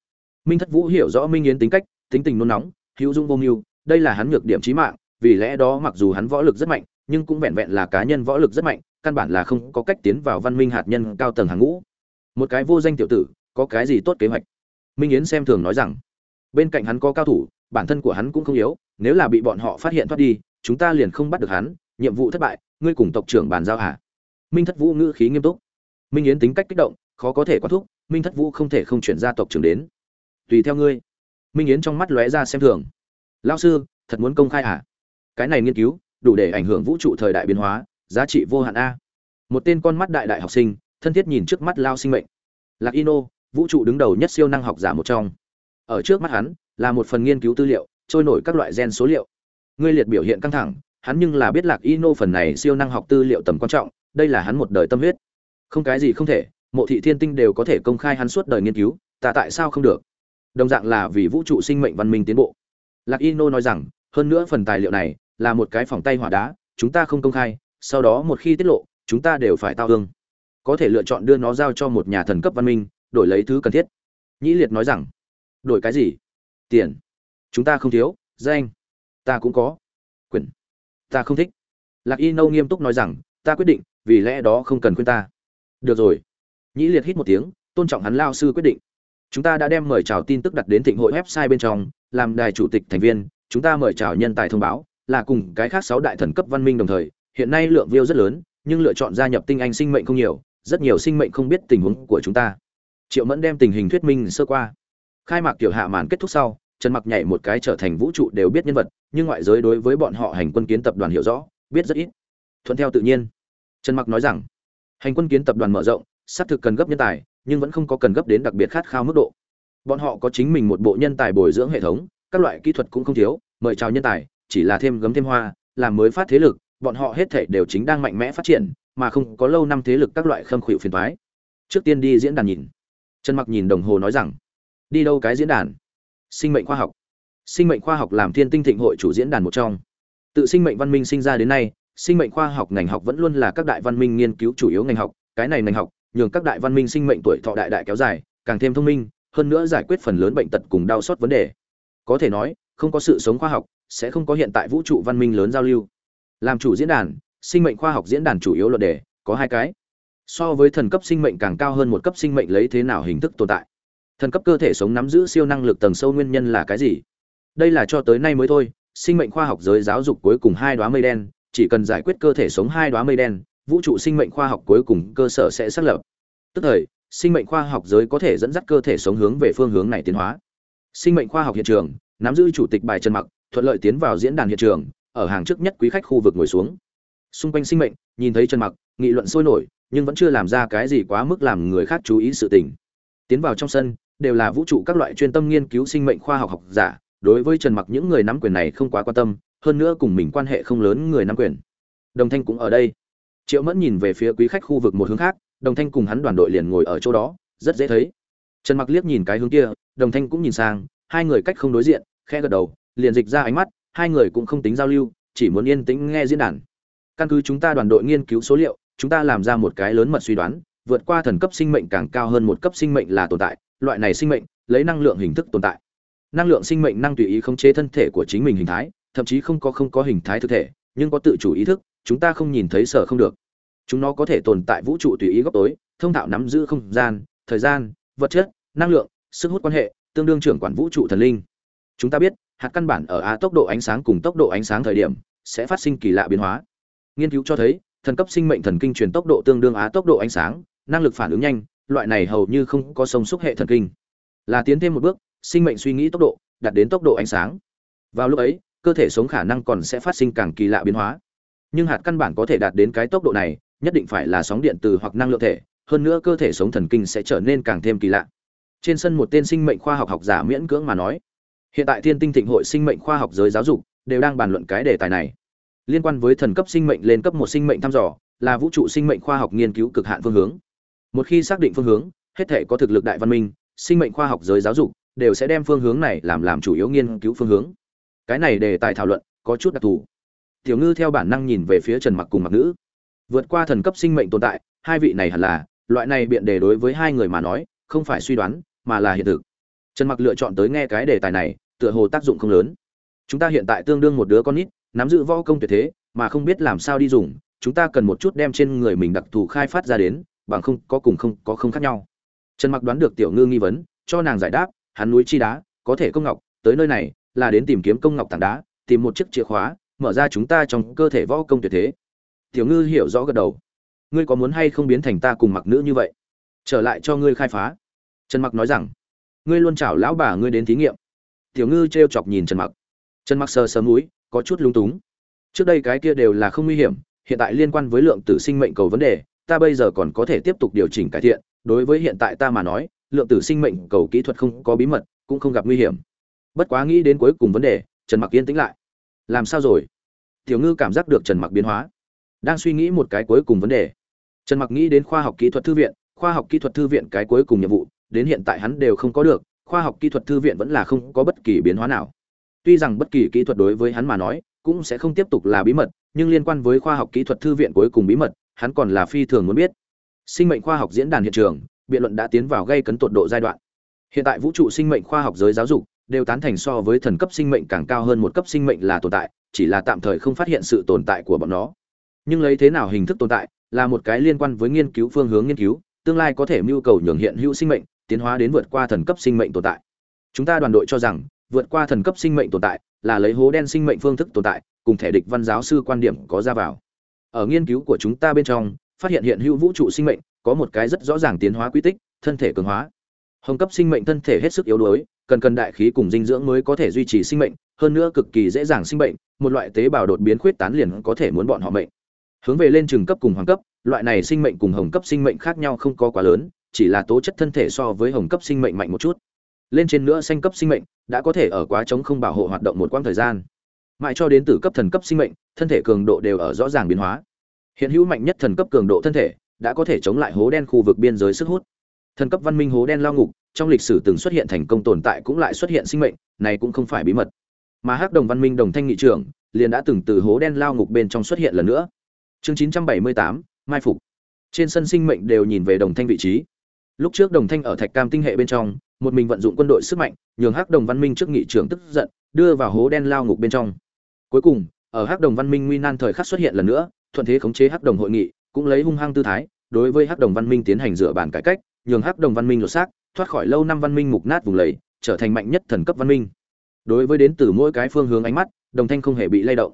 S1: Minh thất vũ hiểu rõ minh yến tính cách, tính tình nôn nóng, hữu dung vô mưu, đây là hắn nhược điểm trí mạng, vì lẽ đó mặc dù hắn võ lực rất mạnh, nhưng cũng vẹn vẹn là cá nhân võ lực rất mạnh, căn bản là không có cách tiến vào văn minh hạt nhân cao tầng hàng ngũ. Một cái vô danh tiểu tử, có cái gì tốt kế hoạch? Minh yến xem thường nói rằng, bên cạnh hắn có cao thủ, bản thân của hắn cũng không yếu, nếu là bị bọn họ phát hiện thoát đi chúng ta liền không bắt được hắn, nhiệm vụ thất bại, ngươi cùng tộc trưởng bàn giao hả? Minh thất vũ ngữ khí nghiêm túc. Minh yến tính cách kích động, khó có thể quát thúc, minh thất vũ không thể không chuyển ra tộc trưởng đến. Tùy theo ngươi. Minh yến trong mắt lóe ra xem thường. Lao sư, thật muốn công khai hả? Cái này nghiên cứu, đủ để ảnh hưởng vũ trụ thời đại biến hóa, giá trị vô hạn a. Một tên con mắt đại đại học sinh, thân thiết nhìn trước mắt lao sinh mệnh. Lạc ino, vũ trụ đứng đầu nhất siêu năng học giả một trong. Ở trước mắt hắn, là một phần nghiên cứu tư liệu, trôi nổi các loại gen số liệu ngươi liệt biểu hiện căng thẳng, hắn nhưng là biết lạc ino phần này siêu năng học tư liệu tầm quan trọng, đây là hắn một đời tâm huyết. Không cái gì không thể, mộ thị thiên tinh đều có thể công khai hắn suốt đời nghiên cứu, ta tại sao không được? Đồng dạng là vì vũ trụ sinh mệnh văn minh tiến bộ. Lạc ino nói rằng, hơn nữa phần tài liệu này là một cái phòng tay hỏa đá, chúng ta không công khai, sau đó một khi tiết lộ, chúng ta đều phải tao hương. Có thể lựa chọn đưa nó giao cho một nhà thần cấp văn minh, đổi lấy thứ cần thiết. Nhĩ liệt nói rằng, đổi cái gì? Tiền. Chúng ta không thiếu, danh ta cũng có. Quyền. Ta không thích. Lạc y nâu nghiêm túc nói rằng, ta quyết định, vì lẽ đó không cần khuyên ta. Được rồi. Nhĩ liệt hít một tiếng, tôn trọng hắn lao sư quyết định. Chúng ta đã đem mời chào tin tức đặt đến thịnh hội website bên trong, làm đài chủ tịch thành viên, chúng ta mời chào nhân tài thông báo, là cùng cái khác sáu đại thần cấp văn minh đồng thời, hiện nay lượng view rất lớn, nhưng lựa chọn gia nhập tinh anh sinh mệnh không nhiều, rất nhiều sinh mệnh không biết tình huống của chúng ta. Triệu mẫn đem tình hình thuyết minh sơ qua. Khai mạc tiểu hạ màn kết thúc sau, trần mặc nhảy một cái trở thành vũ trụ đều biết nhân vật nhưng ngoại giới đối với bọn họ hành quân kiến tập đoàn hiểu rõ, biết rất ít. Thuận theo tự nhiên. Trần mặc nói rằng, hành quân kiến tập đoàn mở rộng, xác thực cần gấp nhân tài, nhưng vẫn không có cần gấp đến đặc biệt khát khao mức độ. Bọn họ có chính mình một bộ nhân tài bồi dưỡng hệ thống, các loại kỹ thuật cũng không thiếu, mời chào nhân tài, chỉ là thêm gấm thêm hoa, làm mới phát thế lực, bọn họ hết thể đều chính đang mạnh mẽ phát triển, mà không có lâu năm thế lực các loại khâm khuỵu phiền thoái trước tiên đi diễn đàn nhìn. Trần mặc nhìn đồng hồ nói rằng, đi đâu cái diễn đàn? Sinh mệnh khoa học sinh mệnh khoa học làm thiên tinh thịnh hội chủ diễn đàn một trong. Tự sinh mệnh văn minh sinh ra đến nay, sinh mệnh khoa học ngành học vẫn luôn là các đại văn minh nghiên cứu chủ yếu ngành học, cái này ngành học nhường các đại văn minh sinh mệnh tuổi thọ đại đại kéo dài, càng thêm thông minh, hơn nữa giải quyết phần lớn bệnh tật cùng đau xót vấn đề. Có thể nói, không có sự sống khoa học sẽ không có hiện tại vũ trụ văn minh lớn giao lưu. Làm chủ diễn đàn, sinh mệnh khoa học diễn đàn chủ yếu luận đề, có hai cái. So với thần cấp sinh mệnh càng cao hơn một cấp sinh mệnh lấy thế nào hình thức tồn tại? Thần cấp cơ thể sống nắm giữ siêu năng lực tầng sâu nguyên nhân là cái gì? Đây là cho tới nay mới thôi, sinh mệnh khoa học giới giáo dục cuối cùng hai đoá mây đen, chỉ cần giải quyết cơ thể sống hai đoá mây đen, vũ trụ sinh mệnh khoa học cuối cùng cơ sở sẽ xác lập. Tức thời, sinh mệnh khoa học giới có thể dẫn dắt cơ thể sống hướng về phương hướng này tiến hóa. Sinh mệnh khoa học hiện trường, nắm giữ chủ tịch bài trần mặc, thuận lợi tiến vào diễn đàn hiện trường, ở hàng trước nhất quý khách khu vực ngồi xuống. Xung quanh sinh mệnh, nhìn thấy trần mặc, nghị luận sôi nổi, nhưng vẫn chưa làm ra cái gì quá mức làm người khác chú ý sự tình. Tiến vào trong sân, đều là vũ trụ các loại chuyên tâm nghiên cứu sinh mệnh khoa học học giả đối với trần mặc những người nắm quyền này không quá quan tâm, hơn nữa cùng mình quan hệ không lớn người nắm quyền. Đồng thanh cũng ở đây. Triệu mẫn nhìn về phía quý khách khu vực một hướng khác, đồng thanh cùng hắn đoàn đội liền ngồi ở chỗ đó, rất dễ thấy. Trần mặc liếc nhìn cái hướng kia, đồng thanh cũng nhìn sang, hai người cách không đối diện khe gật đầu, liền dịch ra ánh mắt, hai người cũng không tính giao lưu, chỉ muốn yên tĩnh nghe diễn đàn. Căn cứ chúng ta đoàn đội nghiên cứu số liệu, chúng ta làm ra một cái lớn mật suy đoán, vượt qua thần cấp sinh mệnh càng cao hơn một cấp sinh mệnh là tồn tại, loại này sinh mệnh, lấy năng lượng hình thức tồn tại năng lượng sinh mệnh năng tùy ý khống chế thân thể của chính mình hình thái, thậm chí không có không có hình thái thực thể, nhưng có tự chủ ý thức, chúng ta không nhìn thấy sở không được. Chúng nó có thể tồn tại vũ trụ tùy ý góc tối, thông thạo nắm giữ không gian, thời gian, vật chất, năng lượng, sức hút quan hệ, tương đương trưởng quản vũ trụ thần linh. Chúng ta biết, hạt căn bản ở a tốc độ ánh sáng cùng tốc độ ánh sáng thời điểm, sẽ phát sinh kỳ lạ biến hóa. Nghiên cứu cho thấy, thần cấp sinh mệnh thần kinh truyền tốc độ tương đương á tốc độ ánh sáng, năng lực phản ứng nhanh, loại này hầu như không có sông xúc hệ thần kinh. Là tiến thêm một bước sinh mệnh suy nghĩ tốc độ, đạt đến tốc độ ánh sáng. Vào lúc ấy, cơ thể sống khả năng còn sẽ phát sinh càng kỳ lạ biến hóa. Nhưng hạt căn bản có thể đạt đến cái tốc độ này, nhất định phải là sóng điện từ hoặc năng lượng thể, hơn nữa cơ thể sống thần kinh sẽ trở nên càng thêm kỳ lạ. Trên sân một tên sinh mệnh khoa học học giả miễn cưỡng mà nói, hiện tại thiên tinh thịnh hội sinh mệnh khoa học giới giáo dục đều đang bàn luận cái đề tài này. Liên quan với thần cấp sinh mệnh lên cấp một sinh mệnh thăm dò, là vũ trụ sinh mệnh khoa học nghiên cứu cực hạn phương hướng. Một khi xác định phương hướng, hết thể có thực lực đại văn minh, sinh mệnh khoa học giới giáo dục đều sẽ đem phương hướng này làm làm chủ yếu nghiên cứu phương hướng. Cái này đề tài thảo luận có chút đặc thù. Tiểu ngư theo bản năng nhìn về phía trần mặc cùng mặc nữ vượt qua thần cấp sinh mệnh tồn tại, hai vị này hẳn là, loại này biện đề đối với hai người mà nói, không phải suy đoán, mà là hiện thực. Trần mặc lựa chọn tới nghe cái đề tài này, tựa hồ tác dụng không lớn. Chúng ta hiện tại tương đương một đứa con nít, nắm giữ võ công tuyệt thế, mà không biết làm sao đi dùng, chúng ta cần một chút đem trên người mình đặc thù khai phát ra đến, bằng không có cùng không có không khác nhau. Trần mặc đoán được tiểu ngư nghi vấn, cho nàng giải đáp hắn núi chi đá, có thể công ngọc, tới nơi này là đến tìm kiếm công ngọc tảng đá, tìm một chiếc chìa khóa, mở ra chúng ta trong cơ thể võ công tuyệt thế. Tiểu ngư hiểu rõ gật đầu. Ngươi có muốn hay không biến thành ta cùng mặc nữ như vậy? Trở lại cho ngươi khai phá. Trần mặc nói rằng, ngươi luôn chảo lão bà ngươi đến thí nghiệm. Tiểu ngư trêu chọc nhìn trần mặc. Trần mặc sờ sờ mũi, có chút lung túng. Trước đây cái kia đều là không nguy hiểm, hiện tại liên quan với lượng tử sinh mệnh cầu vấn đề, ta bây giờ còn có thể tiếp tục điều chỉnh cải thiện, đối với hiện tại ta mà nói lượng tử sinh mệnh cầu kỹ thuật không có bí mật, cũng không gặp nguy hiểm. Bất quá nghĩ đến cuối cùng vấn đề, trần mặc yên tĩnh lại. Làm sao rồi? Tiểu ngư cảm giác được trần mặc biến hóa. Đang suy nghĩ một cái cuối cùng vấn đề. Trần mặc nghĩ đến khoa học kỹ thuật thư viện, khoa học kỹ thuật thư viện cái cuối cùng nhiệm vụ, đến hiện tại hắn đều không có được, khoa học kỹ thuật thư viện vẫn là không có bất kỳ biến hóa nào. Tuy rằng bất kỳ kỹ thuật đối với hắn mà nói, cũng sẽ không tiếp tục là bí mật, nhưng liên quan với khoa học kỹ thuật thư viện cuối cùng bí mật, hắn còn là phi thường muốn biết. Sinh mệnh khoa học diễn đàn hiện trường biện luận đã tiến vào gây cấn tột độ giai đoạn. Hiện tại vũ trụ sinh mệnh khoa học giới giáo dục đều tán thành so với thần cấp sinh mệnh càng cao hơn một cấp sinh mệnh là tồn tại, chỉ là tạm thời không phát hiện sự tồn tại của bọn nó. Nhưng lấy thế nào hình thức tồn tại là một cái liên quan với nghiên cứu phương hướng nghiên cứu, tương lai có thể mưu cầu nhường hiện hữu sinh mệnh tiến hóa đến vượt qua thần cấp sinh mệnh tồn tại. Chúng ta đoàn đội cho rằng, vượt qua thần cấp sinh mệnh tồn tại là lấy hố đen sinh mệnh phương thức tồn tại, cùng thể địch văn giáo sư quan điểm có ra vào. Ở nghiên cứu của chúng ta bên trong, phát hiện hiện hữu vũ trụ sinh mệnh có một cái rất rõ ràng tiến hóa quy tích, thân thể cường hóa. Hồng cấp sinh mệnh thân thể hết sức yếu đuối, cần cần đại khí cùng dinh dưỡng mới có thể duy trì sinh mệnh, hơn nữa cực kỳ dễ dàng sinh bệnh, một loại tế bào đột biến khuyết tán liền có thể muốn bọn họ mệnh. Hướng về lên trường cấp cùng hoàng cấp, loại này sinh mệnh cùng hồng cấp sinh mệnh khác nhau không có quá lớn, chỉ là tố chất thân thể so với hồng cấp sinh mệnh mạnh một chút. Lên trên nữa xanh cấp sinh mệnh, đã có thể ở quá trống không bảo hộ hoạt động một quãng thời gian. Mãi cho đến tử cấp thần cấp sinh mệnh, thân thể cường độ đều ở rõ ràng biến hóa. Hiện hữu mạnh nhất thần cấp cường độ thân thể đã có thể chống lại hố đen khu vực biên giới sức hút. Thần cấp văn minh hố đen lao ngục trong lịch sử từng xuất hiện thành công tồn tại cũng lại xuất hiện sinh mệnh này cũng không phải bí mật. Mà hắc đồng văn minh đồng thanh nghị trưởng liền đã từng từ hố đen lao ngục bên trong xuất hiện lần nữa. Chương 978, mai phục. Trên sân sinh mệnh đều nhìn về đồng thanh vị trí. Lúc trước đồng thanh ở thạch cam tinh hệ bên trong một mình vận dụng quân đội sức mạnh nhường hắc đồng văn minh trước nghị trưởng tức giận đưa vào hố đen lao ngục bên trong. Cuối cùng ở hắc đồng văn minh nguy nan thời khắc xuất hiện lần nữa thuận thế khống chế hắc đồng hội nghị cũng lấy hung hăng tư thái, đối với hắc đồng văn minh tiến hành dựa bản cải cách, nhường hắc đồng văn minh lột xác, thoát khỏi lâu năm văn minh mục nát vùng lầy, trở thành mạnh nhất thần cấp văn minh. Đối với đến từ mỗi cái phương hướng ánh mắt, đồng thanh không hề bị lay động.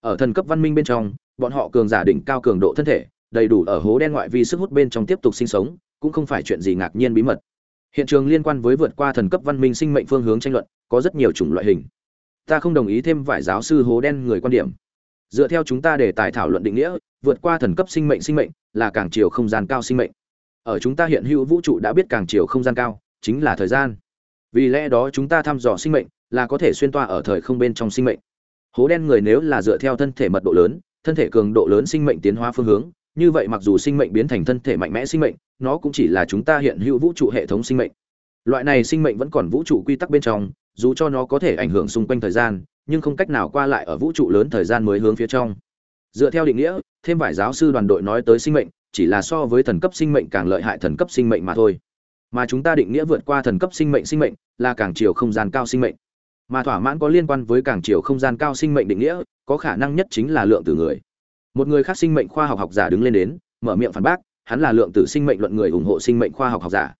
S1: Ở thần cấp văn minh bên trong, bọn họ cường giả đỉnh cao cường độ thân thể, đầy đủ ở hố đen ngoại vi sức hút bên trong tiếp tục sinh sống, cũng không phải chuyện gì ngạc nhiên bí mật. Hiện trường liên quan với vượt qua thần cấp văn minh sinh mệnh phương hướng tranh luận, có rất nhiều chủng loại hình. Ta không đồng ý thêm vài giáo sư hố đen người quan điểm dựa theo chúng ta để tài thảo luận định nghĩa, vượt qua thần cấp sinh mệnh sinh mệnh là càng chiều không gian cao sinh mệnh. Ở chúng ta hiện hữu vũ trụ đã biết càng chiều không gian cao, chính là thời gian. Vì lẽ đó chúng ta thăm dò sinh mệnh là có thể xuyên toa ở thời không bên trong sinh mệnh. Hố đen người nếu là dựa theo thân thể mật độ lớn, thân thể cường độ lớn sinh mệnh tiến hóa phương hướng, như vậy mặc dù sinh mệnh biến thành thân thể mạnh mẽ sinh mệnh, nó cũng chỉ là chúng ta hiện hữu vũ trụ hệ thống sinh mệnh. Loại này sinh mệnh vẫn còn vũ trụ quy tắc bên trong, dù cho nó có thể ảnh hưởng xung quanh thời gian nhưng không cách nào qua lại ở vũ trụ lớn thời gian mới hướng phía trong. Dựa theo định nghĩa, thêm vài giáo sư đoàn đội nói tới sinh mệnh, chỉ là so với thần cấp sinh mệnh càng lợi hại thần cấp sinh mệnh mà thôi. Mà chúng ta định nghĩa vượt qua thần cấp sinh mệnh sinh mệnh là càng chiều không gian cao sinh mệnh. Mà thỏa mãn có liên quan với càng chiều không gian cao sinh mệnh định nghĩa, có khả năng nhất chính là lượng tử người. Một người khác sinh mệnh khoa học học giả đứng lên đến, mở miệng phản bác, hắn là lượng tử sinh mệnh luận người ủng hộ sinh mệnh khoa học học giả.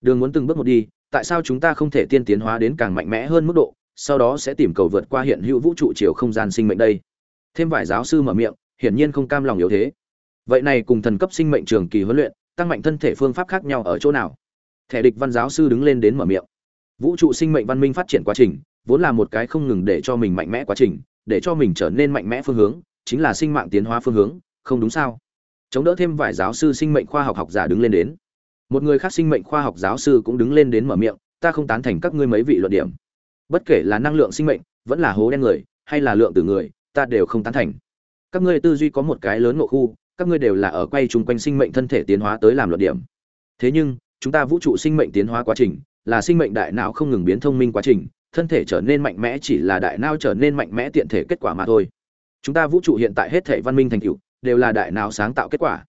S1: Đường muốn từng bước một đi, tại sao chúng ta không thể tiên tiến hóa đến càng mạnh mẽ hơn mức độ sau đó sẽ tìm cầu vượt qua hiện hữu vũ trụ chiều không gian sinh mệnh đây. Thêm vài giáo sư mở miệng, hiển nhiên không cam lòng yếu thế. Vậy này cùng thần cấp sinh mệnh trường kỳ huấn luyện, tăng mạnh thân thể phương pháp khác nhau ở chỗ nào? Thẻ địch văn giáo sư đứng lên đến mở miệng. Vũ trụ sinh mệnh văn minh phát triển quá trình, vốn là một cái không ngừng để cho mình mạnh mẽ quá trình, để cho mình trở nên mạnh mẽ phương hướng, chính là sinh mạng tiến hóa phương hướng, không đúng sao? Chống đỡ thêm vài giáo sư sinh mệnh khoa học học giả đứng lên đến. Một người khác sinh mệnh khoa học giáo sư cũng đứng lên đến mở miệng, ta không tán thành các ngươi mấy vị luận điểm bất kể là năng lượng sinh mệnh, vẫn là hố đen người, hay là lượng tử người, ta đều không tán thành. Các ngươi tư duy có một cái lớn ngộ khu, các ngươi đều là ở quay chung quanh sinh mệnh thân thể tiến hóa tới làm luận điểm. Thế nhưng, chúng ta vũ trụ sinh mệnh tiến hóa quá trình, là sinh mệnh đại não không ngừng biến thông minh quá trình, thân thể trở nên mạnh mẽ chỉ là đại não trở nên mạnh mẽ tiện thể kết quả mà thôi. Chúng ta vũ trụ hiện tại hết thể văn minh thành tựu, đều là đại não sáng tạo kết quả.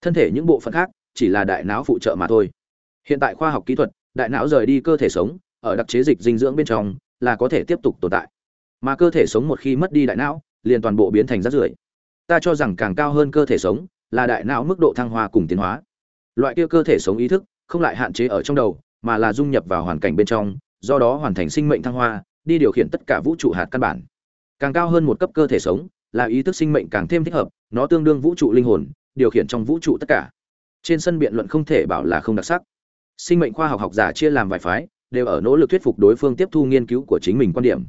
S1: Thân thể những bộ phận khác, chỉ là đại não phụ trợ mà thôi. Hiện tại khoa học kỹ thuật, đại não rời đi cơ thể sống, ở đặc chế dịch dinh dưỡng bên trong là có thể tiếp tục tồn tại. Mà cơ thể sống một khi mất đi đại não, liền toàn bộ biến thành rác rưởi. Ta cho rằng càng cao hơn cơ thể sống, là đại não mức độ thăng hoa cùng tiến hóa. Loại kia cơ thể sống ý thức, không lại hạn chế ở trong đầu, mà là dung nhập vào hoàn cảnh bên trong, do đó hoàn thành sinh mệnh thăng hoa, đi điều khiển tất cả vũ trụ hạt căn bản. Càng cao hơn một cấp cơ thể sống, là ý thức sinh mệnh càng thêm thích hợp, nó tương đương vũ trụ linh hồn, điều khiển trong vũ trụ tất cả. Trên sân biện luận không thể bảo là không đặc sắc. Sinh mệnh khoa học học giả chia làm vài phái đều ở nỗ lực thuyết phục đối phương tiếp thu nghiên cứu của chính mình quan điểm.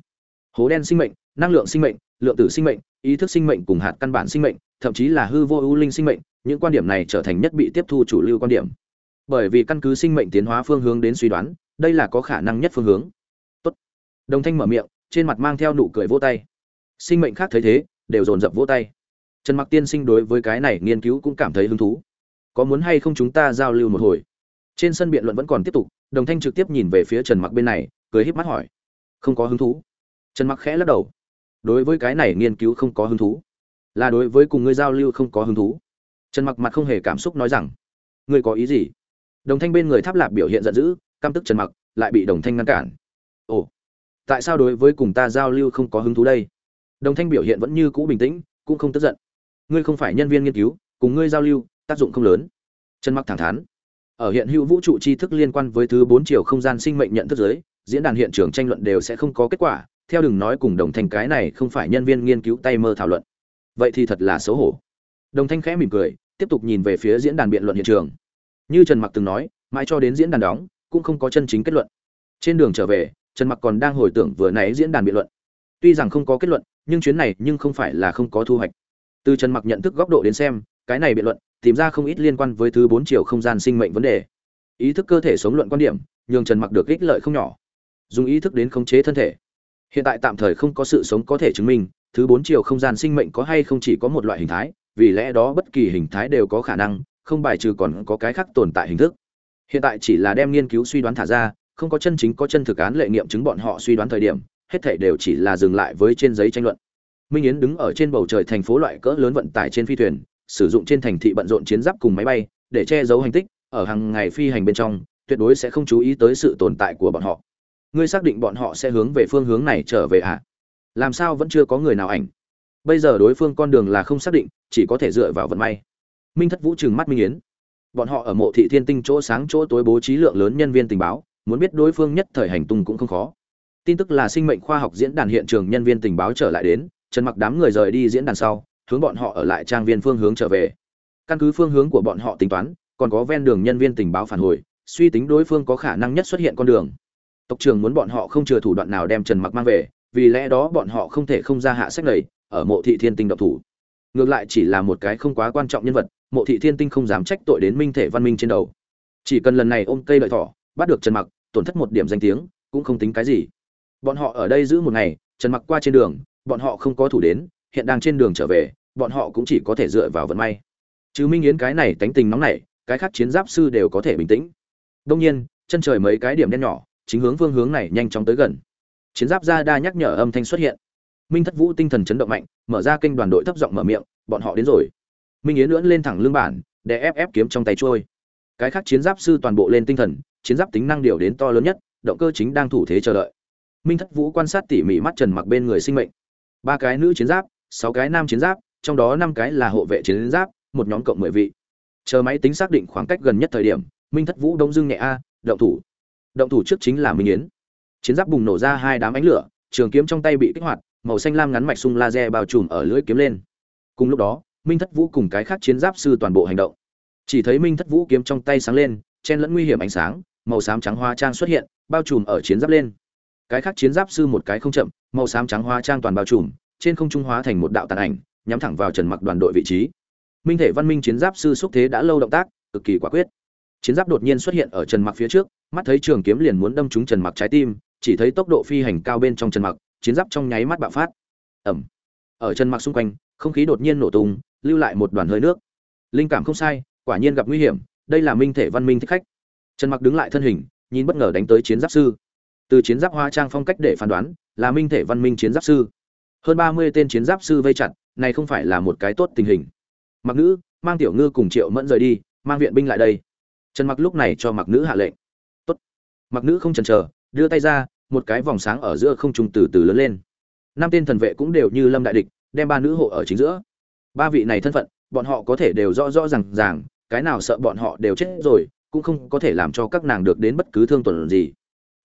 S1: Hố đen sinh mệnh, năng lượng sinh mệnh, lượng tử sinh mệnh, ý thức sinh mệnh cùng hạt căn bản sinh mệnh, thậm chí là hư vô ưu linh sinh mệnh, những quan điểm này trở thành nhất bị tiếp thu chủ lưu quan điểm. Bởi vì căn cứ sinh mệnh tiến hóa phương hướng đến suy đoán, đây là có khả năng nhất phương hướng. Tốt. đồng thanh mở miệng, trên mặt mang theo nụ cười vỗ tay. Sinh mệnh khác thấy thế, đều dồn dập vỗ tay. Trần mặc tiên sinh đối với cái này nghiên cứu cũng cảm thấy hứng thú. Có muốn hay không chúng ta giao lưu một hồi? Trên sân biện luận vẫn còn tiếp tục đồng thanh trực tiếp nhìn về phía trần mặc bên này, cười híp mắt hỏi, không có hứng thú? Trần mặc khẽ lắc đầu, đối với cái này nghiên cứu không có hứng thú. Là đối với cùng ngươi giao lưu không có hứng thú? Trần mặc mặt không hề cảm xúc nói rằng, ngươi có ý gì? Đồng thanh bên người tháp lạp biểu hiện giận dữ, căm tức trần mặc, lại bị đồng thanh ngăn cản. Ồ, tại sao đối với cùng ta giao lưu không có hứng thú đây? Đồng thanh biểu hiện vẫn như cũ bình tĩnh, cũng không tức giận. Ngươi không phải nhân viên nghiên cứu, cùng ngươi giao lưu, tác dụng không lớn. Trần mặc thẳng thắn ở hiện hữu vũ trụ tri thức liên quan với thứ bốn chiều không gian sinh mệnh nhận thức giới, diễn đàn hiện trường tranh luận đều sẽ không có kết quả, theo đừng nói cùng đồng thanh cái này không phải nhân viên nghiên cứu tay mơ thảo luận. Vậy thì thật là xấu hổ. Đồng thanh khẽ mỉm cười, tiếp tục nhìn về phía diễn đàn biện luận hiện trường. Như trần mặc từng nói, mãi cho đến diễn đàn đóng, cũng không có chân chính kết luận. Trên đường trở về, trần mặc còn đang hồi tưởng vừa nãy diễn đàn biện luận. Tuy rằng không có kết luận, nhưng chuyến này nhưng không phải là không có thu hoạch. Từ trần mặc nhận thức góc độ đến xem, cái này biện luận tìm ra không ít liên quan với thứ bốn chiều không gian sinh mệnh vấn đề. Ý thức cơ thể sống luận quan điểm, nhường trần mặc được ích lợi không nhỏ. Dùng ý thức đến khống chế thân thể. Hiện tại tạm thời không có sự sống có thể chứng minh, thứ bốn chiều không gian sinh mệnh có hay không chỉ có một loại hình thái, vì lẽ đó bất kỳ hình thái đều có khả năng, không bài trừ còn có cái khác tồn tại hình thức. Hiện tại chỉ là đem nghiên cứu suy đoán thả ra, không có chân chính có chân thực án lệ nghiệm chứng bọn họ suy đoán thời điểm, hết thảy đều chỉ là dừng lại với trên giấy tranh luận. Minh yến đứng ở trên bầu trời thành phố loại cỡ lớn vận tải trên phi thuyền sử dụng trên thành thị bận rộn chiến giáp cùng máy bay để che giấu hành tích, ở hàng ngày phi hành bên trong, tuyệt đối sẽ không chú ý tới sự tồn tại của bọn họ. Ngươi xác định bọn họ sẽ hướng về phương hướng này trở về ạ à? làm sao vẫn chưa có người nào ảnh? Bây giờ đối phương con đường là không xác định, chỉ có thể dựa vào vận may. Minh thất vũ trừng mắt minh yến. Bọn họ ở mộ thị thiên tinh chỗ sáng chỗ tối bố trí lượng lớn nhân viên tình báo, muốn biết đối phương nhất thời hành tung cũng không khó. Tin tức là sinh mệnh khoa học diễn đàn hiện trường nhân viên tình báo trở lại đến, trần mặc đám người rời đi diễn đàn sau hướng bọn họ ở lại trang viên phương hướng trở về. Căn cứ phương hướng của bọn họ tính toán, còn có ven đường nhân viên tình báo phản hồi, suy tính đối phương có khả năng nhất xuất hiện con đường. Tộc trưởng muốn bọn họ không chừa thủ đoạn nào đem trần mặc mang về, vì lẽ đó bọn họ không thể không ra hạ sách này, ở mộ thị thiên tinh độc thủ. Ngược lại chỉ là một cái không quá quan trọng nhân vật, mộ thị thiên tinh không dám trách tội đến minh thể văn minh trên đầu. Chỉ cần lần này ôm cây lợi thỏ, bắt được trần mặc, tổn thất một điểm danh tiếng, cũng không tính cái gì. Bọn họ ở đây giữ một ngày, trần mặc qua trên đường, bọn họ không có thủ đến, hiện đang trên đường trở về bọn họ cũng chỉ có thể dựa vào vận may. Chứ minh yến cái này tánh tình nóng nảy, cái khác chiến giáp sư đều có thể bình tĩnh. Đông nhiên chân trời mấy cái điểm đen nhỏ chính hướng phương hướng này nhanh chóng tới gần. Chiến giáp ra đa nhắc nhở âm thanh xuất hiện. Minh thất vũ tinh thần chấn động mạnh mở ra kênh đoàn đội thấp giọng mở miệng bọn họ đến rồi. Minh yến lưỡn lên thẳng lưng bản để ép ép kiếm trong tay trôi. Cái khác chiến giáp sư toàn bộ lên tinh thần chiến giáp tính năng điều đến to lớn nhất động cơ chính đang thủ thế chờ đợi. Minh thất vũ quan sát tỉ mỉ mắt trần mặc bên người sinh mệnh. Ba cái nữ chiến giáp sáu cái nam chiến giáp trong đó năm cái là hộ vệ chiến giáp, một nhóm cộng mười vị. Chờ máy tính xác định khoảng cách gần nhất thời điểm, minh thất vũ đông dương nhẹ a, động thủ. Động thủ trước chính là minh yến. Chiến giáp bùng nổ ra hai đám ánh lửa, trường kiếm trong tay bị kích hoạt, màu xanh lam ngắn mạch sung laser bao trùm ở lưỡi kiếm lên. Cùng lúc đó, minh thất vũ cùng cái khác chiến giáp sư toàn bộ hành động. Chỉ thấy minh thất vũ kiếm trong tay sáng lên, chen lẫn nguy hiểm ánh sáng, màu xám trắng hoa trang xuất hiện, bao trùm ở chiến giáp lên. Cái khác chiến giáp sư một cái không chậm, màu xám trắng hoa trang toàn bao trùm, trên không trung hóa thành một đạo tàn ảnh nhắm thẳng vào trần mặc đoàn đội vị trí. Minh thể văn minh chiến giáp sư xúc thế đã lâu động tác, cực kỳ quả quyết. Chiến giáp đột nhiên xuất hiện ở trần mặc phía trước, mắt thấy trường kiếm liền muốn đâm trúng trần mặc trái tim, chỉ thấy tốc độ phi hành cao bên trong trần mặc, chiến giáp trong nháy mắt bạo phát. Ẩm ở trần mặc xung quanh, không khí đột nhiên nổ tung, lưu lại một đoàn hơi nước. Linh cảm không sai, quả nhiên gặp nguy hiểm, đây là minh thể văn minh thích khách. Trần mặc đứng lại thân hình, nhìn bất ngờ đánh tới chiến giáp sư. Từ chiến giáp hoa trang phong cách để phán đoán, là minh thể văn minh chiến giáp sư. Hơn ba mươi tên chiến giáp sư vây chặt này không phải là một cái tốt tình hình. Mặc nữ mang tiểu ngư cùng triệu mẫn rời đi, mang viện binh lại đây. Trần mặc lúc này cho mặc nữ hạ lệnh. Tốt. Mặc nữ không chần chờ, đưa tay ra, một cái vòng sáng ở giữa không trung từ từ lớn lên. Năm tên thần vệ cũng đều như lâm đại địch, đem ba nữ hộ ở chính giữa. Ba vị này thân phận, bọn họ có thể đều rõ rõ ràng ràng, cái nào sợ bọn họ đều chết rồi, cũng không có thể làm cho các nàng được đến bất cứ thương tổn gì.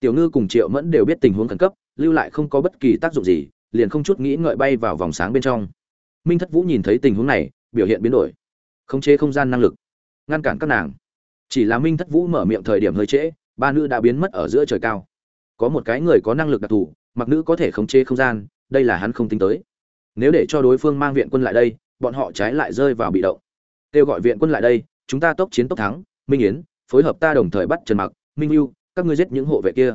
S1: Tiểu ngư cùng triệu mẫn đều biết tình huống khẩn cấp, lưu lại không có bất kỳ tác dụng gì, liền không chút nghĩ ngợi bay vào vòng sáng bên trong minh thất vũ nhìn thấy tình huống này biểu hiện biến đổi. Khống chế không gian năng lực. Ngăn cản các nàng. Chỉ là minh thất vũ mở miệng thời điểm hơi trễ ba nữ đã biến mất ở giữa trời cao. Có một cái người có năng lực đặc thù mặc nữ có thể khống chế không gian đây là hắn không tính tới. Nếu để cho đối phương mang viện quân lại đây bọn họ trái lại rơi vào bị động. Kêu gọi viện quân lại đây chúng ta tốc chiến tốc thắng minh yến phối hợp ta đồng thời bắt trần mặc minh mưu các ngươi giết những hộ vệ kia.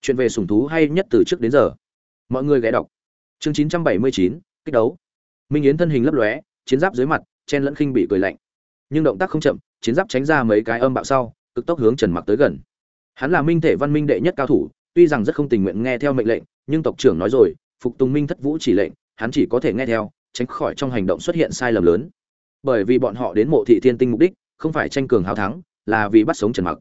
S1: Chuyện về sủng thú hay nhất từ trước đến giờ. Mọi người ghé đọc. Chương 979, kích đấu minh yến thân hình lấp lóe, chiến giáp dưới mặt, chen lẫn khinh bị cười lạnh. Nhưng động tác không chậm, chiến giáp tránh ra mấy cái âm bạo sau, cực tốc hướng trần mặc tới gần. Hắn là minh thể văn minh đệ nhất cao thủ, tuy rằng rất không tình nguyện nghe theo mệnh lệnh, nhưng tộc trưởng nói rồi, phục tùng minh thất vũ chỉ lệnh, hắn chỉ có thể nghe theo, tránh khỏi trong hành động xuất hiện sai lầm lớn. Bởi vì bọn họ đến mộ thị thiên tinh mục đích, không phải tranh cường hào thắng, là vì bắt sống trần mặc.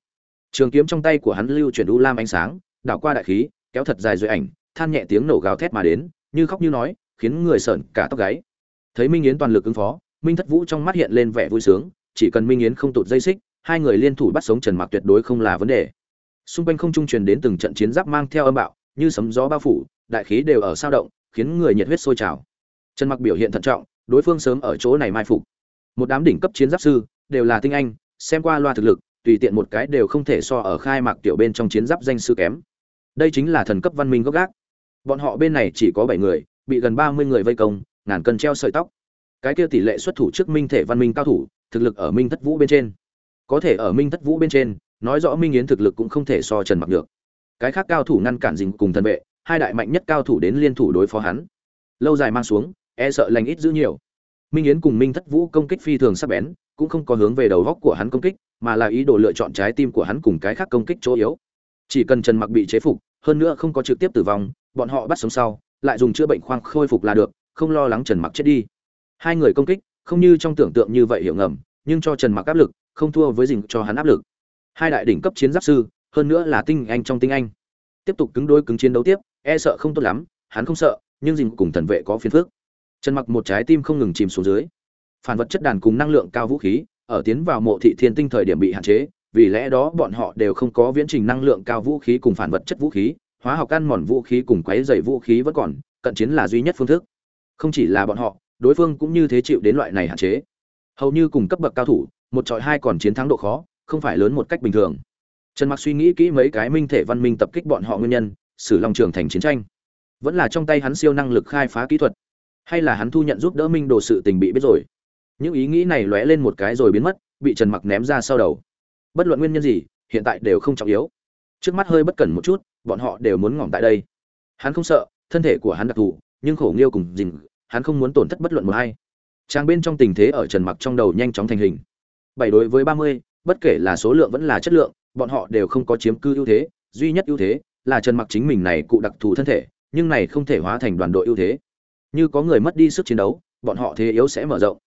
S1: Trường kiếm trong tay của hắn lưu chuyển u lam ánh sáng, đảo qua đại khí, kéo thật dài dưới ảnh, than nhẹ tiếng nổ gào thét mà đến, như khóc như nói, khiến người sợn cả tóc gáy thấy minh yến toàn lực ứng phó, minh thất vũ trong mắt hiện lên vẻ vui sướng, chỉ cần minh yến không tụt dây xích, hai người liên thủ bắt sống trần mặc tuyệt đối không là vấn đề. Xung quanh không trung truyền đến từng trận chiến giáp mang theo âm bạo, như sấm gió bao phủ, đại khí đều ở sao động, khiến người nhiệt huyết sôi trào. Trần mặc biểu hiện thận trọng, đối phương sớm ở chỗ này mai phục. Một đám đỉnh cấp chiến giáp sư, đều là tinh anh, xem qua loa thực lực, tùy tiện một cái đều không thể so ở khai mạc tiểu bên trong chiến giáp danh sư kém. Đây chính là thần cấp văn minh gốc gác. Bọn họ bên này chỉ có bảy người, bị gần ba mươi người vây công ngàn cân treo sợi tóc. Cái kia tỷ lệ xuất thủ trước minh thể văn minh cao thủ, thực lực ở minh thất vũ bên trên. Có thể ở minh thất vũ bên trên, nói rõ minh yến thực lực cũng không thể so trần mặc được. Cái khác cao thủ ngăn cản dình cùng thần vệ, hai đại mạnh nhất cao thủ đến liên thủ đối phó hắn. Lâu dài mang xuống e sợ lành ít giữ nhiều. Minh yến cùng minh thất vũ công kích phi thường sắc bén, cũng không có hướng về đầu góc của hắn công kích, mà là ý đồ lựa chọn trái tim của hắn cùng cái khác công kích chỗ yếu. Chỉ cần trần mặc bị chế phục, hơn nữa không có trực tiếp tử vong, bọn họ bắt sống sau, lại dùng chữa bệnh khoang khôi phục là được không lo lắng trần mặc chết đi. Hai người công kích, không như trong tưởng tượng như vậy hiểu ngầm, nhưng cho trần mặc áp lực, không thua với dình cho hắn áp lực. Hai đại đỉnh cấp chiến giáp sư, hơn nữa là tinh anh trong tinh anh. Tiếp tục cứng đối cứng chiến đấu tiếp e sợ không tốt lắm, hắn không sợ, nhưng dình cùng thần vệ có phiền phức. Trần mặc một trái tim không ngừng chìm xuống dưới. Phản vật chất đàn cùng năng lượng cao vũ khí, ở tiến vào mộ thị thiên tinh thời điểm bị hạn chế, vì lẽ đó bọn họ đều không có viễn trình năng lượng cao vũ khí cùng phản vật chất vũ khí, hóa học ăn mòn vũ khí cùng quấy dày vũ khí vẫn còn, cận chiến là duy nhất phương thức không chỉ là bọn họ, đối phương cũng như thế chịu đến loại này hạn chế. Hầu như cùng cấp bậc cao thủ, một trọi hai còn chiến thắng độ khó, không phải lớn một cách bình thường. Trần mặc suy nghĩ kỹ mấy cái minh thể văn minh tập kích bọn họ nguyên nhân, xử long trường thành chiến tranh. Vẫn là trong tay hắn siêu năng lực khai phá kỹ thuật. Hay là hắn thu nhận giúp đỡ minh đồ sự tình bị biết rồi. Những ý nghĩ này lóe lên một cái rồi biến mất, bị trần mặc ném ra sau đầu. Bất luận nguyên nhân gì, hiện tại đều không trọng yếu. Trước mắt hơi bất cẩn một chút, bọn họ đều muốn ngỏm tại đây. Hắn không sợ, thân thể của hắn đặc thù, nhưng khổ nghiêu cùng dình hắn không muốn tổn thất bất luận một hay trang bên trong tình thế ở trần mặc trong đầu nhanh chóng thành hình. Bảy đối với ba mươi, bất kể là số lượng vẫn là chất lượng, bọn họ đều không có chiếm cư ưu thế, duy nhất ưu thế là trần mặc chính mình này cụ đặc thù thân thể, nhưng này không thể hóa thành đoàn đội ưu thế. Như có người mất đi sức chiến đấu, bọn họ thế yếu sẽ mở rộng.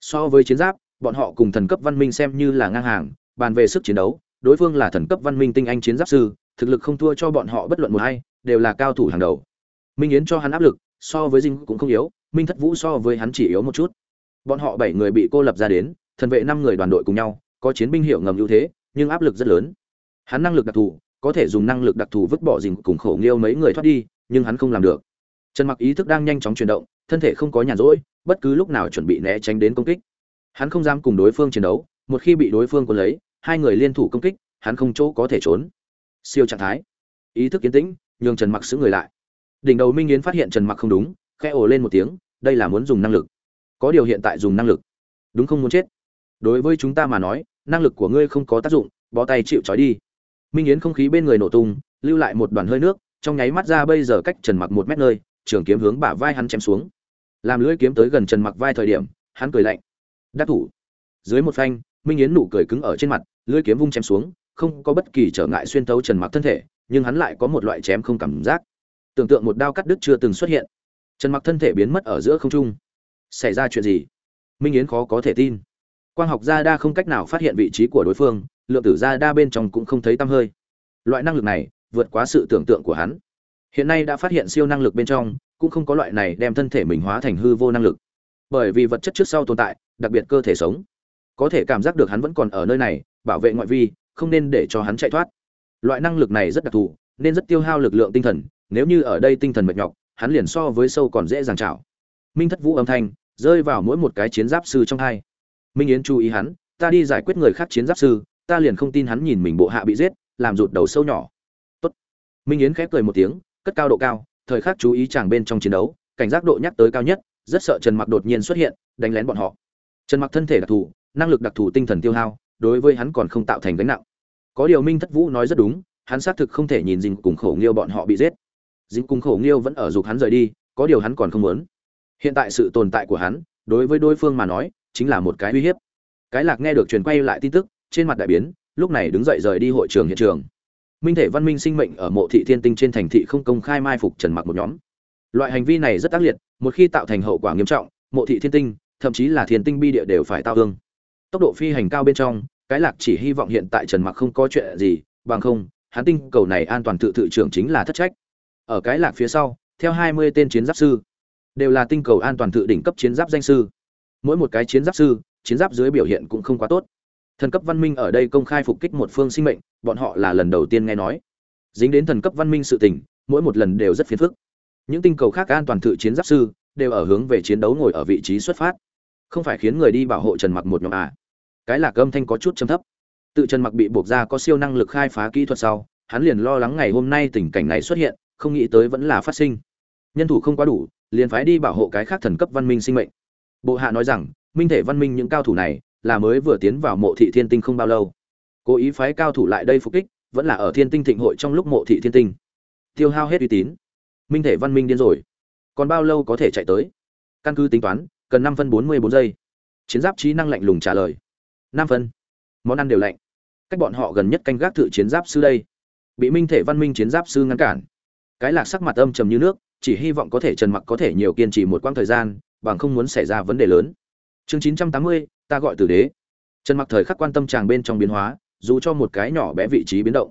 S1: So với chiến giáp, bọn họ cùng thần cấp văn minh xem như là ngang hàng, bàn về sức chiến đấu, đối phương là thần cấp văn minh tinh anh chiến giáp sư, thực lực không thua cho bọn họ bất luận một hay đều là cao thủ hàng đầu. Minh yến cho hắn áp lực, so với dinh cũng không yếu minh thất vũ so với hắn chỉ yếu một chút. Bọn họ bảy người bị cô lập ra đến, thần vệ năm người đoàn đội cùng nhau, có chiến binh hiệu ngầm ưu thế, nhưng áp lực rất lớn. Hắn năng lực đặc thù, có thể dùng năng lực đặc thù vứt bỏ dình cùng khổ nghiêu mấy người thoát đi, nhưng hắn không làm được. Trần mặc ý thức đang nhanh chóng chuyển động, thân thể không có nhàn rỗi, bất cứ lúc nào chuẩn bị né tránh đến công kích. Hắn không dám cùng đối phương chiến đấu, một khi bị đối phương cuốn lấy, hai người liên thủ công kích, hắn không chỗ có thể trốn. Siêu trạng thái. Ý thức kiến tĩnh, nhường trần mặc xứ người lại. Đỉnh đầu minh yến phát hiện trần mặc không đúng khẽ ồ lên một tiếng, đây là muốn dùng năng lực. Có điều hiện tại dùng năng lực. Đúng không muốn chết? Đối với chúng ta mà nói, năng lực của ngươi không có tác dụng, bó tay chịu trói đi. Minh yến không khí bên người nổ tung, lưu lại một đoàn hơi nước, trong nháy mắt ra bây giờ cách trần mặc một mét nơi, trường kiếm hướng bả vai hắn chém xuống. Làm lưỡi kiếm tới gần trần mặc vai thời điểm, hắn cười lạnh. Đắc thủ. Dưới một phanh, minh yến nụ cười cứng ở trên mặt, lưỡi kiếm vung chém xuống, không có bất kỳ trở ngại xuyên thấu trần mặc thân thể, nhưng hắn lại có một loại chém không cảm giác. Tưởng tượng một đao cắt đứt chưa từng xuất hiện trần mặc thân thể biến mất ở giữa không trung. Xảy ra chuyện gì? Minh yến khó có thể tin. Quang học gia đa không cách nào phát hiện vị trí của đối phương, lượng tử gia đa bên trong cũng không thấy tăm hơi. Loại năng lực này, vượt quá sự tưởng tượng của hắn. Hiện nay đã phát hiện siêu năng lực bên trong, cũng không có loại này đem thân thể mình hóa thành hư vô năng lực. Bởi vì vật chất trước sau tồn tại, đặc biệt cơ thể sống. Có thể cảm giác được hắn vẫn còn ở nơi này, bảo vệ ngoại vi, không nên để cho hắn chạy thoát. Loại năng lực này rất đặc thù, nên rất tiêu hao lực lượng tinh thần, nếu như ở đây tinh thần mệt nhọc hắn liền so với sâu còn dễ dàng chảo. Minh thất vũ âm thanh rơi vào mỗi một cái chiến giáp sư trong hai. Minh yến chú ý hắn, ta đi giải quyết người khác chiến giáp sư, ta liền không tin hắn nhìn mình bộ hạ bị giết, làm rụt đầu sâu nhỏ. Tốt. minh yến khép cười một tiếng, cất cao độ cao, thời khắc chú ý chàng bên trong chiến đấu, cảnh giác độ nhắc tới cao nhất, rất sợ trần mặc đột nhiên xuất hiện, đánh lén bọn họ. Trần mặc thân thể đặc thù, năng lực đặc thù tinh thần tiêu hao, đối với hắn còn không tạo thành gánh nặng. Có điều minh thất vũ nói rất đúng, hắn xác thực không thể nhìn dình cùng khổ nghiêu bọn họ bị giết dính cùng khổ nghiêu vẫn ở dục hắn rời đi, có điều hắn còn không muốn. Hiện tại sự tồn tại của hắn, đối với đối phương mà nói, chính là một cái uy hiếp. Cái lạc nghe được truyền quay lại tin tức, trên mặt đại biến, lúc này đứng dậy rời đi hội trường hiện trường. Minh thể văn minh sinh mệnh ở mộ thị thiên tinh trên thành thị không công khai mai phục trần mặc một nhóm. Loại hành vi này rất ác liệt, một khi tạo thành hậu quả nghiêm trọng, mộ thị thiên tinh, thậm chí là thiên tinh bi địa đều phải tao thương. Tốc độ phi hành cao bên trong, cái lạc chỉ hy vọng hiện tại trần mặc không có chuyện gì, bằng không, hắn tinh cầu này an toàn tự tự trưởng chính là thất trách ở cái lạc phía sau, theo 20 tên chiến giáp sư. Đều là tinh cầu an toàn tự đỉnh cấp chiến giáp danh sư. Mỗi một cái chiến giáp sư, chiến giáp dưới biểu hiện cũng không quá tốt. Thần cấp văn minh ở đây công khai phục kích một phương sinh mệnh, bọn họ là lần đầu tiên nghe nói. Dính đến thần cấp văn minh sự tình, mỗi một lần đều rất phiền phức. Những tinh cầu khác an toàn tự chiến giáp sư, đều ở hướng về chiến đấu ngồi ở vị trí xuất phát. Không phải khiến người đi bảo hộ trần mặc một nhóm à. Cái lạc âm thanh có chút châm thấp. Tự trần mặc bị buộc ra có siêu năng lực khai phá kỹ thuật sau, hắn liền lo lắng ngày hôm nay tình cảnh này xuất hiện không nghĩ tới vẫn là phát sinh. Nhân thủ không quá đủ, liền phái đi bảo hộ cái khác thần cấp văn minh sinh mệnh. Bộ hạ nói rằng, minh thể văn minh những cao thủ này, là mới vừa tiến vào mộ thị thiên tinh không bao lâu. Cố ý phái cao thủ lại đây phục kích, vẫn là ở thiên tinh thịnh hội trong lúc mộ thị thiên tinh. Tiêu hao hết uy tín. Minh thể văn minh điên rồi. Còn bao lâu có thể chạy tới? Căn cứ tính toán, cần năm phân bốn mươi bốn giây. Chiến giáp trí năng lạnh lùng trả lời. Năm phân. Món ăn đều lạnh. Cách bọn họ gần nhất canh gác thự chiến giáp sư đây. Bị minh thể văn minh chiến giáp sư ngăn cản cái lạc sắc mặt âm trầm như nước chỉ hy vọng có thể trần mặc có thể nhiều kiên trì một quãng thời gian bằng không muốn xảy ra vấn đề lớn. Chương 980, ta gọi tử đế. Trần mặc thời khắc quan tâm chàng bên trong biến hóa dù cho một cái nhỏ bé vị trí biến động.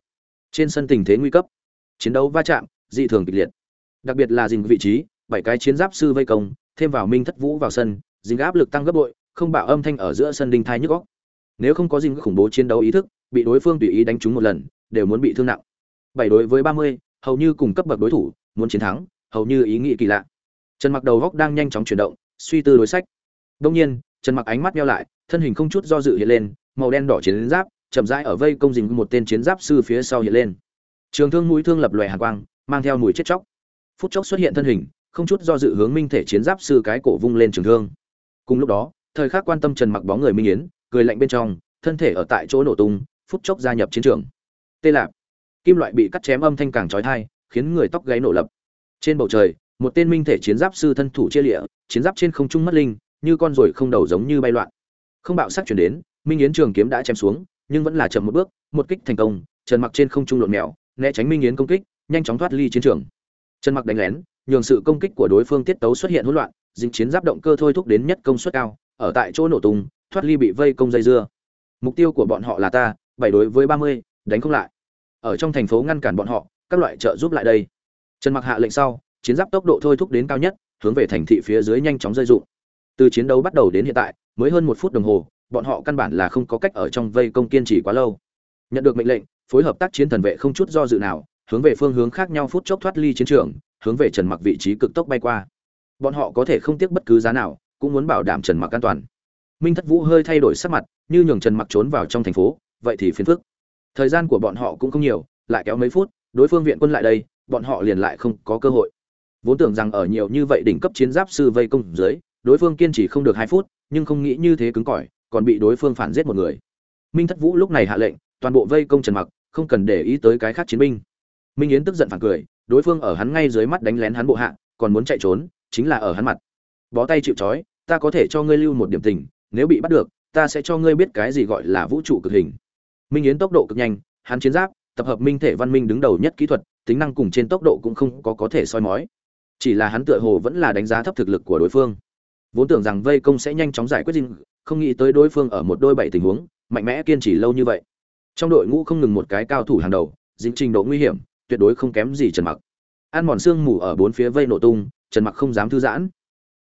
S1: Trên sân tình thế nguy cấp chiến đấu va chạm dị thường kịch liệt. Đặc biệt là dình vị trí bảy cái chiến giáp sư vây công thêm vào minh thất vũ vào sân dình áp lực tăng gấp bội không bạo âm thanh ở giữa sân đinh thai nhức góc nếu không có dình khủng bố chiến đấu ý thức bị đối phương tùy ý đánh trúng một lần đều muốn bị thương nặng. Bảy đối với ba mươi hầu như cùng cấp bậc đối thủ, muốn chiến thắng, hầu như ý nghĩ kỳ lạ. Trần mặc đầu góc đang nhanh chóng chuyển động, suy tư đối sách. Đông nhiên, trần mặc ánh mắt meo lại, thân hình không chút do dự hiện lên, màu đen đỏ chiến giáp, chậm rãi ở vây công dình một tên chiến giáp sư phía sau hiện lên. Trường thương mũi thương lập lòe hàn quang, mang theo mùi chết chóc. Phút chốc xuất hiện thân hình, không chút do dự hướng minh thể chiến giáp sư cái cổ vung lên trường thương. Cùng lúc đó, thời khắc quan tâm trần mặc bóng người minh yến, cười lạnh bên trong, thân thể ở tại chỗ nổ tung, phút chốc gia nhập chiến trường. Tê lạp kim loại bị cắt chém âm thanh càng trói thai, khiến người tóc gáy nổ lập. Trên bầu trời, một tên minh thể chiến giáp sư thân thủ chia lịa, chiến giáp trên không trung mất linh, như con ruồi không đầu giống như bay loạn. Không bạo sắc chuyển đến, minh yến trường kiếm đã chém xuống, nhưng vẫn là chậm một bước, một kích thành công, trần mặc trên không trung lộn mèo, né tránh minh yến công kích, nhanh chóng thoát ly chiến trường. Trần mặc đánh lén, nhường sự công kích của đối phương tiết tấu xuất hiện hỗn loạn, dính chiến giáp động cơ thôi thúc đến nhất công suất cao, ở tại chỗ nổ tung, thoát ly bị vây công dây dưa. Mục tiêu của bọn họ là ta, bảy đối với ba mươi, đánh không lại ở trong thành phố ngăn cản bọn họ, các loại trợ giúp lại đây. Trần mặc hạ lệnh sau, chiến giáp tốc độ thôi thúc đến cao nhất, hướng về thành thị phía dưới nhanh chóng rơi dụng. Từ chiến đấu bắt đầu đến hiện tại, mới hơn một phút đồng hồ, bọn họ căn bản là không có cách ở trong vây công kiên trì quá lâu. Nhận được mệnh lệnh, phối hợp tác chiến thần vệ không chút do dự nào, hướng về phương hướng khác nhau phút chốc thoát ly chiến trường, hướng về trần mặc vị trí cực tốc bay qua. Bọn họ có thể không tiếc bất cứ giá nào, cũng muốn bảo đảm trần mặc an toàn. Minh thất vũ hơi thay đổi sắc mặt, như nhường trần mặc trốn vào trong thành phố, vậy thì phiền phức thời gian của bọn họ cũng không nhiều, lại kéo mấy phút, đối phương viện quân lại đây, bọn họ liền lại không có cơ hội. Vốn tưởng rằng ở nhiều như vậy đỉnh cấp chiến giáp sư vây công dưới, đối phương kiên trì không được hai phút, nhưng không nghĩ như thế cứng cỏi, còn bị đối phương phản giết một người. Minh thất vũ lúc này hạ lệnh, toàn bộ vây công trần mặc, không cần để ý tới cái khác chiến binh. Minh yến tức giận phản cười, đối phương ở hắn ngay dưới mắt đánh lén hắn bộ hạ, còn muốn chạy trốn, chính là ở hắn mặt. Bó tay chịu trói, ta có thể cho ngươi lưu một điểm tình, nếu bị bắt được, ta sẽ cho ngươi biết cái gì gọi là vũ trụ cực hình minh yến tốc độ cực nhanh, hắn chiến giáp, tập hợp minh thể văn minh đứng đầu nhất kỹ thuật, tính năng cùng trên tốc độ cũng không có có thể soi mói. Chỉ là hắn tựa hồ vẫn là đánh giá thấp thực lực của đối phương. Vốn tưởng rằng vây công sẽ nhanh chóng giải quyết dinh không nghĩ tới đối phương ở một đôi bảy tình huống, mạnh mẽ kiên trì lâu như vậy. Trong đội ngũ không ngừng một cái cao thủ hàng đầu, dính trình độ nguy hiểm, tuyệt đối không kém gì trần mặc. Ăn mòn xương mù ở bốn phía vây nổ tung, trần mặc không dám thư giãn.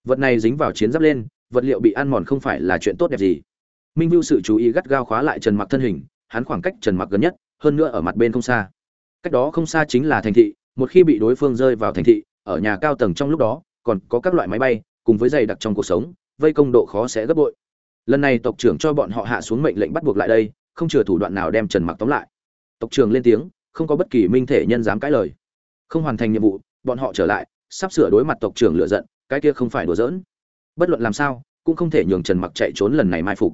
S1: Vật này dính vào chiến giáp lên, vật liệu bị ăn mòn không phải là chuyện tốt đẹp gì. Minh vưu sự chú ý gắt gao khóa lại trần mặc thân hình hắn khoảng cách trần mặc gần nhất, hơn nữa ở mặt bên không xa. Cách đó không xa chính là thành thị, một khi bị đối phương rơi vào thành thị, ở nhà cao tầng trong lúc đó, còn có các loại máy bay, cùng với dày đặc trong cuộc sống, vây công độ khó sẽ gấp bội. Lần này tộc trưởng cho bọn họ hạ xuống mệnh lệnh bắt buộc lại đây, không chừa thủ đoạn nào đem trần mặc tóm lại. Tộc trưởng lên tiếng, không có bất kỳ minh thể nhân dám cãi lời. Không hoàn thành nhiệm vụ, bọn họ trở lại, sắp sửa đối mặt tộc trưởng lựa giận, cái kia không phải đùa giỡn. Bất luận làm sao, cũng không thể nhường trần mặc chạy trốn lần này mai phục.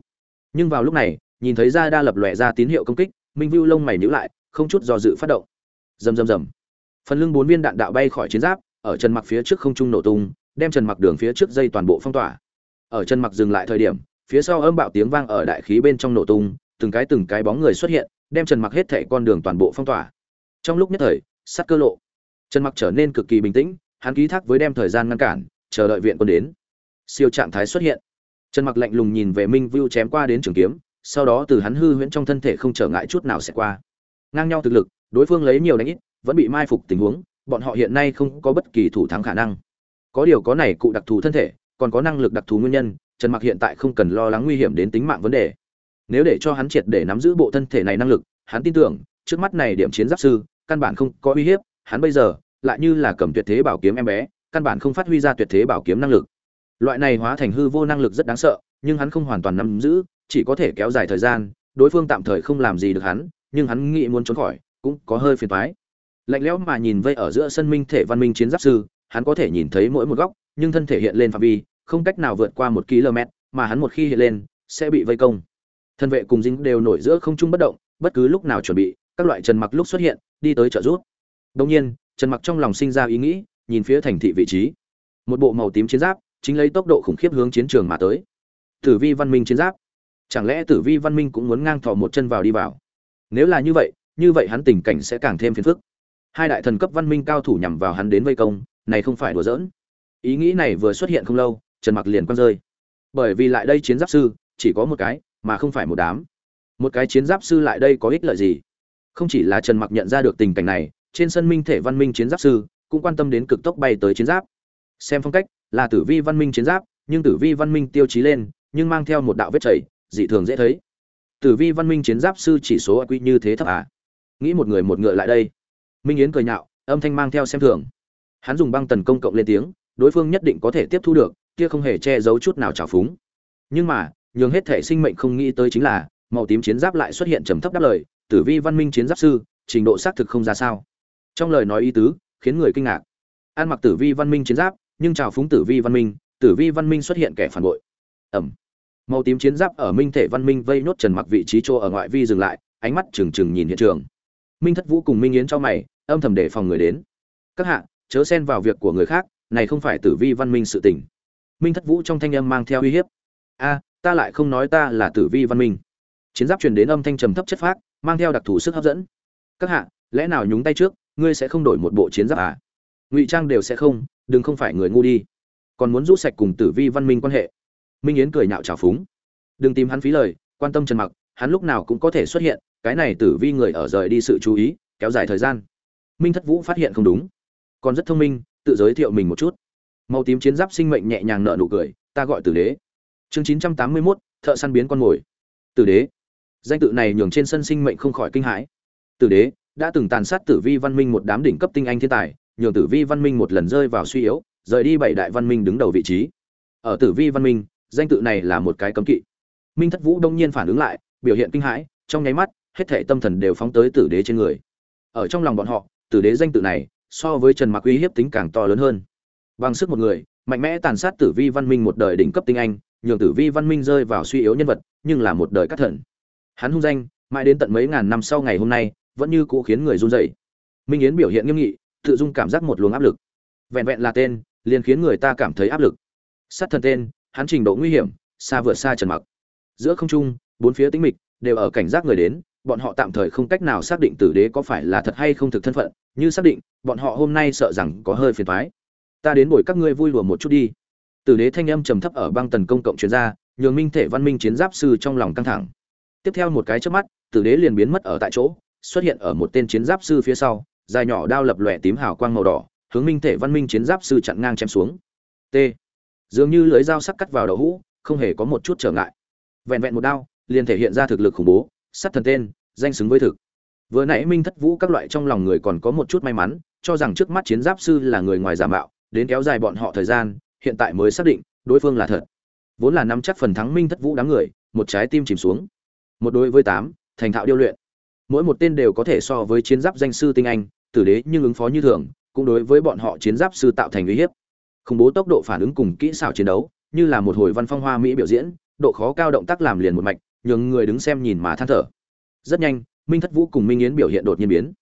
S1: Nhưng vào lúc này nhìn thấy ra đa lập lòe ra tín hiệu công kích, minh vưu lông mày nhíu lại, không chút do dự phát động. Rầm rầm rầm. Phần lưng bốn viên đạn đạo bay khỏi chiến giáp, ở trần mặc phía trước không trung nổ tung, đem trần mặc đường phía trước dây toàn bộ phong tỏa. Ở trần mặc dừng lại thời điểm, phía sau âm bạo tiếng vang ở đại khí bên trong nổ tung, từng cái từng cái bóng người xuất hiện, đem trần mặc hết thảy con đường toàn bộ phong tỏa. Trong lúc nhất thời, sắt cơ lộ. Trần mặc trở nên cực kỳ bình tĩnh, hắn ký thác với đem thời gian ngăn cản, chờ đợi viện quân đến. Siêu trạng thái xuất hiện. Trần mặc lạnh lùng nhìn về minh vưu chém qua đến trường kiếm sau đó từ hắn hư huyễn trong thân thể không trở ngại chút nào sẽ qua. Ngang nhau thực lực, đối phương lấy nhiều đánh ít, vẫn bị mai phục tình huống, bọn họ hiện nay không có bất kỳ thủ thắng khả năng. Có điều có này cụ đặc thù thân thể, còn có năng lực đặc thù nguyên nhân, trần mặc hiện tại không cần lo lắng nguy hiểm đến tính mạng vấn đề. Nếu để cho hắn triệt để nắm giữ bộ thân thể này năng lực, hắn tin tưởng, trước mắt này điểm chiến giáp sư, căn bản không có uy hiếp, hắn bây giờ, lại như là cầm tuyệt thế bảo kiếm em bé, căn bản không phát huy ra tuyệt thế bảo kiếm năng lực. Loại này hóa thành hư vô năng lực rất đáng sợ, nhưng hắn không hoàn toàn nắm giữ chỉ có thể kéo dài thời gian, đối phương tạm thời không làm gì được hắn, nhưng hắn nghĩ muốn trốn khỏi, cũng có hơi phiền toái. Lạnh lẽo mà nhìn vây ở giữa sân minh thể văn minh chiến giáp sư, hắn có thể nhìn thấy mỗi một góc, nhưng thân thể hiện lên phạm vi, không cách nào vượt qua một km mà hắn một khi hiện lên, sẽ bị vây công. Thân vệ cùng dính đều nổi giữa không trung bất động, bất cứ lúc nào chuẩn bị, các loại trần mặc lúc xuất hiện, đi tới trợ giúp. Đông nhiên, trần mặc trong lòng sinh ra ý nghĩ, nhìn phía thành thị vị trí. Một bộ màu tím chiến giáp, chính lấy tốc độ khủng khiếp hướng chiến trường mà tới. Tử vi văn minh chiến giáp chẳng lẽ tử vi văn minh cũng muốn ngang thò một chân vào đi vào? Nếu là như vậy như vậy hắn tình cảnh sẽ càng thêm phiền phức. Hai đại thần cấp văn minh cao thủ nhằm vào hắn đến vây công, này không phải đùa giỡn. Ý nghĩ này vừa xuất hiện không lâu, trần mặc liền quăng rơi. Bởi vì lại đây chiến giáp sư, chỉ có một cái, mà không phải một đám. Một cái chiến giáp sư lại đây có ích lợi gì? Không chỉ là trần mặc nhận ra được tình cảnh này, trên sân minh thể văn minh chiến giáp sư cũng quan tâm đến cực tốc bay tới chiến giáp. Xem phong cách, là tử vi văn minh chiến giáp, nhưng tử vi văn minh tiêu chí lên, nhưng mang theo một đạo vết chảy dị thường dễ thấy. Tử vi văn minh chiến giáp sư chỉ số quy như thế thấp à? Nghĩ một người một ngựa lại đây. Minh yến cười nhạo, âm thanh mang theo xem thường. Hắn dùng băng tần công cộng lên tiếng, đối phương nhất định có thể tiếp thu được, kia không hề che giấu chút nào trào phúng. Nhưng mà, nhường hết thể sinh mệnh không nghĩ tới chính là, màu tím chiến giáp lại xuất hiện trầm thấp đáp lời, tử vi văn minh chiến giáp sư, trình độ xác thực không ra sao. Trong lời nói ý tứ, khiến người kinh ngạc. An mặc tử vi văn minh chiến giáp, nhưng trào phúng tử vi văn minh, tử vi văn minh xuất hiện kẻ phản bội. Ẩm màu tím chiến giáp ở minh thể văn minh vây nốt trần mặc vị trí chỗ ở ngoại vi dừng lại, ánh mắt trừng trừng nhìn hiện trường. Minh thất vũ cùng minh yến cho mày, âm thầm để phòng người đến. Các hạ, chớ xen vào việc của người khác, này không phải tử vi văn minh sự tình. Minh thất vũ trong thanh âm mang theo uy hiếp. A, ta lại không nói ta là tử vi văn minh. Chiến giáp truyền đến âm thanh trầm thấp chất phác, mang theo đặc thù sức hấp dẫn. Các hạ, lẽ nào nhúng tay trước, ngươi sẽ không đổi một bộ chiến giáp à? Ngụy trang đều sẽ không, đừng không phải người ngu đi. Còn muốn rút sạch cùng tử vi văn minh quan hệ minh yến cười nhạo trào phúng. Đừng tìm hắn phí lời quan tâm trần mặc hắn lúc nào cũng có thể xuất hiện cái này tử vi người ở rời đi sự chú ý kéo dài thời gian. Minh thất vũ phát hiện không đúng. Còn rất thông minh tự giới thiệu mình một chút. Màu tím chiến giáp sinh mệnh nhẹ nhàng nở nụ cười ta gọi tử đế. Chương chín trăm tám mươi 981, thợ săn biến con mồi. Tử đế. Danh tự này nhường trên sân sinh mệnh không khỏi kinh hãi. Tử đế đã từng tàn sát tử vi văn minh một đám đỉnh cấp tinh anh thiên tài nhường tử vi văn minh một lần rơi vào suy yếu rời đi bảy đại văn minh đứng đầu vị trí. Ở tử vi văn minh danh tự này là một cái cấm kỵ. Minh thất vũ đông nhiên phản ứng lại, biểu hiện kinh hãi, trong nháy mắt, hết thảy tâm thần đều phóng tới tử đế trên người. Ở trong lòng bọn họ, tử đế danh tự này so với trần mặc uy hiếp tính càng to lớn hơn. Bằng sức một người, mạnh mẽ tàn sát tử vi văn minh một đời đỉnh cấp tinh anh, nhường tử vi văn minh rơi vào suy yếu nhân vật, nhưng là một đời cắt thần. Hắn hung danh, mãi đến tận mấy ngàn năm sau ngày hôm nay, vẫn như cũ khiến người run rẩy. Minh yến biểu hiện nghiêm nghị, tự dung cảm giác một luồng áp lực. Vẹn vẹn là tên, liền khiến người ta cảm thấy áp lực. Sát thần tên hắn trình độ nguy hiểm, xa vượt xa trần mặc. Giữa không trung, bốn phía tĩnh mịch, đều ở cảnh giác người đến, bọn họ tạm thời không cách nào xác định tử đế có phải là thật hay không thực thân phận, như xác định, bọn họ hôm nay sợ rằng có hơi phiền thoái ta đến buổi các ngươi vui lùa một chút đi. Tử đế thanh âm trầm thấp ở băng tần công cộng chuyên gia nhường minh thể văn minh chiến giáp sư trong lòng căng thẳng. Tiếp theo một cái trước mắt, tử đế liền biến mất ở tại chỗ, xuất hiện ở một tên chiến giáp sư phía sau, dài nhỏ đao lập lòe tím hào quang màu đỏ, hướng minh thể văn minh chiến giáp sư chặn ngang chém xuống. T dường như lưới dao sắc cắt vào đậu hũ, không hề có một chút trở ngại. Vẹn vẹn một đao, liền thể hiện ra thực lực khủng bố sắt thần tên, danh xứng với thực. Vừa nãy minh thất vũ các loại trong lòng người còn có một chút may mắn, cho rằng trước mắt chiến giáp sư là người ngoài giả mạo, đến kéo dài bọn họ thời gian, hiện tại mới xác định, đối phương là thật. Vốn là nắm chắc phần thắng minh thất vũ đám người, một trái tim chìm xuống. Một đối với tám, thành thạo điêu luyện. Mỗi một tên đều có thể so với chiến giáp danh sư tinh anh, tử đế nhưng ứng phó như thường, cũng đối với bọn họ chiến giáp sư tạo thành uy hiếp khủng bố tốc độ phản ứng cùng kỹ xảo chiến đấu, như là một hồi văn phong hoa mỹ biểu diễn, độ khó cao động tác làm liền một mạch, nhường người đứng xem nhìn mà than thở. Rất nhanh, minh thất vũ cùng minh yến biểu hiện đột nhiên biến.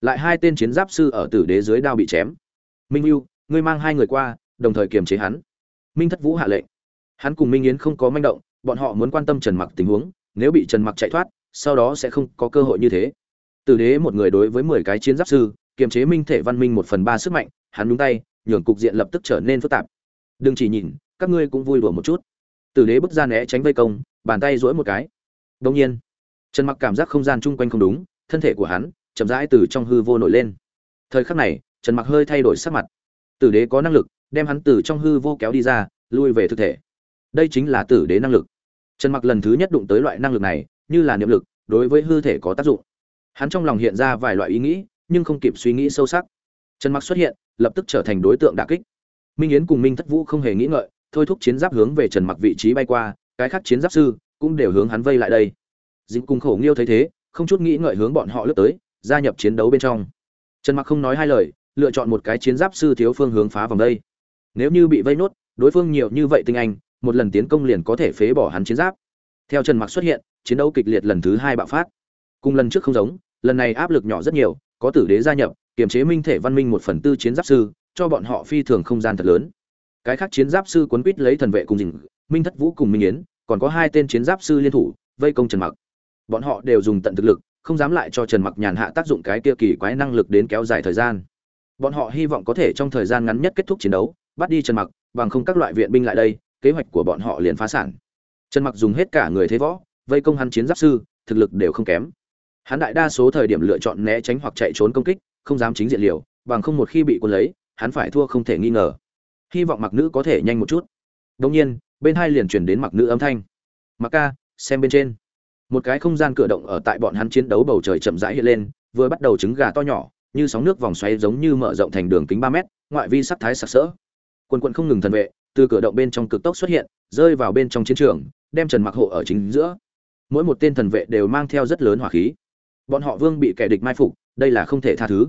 S1: Lại hai tên chiến giáp sư ở tử đế dưới đao bị chém. Minh lưu ngươi mang hai người qua, đồng thời kiềm chế hắn. Minh thất vũ hạ lệnh. Hắn cùng minh yến không có manh động, bọn họ muốn quan tâm trần mặc tình huống, nếu bị trần mặc chạy thoát, sau đó sẽ không có cơ hội như thế. Tử đế một người đối với mười cái chiến giáp sư, kiềm chế minh thể văn minh một phần ba sức mạnh, hắn đúng tay nhường cục diện lập tức trở nên phức tạp. Đừng chỉ nhìn, các ngươi cũng vui đùa một chút. Tử đế bước ra né tránh vây công, bàn tay duỗi một cái. Đông nhiên, trần mặc cảm giác không gian chung quanh không đúng, thân thể của hắn chậm rãi từ trong hư vô nổi lên. Thời khắc này, trần mặc hơi thay đổi sắc mặt. Tử đế có năng lực, đem hắn từ trong hư vô kéo đi ra, lui về thực thể. Đây chính là tử đế năng lực. Trần mặc lần thứ nhất đụng tới loại năng lực này, như là niệm lực, đối với hư thể có tác dụng. Hắn trong lòng hiện ra vài loại ý nghĩ, nhưng không kịp suy nghĩ sâu sắc. Trần mặc xuất hiện lập tức trở thành đối tượng đả kích. Minh yến cùng minh thất vũ không hề nghĩ ngợi, thôi thúc chiến giáp hướng về trần mặc vị trí bay qua, cái khác chiến giáp sư cũng đều hướng hắn vây lại đây. Dính cùng khổ nghiêu thấy thế, không chút nghĩ ngợi hướng bọn họ lướt tới, gia nhập chiến đấu bên trong. Trần mặc không nói hai lời, lựa chọn một cái chiến giáp sư thiếu phương hướng phá vòng đây. Nếu như bị vây nốt, đối phương nhiều như vậy tinh anh, một lần tiến công liền có thể phế bỏ hắn chiến giáp. Theo trần mặc xuất hiện, chiến đấu kịch liệt lần thứ hai bạo phát. Cùng lần trước không giống, lần này áp lực nhỏ rất nhiều, có tử đế gia nhập kiềm chế minh thể văn minh một phần tư chiến giáp sư, cho bọn họ phi thường không gian thật lớn. Cái khác chiến giáp sư quấn quýt lấy thần vệ cùng dình, minh thất vũ cùng minh yến, còn có hai tên chiến giáp sư liên thủ, vây công trần mặc. Bọn họ đều dùng tận thực lực, không dám lại cho trần mặc nhàn hạ tác dụng cái kia kỳ quái năng lực đến kéo dài thời gian. Bọn họ hy vọng có thể trong thời gian ngắn nhất kết thúc chiến đấu, bắt đi trần mặc, bằng không các loại viện binh lại đây, kế hoạch của bọn họ liền phá sản. Trần mặc dùng hết cả người thế võ, vây công hắn chiến giáp sư, thực lực đều không kém. Hắn đại đa số thời điểm lựa chọn né tránh hoặc chạy trốn công kích không dám chính diện liều, bằng không một khi bị quân lấy, hắn phải thua không thể nghi ngờ. Hy vọng mặc nữ có thể nhanh một chút. Đông nhiên, bên hai liền chuyển đến mặc nữ âm thanh. Mặc ca, xem bên trên. Một cái không gian cửa động ở tại bọn hắn chiến đấu bầu trời chậm rãi hiện lên, vừa bắt đầu trứng gà to nhỏ, như sóng nước vòng xoáy giống như mở rộng thành đường kính ba mét, ngoại vi sắc thái sặc sỡ. Quân quận không ngừng thần vệ, từ cửa động bên trong cực tốc xuất hiện, rơi vào bên trong chiến trường, đem trần mặc hộ ở chính giữa. Mỗi một tên thần vệ đều mang theo rất lớn hỏa khí. Bọn họ vương bị kẻ địch mai phục đây là không thể tha thứ.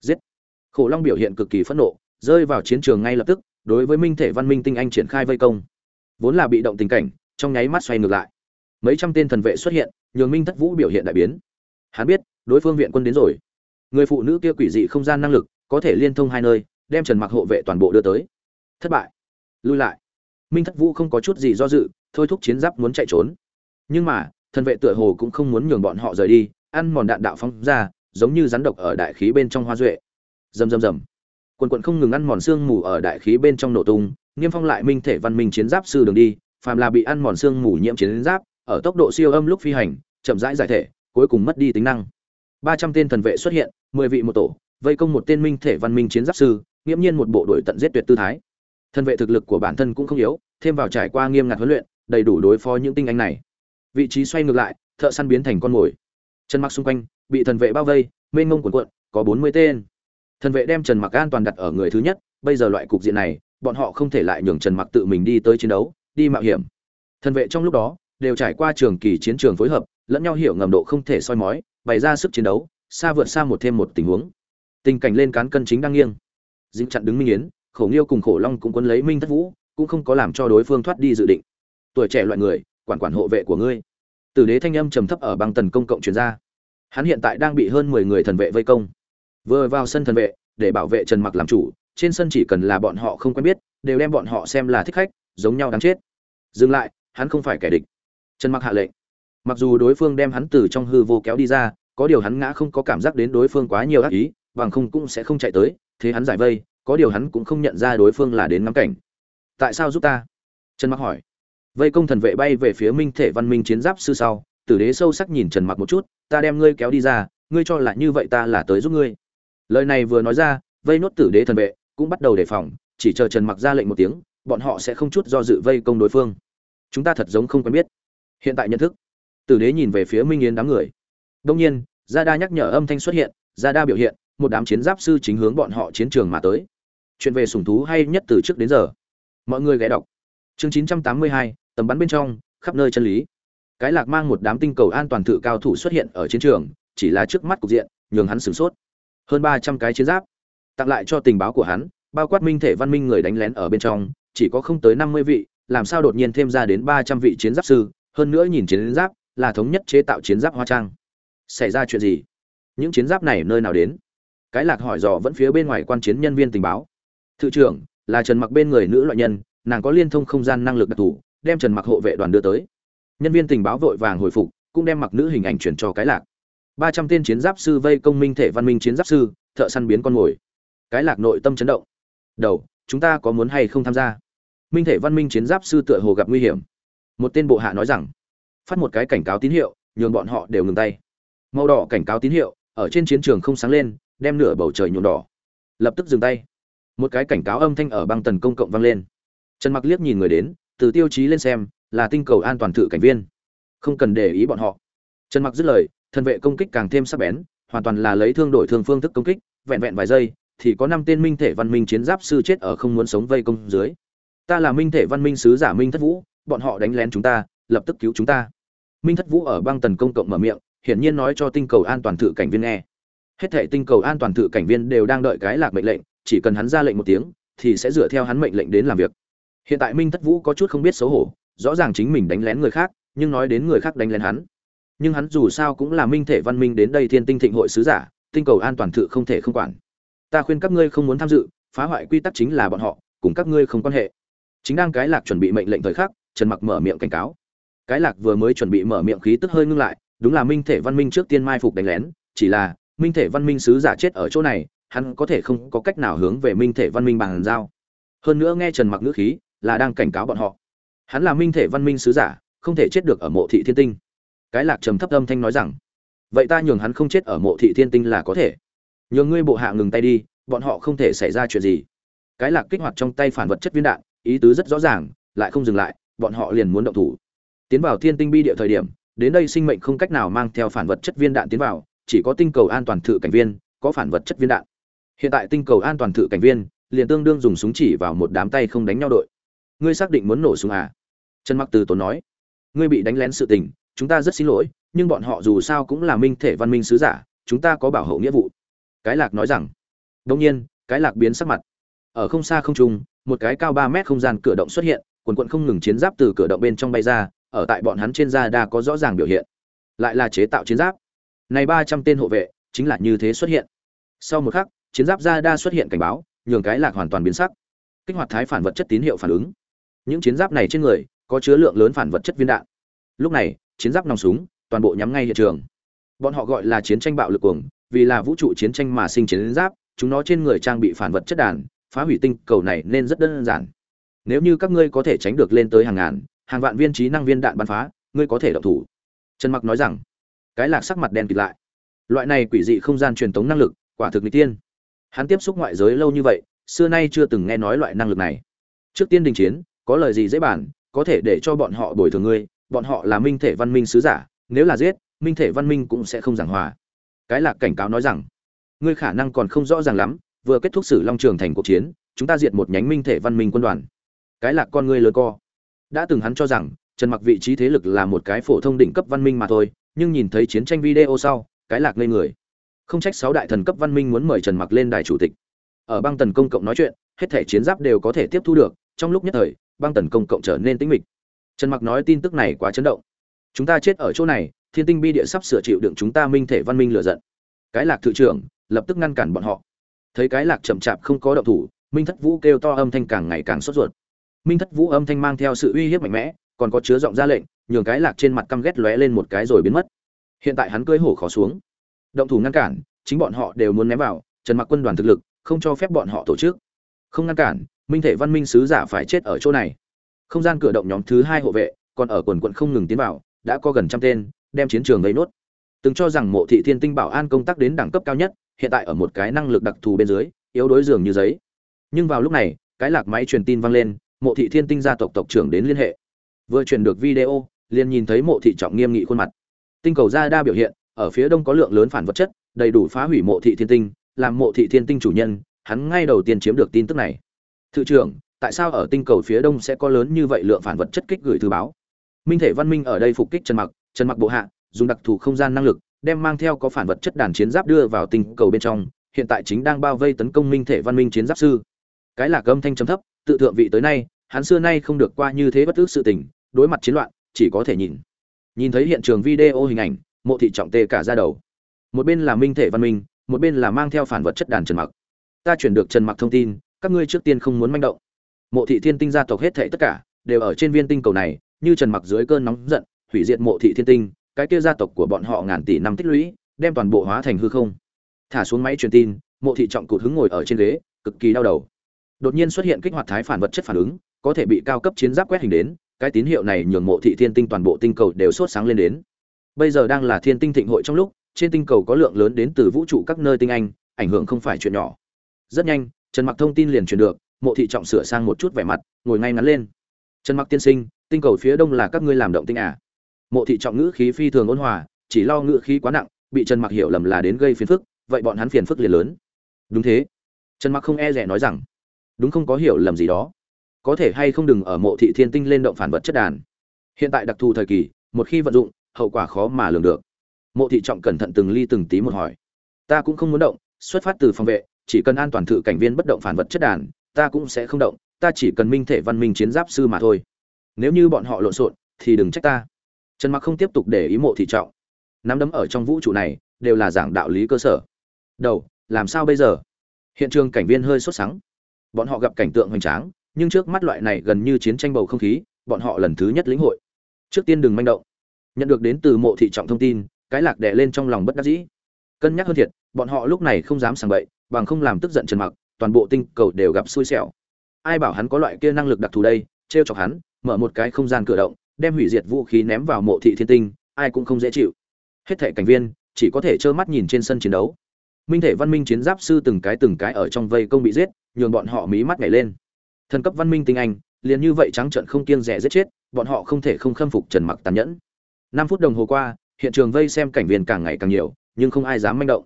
S1: Giết. Khổ long biểu hiện cực kỳ phẫn nộ, rơi vào chiến trường ngay lập tức, đối với minh thể văn minh tinh anh triển khai vây công. Vốn là bị động tình cảnh, trong nháy mắt xoay ngược lại. Mấy trăm tên thần vệ xuất hiện, nhường minh thất vũ biểu hiện đại biến. Hắn biết, đối phương viện quân đến rồi. Người phụ nữ kia quỷ dị không gian năng lực, có thể liên thông hai nơi, đem trần mặc hộ vệ toàn bộ đưa tới. Thất bại. Lui lại. Minh thất vũ không có chút gì do dự, thôi thúc chiến giáp muốn chạy trốn. Nhưng mà, thần vệ tựa hồ cũng không muốn nhường bọn họ rời đi, ăn mòn đạn đạo phóng ra giống như rắn độc ở đại khí bên trong hoa duệ. Rầm rầm rầm. Quần quần không ngừng ăn mòn xương mù ở đại khí bên trong nổ tung niêm phong lại minh thể văn minh chiến giáp sư đường đi, phàm là bị ăn mòn xương mù nhiễm chiến giáp, ở tốc độ siêu âm lúc phi hành, chậm rãi giải thể, cuối cùng mất đi tính năng. Ba trăm tên thần vệ xuất hiện, mười vị một tổ, vây công một tên minh thể văn minh chiến giáp sư, nghiễm nhiên một bộ đội tận giết tuyệt tư thái. Thần vệ thực lực của bản thân cũng không yếu, thêm vào trải qua nghiêm ngặt huấn luyện, đầy đủ đối phó những tinh anh này. Vị trí xoay ngược lại, thợ săn biến thành con mồi. Trần mặc xung quanh, bị thần vệ bao vây, mênh mông cuộn cuộn, có bốn mươi tên. Thần vệ đem trần mặc an toàn đặt ở người thứ nhất, bây giờ loại cục diện này, bọn họ không thể lại nhường trần mặc tự mình đi tới chiến đấu, đi mạo hiểm. Thần vệ trong lúc đó, đều trải qua trường kỳ chiến trường phối hợp, lẫn nhau hiểu ngầm độ không thể soi mói, bày ra sức chiến đấu, xa vượt xa một thêm một tình huống. Tình cảnh lên cán cân chính đang nghiêng. Dính chặn đứng minh yến, khổ nghiêu cùng khổ long cũng quấn lấy minh thất vũ, cũng không có làm cho đối phương thoát đi dự định. Tuổi trẻ loại người, quản quản hộ vệ của ngươi tử đế thanh âm trầm thấp ở băng tần công cộng truyền ra. Hắn hiện tại đang bị hơn mười người thần vệ vây công. Vừa vào sân thần vệ, để bảo vệ trần mặc làm chủ, trên sân chỉ cần là bọn họ không quen biết, đều đem bọn họ xem là thích khách, giống nhau đáng chết. Dừng lại, hắn không phải kẻ địch. Trần mặc hạ lệnh. Mặc dù đối phương đem hắn từ trong hư vô kéo đi ra, có điều hắn ngã không có cảm giác đến đối phương quá nhiều ác ý, bằng không cũng sẽ không chạy tới, thế hắn giải vây, có điều hắn cũng không nhận ra đối phương là đến ngắm cảnh. Tại sao giúp ta? Trần mặc hỏi vây công thần vệ bay về phía minh thể văn minh chiến giáp sư sau tử đế sâu sắc nhìn trần mặc một chút ta đem ngươi kéo đi ra ngươi cho là như vậy ta là tới giúp ngươi. Lời này vừa nói ra vây nốt tử đế thần vệ cũng bắt đầu đề phòng chỉ chờ trần mặc ra lệnh một tiếng bọn họ sẽ không chút do dự vây công đối phương. Chúng ta thật giống không quen biết. Hiện tại nhận thức. Tử đế nhìn về phía minh yến đám người. Đông nhiên gia đa nhắc nhở âm thanh xuất hiện gia đa biểu hiện một đám chiến giáp sư chính hướng bọn họ chiến trường mà tới. Chuyện về sủng thú hay nhất từ trước đến giờ. Mọi người ghé đọc. Chương 982, tầm bắn bên trong, khắp nơi chân lý. Cái lạc mang một đám tinh cầu an toàn tự cao thủ xuất hiện ở chiến trường, chỉ là trước mắt cục diện, nhường hắn sửng sốt. Hơn ba trăm cái chiến giáp, tặng lại cho tình báo của hắn, bao quát minh thể văn minh người đánh lén ở bên trong, chỉ có không tới năm mươi vị, làm sao đột nhiên thêm ra đến ba trăm vị chiến giáp sư, hơn nữa nhìn chiến giáp là thống nhất chế tạo chiến giáp hoa trang. Xảy ra chuyện gì? Những chiến giáp này nơi nào đến? Cái lạc hỏi dò vẫn phía bên ngoài quan chiến nhân viên tình báo. Thự trưởng, là trần mặc bên người nữ loại nhân, nàng có liên thông không gian năng lực đặc thù đem trần mặc hộ vệ đoàn đưa tới. Nhân viên tình báo vội vàng hồi phục, cũng đem mặc nữ hình ảnh chuyển cho cái lạc. Ba trăm tên chiến giáp sư vây công minh thể văn minh chiến giáp sư, thợ săn biến con mồi cái lạc nội tâm chấn động. Đầu, chúng ta có muốn hay không tham gia? Minh thể văn minh chiến giáp sư tựa hồ gặp nguy hiểm. Một tên bộ hạ nói rằng, phát một cái cảnh cáo tín hiệu, nhường bọn họ đều ngừng tay. Màu đỏ cảnh cáo tín hiệu, ở trên chiến trường không sáng lên, đem nửa bầu trời nhuộm đỏ. Lập tức dừng tay. Một cái cảnh cáo âm thanh ở băng tần công cộng vang lên. Trần mặc liếc nhìn người đến từ tiêu chí lên xem, là tinh cầu an toàn thự cảnh viên. Không cần để ý bọn họ. Trần mặc dứt lời, thân vệ công kích càng thêm sắc bén, hoàn toàn là lấy thương đổi thương phương thức công kích, vẹn vẹn vài giây, thì có năm tên minh thể văn minh chiến giáp sư chết ở không muốn sống vây công dưới. Ta là minh thể văn minh sứ giả minh thất vũ, bọn họ đánh lén chúng ta, lập tức cứu chúng ta. Minh thất vũ ở băng tần công cộng mở miệng, hiển nhiên nói cho tinh cầu an toàn thự cảnh viên nghe. Hết thảy tinh cầu an toàn thự cảnh viên đều đang đợi cái lạc mệnh lệnh, chỉ cần hắn ra lệnh một tiếng, thì sẽ dựa theo hắn mệnh lệnh đến làm việc hiện tại minh thất vũ có chút không biết xấu hổ, rõ ràng chính mình đánh lén người khác, nhưng nói đến người khác đánh lén hắn. Nhưng hắn dù sao cũng là minh thể văn minh đến đây thiên tinh thịnh hội sứ giả, tinh cầu an toàn thự không thể không quản. Ta khuyên các ngươi không muốn tham dự, phá hoại quy tắc chính là bọn họ, cùng các ngươi không quan hệ. Chính đang cái lạc chuẩn bị mệnh lệnh thời khắc, trần mặc mở miệng cảnh cáo. Cái lạc vừa mới chuẩn bị mở miệng khí tức hơi ngưng lại, đúng là minh thể văn minh trước tiên mai phục đánh lén, chỉ là minh thể văn minh sứ giả chết ở chỗ này, hắn có thể không có cách nào hướng về minh thể văn minh bằng giao. Hơn nữa nghe trần mặc ngữ khí là đang cảnh cáo bọn họ. Hắn là minh thể văn minh sứ giả, không thể chết được ở mộ thị thiên tinh. Cái lạc trầm thấp âm thanh nói rằng, vậy ta nhường hắn không chết ở mộ thị thiên tinh là có thể. Nhường ngươi bộ hạ ngừng tay đi, bọn họ không thể xảy ra chuyện gì. Cái lạc kích hoạt trong tay phản vật chất viên đạn, ý tứ rất rõ ràng, lại không dừng lại, bọn họ liền muốn động thủ. Tiến vào thiên tinh bi địa thời điểm, đến đây sinh mệnh không cách nào mang theo phản vật chất viên đạn tiến vào, chỉ có tinh cầu an toàn thự cảnh viên, có phản vật chất viên đạn. Hiện tại tinh cầu an toàn thự cảnh viên, liền tương đương dùng súng chỉ vào một đám tay không đánh nhau đội ngươi xác định muốn nổ súng à? Trần mặc từ tốn nói. Ngươi bị đánh lén sự tình, chúng ta rất xin lỗi, nhưng bọn họ dù sao cũng là minh thể văn minh sứ giả, chúng ta có bảo hộ nghĩa vụ. Cái lạc nói rằng. Đông nhiên, cái lạc biến sắc mặt. Ở không xa không trung, một cái cao ba mét không gian cửa động xuất hiện, quần quận không ngừng chiến giáp từ cửa động bên trong bay ra, ở tại bọn hắn trên da đa có rõ ràng biểu hiện. Lại là chế tạo chiến giáp. Này ba trăm tên hộ vệ, chính là như thế xuất hiện. Sau một khắc, chiến giáp da đa xuất hiện cảnh báo, nhường cái lạc hoàn toàn biến sắc. Kích hoạt thái phản vật chất tín hiệu phản ứng những chiến giáp này trên người có chứa lượng lớn phản vật chất viên đạn. Lúc này, chiến giáp nòng súng toàn bộ nhắm ngay hiện trường. Bọn họ gọi là chiến tranh bạo lực cuồng, vì là vũ trụ chiến tranh mà sinh chiến giáp, chúng nó trên người trang bị phản vật chất đàn, phá hủy tinh cầu này nên rất đơn giản. Nếu như các ngươi có thể tránh được lên tới hàng ngàn, hàng vạn viên trí năng viên đạn bắn phá, ngươi có thể động thủ. Trần mặc nói rằng, cái lạc sắc mặt đen kịt lại. Loại này quỷ dị không gian truyền tống năng lực, quả thực n tiên. Hắn tiếp xúc ngoại giới lâu như vậy, xưa nay chưa từng nghe nói loại năng lực này. Trước tiên đình chiến có lời gì dễ bàn, có thể để cho bọn họ bồi thường ngươi bọn họ là minh thể văn minh sứ giả nếu là giết minh thể văn minh cũng sẽ không giảng hòa. Cái lạc cảnh cáo nói rằng ngươi khả năng còn không rõ ràng lắm vừa kết thúc xử long trường thành cuộc chiến chúng ta diệt một nhánh minh thể văn minh quân đoàn. Cái lạc con ngươi lớn co. Đã từng hắn cho rằng trần mặc vị trí thế lực là một cái phổ thông đỉnh cấp văn minh mà thôi nhưng nhìn thấy chiến tranh video sau cái lạc ngây người. Không trách sáu đại thần cấp văn minh muốn mời trần mặc lên đài chủ tịch. Ở băng tần công cộng nói chuyện hết thể chiến giáp đều có thể tiếp thu được trong lúc nhất thời băng tần công cộng trở nên tĩnh mịch. Trần mặc nói tin tức này quá chấn động. Chúng ta chết ở chỗ này, thiên tinh bi địa sắp sửa chịu đựng chúng ta minh thể văn minh lựa giận. Cái lạc thự trưởng, lập tức ngăn cản bọn họ. Thấy cái lạc chậm chạp không có động thủ, minh thất vũ kêu to âm thanh càng ngày càng sốt ruột. Minh thất vũ âm thanh mang theo sự uy hiếp mạnh mẽ, còn có chứa giọng ra lệnh, nhường cái lạc trên mặt căm ghét lóe lên một cái rồi biến mất. Hiện tại hắn cưỡi hổ khó xuống. Động thủ ngăn cản, chính bọn họ đều muốn ném vào, trần mặc quân đoàn thực lực, không cho phép bọn họ tổ chức không ngăn cản, minh thể văn minh sứ giả phải chết ở chỗ này. Không gian cửa động nhóm thứ hai hộ vệ, còn ở quần quận không ngừng tiến vào, đã có gần trăm tên, đem chiến trường gây nốt. Từng cho rằng mộ thị thiên tinh bảo an công tác đến đẳng cấp cao nhất, hiện tại ở một cái năng lực đặc thù bên dưới, yếu đối dường như giấy. Nhưng vào lúc này, cái lạc máy truyền tin vang lên, mộ thị thiên tinh gia tộc tộc trưởng đến liên hệ. Vừa truyền được video, liền nhìn thấy mộ thị trọng nghiêm nghị khuôn mặt. Tinh cầu ra đa biểu hiện, ở phía đông có lượng lớn phản vật chất, đầy đủ phá hủy mộ thị thiên tinh, làm mộ thị thiên tinh chủ nhân hắn ngay đầu tiên chiếm được tin tức này. Thự trưởng, tại sao ở tinh cầu phía đông sẽ có lớn như vậy lượng phản vật chất kích gửi thư báo? Minh thể văn minh ở đây phục kích trần mặc trần mặc bộ hạ, dùng đặc thù không gian năng lực, đem mang theo có phản vật chất đàn chiến giáp đưa vào tinh cầu bên trong, hiện tại chính đang bao vây tấn công minh thể văn minh chiến giáp sư. Cái là âm thanh trầm thấp, tự thượng vị tới nay, hắn xưa nay không được qua như thế bất ước sự tình, đối mặt chiến loạn, chỉ có thể nhìn. Nhìn thấy hiện trường video hình ảnh, mộ thị trọng tê cả ra đầu. Một bên là minh thể văn minh, một bên là mang theo phản vật chất đàn trần mặc ta chuyển được trần mặc thông tin, các ngươi trước tiên không muốn manh động. Mộ thị thiên tinh gia tộc hết thảy tất cả, đều ở trên viên tinh cầu này, như trần mặc dưới cơn nóng giận, hủy diệt mộ thị thiên tinh, cái kia gia tộc của bọn họ ngàn tỷ năm tích lũy, đem toàn bộ hóa thành hư không. Thả xuống máy truyền tin, mộ thị trọng cụt hứng ngồi ở trên ghế, cực kỳ đau đầu. Đột nhiên xuất hiện kích hoạt thái phản vật chất phản ứng, có thể bị cao cấp chiến giáp quét hình đến, cái tín hiệu này nhường mộ thị thiên tinh toàn bộ tinh cầu đều sốt sáng lên đến. Bây giờ đang là thiên tinh thịnh hội trong lúc, trên tinh cầu có lượng lớn đến từ vũ trụ các nơi tinh anh, ảnh hưởng không phải chuyện nhỏ rất nhanh, trần mặc thông tin liền truyền được, mộ thị trọng sửa sang một chút vẻ mặt, ngồi ngay ngắn lên. Trần mặc tiên sinh, tinh cầu phía đông là các ngươi làm động tinh à? Mộ thị trọng ngữ khí phi thường ôn hòa, chỉ lo ngữ khí quá nặng, bị trần mặc hiểu lầm là đến gây phiền phức, vậy bọn hắn phiền phức liền lớn. Đúng thế. Trần mặc không e rẻ nói rằng, đúng không có hiểu lầm gì đó. Có thể hay không đừng ở mộ thị thiên tinh lên động phản vật chất đàn. Hiện tại đặc thù thời kỳ, một khi vận dụng, hậu quả khó mà lường được. Mộ thị trọng cẩn thận từng ly từng tí một hỏi. Ta cũng không muốn động, xuất phát từ phòng vệ chỉ cần an toàn thử cảnh viên bất động phản vật chất đàn, ta cũng sẽ không động, ta chỉ cần minh thể văn minh chiến giáp sư mà thôi. Nếu như bọn họ lộn xộn, thì đừng trách ta. Trần mặc không tiếp tục để ý mộ thị trọng. Nắm đấm ở trong vũ trụ này, đều là giảng đạo lý cơ sở. Đầu, làm sao bây giờ? Hiện trường cảnh viên hơi sốt sắng. Bọn họ gặp cảnh tượng hoành tráng, nhưng trước mắt loại này gần như chiến tranh bầu không khí, bọn họ lần thứ nhất lĩnh hội. Trước tiên đừng manh động. Nhận được đến từ mộ thị trọng thông tin, cái lạc đè lên trong lòng bất đắc dĩ. Cân nhắc hơn thiệt, bọn họ lúc này không dám sàng bậy bằng không làm tức giận trần mặc, toàn bộ tinh cầu đều gặp xui xẻo. Ai bảo hắn có loại kia năng lực đặc thù đây, trêu chọc hắn, mở một cái không gian cửa động, đem hủy diệt vũ khí ném vào mộ thị thiên tinh, ai cũng không dễ chịu. Hết thảy cảnh viên, chỉ có thể trơ mắt nhìn trên sân chiến đấu. Minh thể văn minh chiến giáp sư từng cái từng cái ở trong vây công bị giết, nhường bọn họ mí mắt nhảy lên. Thần cấp văn minh tinh anh, liền như vậy trắng trợn không kiêng dè giết chết, bọn họ không thể không khâm phục trần mặc tàn nhẫn. Năm phút đồng hồ qua, hiện trường vây xem cảnh viên càng ngày càng nhiều, nhưng không ai dám manh động.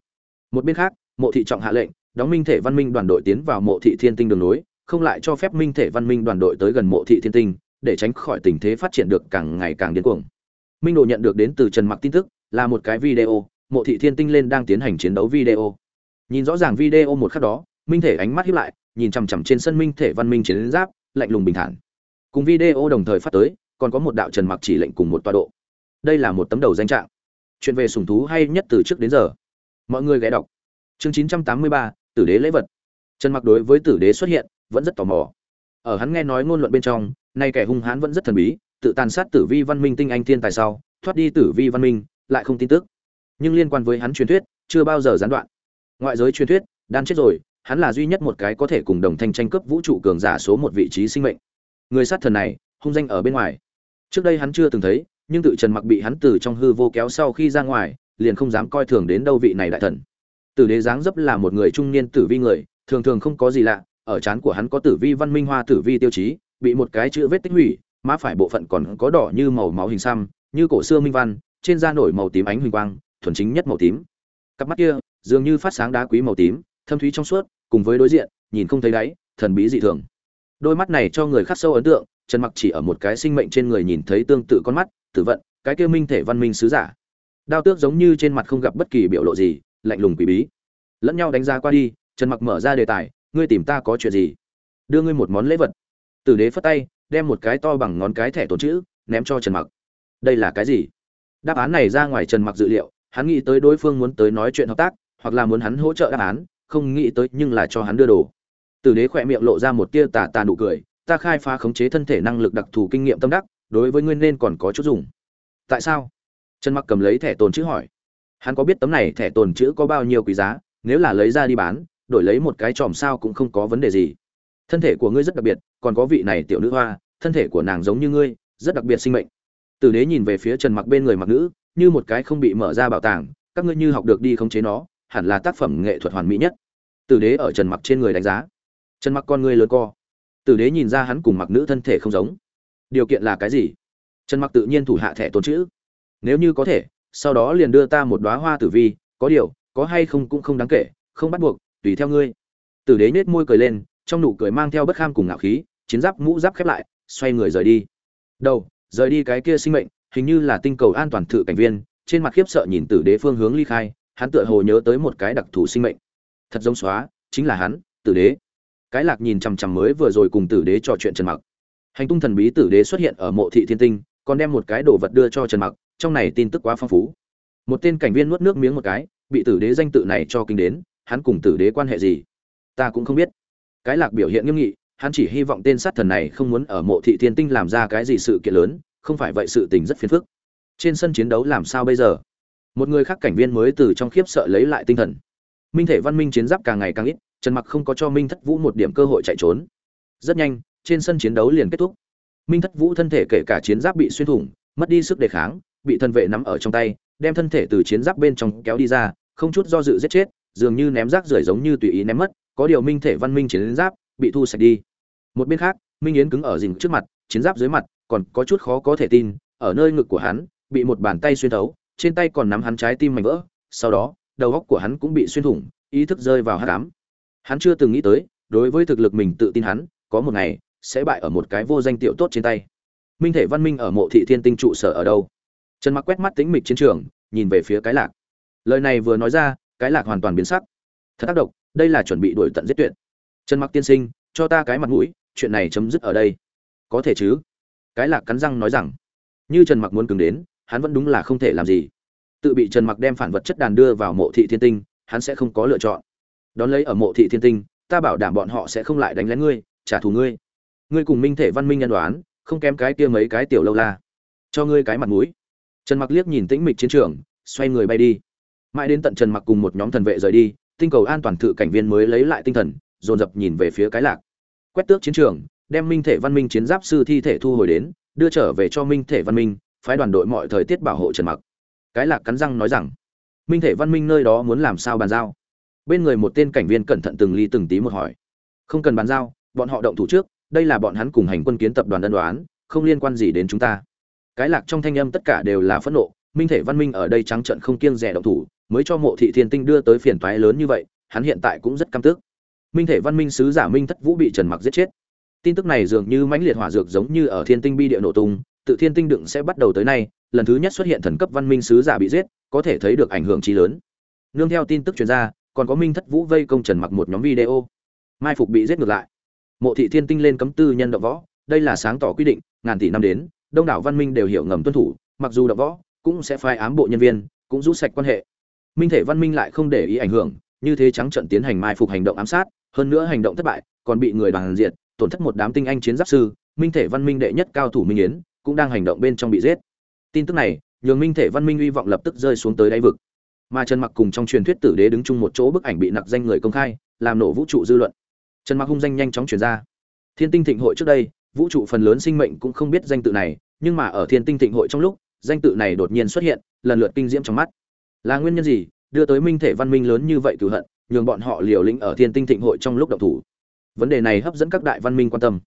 S1: Một bên khác mộ thị trọng hạ lệnh, đóng minh thể văn minh đoàn đội tiến vào mộ thị thiên tinh đường nối, không lại cho phép minh thể văn minh đoàn đội tới gần mộ thị thiên tinh, để tránh khỏi tình thế phát triển được càng ngày càng điên cuồng. Minh đồ nhận được đến từ trần mặc tin tức, là một cái video, mộ thị thiên tinh lên đang tiến hành chiến đấu video. Nhìn rõ ràng video một khắc đó, minh thể ánh mắt hiếp lại, nhìn chằm chằm trên sân minh thể văn minh chiến giáp, lạnh lùng bình thản. Cùng video đồng thời phát tới, còn có một đạo trần mặc chỉ lệnh cùng một tọa độ. Đây là một tấm đầu danh trạng. Chuyện về sùng thú hay nhất từ trước đến giờ. Mọi người ghé đọc chương 983, tử đế lễ vật. Trần mặc đối với tử đế xuất hiện vẫn rất tò mò. Ở hắn nghe nói ngôn luận bên trong nay kẻ hung hãn vẫn rất thần bí tự tàn sát tử vi văn minh tinh anh thiên tài sau thoát đi tử vi văn minh lại không tin tức. Nhưng liên quan với hắn truyền thuyết chưa bao giờ gián đoạn. Ngoại giới truyền thuyết đan chết rồi hắn là duy nhất một cái có thể cùng đồng thanh tranh cướp vũ trụ cường giả số một vị trí sinh mệnh. Người sát thần này hung danh ở bên ngoài. Trước đây hắn chưa từng thấy nhưng tự trần mặc bị hắn từ trong hư vô kéo sau khi ra ngoài liền không dám coi thường đến đâu vị này đại thần tử đế dáng dấp là một người trung niên tử vi người, thường thường không có gì lạ, ở trán của hắn có tử vi văn minh hoa tử vi tiêu chí, bị một cái chữ vết tích hủy, má phải bộ phận còn có đỏ như màu máu hình xăm, như cổ xưa minh văn, trên da nổi màu tím ánh huỳnh quang, thuần chính nhất màu tím. Cặp mắt kia, dường như phát sáng đá quý màu tím, thâm thúy trong suốt, cùng với đối diện, nhìn không thấy đáy, thần bí dị thường. Đôi mắt này cho người khắc sâu ấn tượng, trần mặc chỉ ở một cái sinh mệnh trên người nhìn thấy tương tự con mắt, tử vận, cái kia minh thể văn minh sứ giả. Đao tước giống như trên mặt không gặp bất kỳ biểu lộ gì lạnh lùng quỷ bí. Lẫn nhau đánh giá qua đi, trần mặc mở ra đề tài, ngươi tìm ta có chuyện gì? Đưa ngươi một món lễ vật. Tử đế phất tay, đem một cái to bằng ngón cái thẻ tồn chữ, ném cho trần mặc. Đây là cái gì? Đáp án này ra ngoài trần mặc dự liệu, hắn nghĩ tới đối phương muốn tới nói chuyện hợp tác, hoặc là muốn hắn hỗ trợ đáp án, không nghĩ tới nhưng là cho hắn đưa đồ. Tử đế khỏe miệng lộ ra một tia tà tà nụ cười, ta khai phá khống chế thân thể năng lực đặc thù kinh nghiệm tâm đắc, đối với ngươi nên còn có chút dùng. Tại sao? Trần mặc cầm lấy thẻ tồn chữ hỏi hắn có biết tấm này thẻ tồn chữ có bao nhiêu quý giá, nếu là lấy ra đi bán, đổi lấy một cái chòm sao cũng không có vấn đề gì. Thân thể của ngươi rất đặc biệt, còn có vị này tiểu nữ hoa, thân thể của nàng giống như ngươi, rất đặc biệt sinh mệnh. Tử đế nhìn về phía trần mặc bên người mặc nữ, như một cái không bị mở ra bảo tàng, các ngươi như học được đi khống chế nó, hẳn là tác phẩm nghệ thuật hoàn mỹ nhất. Tử đế ở trần mặc trên người đánh giá. Trần mặc con ngươi lớn co. Tử đế nhìn ra hắn cùng mặc nữ thân thể không giống. Điều kiện là cái gì? Trần mặc tự nhiên thủ hạ thẻ tồn chữ. Nếu như có thể sau đó liền đưa ta một đóa hoa tử vi, có điều, có hay không cũng không đáng kể, không bắt buộc, tùy theo ngươi. Tử đế nết môi cười lên, trong nụ cười mang theo bất kham cùng ngạo khí, chiến giáp mũ giáp khép lại, xoay người rời đi. Đầu, rời đi cái kia sinh mệnh, hình như là tinh cầu an toàn thự cảnh viên, trên mặt khiếp sợ nhìn tử đế phương hướng ly khai, hắn tựa hồ nhớ tới một cái đặc thù sinh mệnh. Thật giống xóa, chính là hắn, tử đế. Cái lạc nhìn chằm chằm mới vừa rồi cùng tử đế trò chuyện trần mặc. Hành tung thần bí tử đế xuất hiện ở mộ thị thiên tinh, còn đem một cái đồ vật đưa cho trần mặc trong này tin tức quá phong phú. Một tên cảnh viên nuốt nước miếng một cái, bị tử đế danh tự này cho kinh đến, hắn cùng tử đế quan hệ gì? Ta cũng không biết. Cái lạc biểu hiện nghiêm nghị, hắn chỉ hy vọng tên sát thần này không muốn ở mộ thị thiên tinh làm ra cái gì sự kiện lớn, không phải vậy sự tình rất phiền phức. Trên sân chiến đấu làm sao bây giờ? Một người khác cảnh viên mới từ trong khiếp sợ lấy lại tinh thần. Minh thể văn minh chiến giáp càng ngày càng ít, trần mặc không có cho minh thất vũ một điểm cơ hội chạy trốn. Rất nhanh, trên sân chiến đấu liền kết thúc. Minh thất vũ thân thể kể cả chiến giáp bị xuyên thủng, mất đi sức đề kháng bị thân vệ nắm ở trong tay, đem thân thể từ chiến giáp bên trong kéo đi ra, không chút do dự giết chết, dường như ném rác rưởi giống như tùy ý ném mất, có điều minh thể văn minh chiến giáp bị thu sạch đi. Một bên khác, minh yến cứng ở rình trước mặt, chiến giáp dưới mặt còn có chút khó có thể tin, ở nơi ngực của hắn bị một bàn tay xuyên thấu, trên tay còn nắm hắn trái tim mảnh vỡ, sau đó, đầu góc của hắn cũng bị xuyên thủng, ý thức rơi vào hát cám hắn chưa từng nghĩ tới, đối với thực lực mình tự tin hắn, có một ngày sẽ bại ở một cái vô danh tiểu tốt trên tay. Minh thể văn minh ở mộ thị thiên tinh trụ sở ở đâu? Trần mặc quét mắt tính mịch chiến trường, nhìn về phía cái lạc. Lời này vừa nói ra, cái lạc hoàn toàn biến sắc. Thật tác động đây là chuẩn bị đuổi tận giết tuyệt. Trần mặc tiên sinh, cho ta cái mặt mũi, chuyện này chấm dứt ở đây. Có thể chứ? Cái lạc cắn răng nói rằng. Như trần mặc muốn cứng đến, hắn vẫn đúng là không thể làm gì. Tự bị trần mặc đem phản vật chất đàn đưa vào mộ thị thiên tinh, hắn sẽ không có lựa chọn. Đón lấy ở mộ thị thiên tinh, ta bảo đảm bọn họ sẽ không lại đánh lén ngươi, trả thù ngươi. Ngươi cùng minh thể văn minh nhân đoán không kém cái kia mấy cái tiểu lâu la. Cho ngươi cái mặt mũi trần mặc liếc nhìn tĩnh mịch chiến trường, xoay người bay đi. Mãi đến tận trần mặc cùng một nhóm thần vệ rời đi, tinh cầu an toàn thự cảnh viên mới lấy lại tinh thần, dồn dập nhìn về phía cái lạc. Quét tước chiến trường, đem minh thể văn minh chiến giáp sư thi thể thu hồi đến, đưa trở về cho minh thể văn minh, phái đoàn đội mọi thời tiết bảo hộ trần mặc. Cái lạc cắn răng nói rằng, minh thể văn minh nơi đó muốn làm sao bàn giao? Bên người một tên cảnh viên cẩn thận từng ly từng tí một hỏi. Không cần bàn giao, bọn họ động thủ trước, đây là bọn hắn cùng hành quân kiến tập đoàn đơn đoán không liên quan gì đến chúng ta cái lạc trong thanh âm tất cả đều là phẫn nộ, minh thể văn minh ở đây trắng trận không kiêng rẻ động thủ, mới cho mộ thị thiên tinh đưa tới phiền toái lớn như vậy, hắn hiện tại cũng rất căm tức. Minh thể văn minh sứ giả minh thất vũ bị trần mặc giết chết. Tin tức này dường như mãnh liệt hỏa dược giống như ở thiên tinh bi địa nổ tung, tự thiên tinh đựng sẽ bắt đầu tới nay, lần thứ nhất xuất hiện thần cấp văn minh sứ giả bị giết, có thể thấy được ảnh hưởng trí lớn. Nương theo tin tức chuyên gia còn có minh thất vũ vây công trần mặc một nhóm video. Mai phục bị giết ngược lại. Mộ thị thiên tinh lên cấm tư nhân động võ, đây là sáng tỏ quy định, ngàn tỷ năm đến đông đảo văn minh đều hiểu ngầm tuân thủ, mặc dù động võ, cũng sẽ phái ám bộ nhân viên, cũng rút sạch quan hệ. Minh thể văn minh lại không để ý ảnh hưởng, như thế trắng trận tiến hành mai phục hành động ám sát, hơn nữa hành động thất bại, còn bị người đoàn diệt, tổn thất một đám tinh anh chiến giáp sư, minh thể văn minh đệ nhất cao thủ minh yến cũng đang hành động bên trong bị giết. Tin tức này, nhường minh thể văn minh hy vọng lập tức rơi xuống tới đáy vực. Mà trần mặc cùng trong truyền thuyết tử đế đứng chung một chỗ bức ảnh bị nặc danh người công khai, làm nổ vũ trụ dư luận. Trần mặc hung danh nhanh chóng truyền ra. Thiên tinh thịnh hội trước đây vũ trụ phần lớn sinh mệnh cũng không biết danh tự này, nhưng mà ở thiên tinh thịnh hội trong lúc, danh tự này đột nhiên xuất hiện, lần lượt kinh diễm trong mắt. Là nguyên nhân gì? Đưa tới minh thể văn minh lớn như vậy cửu hận, nhường bọn họ liều lĩnh ở thiên tinh thịnh hội trong lúc động thủ. Vấn đề này hấp dẫn các đại văn minh quan tâm.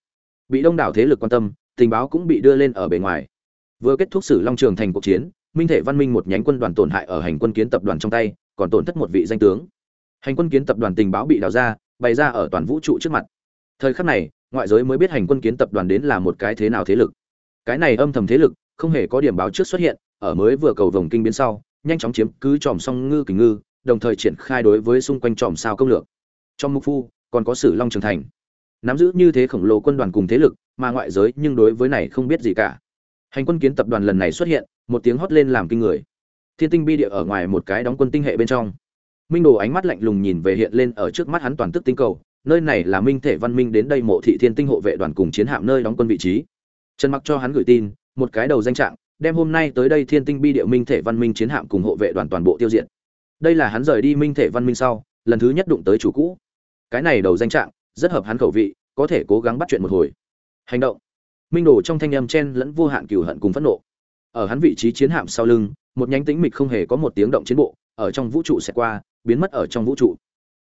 S1: Bị đông đảo thế lực quan tâm, tình báo cũng bị đưa lên ở bề ngoài. Vừa kết thúc sử long trường thành cuộc chiến, minh thể văn minh một nhánh quân đoàn tổn hại ở hành quân kiến tập đoàn trong tay, còn tổn thất một vị danh tướng. Hành quân kiến tập đoàn tình báo bị đào ra, bày ra ở toàn vũ trụ trước mặt. Thời khắc này ngoại giới mới biết hành quân kiến tập đoàn đến là một cái thế nào thế lực. Cái này âm thầm thế lực, không hề có điểm báo trước xuất hiện, ở mới vừa cầu vòng kinh biến sau, nhanh chóng chiếm cứ tròm song ngư kình ngư, đồng thời triển khai đối với xung quanh tròm sao công lược. Trong mục phu, còn có sử long trường thành. Nắm giữ như thế khổng lồ quân đoàn cùng thế lực, mà ngoại giới nhưng đối với này không biết gì cả. Hành quân kiến tập đoàn lần này xuất hiện, một tiếng hót lên làm kinh người. Thiên tinh bi địa ở ngoài một cái đóng quân tinh hệ bên trong. Minh đồ ánh mắt lạnh lùng nhìn về hiện lên ở trước mắt hắn toàn tức tinh cầu nơi này là minh thể văn minh đến đây mộ thị thiên tinh hộ vệ đoàn cùng chiến hạm nơi đóng quân vị trí. Trần mặc cho hắn gửi tin, một cái đầu danh trạng, đem hôm nay tới đây thiên tinh bi địa minh thể văn minh chiến hạm cùng hộ vệ đoàn toàn bộ tiêu diệt. Đây là hắn rời đi minh thể văn minh sau, lần thứ nhất đụng tới chủ cũ. Cái này đầu danh trạng, rất hợp hắn khẩu vị, có thể cố gắng bắt chuyện một hồi. Hành động. Minh đồ trong thanh âm chen lẫn vô hạn cừu hận cùng phẫn nộ. Ở hắn vị trí chiến hạm sau lưng, một nhánh tĩnh mịch không hề có một tiếng động chiến bộ, ở trong vũ trụ sẽ qua, biến mất ở trong vũ trụ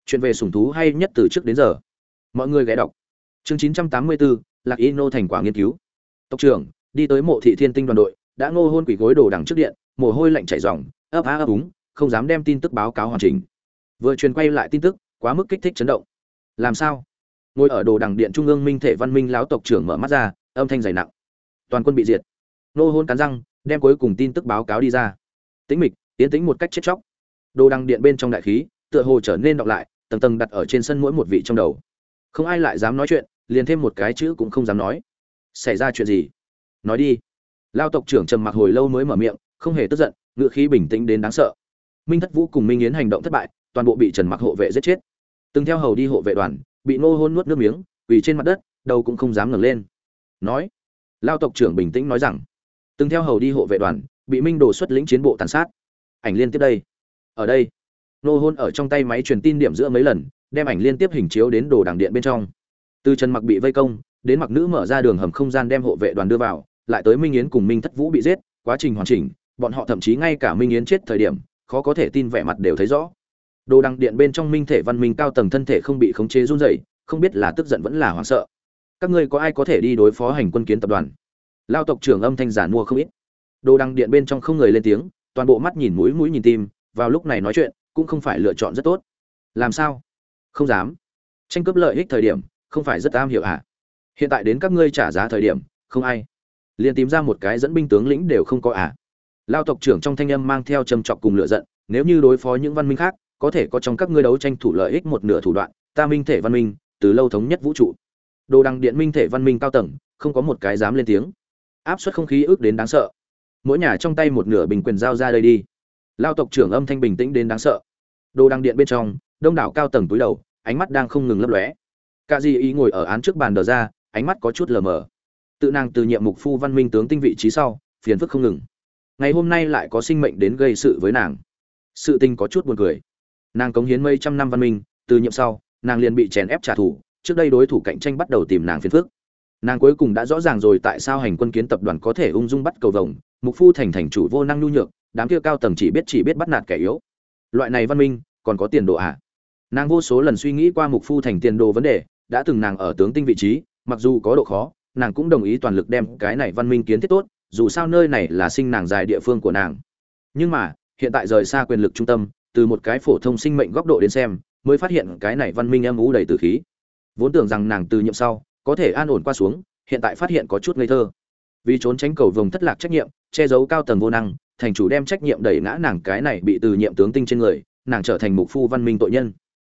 S1: chuyện về sủng thú hay nhất từ trước đến giờ. Mọi người ghé đọc. Chương 984, lạc y nô thành quả nghiên cứu. Tộc trưởng đi tới mộ thị thiên tinh đoàn đội đã ngô hôn quỷ gối đồ đằng trước điện mồ hôi lạnh chảy ròng ấp á ấp úng không dám đem tin tức báo cáo hoàn chỉnh. Vừa truyền quay lại tin tức quá mức kích thích chấn động. Làm sao? Ngồi ở đồ đằng điện trung ương minh thể văn minh lão tộc trưởng mở mắt ra âm thanh dày nặng. Toàn quân bị diệt. Nô hôn cắn răng đem cuối cùng tin tức báo cáo đi ra. Tĩnh mịch tiến tĩnh một cách chết chóc. Đồ đằng điện bên trong đại khí tựa hồ trở nên đọc lại tầng tầng đặt ở trên sân mỗi một vị trong đầu. Không ai lại dám nói chuyện, liền thêm một cái chữ cũng không dám nói. Xảy ra chuyện gì? Nói đi. Lao tộc trưởng trầm mặc hồi lâu mới mở miệng, không hề tức giận ngựa khí bình tĩnh đến đáng sợ. Minh thất vũ cùng minh yến hành động thất bại, toàn bộ bị trần mặc hộ vệ giết chết. Từng theo hầu đi hộ vệ đoàn, bị nô hôn nuốt nước miếng vì trên mặt đất, đầu cũng không dám ngẩng lên. Nói. Lao tộc trưởng bình tĩnh nói rằng, từng theo hầu đi hộ vệ đoàn, bị minh đồ xuất lĩnh chiến bộ tàn sát. Ảnh liên tiếp đây. Ở đây nô hôn ở trong tay máy truyền tin điểm giữa mấy lần, đem ảnh liên tiếp hình chiếu đến đồ đảng điện bên trong. Từ trần mặc bị vây công, đến mặc nữ mở ra đường hầm không gian đem hộ vệ đoàn đưa vào, lại tới minh yến cùng minh thất vũ bị giết, quá trình hoàn chỉnh, bọn họ thậm chí ngay cả minh yến chết thời điểm, khó có thể tin vẻ mặt đều thấy rõ. Đồ đăng điện bên trong minh thể văn minh cao tầng thân thể không bị khống chế run rẩy, không biết là tức giận vẫn là hoảng sợ. Các ngươi có ai có thể đi đối phó hành quân kiến tập đoàn? Lao tộc trưởng âm thanh giản mua không ít. Đồ đăng điện bên trong không người lên tiếng, toàn bộ mắt nhìn mũi mũi nhìn tim, vào lúc này nói chuyện cũng không phải lựa chọn rất tốt. Làm sao? Không dám. Tranh cướp lợi ích thời điểm, không phải rất am hiểu ạ à? hiện tại đến các ngươi trả giá thời điểm, không ai. Liền tìm ra một cái dẫn binh tướng lĩnh đều không có à? Lao tộc trưởng trong thanh âm mang theo trầm trọc cùng lựa giận, nếu như đối phó những văn minh khác, có thể có trong các ngươi đấu tranh thủ lợi ích một nửa thủ đoạn, ta minh thể văn minh, từ lâu thống nhất vũ trụ. Đồ đăng điện minh thể văn minh cao tầng, không có một cái dám lên tiếng. Áp suất không khí ước đến đáng sợ. Mỗi nhà trong tay một nửa bình quyền giao ra đây đi lao tộc trưởng âm thanh bình tĩnh đến đáng sợ. Đồ đăng điện bên trong, đông đảo cao tầng túi đầu, ánh mắt đang không ngừng lấp lóe. Cả di ý ngồi ở án trước bàn đờ ra, ánh mắt có chút lờ mờ. Tự nàng từ nhiệm mục phu văn minh tướng tinh vị trí sau, phiền phức không ngừng. Ngày hôm nay lại có sinh mệnh đến gây sự với nàng. Sự tình có chút buồn cười. Nàng cống hiến mấy trăm năm văn minh, từ nhiệm sau, nàng liền bị chèn ép trả thù, trước đây đối thủ cạnh tranh bắt đầu tìm nàng phiền phức. Nàng cuối cùng đã rõ ràng rồi tại sao hành quân kiến tập đoàn có thể ung dung bắt cầu vồng, mục phu thành thành chủ vô năng nhu nhược đám kia cao tầng chỉ biết chỉ biết bắt nạt kẻ yếu. Loại này văn minh, còn có tiền đồ à? Nàng vô số lần suy nghĩ qua mục phu thành tiền đồ vấn đề, đã từng nàng ở tướng tinh vị trí, mặc dù có độ khó, nàng cũng đồng ý toàn lực đem cái này văn minh kiến thiết tốt, dù sao nơi này là sinh nàng dài địa phương của nàng. Nhưng mà, hiện tại rời xa quyền lực trung tâm, từ một cái phổ thông sinh mệnh góc độ đến xem, mới phát hiện cái này văn minh âm ú đầy từ khí. Vốn tưởng rằng nàng từ nhiệm sau, có thể an ổn qua xuống, hiện tại phát hiện có chút ngây thơ. Vì trốn tránh cầu vồng thất lạc trách nhiệm, che giấu cao tầng vô năng thành chủ đem trách nhiệm đẩy ngã nàng cái này bị từ nhiệm tướng tinh trên người, nàng trở thành mục phu văn minh tội nhân.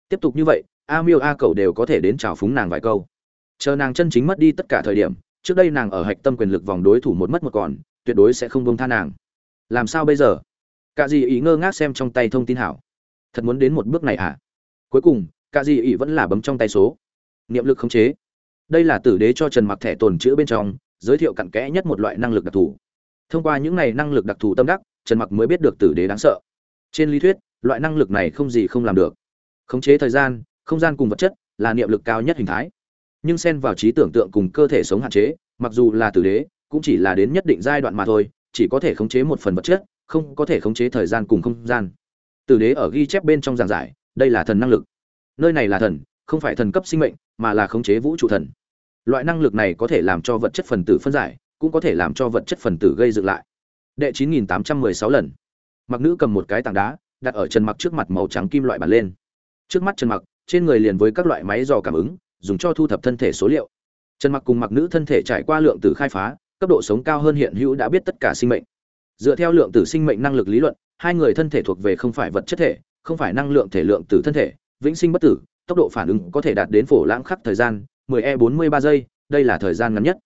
S1: Tiếp tục như vậy, a miêu a cầu đều có thể đến chào phúng nàng vài câu. Chờ nàng chân chính mất đi tất cả thời điểm, trước đây nàng ở hạch tâm quyền lực vòng đối thủ một mất một còn, tuyệt đối sẽ không bông tha nàng. Làm sao bây giờ? Cả gì ý ngơ ngác xem trong tay thông tin hảo. Thật muốn đến một bước này à cuối cùng cả gì ý vẫn là bấm trong tay số. Niệm lực khống chế. Đây là tử đế cho trần mặc thẻ tồn chữ bên trong, giới thiệu cặn kẽ nhất một loại năng lực đặc thù thông qua những này năng lực đặc thù tâm đắc, trần mặc mới biết được tử đế đáng sợ. Trên lý thuyết, loại năng lực này không gì không làm được. Khống chế thời gian, không gian cùng vật chất là niệm lực cao nhất hình thái. Nhưng xen vào trí tưởng tượng cùng cơ thể sống hạn chế, mặc dù là tử đế, cũng chỉ là đến nhất định giai đoạn mà thôi, chỉ có thể khống chế một phần vật chất, không có thể khống chế thời gian cùng không gian. Tử đế ở ghi chép bên trong giảng giải, đây là thần năng lực. Nơi này là thần, không phải thần cấp sinh mệnh, mà là khống chế vũ trụ thần. Loại năng lực này có thể làm cho vật chất phần tử phân giải cũng có thể làm cho vật chất phần tử gây dựng lại. Đệ 9816 lần. Mặc nữ cầm một cái tảng đá, đặt ở chân mặc trước mặt màu trắng kim loại bàn lên. Trước mắt chân mặc, trên người liền với các loại máy dò cảm ứng, dùng cho thu thập thân thể số liệu. Trần mặc cùng mặc nữ thân thể trải qua lượng tử khai phá, cấp độ sống cao hơn hiện hữu đã biết tất cả sinh mệnh. Dựa theo lượng tử sinh mệnh năng lực lý luận, hai người thân thể thuộc về không phải vật chất thể, không phải năng lượng thể lượng tử thân thể, vĩnh sinh bất tử, tốc độ phản ứng có thể đạt đến phổ lãng khắc thời gian 10 e 43 giây, đây là thời gian ngắn nhất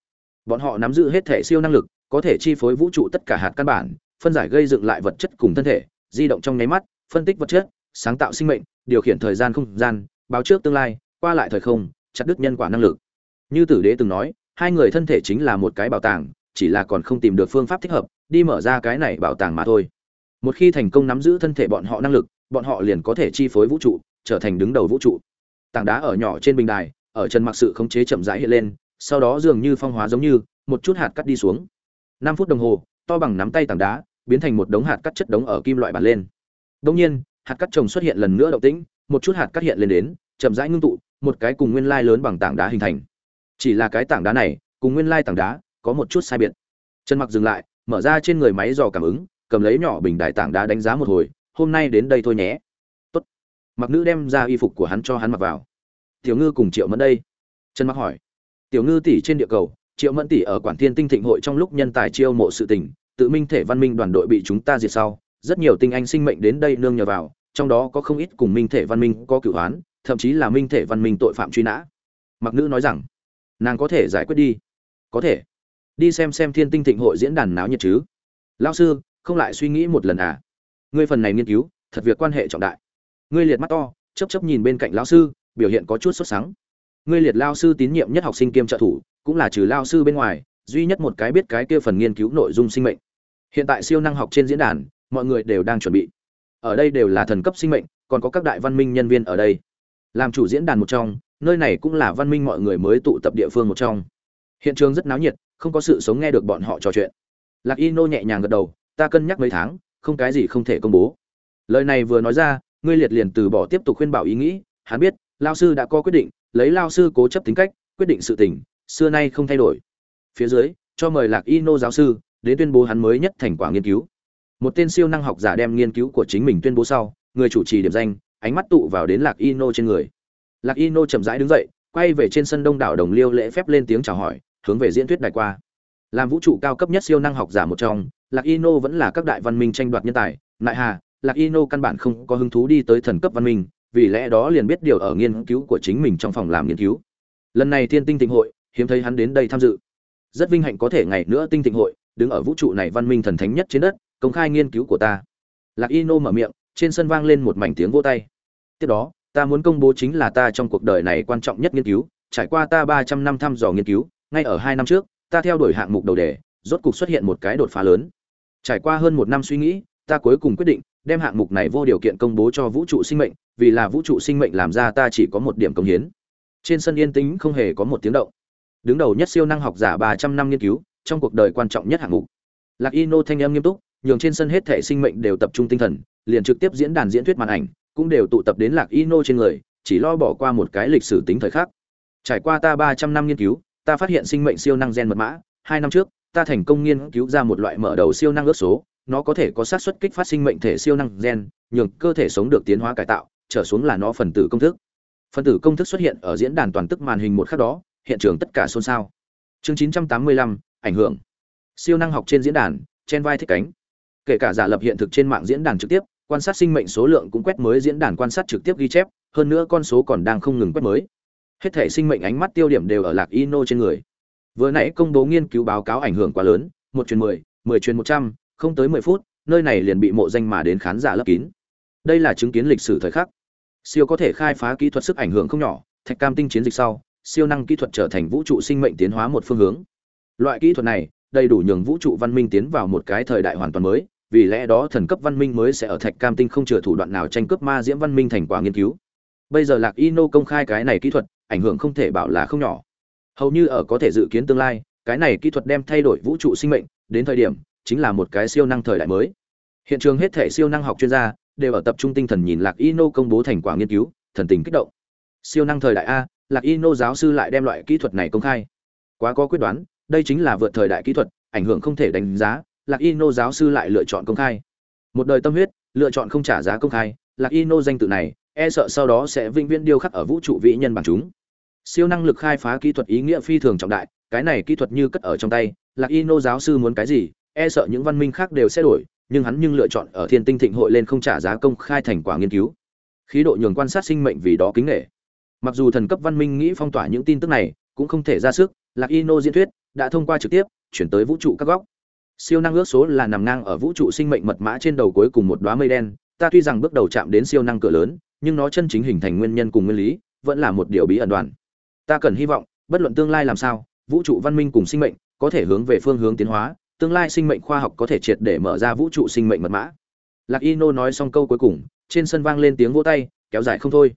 S1: bọn họ nắm giữ hết thể siêu năng lực, có thể chi phối vũ trụ tất cả hạt căn bản, phân giải gây dựng lại vật chất cùng thân thể, di động trong nháy mắt, phân tích vật chất, sáng tạo sinh mệnh, điều khiển thời gian không gian, báo trước tương lai, qua lại thời không, chặt đứt nhân quả năng lực. Như tử đế từng nói, hai người thân thể chính là một cái bảo tàng, chỉ là còn không tìm được phương pháp thích hợp, đi mở ra cái này bảo tàng mà thôi. Một khi thành công nắm giữ thân thể bọn họ năng lực, bọn họ liền có thể chi phối vũ trụ, trở thành đứng đầu vũ trụ. Tảng đá ở nhỏ trên bình đài, ở chân mặc sự khống chế chậm rãi hiện lên sau đó dường như phong hóa giống như, một chút hạt cắt đi xuống. Năm phút đồng hồ, to bằng nắm tay tảng đá, biến thành một đống hạt cắt chất đống ở kim loại bản lên. Đông nhiên, hạt cắt trồng xuất hiện lần nữa động tĩnh, một chút hạt cắt hiện lên đến, chậm rãi ngưng tụ, một cái cùng nguyên lai lớn bằng tảng đá hình thành. Chỉ là cái tảng đá này, cùng nguyên lai tảng đá, có một chút sai biệt. Chân mặc dừng lại, mở ra trên người máy dò cảm ứng, cầm lấy nhỏ bình đại tảng đá đánh giá một hồi, hôm nay đến đây thôi nhé. Tốt. Mặc nữ đem ra y phục của hắn cho hắn mặc vào. Tiểu ngư cùng triệu mẫn đây. Trần mặc hỏi tiểu ngư tỷ trên địa cầu, triệu mẫn tỷ ở quản thiên tinh thịnh hội trong lúc nhân tài chiêu mộ sự tình, tự minh thể văn minh đoàn đội bị chúng ta diệt sau, rất nhiều tinh anh sinh mệnh đến đây nương nhờ vào, trong đó có không ít cùng minh thể văn minh có cửu hoán, thậm chí là minh thể văn minh tội phạm truy nã. Mặc nữ nói rằng, nàng có thể giải quyết đi. Có thể. Đi xem xem thiên tinh thịnh hội diễn đàn náo nhiệt chứ. Lao sư, không lại suy nghĩ một lần à? Ngươi phần này nghiên cứu, thật việc quan hệ trọng đại. Ngươi liệt mắt to chấp chấp nhìn bên cạnh lão sư, biểu hiện có chút sốt sắng ngươi liệt lao sư tín nhiệm nhất học sinh kiêm trợ thủ, cũng là trừ lao sư bên ngoài, duy nhất một cái biết cái kia phần nghiên cứu nội dung sinh mệnh. Hiện tại siêu năng học trên diễn đàn, mọi người đều đang chuẩn bị. Ở đây đều là thần cấp sinh mệnh, còn có các đại văn minh nhân viên ở đây. Làm chủ diễn đàn một trong, nơi này cũng là văn minh mọi người mới tụ tập địa phương một trong. Hiện trường rất náo nhiệt, không có sự sống nghe được bọn họ trò chuyện. Lạc y nô nhẹ nhàng gật đầu, ta cân nhắc mấy tháng, không cái gì không thể công bố. Lời này vừa nói ra, ngươi liệt liền từ bỏ tiếp tục khuyên bảo ý nghĩ, hắn biết, lao sư đã có quyết định lấy lao sư cố chấp tính cách, quyết định sự tình, xưa nay không thay đổi. Phía dưới, cho mời lạc y nô giáo sư đến tuyên bố hắn mới nhất thành quả nghiên cứu. Một tên siêu năng học giả đem nghiên cứu của chính mình tuyên bố sau, người chủ trì điểm danh, ánh mắt tụ vào đến lạc y nô trên người. Lạc y nô chậm rãi đứng dậy, quay về trên sân đông đảo đồng liêu lễ phép lên tiếng chào hỏi, hướng về diễn thuyết đài qua. Làm vũ trụ cao cấp nhất siêu năng học giả một trong, lạc y nô vẫn là các đại văn minh tranh đoạt nhân tài. Nại hà, lạc y nô căn bản không có hứng thú đi tới thần cấp văn minh vì lẽ đó liền biết điều ở nghiên cứu của chính mình trong phòng làm nghiên cứu. Lần này thiên tinh thịnh hội, hiếm thấy hắn đến đây tham dự. Rất vinh hạnh có thể ngày nữa tinh thịnh hội, đứng ở vũ trụ này văn minh thần thánh nhất trên đất, công khai nghiên cứu của ta. Lạc y nô mở miệng, trên sân vang lên một mảnh tiếng vỗ tay. Tiếp đó, ta muốn công bố chính là ta trong cuộc đời này quan trọng nhất nghiên cứu, trải qua ta ba trăm năm thăm dò nghiên cứu, ngay ở hai năm trước, ta theo đuổi hạng mục đầu đề, rốt cục xuất hiện một cái đột phá lớn. Trải qua hơn một năm suy nghĩ ta cuối cùng quyết định đem hạng mục này vô điều kiện công bố cho vũ trụ sinh mệnh, vì là vũ trụ sinh mệnh làm ra ta chỉ có một điểm công hiến. Trên sân yên tĩnh không hề có một tiếng động. Đứng đầu nhất siêu năng học giả ba trăm năm nghiên cứu, trong cuộc đời quan trọng nhất hạng mục. Lạc y nô thanh âm nghiêm túc, nhường trên sân hết thể sinh mệnh đều tập trung tinh thần, liền trực tiếp diễn đàn diễn thuyết màn ảnh, cũng đều tụ tập đến lạc y nô trên người, chỉ lo bỏ qua một cái lịch sử tính thời khắc. Trải qua ta ba trăm năm nghiên cứu, ta phát hiện sinh mệnh siêu năng gen mật mã, hai năm trước, ta thành công nghiên cứu ra một loại mở đầu siêu năng ước số nó có thể có xác suất kích phát sinh mệnh thể siêu năng gen nhường cơ thể sống được tiến hóa cải tạo trở xuống là nó phần tử công thức. Phần tử công thức xuất hiện ở diễn đàn toàn tức màn hình một khắc đó hiện trường tất cả xôn xao. Chương 985, ảnh hưởng. Siêu năng học trên diễn đàn trên vai thích cánh. Kể cả giả lập hiện thực trên mạng diễn đàn trực tiếp quan sát sinh mệnh số lượng cũng quét mới diễn đàn quan sát trực tiếp ghi chép hơn nữa con số còn đang không ngừng quét mới. Hết thể sinh mệnh ánh mắt tiêu điểm đều ở lạc ino trên người. Vừa nãy công bố nghiên cứu báo cáo ảnh hưởng quá lớn một truyền mười mười truyền một trăm không tới mười phút, nơi này liền bị mộ danh mà đến khán giả lấp kín. Đây là chứng kiến lịch sử thời khắc. Siêu có thể khai phá kỹ thuật sức ảnh hưởng không nhỏ, thạch cam tinh chiến dịch sau, siêu năng kỹ thuật trở thành vũ trụ sinh mệnh tiến hóa một phương hướng. Loại kỹ thuật này, đầy đủ nhường vũ trụ văn minh tiến vào một cái thời đại hoàn toàn mới, vì lẽ đó thần cấp văn minh mới sẽ ở thạch cam tinh không chừa thủ đoạn nào tranh cướp ma diễm văn minh thành quả nghiên cứu. Bây giờ lạc ino công khai cái này kỹ thuật, ảnh hưởng không thể bảo là không nhỏ. Hầu như ở có thể dự kiến tương lai, cái này kỹ thuật đem thay đổi vũ trụ sinh mệnh, đến thời điểm chính là một cái siêu năng thời đại mới. Hiện trường hết thể siêu năng học chuyên gia đều ở tập trung tinh thần nhìn lạc ino công bố thành quả nghiên cứu, thần tình kích động. Siêu năng thời đại a, lạc ino giáo sư lại đem loại kỹ thuật này công khai. Quá có quyết đoán, đây chính là vượt thời đại kỹ thuật, ảnh hưởng không thể đánh giá, lạc ino giáo sư lại lựa chọn công khai. Một đời tâm huyết, lựa chọn không trả giá công khai, lạc ino danh tự này e sợ sau đó sẽ vĩnh viễn điêu khắc ở vũ trụ vĩ nhân bằng chúng. Siêu năng lực khai phá kỹ thuật ý nghĩa phi thường trọng đại, cái này kỹ thuật như cất ở trong tay, lạc ino giáo sư muốn cái gì e sợ những văn minh khác đều sẽ đổi, nhưng hắn nhưng lựa chọn ở thiên tinh thịnh hội lên không trả giá công khai thành quả nghiên cứu. Khí độ nhường quan sát sinh mệnh vì đó kính nghệ mặc dù thần cấp văn minh nghĩ phong tỏa những tin tức này, cũng không thể ra sức, lạc ino diễn thuyết đã thông qua trực tiếp, chuyển tới vũ trụ các góc. Siêu năng ước số là nằm ngang ở vũ trụ sinh mệnh mật mã trên đầu cuối cùng một đoá mây đen, ta tuy rằng bước đầu chạm đến siêu năng cửa lớn, nhưng nó chân chính hình thành nguyên nhân cùng nguyên lý, vẫn là một điều bí ẩn đoàn. Ta cần hy vọng, bất luận tương lai làm sao, vũ trụ văn minh cùng sinh mệnh có thể hướng về phương hướng tiến hóa tương lai sinh mệnh khoa học có thể triệt để mở ra vũ trụ sinh mệnh mật mã. Lạc ino nói xong câu cuối cùng, trên sân vang lên tiếng vỗ tay, kéo dài không thôi.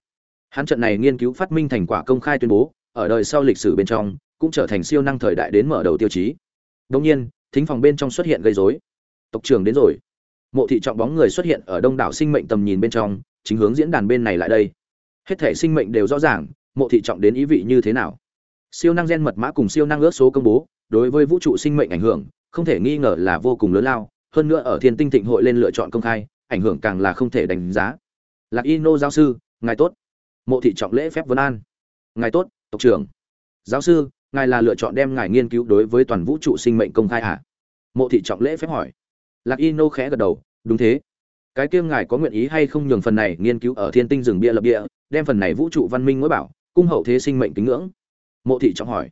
S1: Hắn trận này nghiên cứu phát minh thành quả công khai tuyên bố, ở đời sau lịch sử bên trong, cũng trở thành siêu năng thời đại đến mở đầu tiêu chí. Đông nhiên, thính phòng bên trong xuất hiện gây rối. Tộc trưởng đến rồi. Mộ thị trọng bóng người xuất hiện ở đông đảo sinh mệnh tầm nhìn bên trong, chính hướng diễn đàn bên này lại đây. Hết thể sinh mệnh đều rõ ràng, mộ thị trọng đến ý vị như thế nào? Siêu năng gen mật mã cùng siêu năng ước số công bố, đối với vũ trụ sinh mệnh ảnh hưởng không thể nghi ngờ là vô cùng lớn lao, hơn nữa ở thiên tinh thịnh hội lên lựa chọn công khai, ảnh hưởng càng là không thể đánh giá. Lạc y nô giáo sư, ngài tốt. Mộ thị trọng lễ phép vân an. Ngài tốt, tộc trưởng. Giáo sư, ngài là lựa chọn đem ngài nghiên cứu đối với toàn vũ trụ sinh mệnh công khai à? mộ thị trọng lễ phép hỏi. Lạc y nô khẽ gật đầu, đúng thế. Cái kia ngài có nguyện ý hay không nhường phần này nghiên cứu ở thiên tinh rừng bia lập địa đem phần này vũ trụ văn minh mới bảo, cung hậu thế sinh mệnh kính ngưỡng? Mộ thị trọng hỏi.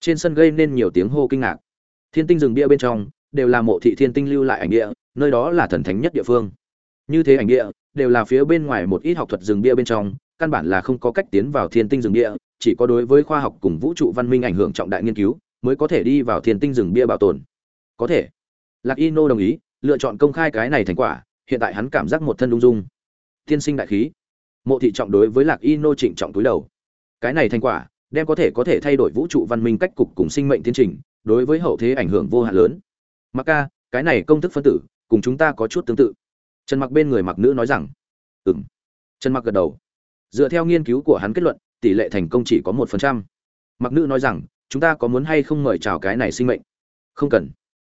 S1: Trên sân gây nên nhiều tiếng hô kinh ngạc thiên tinh rừng bia bên trong đều là mộ thị thiên tinh lưu lại ảnh địa nơi đó là thần thánh nhất địa phương. Như thế ảnh địa đều là phía bên ngoài một ít học thuật rừng bia bên trong, căn bản là không có cách tiến vào thiên tinh rừng bia, chỉ có đối với khoa học cùng vũ trụ văn minh ảnh hưởng trọng đại nghiên cứu mới có thể đi vào thiên tinh rừng bia bảo tồn. Có thể. Lạc y nô đồng ý, lựa chọn công khai cái này thành quả, hiện tại hắn cảm giác một thân ung dung. Tiên sinh đại khí. Mộ thị trọng đối với lạc y nô trịnh trọng túi đầu. Cái này thành quả, đem có thể có thể thay đổi vũ trụ văn minh cách cục cùng sinh mệnh tiến trình đối với hậu thế ảnh hưởng vô hạn lớn. Mặc ca, cái này công thức phân tử, cùng chúng ta có chút tương tự. Trần mặc bên người mặc nữ nói rằng, ừm. Trần mặc gật đầu. Dựa theo nghiên cứu của hắn kết luận, tỷ lệ thành công chỉ có một phần trăm. Mặc nữ nói rằng, chúng ta có muốn hay không mời chào cái này sinh mệnh? Không cần.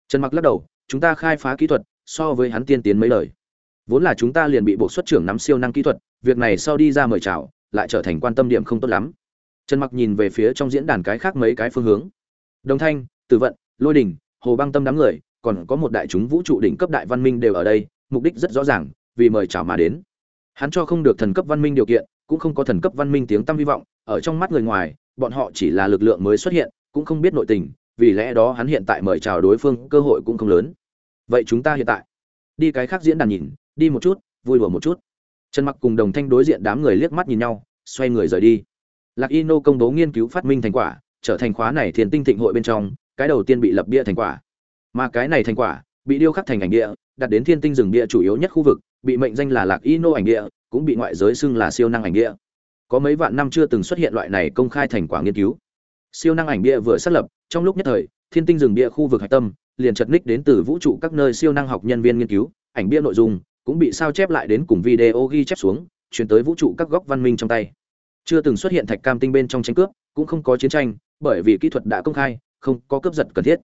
S1: Trần mặc lắc đầu, chúng ta khai phá kỹ thuật, so với hắn tiên tiến mấy lời. Vốn là chúng ta liền bị bộ xuất trưởng nắm siêu năng kỹ thuật, việc này sau đi ra mời chào, lại trở thành quan tâm điểm không tốt lắm. Trần mặc nhìn về phía trong diễn đàn cái khác mấy cái phương hướng. Đồng thanh tử vận, lôi đình, hồ băng tâm đám người, còn có một đại chúng vũ trụ đỉnh cấp đại văn minh đều ở đây, mục đích rất rõ ràng, vì mời chào mà đến. Hắn cho không được thần cấp văn minh điều kiện, cũng không có thần cấp văn minh tiếng tăm hy vọng, ở trong mắt người ngoài, bọn họ chỉ là lực lượng mới xuất hiện, cũng không biết nội tình, vì lẽ đó hắn hiện tại mời chào đối phương cơ hội cũng không lớn. Vậy chúng ta hiện tại, đi cái khác diễn đàn nhìn, đi một chút, vui đùa một chút. Trần mặc cùng đồng thanh đối diện đám người liếc mắt nhìn nhau, xoay người rời đi. Lạc y nô công bố nghiên cứu phát minh thành quả, trở thành khóa này thiền tinh thịnh hội bên trong cái đầu tiên bị lập bia thành quả. Mà cái này thành quả, bị điêu khắc thành ảnh địa, đặt đến thiên tinh rừng địa chủ yếu nhất khu vực, bị mệnh danh là lạc y nô ảnh địa, cũng bị ngoại giới xưng là siêu năng ảnh địa. Có mấy vạn năm chưa từng xuất hiện loại này công khai thành quả nghiên cứu. Siêu năng ảnh địa vừa xác lập, trong lúc nhất thời, thiên tinh rừng địa khu vực hạch tâm, liền chật ních đến từ vũ trụ các nơi siêu năng học nhân viên nghiên cứu, ảnh bia nội dung cũng bị sao chép lại đến cùng video ghi chép xuống, chuyển tới vũ trụ các góc văn minh trong tay. Chưa từng xuất hiện thạch cam tinh bên trong tranh cướp, cũng không có chiến tranh, bởi vì kỹ thuật đã công khai không có cướp giật cần thiết.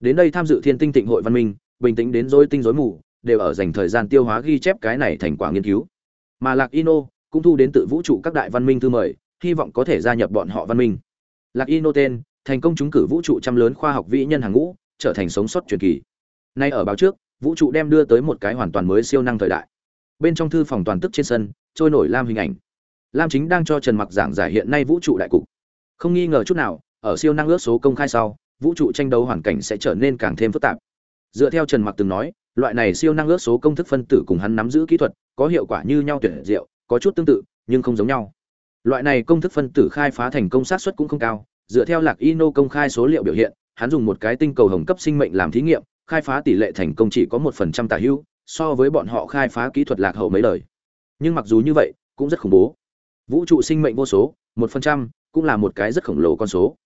S1: Đến đây tham dự thiên tinh tịnh hội văn minh, bình tĩnh đến dối tinh dối mù, đều ở dành thời gian tiêu hóa ghi chép cái này thành quả nghiên cứu. Mà lạc ino cũng thu đến tự vũ trụ các đại văn minh thư mời, hy vọng có thể gia nhập bọn họ văn minh. Lạc ino tên, thành công trúng cử vũ trụ trăm lớn khoa học vĩ nhân hàng ngũ, trở thành sống sót truyền kỳ. Nay ở báo trước, vũ trụ đem đưa tới một cái hoàn toàn mới siêu năng thời đại. Bên trong thư phòng toàn tức trên sân, trôi nổi lam hình ảnh. Lam chính đang cho trần mặc giảng giải hiện nay vũ trụ đại cục. Không nghi ngờ chút nào ở siêu năng ước số công khai sau, vũ trụ tranh đấu hoàn cảnh sẽ trở nên càng thêm phức tạp. Dựa theo trần mặc từng nói, loại này siêu năng ước số công thức phân tử cùng hắn nắm giữ kỹ thuật, có hiệu quả như nhau tuyệt diệu, có chút tương tự, nhưng không giống nhau. Loại này công thức phân tử khai phá thành công sát suất cũng không cao, dựa theo lạc ino công khai số liệu biểu hiện, hắn dùng một cái tinh cầu hồng cấp sinh mệnh làm thí nghiệm, khai phá tỷ lệ thành công chỉ có một phần trăm tả hữu, so với bọn họ khai phá kỹ thuật lạc hậu mấy lời. Nhưng mặc dù như vậy, cũng rất khủng bố. Vũ trụ sinh mệnh vô số, một phần trăm, cũng là một cái rất khổng lồ con số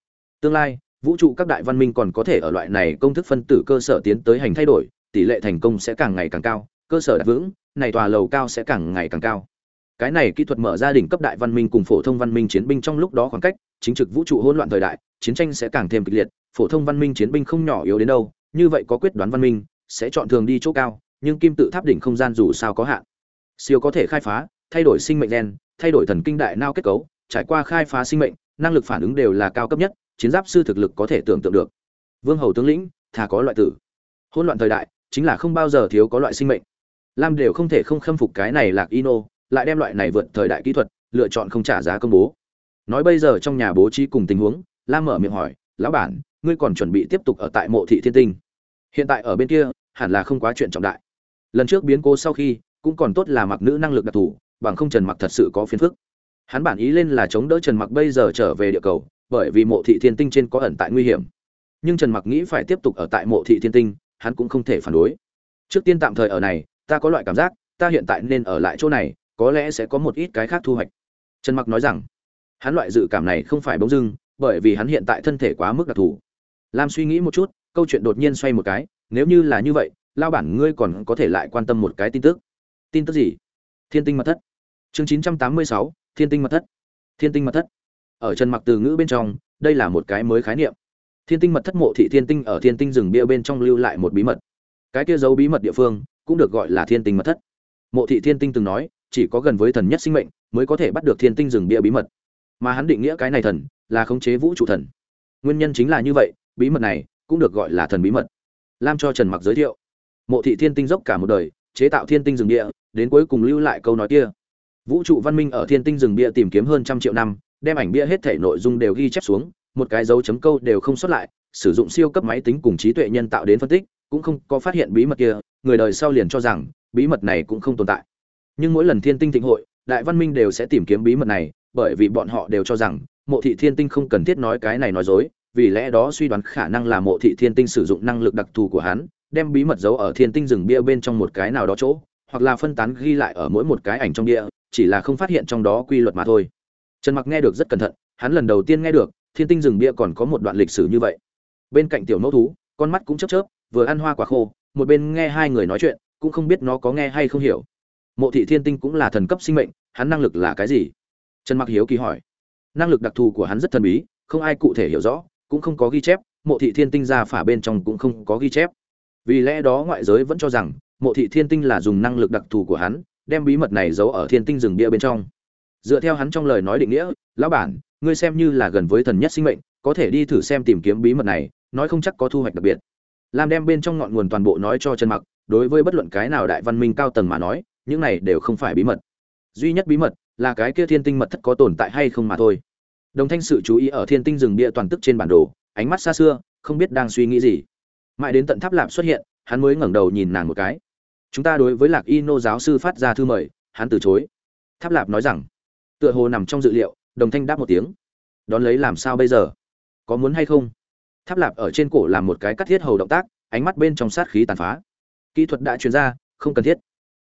S1: tương lai, vũ trụ các đại văn minh còn có thể ở loại này công thức phân tử cơ sở tiến tới hành thay đổi, tỷ lệ thành công sẽ càng ngày càng cao, cơ sở đạt vững, này tòa lầu cao sẽ càng ngày càng cao. Cái này kỹ thuật mở ra đỉnh cấp đại văn minh cùng phổ thông văn minh chiến binh trong lúc đó khoảng cách, chính trực vũ trụ hỗn loạn thời đại, chiến tranh sẽ càng thêm kịch liệt, phổ thông văn minh chiến binh không nhỏ yếu đến đâu, như vậy có quyết đoán văn minh, sẽ chọn thường đi chỗ cao, nhưng kim tự tháp đỉnh không gian dù sao có hạn. Siêu có thể khai phá, thay đổi sinh mệnh gen, thay đổi thần kinh đại nao kết cấu, trải qua khai phá sinh mệnh, năng lực phản ứng đều là cao cấp nhất chiến giáp sư thực lực có thể tưởng tượng được. Vương hầu tướng lĩnh, thà có loại tử. Hỗn loạn thời đại, chính là không bao giờ thiếu có loại sinh mệnh. Lam đều không thể không khâm phục cái này lạc ino, lại đem loại này vượt thời đại kỹ thuật, lựa chọn không trả giá công bố. Nói bây giờ trong nhà bố trí cùng tình huống, lam mở miệng hỏi, lão bản, ngươi còn chuẩn bị tiếp tục ở tại mộ thị thiên tinh? Hiện tại ở bên kia, hẳn là không quá chuyện trọng đại. Lần trước biến cố sau khi, cũng còn tốt là mặc nữ năng lực đặc thù, bằng không trần mặc thật sự có phiền phức. Hắn bản ý lên là chống đỡ trần mặc bây giờ trở về địa cầu bởi vì mộ thị thiên tinh trên có ẩn tại nguy hiểm. Nhưng trần mặc nghĩ phải tiếp tục ở tại mộ thị thiên tinh hắn cũng không thể phản đối. Trước tiên tạm thời ở này ta có loại cảm giác ta hiện tại nên ở lại chỗ này có lẽ sẽ có một ít cái khác thu hoạch. Trần mặc nói rằng hắn loại dự cảm này không phải bỗng dưng bởi vì hắn hiện tại thân thể quá mức đặc thù. Lam suy nghĩ một chút câu chuyện đột nhiên xoay một cái nếu như là như vậy lao bản ngươi còn có thể lại quan tâm một cái tin tức. Tin tức gì? Thiên tinh mật thất. Chương 986, thiên tinh mật thất. Thiên tinh mật thất ở trần mặc từ ngữ bên trong, đây là một cái mới khái niệm. Thiên tinh mật thất mộ thị thiên tinh ở thiên tinh rừng bia bên trong lưu lại một bí mật. Cái kia giấu bí mật địa phương, cũng được gọi là thiên tinh mật thất. Mộ thị thiên tinh từng nói, chỉ có gần với thần nhất sinh mệnh, mới có thể bắt được thiên tinh rừng bia bí mật. Mà hắn định nghĩa cái này thần, là khống chế vũ trụ thần. Nguyên nhân chính là như vậy, bí mật này, cũng được gọi là thần bí mật. Lam cho trần mặc giới thiệu. Mộ thị thiên tinh dốc cả một đời, chế tạo thiên tinh rừng bia, đến cuối cùng lưu lại câu nói kia. Vũ trụ văn minh ở thiên tinh rừng bia tìm kiếm hơn trăm triệu năm đem ảnh bia hết thể nội dung đều ghi chép xuống, một cái dấu chấm câu đều không xuất lại, sử dụng siêu cấp máy tính cùng trí tuệ nhân tạo đến phân tích, cũng không có phát hiện bí mật kia, người đời sau liền cho rằng, bí mật này cũng không tồn tại. Nhưng mỗi lần thiên tinh thịnh hội, đại văn minh đều sẽ tìm kiếm bí mật này, bởi vì bọn họ đều cho rằng, mộ thị thiên tinh không cần thiết nói cái này nói dối, vì lẽ đó suy đoán khả năng là mộ thị thiên tinh sử dụng năng lực đặc thù của hắn, đem bí mật giấu ở thiên tinh rừng bia bên trong một cái nào đó chỗ, hoặc là phân tán ghi lại ở mỗi một cái ảnh trong địa chỉ là không phát hiện trong đó quy luật mà thôi trần mặc nghe được rất cẩn thận, hắn lần đầu tiên nghe được, thiên tinh rừng bia còn có một đoạn lịch sử như vậy. Bên cạnh tiểu mẫu thú, con mắt cũng chớp chớp, vừa ăn hoa quả khô, một bên nghe hai người nói chuyện, cũng không biết nó có nghe hay không hiểu. Mộ thị thiên tinh cũng là thần cấp sinh mệnh, hắn năng lực là cái gì? Trần mặc hiếu kỳ hỏi. Năng lực đặc thù của hắn rất thần bí, không ai cụ thể hiểu rõ, cũng không có ghi chép, mộ thị thiên tinh ra phả bên trong cũng không có ghi chép. Vì lẽ đó ngoại giới vẫn cho rằng, mộ thị thiên tinh là dùng năng lực đặc thù của hắn, đem bí mật này giấu ở thiên tinh rừng bia bên trong dựa theo hắn trong lời nói định nghĩa, lão bản, ngươi xem như là gần với thần nhất sinh mệnh, có thể đi thử xem tìm kiếm bí mật này, nói không chắc có thu hoạch đặc biệt. Lam đem bên trong ngọn nguồn toàn bộ nói cho trần mặc, đối với bất luận cái nào đại văn minh cao tầng mà nói, những này đều không phải bí mật. Duy nhất bí mật là cái kia thiên tinh mật thất có tồn tại hay không mà thôi. Đồng thanh sự chú ý ở thiên tinh rừng bia toàn tức trên bản đồ, ánh mắt xa xưa, không biết đang suy nghĩ gì. Mãi đến tận tháp lạp xuất hiện, hắn mới ngẩng đầu nhìn nàng một cái. Chúng ta đối với lạc y nô giáo sư phát ra thư mời, hắn từ chối. Tháp lạp nói rằng tựa hồ nằm trong dự liệu, đồng thanh đáp một tiếng. Đón lấy làm sao bây giờ? Có muốn hay không? Tháp lạp ở trên cổ làm một cái cắt thiết hầu động tác, ánh mắt bên trong sát khí tàn phá. Kỹ thuật đã chuyển ra, không cần thiết.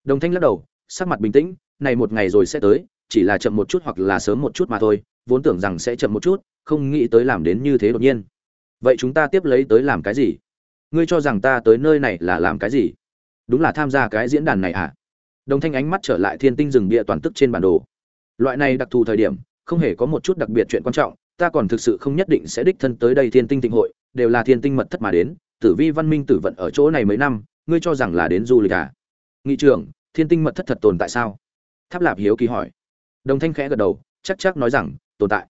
S1: Đồng thanh lắc đầu, sắc mặt bình tĩnh, này một ngày rồi sẽ tới, chỉ là chậm một chút hoặc là sớm một chút mà thôi, vốn tưởng rằng sẽ chậm một chút, không nghĩ tới làm đến như thế đột nhiên. Vậy chúng ta tiếp lấy tới làm cái gì? Ngươi cho rằng ta tới nơi này là làm cái gì? Đúng là tham gia cái diễn đàn này à? Đồng thanh ánh mắt trở lại thiên tinh rừng địa toàn tức trên bản đồ loại này đặc thù thời điểm, không hề có một chút đặc biệt chuyện quan trọng, ta còn thực sự không nhất định sẽ đích thân tới đây thiên tinh tịnh hội, đều là thiên tinh mật thất mà đến, tử vi văn minh tử vận ở chỗ này mấy năm, ngươi cho rằng là đến du lịch à? Nghị trưởng, thiên tinh mật thất thật tồn tại sao? Tháp lạp hiếu kỳ hỏi. Đồng thanh khẽ gật đầu, chắc chắc nói rằng, tồn tại.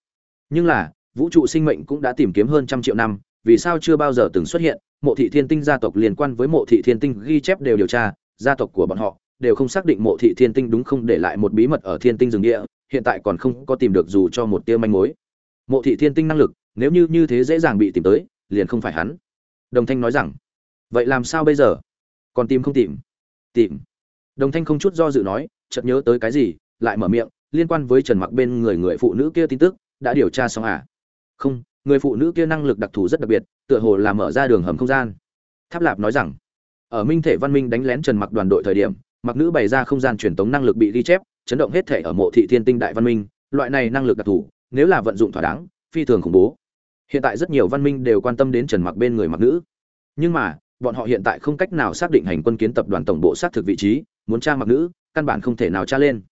S1: Nhưng là, vũ trụ sinh mệnh cũng đã tìm kiếm hơn trăm triệu năm, vì sao chưa bao giờ từng xuất hiện? Mộ thị thiên tinh gia tộc liên quan với mộ thị thiên tinh ghi chép đều điều tra, gia tộc của bọn họ đều không xác định mộ thị thiên tinh đúng không để lại một bí mật ở thiên tinh rừng địa hiện tại còn không có tìm được dù cho một tia manh mối. Mộ thị thiên tinh năng lực, nếu như như thế dễ dàng bị tìm tới, liền không phải hắn. Đồng thanh nói rằng, vậy làm sao bây giờ? Còn tìm không tìm? Tìm. Đồng thanh không chút do dự nói, chợt nhớ tới cái gì, lại mở miệng, liên quan với trần mặc bên người người phụ nữ kia tin tức, đã điều tra xong à? Không, người phụ nữ kia năng lực đặc thù rất đặc biệt, tựa hồ là mở ra đường hầm không gian. Tháp lạp nói rằng, ở minh thể văn minh đánh lén trần mặc đoàn đội thời điểm, mặc nữ bày ra không gian truyền tống năng lực bị ghi chép chấn động hết thể ở mộ thị thiên tinh đại văn minh, loại này năng lực đặc thù, nếu là vận dụng thỏa đáng, phi thường khủng bố. Hiện tại rất nhiều văn minh đều quan tâm đến trần mặc bên người mặc nữ. Nhưng mà, bọn họ hiện tại không cách nào xác định hành quân kiến tập đoàn tổng bộ xác thực vị trí, muốn tra mặc nữ, căn bản không thể nào tra lên.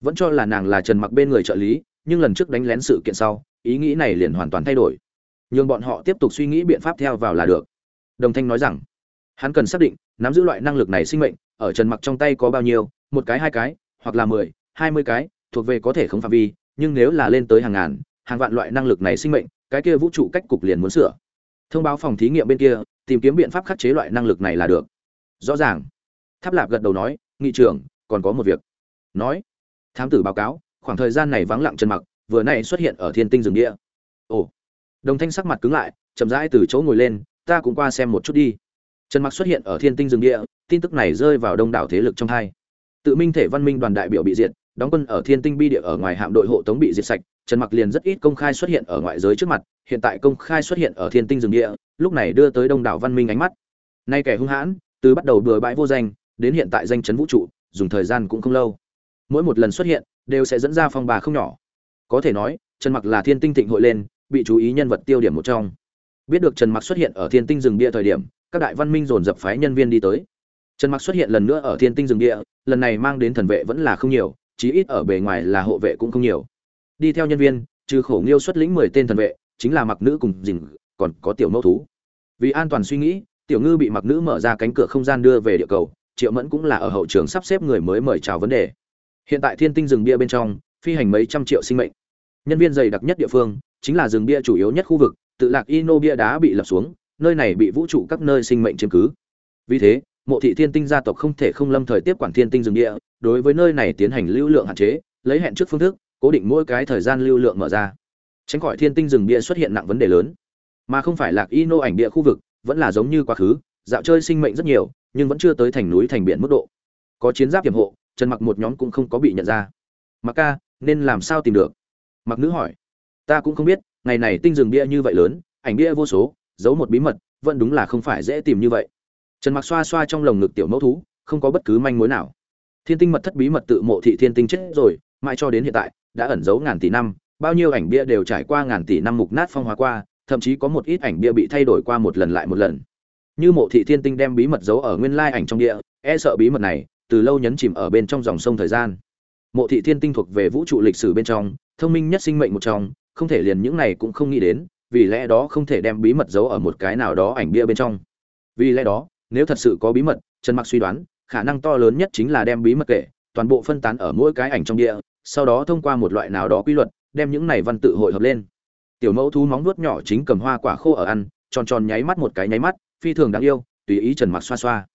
S1: Vẫn cho là nàng là trần mặc bên người trợ lý, nhưng lần trước đánh lén sự kiện sau, ý nghĩ này liền hoàn toàn thay đổi. Nhưng bọn họ tiếp tục suy nghĩ biện pháp theo vào là được. Đồng thanh nói rằng, hắn cần xác định, nắm giữ loại năng lực này sinh mệnh, ở trần mặc trong tay có bao nhiêu, một cái hai cái hoặc là mười, hai mươi cái, thuộc về có thể không phạm vi, nhưng nếu là lên tới hàng ngàn, hàng vạn loại năng lực này sinh mệnh, cái kia vũ trụ cách cục liền muốn sửa. Thông báo phòng thí nghiệm bên kia, tìm kiếm biện pháp khắc chế loại năng lực này là được. Rõ ràng. Tháp lạp gật đầu nói, nghị trưởng, còn có một việc. Nói. Thám tử báo cáo, khoảng thời gian này vắng lặng chân mặc, vừa nay xuất hiện ở thiên tinh rừng địa. Ồ. Đồng thanh sắc mặt cứng lại, chậm rãi từ chỗ ngồi lên, ta cũng qua xem một chút đi. Trần mặc xuất hiện ở thiên tinh rừng địa, tin tức này rơi vào đông đảo thế lực trong hai tự minh thể văn minh đoàn đại biểu bị diệt, đóng quân ở thiên tinh bi địa ở ngoài hạm đội hộ tống bị diệt sạch, trần mặc liền rất ít công khai xuất hiện ở ngoại giới trước mặt, hiện tại công khai xuất hiện ở thiên tinh rừng địa, lúc này đưa tới đông đảo văn minh ánh mắt. Nay kẻ hung hãn, từ bắt đầu bừa bãi vô danh, đến hiện tại danh chấn vũ trụ, dùng thời gian cũng không lâu. Mỗi một lần xuất hiện, đều sẽ dẫn ra phong bà không nhỏ. Có thể nói, trần mặc là thiên tinh thịnh hội lên, bị chú ý nhân vật tiêu điểm một trong. Biết được trần mặc xuất hiện ở thiên tinh rừng Địa thời điểm, các đại văn minh dồn dập phái nhân viên đi tới. Trần mặc xuất hiện lần nữa ở thiên tinh rừng Địa lần này mang đến thần vệ vẫn là không nhiều, chí ít ở bề ngoài là hộ vệ cũng không nhiều. Đi theo nhân viên, trừ khổ nghiêu xuất lĩnh 10 tên thần vệ, chính là mặc nữ cùng dình, còn có tiểu mẫu thú. Vì an toàn suy nghĩ, tiểu ngư bị mặc nữ mở ra cánh cửa không gian đưa về địa cầu, triệu mẫn cũng là ở hậu trường sắp xếp người mới mời chào vấn đề. Hiện tại thiên tinh rừng bia bên trong, phi hành mấy trăm triệu sinh mệnh. Nhân viên dày đặc nhất địa phương, chính là rừng bia chủ yếu nhất khu vực, tự lạc ino bia đá bị lập xuống, nơi này bị vũ trụ các nơi sinh mệnh chiếm cứ. Vì thế mộ thị thiên tinh gia tộc không thể không lâm thời tiếp quản thiên tinh rừng địa, đối với nơi này tiến hành lưu lượng hạn chế, lấy hẹn trước phương thức, cố định mỗi cái thời gian lưu lượng mở ra. Tránh khỏi thiên tinh rừng địa xuất hiện nặng vấn đề lớn. Mà không phải lạc y nô ảnh địa khu vực, vẫn là giống như quá khứ, dạo chơi sinh mệnh rất nhiều, nhưng vẫn chưa tới thành núi thành biển mức độ. Có chiến giáp hiểm hộ, trần mặc một nhóm cũng không có bị nhận ra. Mặc ca, nên làm sao tìm được? Mặc nữ hỏi. Ta cũng không biết, ngày này tinh rừng bia như vậy lớn, ảnh bia vô số, giấu một bí mật, vẫn đúng là không phải dễ tìm như vậy trần mặc xoa xoa trong lồng ngực tiểu mẫu thú, không có bất cứ manh mối nào. Thiên tinh mật thất bí mật tự mộ thị thiên tinh chết rồi, mãi cho đến hiện tại, đã ẩn giấu ngàn tỷ năm, bao nhiêu ảnh bia đều trải qua ngàn tỷ năm mục nát phong hóa qua, thậm chí có một ít ảnh bia bị thay đổi qua một lần lại một lần. Như mộ thị thiên tinh đem bí mật giấu ở nguyên lai ảnh trong địa e sợ bí mật này từ lâu nhấn chìm ở bên trong dòng sông thời gian. Mộ thị thiên tinh thuộc về vũ trụ lịch sử bên trong, thông minh nhất sinh mệnh một trong, không thể liền những này cũng không nghĩ đến, vì lẽ đó không thể đem bí mật giấu ở một cái nào đó ảnh bia bên trong. Vì lẽ đó nếu thật sự có bí mật, trần mặc suy đoán, khả năng to lớn nhất chính là đem bí mật kể, toàn bộ phân tán ở mỗi cái ảnh trong địa, sau đó thông qua một loại nào đó quy luật, đem những này văn tự hội hợp lên. Tiểu mẫu thú móng vuốt nhỏ chính cầm hoa quả khô ở ăn, tròn tròn nháy mắt một cái nháy mắt, phi thường đáng yêu, tùy ý trần mặc xoa xoa.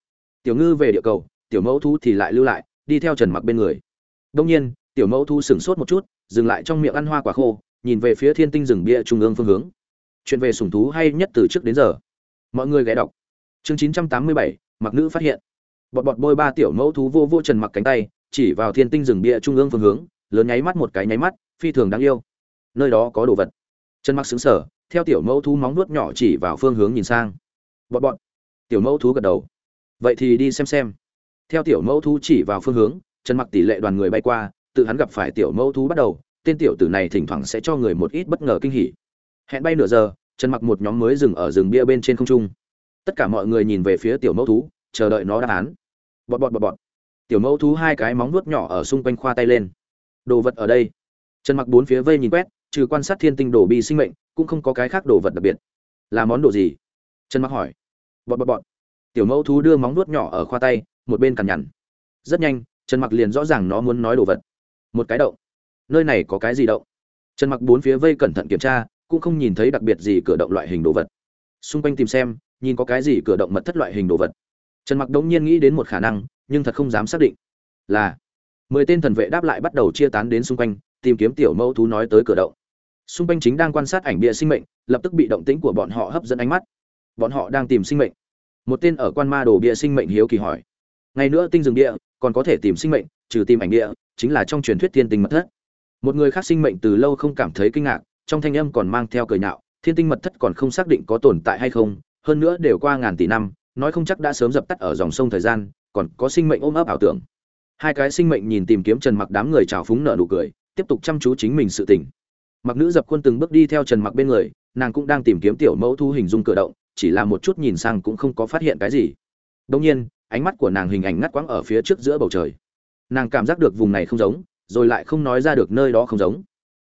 S1: Tiểu ngư về địa cầu, tiểu mẫu thú thì lại lưu lại, đi theo trần mặc bên người. Đông nhiên, tiểu mẫu thú sửng sốt một chút, dừng lại trong miệng ăn hoa quả khô, nhìn về phía thiên tinh rừng bia trung ương phương hướng. Chuyện về sủng thú hay nhất từ trước đến giờ? Mọi người ghé đọc chương 987, mặc nữ phát hiện. Bọt bọt bôi ba tiểu mẫu thú vô vô trần mặc cánh tay chỉ vào thiên tinh rừng bia trung ương phương hướng lớn nháy mắt một cái nháy mắt phi thường đáng yêu. Nơi đó có đồ vật. Trần mặc xứng sở theo tiểu mẫu thú móng nuốt nhỏ chỉ vào phương hướng nhìn sang. Bọt bọt. Tiểu mẫu thú gật đầu. Vậy thì đi xem xem. Theo tiểu mẫu thú chỉ vào phương hướng trần mặc tỷ lệ đoàn người bay qua tự hắn gặp phải tiểu mẫu thú bắt đầu tên tiểu tử này thỉnh thoảng sẽ cho người một ít bất ngờ kinh hỉ. Hẹn bay nửa giờ trần mặc một nhóm mới dừng ở rừng bia bên trên không trung tất cả mọi người nhìn về phía tiểu mẫu thú, chờ đợi nó đáp án. Bọt bọt bọt bọt. Tiểu mẫu thú hai cái móng nuốt nhỏ ở xung quanh khoa tay lên. Đồ vật ở đây. Trần mặc bốn phía vây nhìn quét, trừ quan sát thiên tinh đồ bi sinh mệnh, cũng không có cái khác đồ vật đặc biệt. Là món đồ gì? Trần mặc hỏi. Bọt bọt bọt. Tiểu mẫu thú đưa móng nuốt nhỏ ở khoa tay, một bên cằn nhằn. Rất nhanh, trần mặc liền rõ ràng nó muốn nói đồ vật. Một cái động nơi này có cái gì động trần mặc bốn phía vây cẩn thận kiểm tra, cũng không nhìn thấy đặc biệt gì cửa động loại hình đồ vật. Xung quanh tìm xem nhìn có cái gì cửa động mật thất loại hình đồ vật. Trần mặc đống nhiên nghĩ đến một khả năng, nhưng thật không dám xác định. Là, mười tên thần vệ đáp lại bắt đầu chia tán đến xung quanh, tìm kiếm tiểu mẫu thú nói tới cửa động. Xung quanh chính đang quan sát ảnh bia sinh mệnh, lập tức bị động tĩnh của bọn họ hấp dẫn ánh mắt. Bọn họ đang tìm sinh mệnh. Một tên ở quan ma đồ bia sinh mệnh hiếu kỳ hỏi. Ngày nữa tinh rừng địa, còn có thể tìm sinh mệnh, trừ tìm ảnh địa, chính là trong truyền thuyết thiên tinh mật thất. Một người khác sinh mệnh từ lâu không cảm thấy kinh ngạc, trong thanh âm còn mang theo cười nhạo, thiên tinh mật thất còn không xác định có tồn tại hay không hơn nữa đều qua ngàn tỷ năm, nói không chắc đã sớm dập tắt ở dòng sông thời gian, còn có sinh mệnh ôm ấp ảo tưởng. Hai cái sinh mệnh nhìn tìm kiếm trần mặc đám người trào phúng nợ nụ cười, tiếp tục chăm chú chính mình sự tỉnh mặc nữ dập khuôn từng bước đi theo trần mặc bên người, nàng cũng đang tìm kiếm tiểu mẫu thu hình dung cử động, chỉ là một chút nhìn sang cũng không có phát hiện cái gì. Đông nhiên, ánh mắt của nàng hình ảnh ngắt quãng ở phía trước giữa bầu trời. Nàng cảm giác được vùng này không giống, rồi lại không nói ra được nơi đó không giống.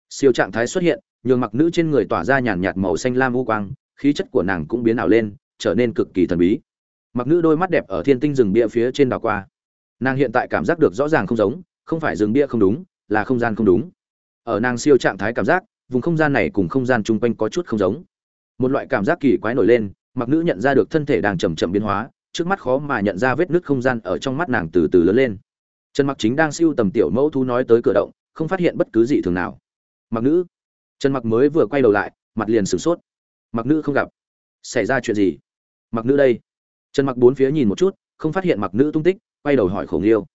S1: Siêu trạng thái xuất hiện, nhường mặc nữ trên người tỏa ra nhàn nhạt màu xanh lam u quang khí chất của nàng cũng biến ảo lên, trở nên cực kỳ thần bí. Mặc nữ đôi mắt đẹp ở thiên tinh rừng bia phía trên đảo qua. Nàng hiện tại cảm giác được rõ ràng không giống, không phải rừng bia không đúng, là không gian không đúng. Ở nàng siêu trạng thái cảm giác, vùng không gian này cùng không gian chung quanh có chút không giống. Một loại cảm giác kỳ quái nổi lên, mặc nữ nhận ra được thân thể đang chầm chậm biến hóa, trước mắt khó mà nhận ra vết nứt không gian ở trong mắt nàng từ từ lớn lên. Trần mặc chính đang siêu tầm tiểu mẫu thú nói tới cửa động, không phát hiện bất cứ gì thường nào. Mặc nữ. Trần mặc mới vừa quay đầu lại, mặt liền sửng sốt mặc nữ không gặp. Xảy ra chuyện gì? Mặc nữ đây. Trần mặc bốn phía nhìn một chút, không phát hiện mặc nữ tung tích, quay đầu hỏi khổng yêu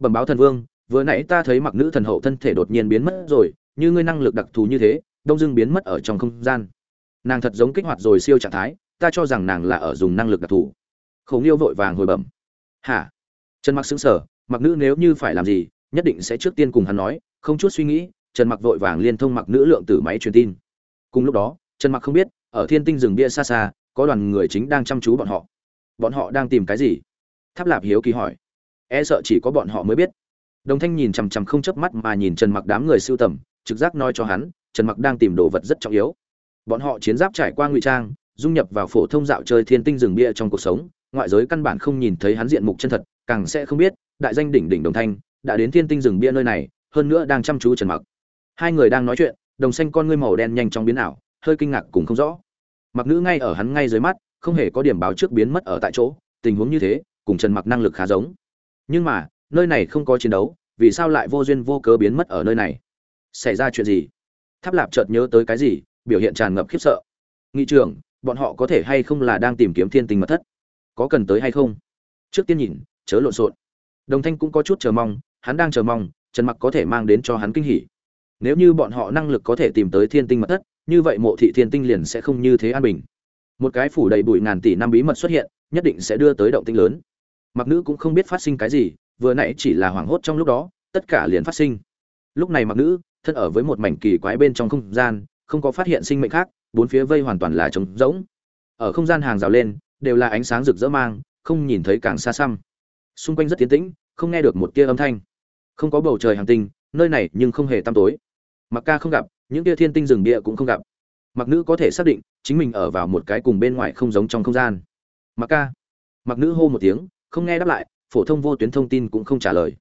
S1: bẩm báo thần vương, vừa nãy ta thấy mặc nữ thần hậu thân thể đột nhiên biến mất rồi, như ngươi năng lực đặc thù như thế, đông dưng biến mất ở trong không gian. Nàng thật giống kích hoạt rồi siêu trạng thái, ta cho rằng nàng là ở dùng năng lực đặc thù. Khổng yêu vội vàng hồi bẩm. Hả? Trần mặc xứng sở mặc nữ nếu như phải làm gì, nhất định sẽ trước tiên cùng hắn nói, không chút suy nghĩ, trần mặc vội vàng liên thông mặc nữ lượng tử máy truyền tin. Cùng lúc đó, trần mặc không biết ở thiên tinh rừng bia xa xa, có đoàn người chính đang chăm chú bọn họ. Bọn họ đang tìm cái gì? Tháp lạp hiếu kỳ hỏi. E sợ chỉ có bọn họ mới biết. Đồng thanh nhìn chằm chằm không chớp mắt mà nhìn trần mặc đám người siêu tầm, trực giác nói cho hắn, trần mặc đang tìm đồ vật rất trọng yếu. Bọn họ chiến giáp trải qua ngụy trang, dung nhập vào phổ thông dạo chơi thiên tinh rừng bia trong cuộc sống, ngoại giới căn bản không nhìn thấy hắn diện mục chân thật, càng sẽ không biết, đại danh đỉnh đỉnh đồng thanh, đã đến thiên tinh rừng bia nơi này, hơn nữa đang chăm chú trần mặc. Hai người đang nói chuyện, đồng xanh con ngươi màu đen nhanh chóng biến ảo hơi kinh ngạc cùng không rõ. Mặc nữ ngay ở hắn ngay dưới mắt, không hề có điểm báo trước biến mất ở tại chỗ, tình huống như thế, cùng trần mặc năng lực khá giống. Nhưng mà, nơi này không có chiến đấu, vì sao lại vô duyên vô cớ biến mất ở nơi này? Xảy ra chuyện gì? Tháp lạp chợt nhớ tới cái gì, biểu hiện tràn ngập khiếp sợ. Nghị trưởng, bọn họ có thể hay không là đang tìm kiếm thiên tình mật thất? Có cần tới hay không? Trước tiên nhìn, chớ lộn xộn. Đồng thanh cũng có chút chờ mong, hắn đang chờ mong, trần mặc có thể mang đến cho hắn kinh hỉ. Nếu như bọn họ năng lực có thể tìm tới thiên tinh mật thất như vậy mộ thị thiên tinh liền sẽ không như thế an bình. Một cái phủ đầy bụi ngàn tỷ năm bí mật xuất hiện, nhất định sẽ đưa tới động tinh lớn. Mặc nữ cũng không biết phát sinh cái gì, vừa nãy chỉ là hoảng hốt trong lúc đó, tất cả liền phát sinh. Lúc này mặc nữ, thân ở với một mảnh kỳ quái bên trong không gian, không có phát hiện sinh mệnh khác, bốn phía vây hoàn toàn là trống rỗng. Ở không gian hàng rào lên, đều là ánh sáng rực rỡ mang, không nhìn thấy càng xa xăm. Xung quanh rất tiến tĩnh, không nghe được một tia âm thanh. Không có bầu trời hàng tinh, nơi này nhưng không hề tăm tối. Mặc ca không gặp những tia thiên tinh rừng địa cũng không gặp. Mặc nữ có thể xác định, chính mình ở vào một cái cùng bên ngoài không giống trong không gian. Mặc ca. Mặc nữ hô một tiếng, không nghe đáp lại, phổ thông vô tuyến thông tin cũng không trả lời.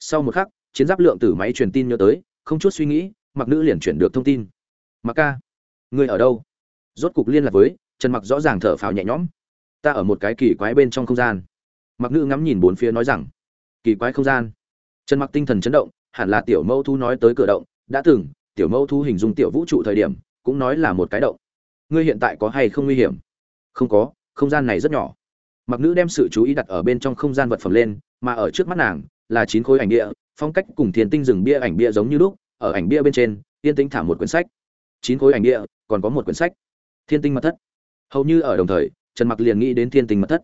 S1: Sau một khắc, chiến giáp lượng tử máy truyền tin nhớ tới, không chút suy nghĩ mặc nữ liền chuyển được thông tin. Mặc ca. Người ở đâu? Rốt cục liên lạc với, trần mặc rõ ràng thở phào nhẹ nhõm. Ta ở một cái kỳ quái bên trong không gian. Mặc nữ ngắm nhìn bốn phía nói rằng, kỳ quái không gian. Trần mặc tinh thần chấn động, hẳn là tiểu mẫu thu nói tới cửa động, đã từng tiểu mẫu thu hình dung tiểu vũ trụ thời điểm, cũng nói là một cái động. Ngươi hiện tại có hay không nguy hiểm? Không có, không gian này rất nhỏ. Mặc nữ đem sự chú ý đặt ở bên trong không gian vật phẩm lên, mà ở trước mắt nàng, là chín khối ảnh địa phong cách cùng thiền tinh rừng bia ảnh bia giống như lúc, ở ảnh bia bên trên, yên tinh thả một quyển sách. Chín khối ảnh địa còn có một quyển sách. Thiên tinh mật thất. Hầu như ở đồng thời, trần mặc liền nghĩ đến thiên tinh mật thất.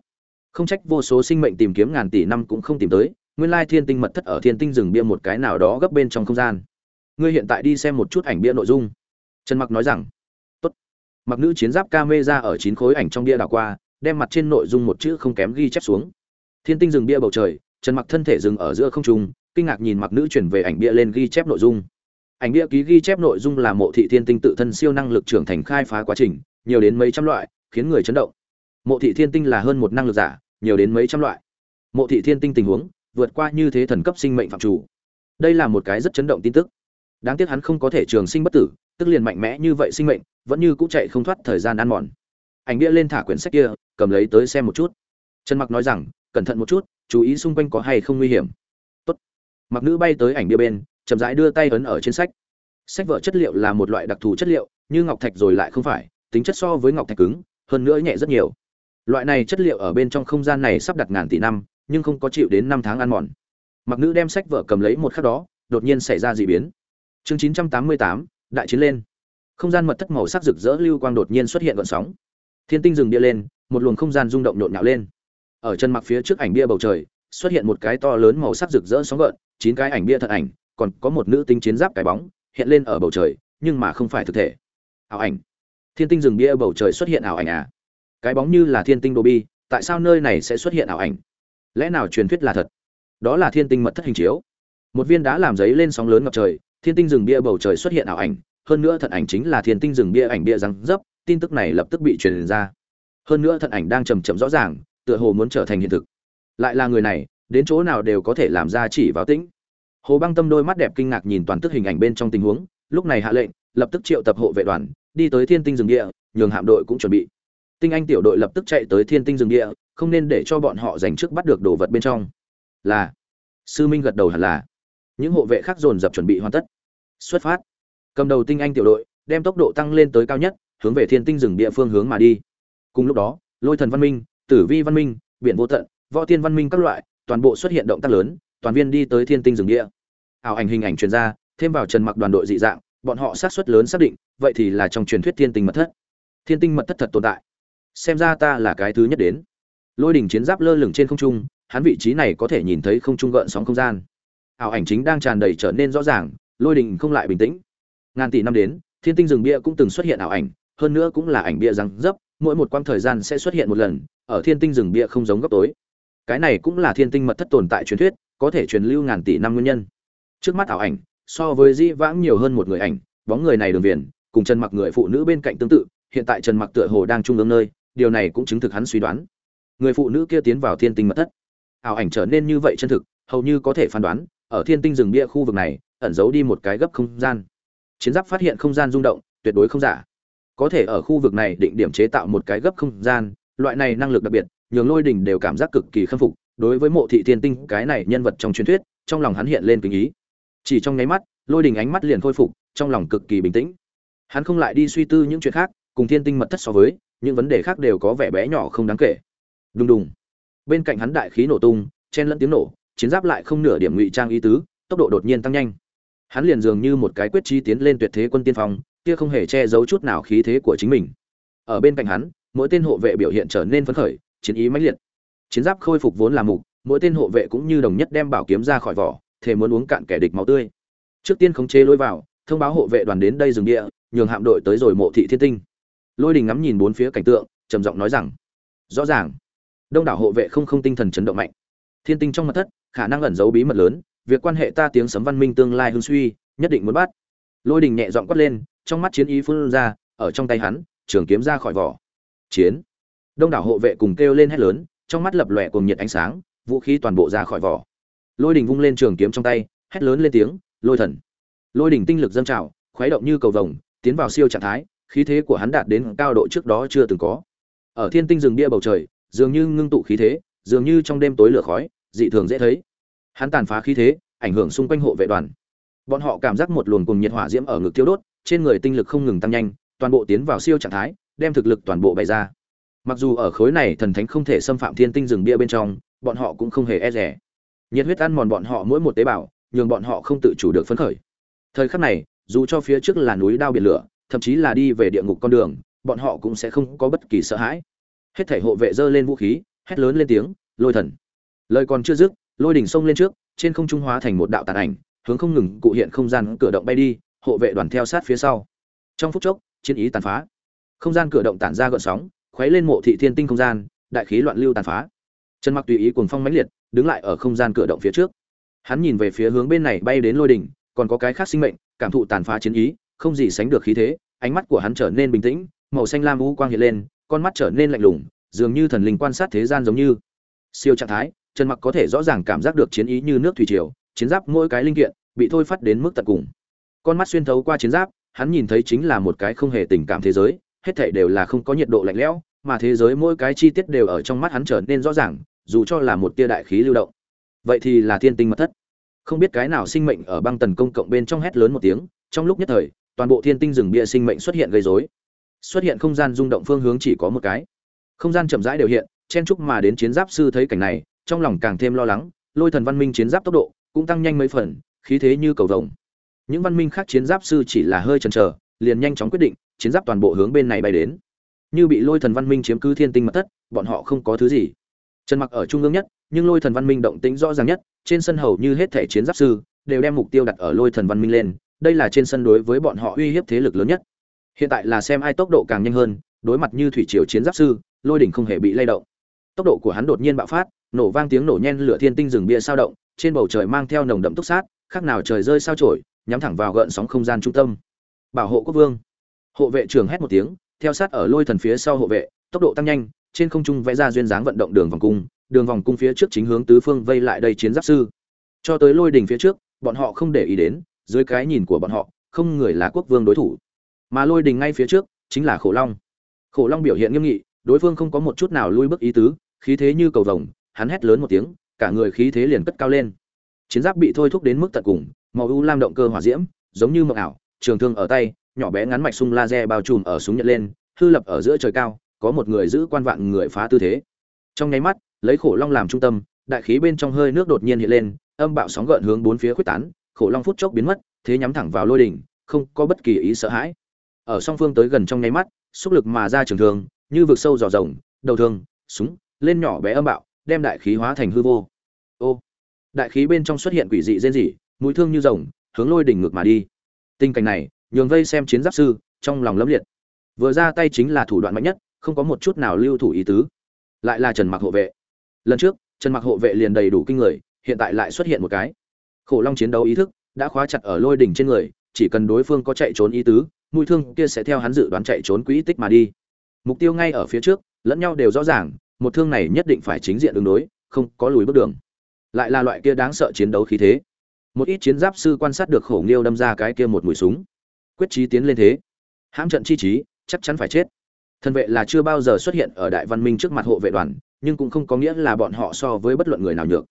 S1: Không trách vô số sinh mệnh tìm kiếm ngàn tỷ năm cũng không tìm tới, nguyên lai thiên tinh mật thất ở thiên tinh rừng bia một cái nào đó gấp bên trong không gian ngươi hiện tại đi xem một chút ảnh bia nội dung. Trần mặc nói rằng, tốt. Mặc nữ chiến giáp camera ở chín khối ảnh trong bia đảo qua, đem mặt trên nội dung một chữ không kém ghi chép xuống. Thiên tinh dừng bia bầu trời, trần mặc thân thể dừng ở giữa không trung, kinh ngạc nhìn mặc nữ chuyển về ảnh bia lên ghi chép nội dung. Ảnh bia ký ghi chép nội dung là mộ thị thiên tinh tự thân siêu năng lực trưởng thành khai phá quá trình, nhiều đến mấy trăm loại, khiến người chấn động. Mộ thị thiên tinh là hơn một năng lực giả, nhiều đến mấy trăm loại. Mộ thị thiên tinh tình huống, vượt qua như thế thần cấp sinh mệnh phạm chủ. Đây là một cái rất chấn động tin tức đáng tiếc hắn không có thể trường sinh bất tử, tức liền mạnh mẽ như vậy sinh mệnh, vẫn như cũng chạy không thoát thời gian ăn mòn. Ảnh bia lên thả quyển sách kia, cầm lấy tới xem một chút. Trần mặc nói rằng, cẩn thận một chút, chú ý xung quanh có hay không nguy hiểm. Tốt. mặc nữ bay tới ảnh bia bên, chậm rãi đưa tay ấn ở trên sách. Sách vở chất liệu là một loại đặc thù chất liệu, như ngọc thạch rồi lại không phải, tính chất so với ngọc thạch cứng, hơn nữa nhẹ rất nhiều. Loại này chất liệu ở bên trong không gian này sắp đặt ngàn tỷ năm, nhưng không có chịu đến năm tháng ăn mòn. Mặc nữ đem sách vở cầm lấy một khắc đó, đột nhiên xảy ra d ị biến chương chín trăm tám mươi tám, đại chiến lên. Không gian mật thất màu sắc rực rỡ lưu quang đột nhiên xuất hiện gọn sóng. Thiên tinh dừng bia lên, một luồng không gian rung động nhộn nhạo lên. Ở chân mặc phía trước ảnh bia bầu trời, xuất hiện một cái to lớn màu sắc rực rỡ sóng gợn, chín cái ảnh bia thật ảnh, còn có một nữ tinh chiến giáp cái bóng, hiện lên ở bầu trời, nhưng mà không phải thực thể. Ảo ảnh. Thiên tinh rừng bia bầu trời xuất hiện ảo ảnh à? Cái bóng như là thiên tinh đồ bi, tại sao nơi này sẽ xuất hiện ảo ảnh? Lẽ nào truyền thuyết là thật? Đó là thiên tinh mật thất hình chiếu. Một viên đá làm giấy lên sóng lớn ngập trời thiên tinh rừng bia bầu trời xuất hiện ảo ảnh, hơn nữa thật ảnh chính là thiên tinh rừng bia ảnh bia răng dấp, tin tức này lập tức bị truyền ra. Hơn nữa thận ảnh đang chầm chậm rõ ràng, tựa hồ muốn trở thành hiện thực. Lại là người này, đến chỗ nào đều có thể làm ra chỉ vào tĩnh. Hồ băng tâm đôi mắt đẹp kinh ngạc nhìn toàn tức hình ảnh bên trong tình huống, lúc này hạ lệnh, lập tức triệu tập hộ vệ đoàn, đi tới thiên tinh rừng địa nhường hạm đội cũng chuẩn bị. Tinh anh tiểu đội lập tức chạy tới thiên tinh rừng địa không nên để cho bọn họ giành trước bắt được đồ vật bên trong. Là, sư minh gật đầu hẳn là. Những hộ vệ khác dồn dập chuẩn bị hoàn tất xuất phát. Cầm đầu tinh anh tiểu đội, đem tốc độ tăng lên tới cao nhất, hướng về thiên tinh rừng địa phương hướng mà đi. Cùng lúc đó, lôi thần văn minh, tử vi văn minh, biển vô tận, võ tiên văn minh các loại, toàn bộ xuất hiện động tác lớn, toàn viên đi tới thiên tinh rừng địa. Ảo ảnh hình ảnh truyền ra, thêm vào trần mặc đoàn đội dị dạng, bọn họ sát suất lớn xác định, vậy thì là trong truyền thuyết thiên tinh mật thất. Thiên tinh mật thất thật tồn tại. Xem ra ta là cái thứ nhất đến. Lôi đỉnh chiến giáp lơ lửng trên không trung, hắn vị trí này có thể nhìn thấy không trung gợn sóng không gian. Ảo ảnh chính đang tràn đầy trở nên rõ ràng lôi đình không lại bình tĩnh. Ngàn tỷ năm đến, thiên tinh rừng bia cũng từng xuất hiện ảo ảnh, hơn nữa cũng là ảnh bia răng dấp, mỗi một quãng thời gian sẽ xuất hiện một lần, ở thiên tinh rừng bia không giống góc tối. Cái này cũng là thiên tinh mật thất tồn tại truyền thuyết, có thể truyền lưu ngàn tỷ năm nguyên nhân. Trước mắt ảo ảnh, so với di vãng nhiều hơn một người ảnh, bóng người này đường viền, cùng chân mặc người phụ nữ bên cạnh tương tự, hiện tại trần mặc tựa hồ đang trung ương nơi, điều này cũng chứng thực hắn suy đoán. Người phụ nữ kia tiến vào thiên tinh mật thất. Ảo ảnh trở nên như vậy chân thực, hầu như có thể phán đoán, ở thiên tinh rừng bia khu vực này ẩn giấu đi một cái gấp không gian. Chiến giáp phát hiện không gian rung động, tuyệt đối không giả. Có thể ở khu vực này định điểm chế tạo một cái gấp không gian, loại này năng lực đặc biệt, nhường lôi đình đều cảm giác cực kỳ khâm phục. Đối với mộ thị thiên tinh, cái này nhân vật trong truyền thuyết, trong lòng hắn hiện lên kính ý. Chỉ trong nháy mắt, lôi đình ánh mắt liền khôi phục, trong lòng cực kỳ bình tĩnh. Hắn không lại đi suy tư những chuyện khác, cùng thiên tinh mật thất so với, những vấn đề khác đều có vẻ bé nhỏ không đáng kể. Đùng đùng. Bên cạnh hắn đại khí nổ tung, chen lẫn tiếng nổ, chiến giáp lại không nửa điểm ngụy trang ý tứ, tốc độ đột nhiên tăng nhanh hắn liền dường như một cái quyết chi tiến lên tuyệt thế quân tiên phong, kia không hề che giấu chút nào khí thế của chính mình. Ở bên cạnh hắn, mỗi tên hộ vệ biểu hiện trở nên phấn khởi, chiến ý mãnh liệt. Chiến giáp khôi phục vốn là mục, mỗi tên hộ vệ cũng như đồng nhất đem bảo kiếm ra khỏi vỏ thể muốn uống cạn kẻ địch máu tươi. Trước tiên khống chế lôi vào, thông báo hộ vệ đoàn đến đây dừng địa, nhường hạm đội tới rồi mộ thị thiên tinh. Lôi đình ngắm nhìn bốn phía cảnh tượng, trầm giọng nói rằng, rõ ràng, đông đảo hộ vệ không không tinh thần chấn động mạnh. Thiên tinh trong mặt thất, khả năng ẩn giấu bí mật lớn việc quan hệ ta tiếng sấm văn minh tương lai hưng suy, nhất định muốn bắt. Lôi đình nhẹ giọng quát lên, trong mắt chiến ý phun ra, ở trong tay hắn, trường kiếm ra khỏi vỏ. Chiến. Đông đảo hộ vệ cùng kêu lên hét lớn, trong mắt lập lòe cùng nhiệt ánh sáng, vũ khí toàn bộ ra khỏi vỏ. Lôi đình vung lên trường kiếm trong tay, hét lớn lên tiếng, lôi thần. Lôi đình tinh lực dâng trào, khuấy động như cầu vồng, tiến vào siêu trạng thái, khí thế của hắn đạt đến cao độ trước đó chưa từng có. Ở thiên tinh rừng bia bầu trời, dường như ngưng tụ khí thế, dường như trong đêm tối lửa khói, dị thường dễ thấy hắn tàn phá khí thế, ảnh hưởng xung quanh hộ vệ đoàn. Bọn họ cảm giác một luồng cùng nhiệt hỏa diễm ở ngực tiêu đốt, trên người tinh lực không ngừng tăng nhanh, toàn bộ tiến vào siêu trạng thái, đem thực lực toàn bộ bày ra. Mặc dù ở khối này thần thánh không thể xâm phạm thiên tinh rừng bia bên trong, bọn họ cũng không hề e rẻ nhiệt huyết ăn mòn bọn họ mỗi một tế bào, nhường bọn họ không tự chủ được phấn khởi. Thời khắc này, dù cho phía trước là núi đao biển lửa, thậm chí là đi về địa ngục con đường, bọn họ cũng sẽ không có bất kỳ sợ hãi. Hết thể hộ vệ dơ lên vũ khí, hét lớn lên tiếng, lôi thần! Lời còn chưa dứt lôi đỉnh sông lên trước, trên không trung hóa thành một đạo tàn ảnh, hướng không ngừng cụ hiện không gian cửa động bay đi, hộ vệ đoàn theo sát phía sau. Trong phút chốc, chiến ý tàn phá. Không gian cửa động tản ra gợn sóng, khuấy lên mộ thị thiên tinh không gian, đại khí loạn lưu tàn phá. Trần mặc tùy ý cuồng phong mãnh liệt, đứng lại ở không gian cửa động phía trước. Hắn nhìn về phía hướng bên này bay đến lôi đỉnh, còn có cái khác sinh mệnh, cảm thụ tàn phá chiến ý, không gì sánh được khí thế, ánh mắt của hắn trở nên bình tĩnh, màu xanh lam u quang hiện lên, con mắt trở nên lạnh lùng, dường như thần linh quan sát thế gian giống như. Siêu trạng thái trần mặc có thể rõ ràng cảm giác được chiến ý như nước thủy triều, chiến giáp mỗi cái linh kiện bị thôi phát đến mức tận cùng. Con mắt xuyên thấu qua chiến giáp, hắn nhìn thấy chính là một cái không hề tình cảm thế giới, hết thảy đều là không có nhiệt độ lạnh lẽo, mà thế giới mỗi cái chi tiết đều ở trong mắt hắn trở nên rõ ràng, dù cho là một tia đại khí lưu động. Vậy thì là thiên tinh mật thất. Không biết cái nào sinh mệnh ở băng tần công cộng bên trong hét lớn một tiếng, trong lúc nhất thời, toàn bộ thiên tinh rừng bia sinh mệnh xuất hiện gây rối. Xuất hiện không gian rung động phương hướng chỉ có một cái. Không gian chậm rãi đều hiện, chen chúc mà đến chiến giáp sư thấy cảnh này trong lòng càng thêm lo lắng, lôi thần văn minh chiến giáp tốc độ cũng tăng nhanh mấy phần, khí thế như cầu vồng. Những văn minh khác chiến giáp sư chỉ là hơi chần chờ, liền nhanh chóng quyết định, chiến giáp toàn bộ hướng bên này bay đến. Như bị lôi thần văn minh chiếm cứ thiên tinh mật thất, bọn họ không có thứ gì. Trần mặc ở trung ương nhất, nhưng lôi thần văn minh động tĩnh rõ ràng nhất, trên sân hầu như hết thể chiến giáp sư đều đem mục tiêu đặt ở lôi thần văn minh lên, đây là trên sân đối với bọn họ uy hiếp thế lực lớn nhất. Hiện tại là xem ai tốc độ càng nhanh hơn, đối mặt như thủy triều chiến giáp sư, lôi đỉnh không hề bị lay động tốc độ của hắn đột nhiên bạo phát, nổ vang tiếng nổ nhen lửa thiên tinh rừng bia sao động, trên bầu trời mang theo nồng đậm túc sát, khác nào trời rơi sao trổi, nhắm thẳng vào gợn sóng không gian trung tâm. Bảo hộ quốc vương. Hộ vệ trưởng hét một tiếng, theo sát ở lôi thần phía sau hộ vệ, tốc độ tăng nhanh, trên không trung vẽ ra duyên dáng vận động đường vòng cung, đường vòng cung phía trước chính hướng tứ phương vây lại đây chiến giáp sư. Cho tới lôi đỉnh phía trước, bọn họ không để ý đến, dưới cái nhìn của bọn họ, không người là quốc vương đối thủ. Mà lôi đình ngay phía trước, chính là khổ long. Khổ long biểu hiện nghiêm nghị, đối phương không có một chút nào lui bước ý tứ khí thế như cầu vồng, hắn hét lớn một tiếng, cả người khí thế liền cất cao lên. Chiến giáp bị thôi thúc đến mức tận cùng, màu u lam động cơ hỏa diễm, giống như mộng ảo, trường thương ở tay, nhỏ bé ngắn mạch sung laser bao trùm ở súng nhận lên, hư lập ở giữa trời cao, có một người giữ quan vạn người phá tư thế. Trong nháy mắt, lấy khổ long làm trung tâm, đại khí bên trong hơi nước đột nhiên hiện lên, âm bạo sóng gợn hướng bốn phía khuếch tán, khổ long phút chốc biến mất, thế nhắm thẳng vào lôi đỉnh, không có bất kỳ ý sợ hãi. Ở song phương tới gần trong nháy mắt, xúc lực mà ra trường thương, như vực sâu dò rồng, đầu thương, súng lên nhỏ bé âm bạo, đem đại khí hóa thành hư vô. Ô, đại khí bên trong xuất hiện quỷ dị rên rỉ, mũi thương như rồng, hướng lôi đỉnh ngược mà đi. Tình cảnh này, nhường vây xem chiến giáp sư, trong lòng lấm liệt. Vừa ra tay chính là thủ đoạn mạnh nhất, không có một chút nào lưu thủ ý tứ. Lại là trần mặc hộ vệ. Lần trước, trần mặc hộ vệ liền đầy đủ kinh người, hiện tại lại xuất hiện một cái. Khổ long chiến đấu ý thức đã khóa chặt ở lôi đỉnh trên người, chỉ cần đối phương có chạy trốn ý tứ, mũi thương kia sẽ theo hắn dự đoán chạy trốn quỹ tích mà đi. Mục tiêu ngay ở phía trước, lẫn nhau đều rõ ràng một thương này nhất định phải chính diện ứng đối, không có lùi bước đường. Lại là loại kia đáng sợ chiến đấu khí thế. Một ít chiến giáp sư quan sát được khổ nghiêu đâm ra cái kia một mũi súng. Quyết chí tiến lên thế. Hãm trận chi trí chắc chắn phải chết. Thân vệ là chưa bao giờ xuất hiện ở đại văn minh trước mặt hộ vệ đoàn, nhưng cũng không có nghĩa là bọn họ so với bất luận người nào nhược.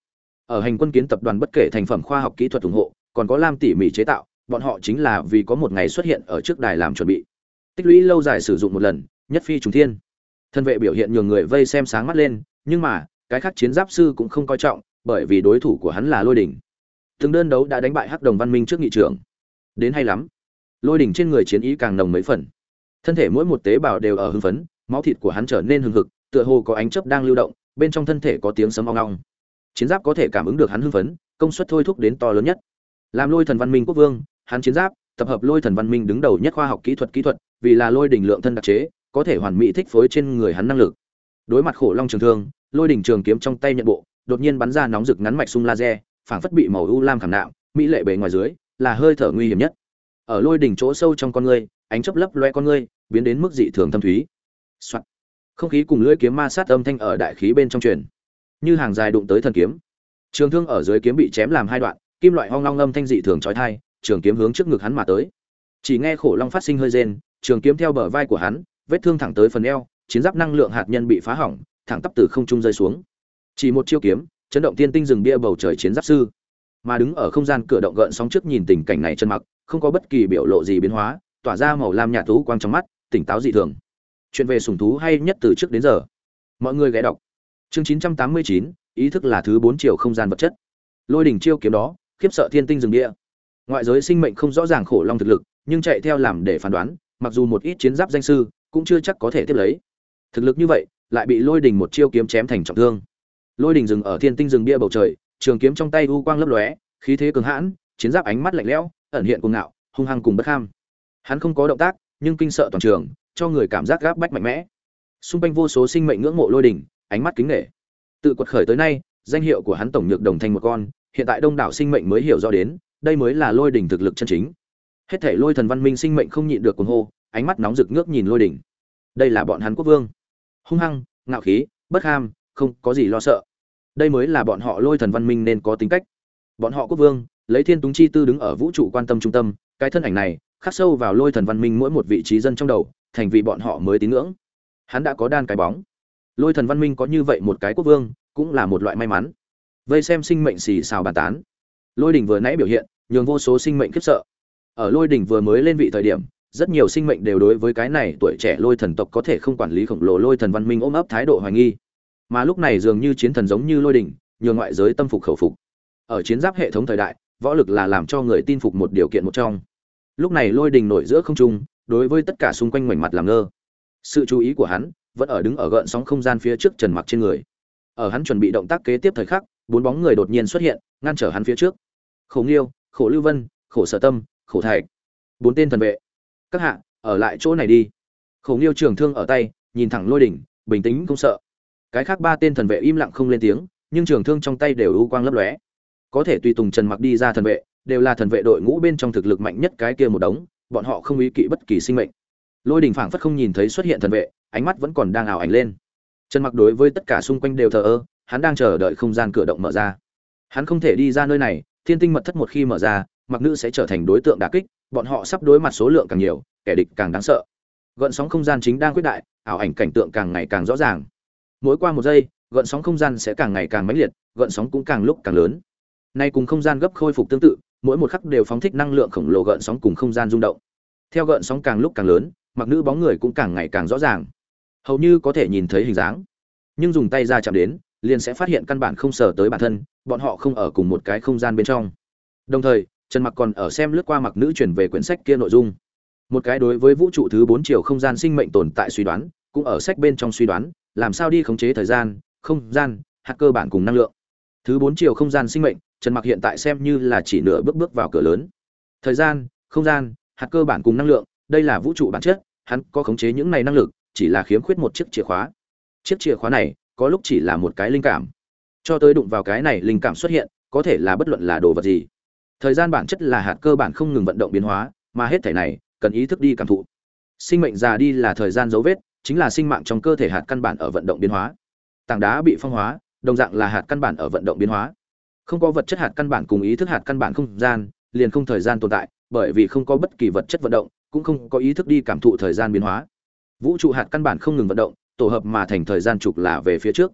S1: Ở hành quân kiến tập đoàn bất kể thành phẩm khoa học kỹ thuật ủng hộ, còn có lam tỉ mỉ chế tạo, bọn họ chính là vì có một ngày xuất hiện ở trước đài làm chuẩn bị. Tích lũy lâu dài sử dụng một lần, nhất phi trùng thiên thân vệ biểu hiện nhường người vây xem sáng mắt lên, nhưng mà, cái khác chiến giáp sư cũng không coi trọng, bởi vì đối thủ của hắn là lôi đỉnh. Từng đơn đấu đã đánh bại hắc đồng văn minh trước nghị trưởng đến hay lắm. Lôi đỉnh trên người chiến ý càng nồng mấy phần. Thân thể mỗi một tế bào đều ở hưng phấn, máu thịt của hắn trở nên hưng hực, tựa hồ có ánh chớp đang lưu động, bên trong thân thể có tiếng sấm ong ong. Chiến giáp có thể cảm ứng được hắn hưng phấn, công suất thôi thúc đến to lớn nhất. Làm lôi thần văn minh quốc vương, hắn chiến giáp, tập hợp lôi thần văn minh đứng đầu nhất khoa học kỹ thuật kỹ thuật, vì là lôi đỉnh lượng thân đặc chế có thể hoàn mỹ thích phối trên người hắn năng lực. Đối mặt khổ long trường thương, lôi đỉnh trường kiếm trong tay nhận bộ, đột nhiên bắn ra nóng rực ngắn mạch sung laser, phảng phất bị màu u lam khảm nạo mỹ lệ bề ngoài dưới, là hơi thở nguy hiểm nhất. Ở lôi đỉnh chỗ sâu trong con ngươi, ánh chớp lấp loe con ngươi, biến đến mức dị thường thâm thúy. Soạn. không khí cùng lưỡi kiếm ma sát âm thanh ở đại khí bên trong truyền. Như hàng dài đụng tới thần kiếm. Trường thương ở dưới kiếm bị chém làm hai đoạn, kim loại hoang long âm thanh dị thường chói tai, trường kiếm hướng trước ngực hắn mà tới. Chỉ nghe khổ long phát sinh hơi rên, trường kiếm theo bờ vai của hắn vết thương thẳng tới phần eo chiến giáp năng lượng hạt nhân bị phá hỏng thẳng tắp từ không trung rơi xuống. Chỉ một chiêu kiếm chấn động tiên tinh rừng bia bầu trời chiến giáp sư. Mà đứng ở không gian cửa động gợn sóng trước nhìn tình cảnh này chân mặc không có bất kỳ biểu lộ gì biến hóa tỏa ra màu lam nhạt thú quang trong mắt tỉnh táo dị thường. Chuyện về sùng thú hay nhất từ trước đến giờ. Mọi người ghé đọc. Chương 989, ý thức là thứ bốn chiều không gian vật chất. Lôi đỉnh chiêu kiếm đó khiếp sợ thiên tinh rừng địa ngoại giới sinh mệnh không rõ ràng khổ long thực lực nhưng chạy theo làm để phán đoán mặc dù một ít chiến giáp danh sư cũng chưa chắc có thể tiếp lấy. Thực lực như vậy, lại bị lôi đình một chiêu kiếm chém thành trọng thương. Lôi đình dừng ở thiên tinh rừng bia bầu trời, trường kiếm trong tay u quang lấp lóe, khí thế cường hãn, chiến giáp ánh mắt lạnh lẽo, ẩn hiện cuồng ngạo, hung hăng cùng bất kham. Hắn không có động tác, nhưng kinh sợ toàn trường, cho người cảm giác gáp bách mạnh mẽ. Xung quanh vô số sinh mệnh ngưỡng mộ lôi đình, ánh mắt kính nể. Tự quật khởi tới nay, danh hiệu của hắn tổng nhược đồng thành một con, hiện tại đông đảo sinh mệnh mới hiểu rõ đến, đây mới là lôi đỉnh thực lực chân chính. Hết thể lôi thần văn minh sinh mệnh không nhịn được cuồng hô ánh mắt nóng rực ngước nhìn lôi đỉnh. Đây là bọn hắn quốc vương. Hung hăng, ngạo khí, bất ham, không có gì lo sợ. Đây mới là bọn họ lôi thần văn minh nên có tính cách. Bọn họ quốc vương, lấy thiên túng chi tư đứng ở vũ trụ quan tâm trung tâm, cái thân ảnh này khắc sâu vào lôi thần văn minh mỗi một vị trí dân trong đầu, thành vị bọn họ mới tín ngưỡng. Hắn đã có đan cái bóng. Lôi thần văn minh có như vậy một cái quốc vương, cũng là một loại may mắn. Vây xem sinh mệnh xì xào bàn tán. Lôi đình vừa nãy biểu hiện, nhường vô số sinh mệnh khiếp sợ. Ở lôi đình vừa mới lên vị thời điểm rất nhiều sinh mệnh đều đối với cái này tuổi trẻ lôi thần tộc có thể không quản lý khổng lồ lôi thần văn minh ôm ấp thái độ hoài nghi. Mà lúc này dường như chiến thần giống như lôi đình nhường ngoại giới tâm phục khẩu phục. Ở chiến giáp hệ thống thời đại, võ lực là làm cho người tin phục một điều kiện một trong. Lúc này lôi đình nổi giữa không trung, đối với tất cả xung quanh mảnh mặt làm ngơ. Sự chú ý của hắn vẫn ở đứng ở gợn sóng không gian phía trước trần mặc trên người. Ở hắn chuẩn bị động tác kế tiếp thời khắc, bốn bóng người đột nhiên xuất hiện, ngăn trở hắn phía trước. Khổ nghiêu, khổ lưu vân, khổ sở tâm, khổ thạch. Bốn tên thần vệ các hạ, ở lại chỗ này đi. Khổng nghiêu trường thương ở tay, nhìn thẳng lôi đỉnh, bình tĩnh không sợ. Cái khác ba tên thần vệ im lặng không lên tiếng, nhưng trường thương trong tay đều u quang lấp lóe. Có thể tùy tùng trần mặc đi ra thần vệ, đều là thần vệ đội ngũ bên trong thực lực mạnh nhất cái kia một đống, bọn họ không ý kỵ bất kỳ sinh mệnh. Lôi đình phảng phất không nhìn thấy xuất hiện thần vệ, ánh mắt vẫn còn đang ảo ảnh lên. Trần mặc đối với tất cả xung quanh đều thờ ơ, hắn đang chờ đợi không gian cửa động mở ra. Hắn không thể đi ra nơi này, thiên tinh mật thất một khi mở ra, mặc nữ sẽ trở thành đối tượng đà kích bọn họ sắp đối mặt số lượng càng nhiều, kẻ địch càng đáng sợ. Gợn sóng không gian chính đang quyết đại, ảo ảnh cảnh tượng càng ngày càng rõ ràng. Mỗi qua một giây, gợn sóng không gian sẽ càng ngày càng mãnh liệt, gợn sóng cũng càng lúc càng lớn. Nay cùng không gian gấp khôi phục tương tự, mỗi một khắc đều phóng thích năng lượng khổng lồ gợn sóng cùng không gian rung động. Theo gợn sóng càng lúc càng lớn, mặc nữ bóng người cũng càng ngày càng rõ ràng. Hầu như có thể nhìn thấy hình dáng. Nhưng dùng tay ra chạm đến, liền sẽ phát hiện căn bản không sờ tới bản thân, bọn họ không ở cùng một cái không gian bên trong. Đồng thời trần mặc còn ở xem lướt qua mặc nữ chuyển về quyển sách kia nội dung. Một cái đối với vũ trụ thứ bốn chiều không gian sinh mệnh tồn tại suy đoán, cũng ở sách bên trong suy đoán, làm sao đi khống chế thời gian, không gian, hạt cơ bản cùng năng lượng. Thứ bốn chiều không gian sinh mệnh, trần mặc hiện tại xem như là chỉ nửa bước bước vào cửa lớn. Thời gian, không gian, hạt cơ bản cùng năng lượng, đây là vũ trụ bản chất, hắn có khống chế những này năng lực, chỉ là khiếm khuyết một chiếc chìa khóa. Chiếc chìa khóa này, có lúc chỉ là một cái linh cảm. Cho tới đụng vào cái này linh cảm xuất hiện, có thể là bất luận là đồ vật gì thời gian bản chất là hạt cơ bản không ngừng vận động biến hóa, mà hết thể này, cần ý thức đi cảm thụ. Sinh mệnh già đi là thời gian dấu vết, chính là sinh mạng trong cơ thể hạt căn bản ở vận động biến hóa. Tảng đá bị phong hóa, đồng dạng là hạt căn bản ở vận động biến hóa. Không có vật chất hạt căn bản cùng ý thức hạt căn bản không gian, liền không thời gian tồn tại, bởi vì không có bất kỳ vật chất vận động, cũng không có ý thức đi cảm thụ thời gian biến hóa. Vũ trụ hạt căn bản không ngừng vận động, tổ hợp mà thành thời gian trục là về phía trước.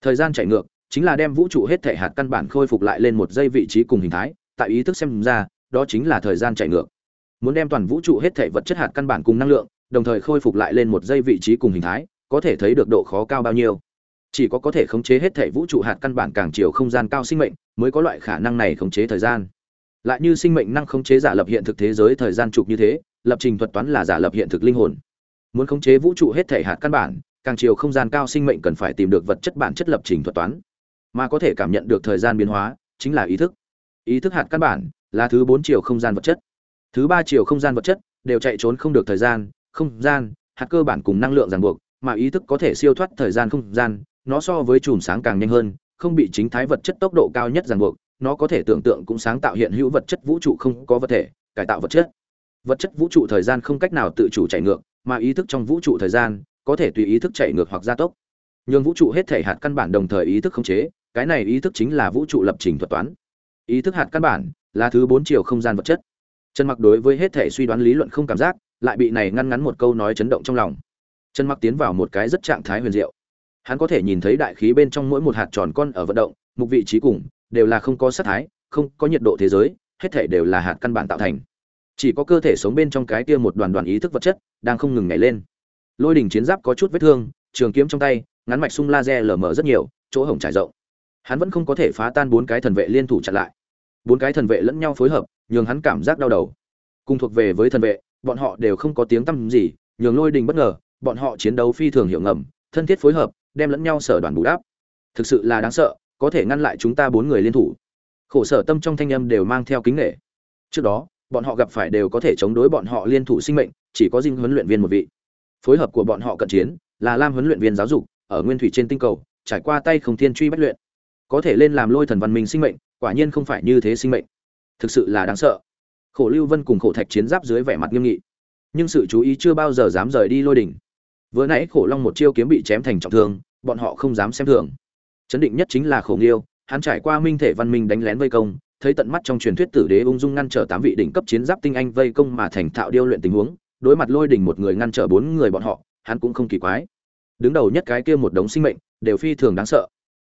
S1: Thời gian chạy ngược, chính là đem vũ trụ hết thể hạt căn bản khôi phục lại lên một giây vị trí cùng hình thái tại ý thức xem ra, đó chính là thời gian chạy ngược. Muốn đem toàn vũ trụ hết thể vật chất hạt căn bản cùng năng lượng, đồng thời khôi phục lại lên một giây vị trí cùng hình thái, có thể thấy được độ khó cao bao nhiêu. Chỉ có có thể khống chế hết thể vũ trụ hạt căn bản càng chiều không gian cao sinh mệnh, mới có loại khả năng này khống chế thời gian. Lại như sinh mệnh năng khống chế giả lập hiện thực thế giới thời gian trục như thế, lập trình thuật toán là giả lập hiện thực linh hồn. Muốn khống chế vũ trụ hết thể hạt căn bản, càng chiều không gian cao sinh mệnh cần phải tìm được vật chất bản chất lập trình thuật toán. Mà có thể cảm nhận được thời gian biến hóa, chính là ý thức ý thức hạt căn bản là thứ bốn chiều không gian vật chất. Thứ ba chiều không gian vật chất đều chạy trốn không được thời gian, không gian, hạt cơ bản cùng năng lượng ràng buộc, mà ý thức có thể siêu thoát thời gian không gian, nó so với chùm sáng càng nhanh hơn, không bị chính thái vật chất tốc độ cao nhất ràng buộc, nó có thể tưởng tượng cũng sáng tạo hiện hữu vật chất vũ trụ không có vật thể, cải tạo vật chất. Vật chất vũ trụ thời gian không cách nào tự chủ chạy ngược, mà ý thức trong vũ trụ thời gian có thể tùy ý thức chạy ngược hoặc gia tốc. Nhường vũ trụ hết thể hạt căn bản đồng thời ý thức không chế, cái này ý thức chính là vũ trụ lập trình thuật toán ý thức hạt căn bản, là thứ bốn chiều không gian vật chất. Trần mặc đối với hết thể suy đoán lý luận không cảm giác, lại bị này ngăn ngắn một câu nói chấn động trong lòng. Trần mặc tiến vào một cái rất trạng thái huyền diệu. Hắn có thể nhìn thấy đại khí bên trong mỗi một hạt tròn con ở vận động, mục vị trí cùng, đều là không có sát thái, không có nhiệt độ thế giới, hết thể đều là hạt căn bản tạo thành. Chỉ có cơ thể sống bên trong cái kia một đoàn đoàn ý thức vật chất, đang không ngừng nhảy lên. Lôi đỉnh chiến giáp có chút vết thương, trường kiếm trong tay, ngắn mạch sung laser lở mở rất nhiều, chỗ hổng trải rộng hắn vẫn không có thể phá tan bốn cái thần vệ liên thủ chặn lại. Bốn cái thần vệ lẫn nhau phối hợp, nhường hắn cảm giác đau đầu. Cùng thuộc về với thần vệ, bọn họ đều không có tiếng tăm gì, nhường lôi đình bất ngờ, bọn họ chiến đấu phi thường hiệu ngầm, thân thiết phối hợp, đem lẫn nhau sở đoàn bù đắp. Thực sự là đáng sợ, có thể ngăn lại chúng ta bốn người liên thủ. Khổ sở tâm trong thanh âm đều mang theo kính nghệ trước đó, bọn họ gặp phải đều có thể chống đối bọn họ liên thủ sinh mệnh, chỉ có dinh huấn luyện viên một vị. Phối hợp của bọn họ cận chiến, là lam huấn luyện viên giáo dục, ở nguyên thủy trên tinh cầu, trải qua tay không thiên truy bắt luyện có thể lên làm lôi thần văn minh sinh mệnh, quả nhiên không phải như thế sinh mệnh. Thực sự là đáng sợ. Khổ lưu vân cùng khổ thạch chiến giáp dưới vẻ mặt nghiêm nghị. Nhưng sự chú ý chưa bao giờ dám rời đi lôi đỉnh. Vừa nãy khổ long một chiêu kiếm bị chém thành trọng thương, bọn họ không dám xem thường. Chấn định nhất chính là khổ nghiêu, hắn trải qua minh thể văn minh đánh lén vây công, thấy tận mắt trong truyền thuyết tử đế ung dung ngăn trở tám vị đỉnh cấp chiến giáp tinh anh vây công mà thành thạo điêu luyện tình huống, đối mặt lôi đỉnh một người ngăn trở bốn người bọn họ, hắn cũng không kỳ quái. Đứng đầu nhất cái kia một đống sinh mệnh, đều phi thường đáng sợ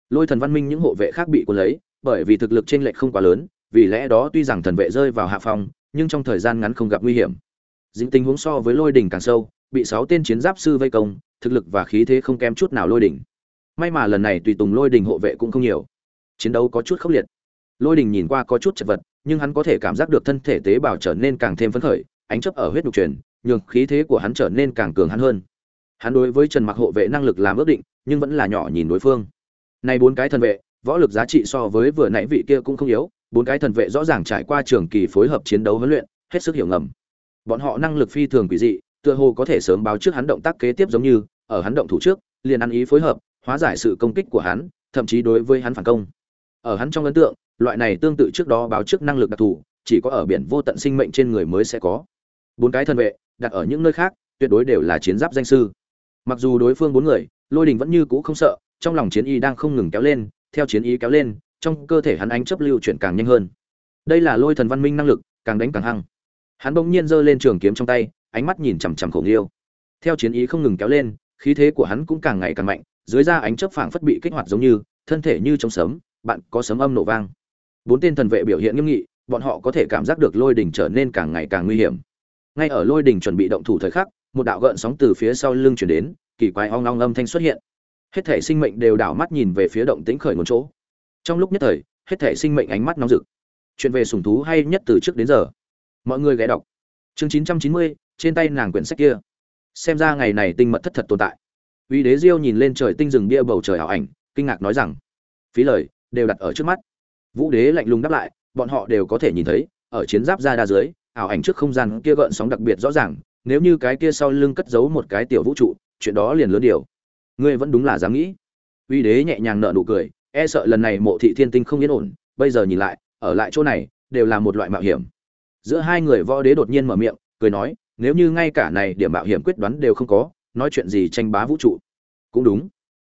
S1: lôi thần văn minh những hộ vệ khác bị cuốn lấy, bởi vì thực lực trên lệch không quá lớn, vì lẽ đó tuy rằng thần vệ rơi vào hạ phong, nhưng trong thời gian ngắn không gặp nguy hiểm. Dính tình huống so với lôi đỉnh càng sâu, bị sáu tên chiến giáp sư vây công, thực lực và khí thế không kém chút nào lôi đỉnh. May mà lần này tùy tùng lôi đỉnh hộ vệ cũng không nhiều. Chiến đấu có chút khốc liệt. Lôi đỉnh nhìn qua có chút chật vật, nhưng hắn có thể cảm giác được thân thể tế bào trở nên càng thêm phấn khởi, ánh chấp ở huyết đục truyền, nhường khí thế của hắn trở nên càng cường hắn hơn. Hắn đối với trần mặc hộ vệ năng lực làm ước định, nhưng vẫn là nhỏ nhìn đối phương này bốn cái thần vệ, võ lực giá trị so với vừa nãy vị kia cũng không yếu, bốn cái thần vệ rõ ràng trải qua trường kỳ phối hợp chiến đấu huấn luyện, hết sức hiểu ngầm. Bọn họ năng lực phi thường quỷ dị, tựa hồ có thể sớm báo trước hắn động tác kế tiếp giống như, ở hắn động thủ trước, liền ăn ý phối hợp, hóa giải sự công kích của hắn, thậm chí đối với hắn phản công. Ở hắn trong ấn tượng, loại này tương tự trước đó báo trước năng lực đặc thù, chỉ có ở biển vô tận sinh mệnh trên người mới sẽ có. Bốn cái thần vệ, đặt ở những nơi khác, tuyệt đối đều là chiến giáp danh sư. Mặc dù đối phương bốn người, lôi đình vẫn như cũ không sợ trong lòng chiến y đang không ngừng kéo lên, theo chiến ý kéo lên, trong cơ thể hắn ánh chấp lưu chuyển càng nhanh hơn. Đây là lôi thần văn minh năng lực, càng đánh càng hăng. Hắn bỗng nhiên giơ lên trường kiếm trong tay, ánh mắt nhìn chằm chằm khổng liêu. Theo chiến ý không ngừng kéo lên, khí thế của hắn cũng càng ngày càng mạnh, dưới da ánh chấp phảng phất bị kích hoạt giống như, thân thể như trong sấm bạn có sấm âm nổ vang. Bốn tên thần vệ biểu hiện nghiêm nghị, bọn họ có thể cảm giác được lôi đỉnh trở nên càng ngày càng nguy hiểm. Ngay ở lôi đỉnh chuẩn bị động thủ thời khắc, một đạo gợn sóng từ phía sau lưng chuyển đến, kỳ quái ong ong âm thanh xuất hiện hết thể sinh mệnh đều đảo mắt nhìn về phía động tĩnh khởi nguồn chỗ. Trong lúc nhất thời, hết thể sinh mệnh ánh mắt nóng rực. Chuyện về sủng thú hay nhất từ trước đến giờ. Mọi người ghé đọc. Chương chín trăm chín mươi, trên tay nàng quyển sách kia. Xem ra ngày này tinh mật thất thật tồn tại. Uy đế diêu nhìn lên trời tinh rừng bia bầu trời ảo ảnh, kinh ngạc nói rằng, phí lời, đều đặt ở trước mắt. Vũ đế lạnh lùng đáp lại, bọn họ đều có thể nhìn thấy, ở chiến giáp ra đa dưới, ảo ảnh trước không gian kia gợn sóng đặc biệt rõ ràng, nếu như cái kia sau lưng cất giấu một cái tiểu vũ trụ, chuyện đó liền lớn điều ngươi vẫn đúng là dám nghĩ. Uy đế nhẹ nhàng nở nụ cười e sợ lần này mộ thị thiên tinh không yên ổn, bây giờ nhìn lại, ở lại chỗ này, đều là một loại mạo hiểm. Giữa hai người võ đế đột nhiên mở miệng, cười nói, nếu như ngay cả này điểm mạo hiểm quyết đoán đều không có, nói chuyện gì tranh bá vũ trụ? Cũng đúng.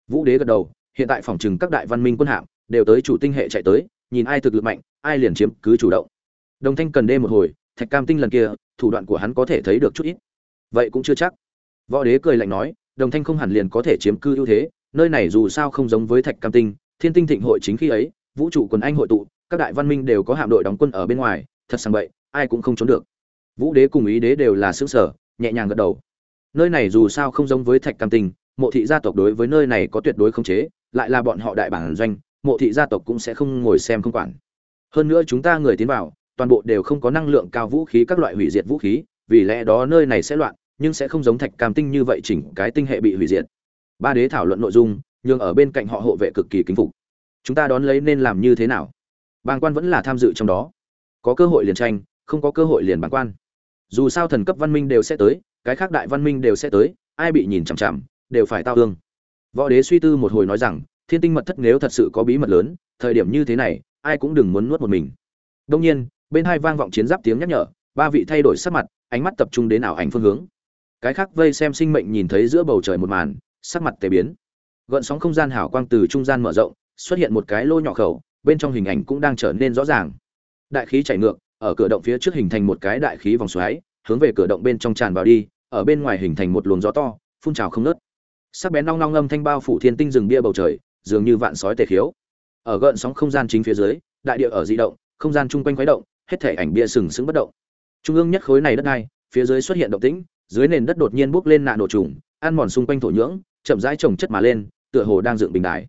S1: Vũ đế gật đầu, hiện tại phòng trừng các đại văn minh quân hạm đều tới chủ tinh hệ chạy tới, nhìn ai thực lực mạnh, ai liền chiếm cứ chủ động. Đồng thanh cần đê một hồi, thạch cam tinh lần kia, thủ đoạn của hắn có thể thấy được chút ít. Vậy cũng chưa chắc. Võ đế cười lạnh nói đồng thanh không hẳn liền có thể chiếm cư ưu thế, nơi này dù sao không giống với thạch cam tinh, thiên tinh thịnh hội chính khi ấy, vũ trụ quần anh hội tụ, các đại văn minh đều có hạm đội đóng quân ở bên ngoài, thật sang vậy ai cũng không trốn được. Vũ đế cùng ý đế đều là xứ sở nhẹ nhàng gật đầu. Nơi này dù sao không giống với thạch cam tinh, mộ thị gia tộc đối với nơi này có tuyệt đối khống chế, lại là bọn họ đại bản doanh, mộ thị gia tộc cũng sẽ không ngồi xem không quản. Hơn nữa chúng ta người tiến vào, toàn bộ đều không có năng lượng cao vũ khí các loại hủy diệt vũ khí, vì lẽ đó nơi này sẽ loạn nhưng sẽ không giống thạch cam tinh như vậy chỉnh cái tinh hệ bị hủy diệt. Ba đế thảo luận nội dung nhưng ở bên cạnh họ hộ vệ cực kỳ kính phục. Chúng ta đón lấy nên làm như thế nào? Bàng quan vẫn là tham dự trong đó. Có cơ hội liền tranh, không có cơ hội liền bàng quan. Dù sao thần cấp văn minh đều sẽ tới, cái khác đại văn minh đều sẽ tới, ai bị nhìn chằm chằm, đều phải tao hương võ đế suy tư một hồi nói rằng, thiên tinh mật thất nếu thật sự có bí mật lớn, thời điểm như thế này, ai cũng đừng muốn nuốt một mình. Đông nhiên, bên hai vang vọng chiến giáp tiếng nhắc nhở, ba vị thay đổi sắc mặt, ánh mắt tập trung đến ảo ảnh phương hướng cái khác vây xem sinh mệnh nhìn thấy giữa bầu trời một màn, sắc mặt tề biến. Gợn sóng không gian hảo quang từ trung gian mở rộng, xuất hiện một cái lô nhỏ khẩu, bên trong hình ảnh cũng đang trở nên rõ ràng. Đại khí chảy ngược, ở cửa động phía trước hình thành một cái đại khí vòng xoáy, hướng về cửa động bên trong tràn vào đi, ở bên ngoài hình thành một luồng gió to, phun trào không nớt sắc bén long long âm thanh bao phủ thiên tinh rừng bia bầu trời, dường như vạn sói tề khiếu. Ở gợn sóng không gian chính phía dưới, đại địa ở di động, không gian chung quanh khuấy động, hết thể ảnh bia sừng sững bất động. Trung ương nhất khối này đất này, phía dưới xuất hiện động tĩnh dưới nền đất đột nhiên bốc lên nạn nổ trùng, ăn mòn xung quanh thổ nhưỡng, chậm rãi trồng chất mà lên, tựa hồ đang dựng bình đài.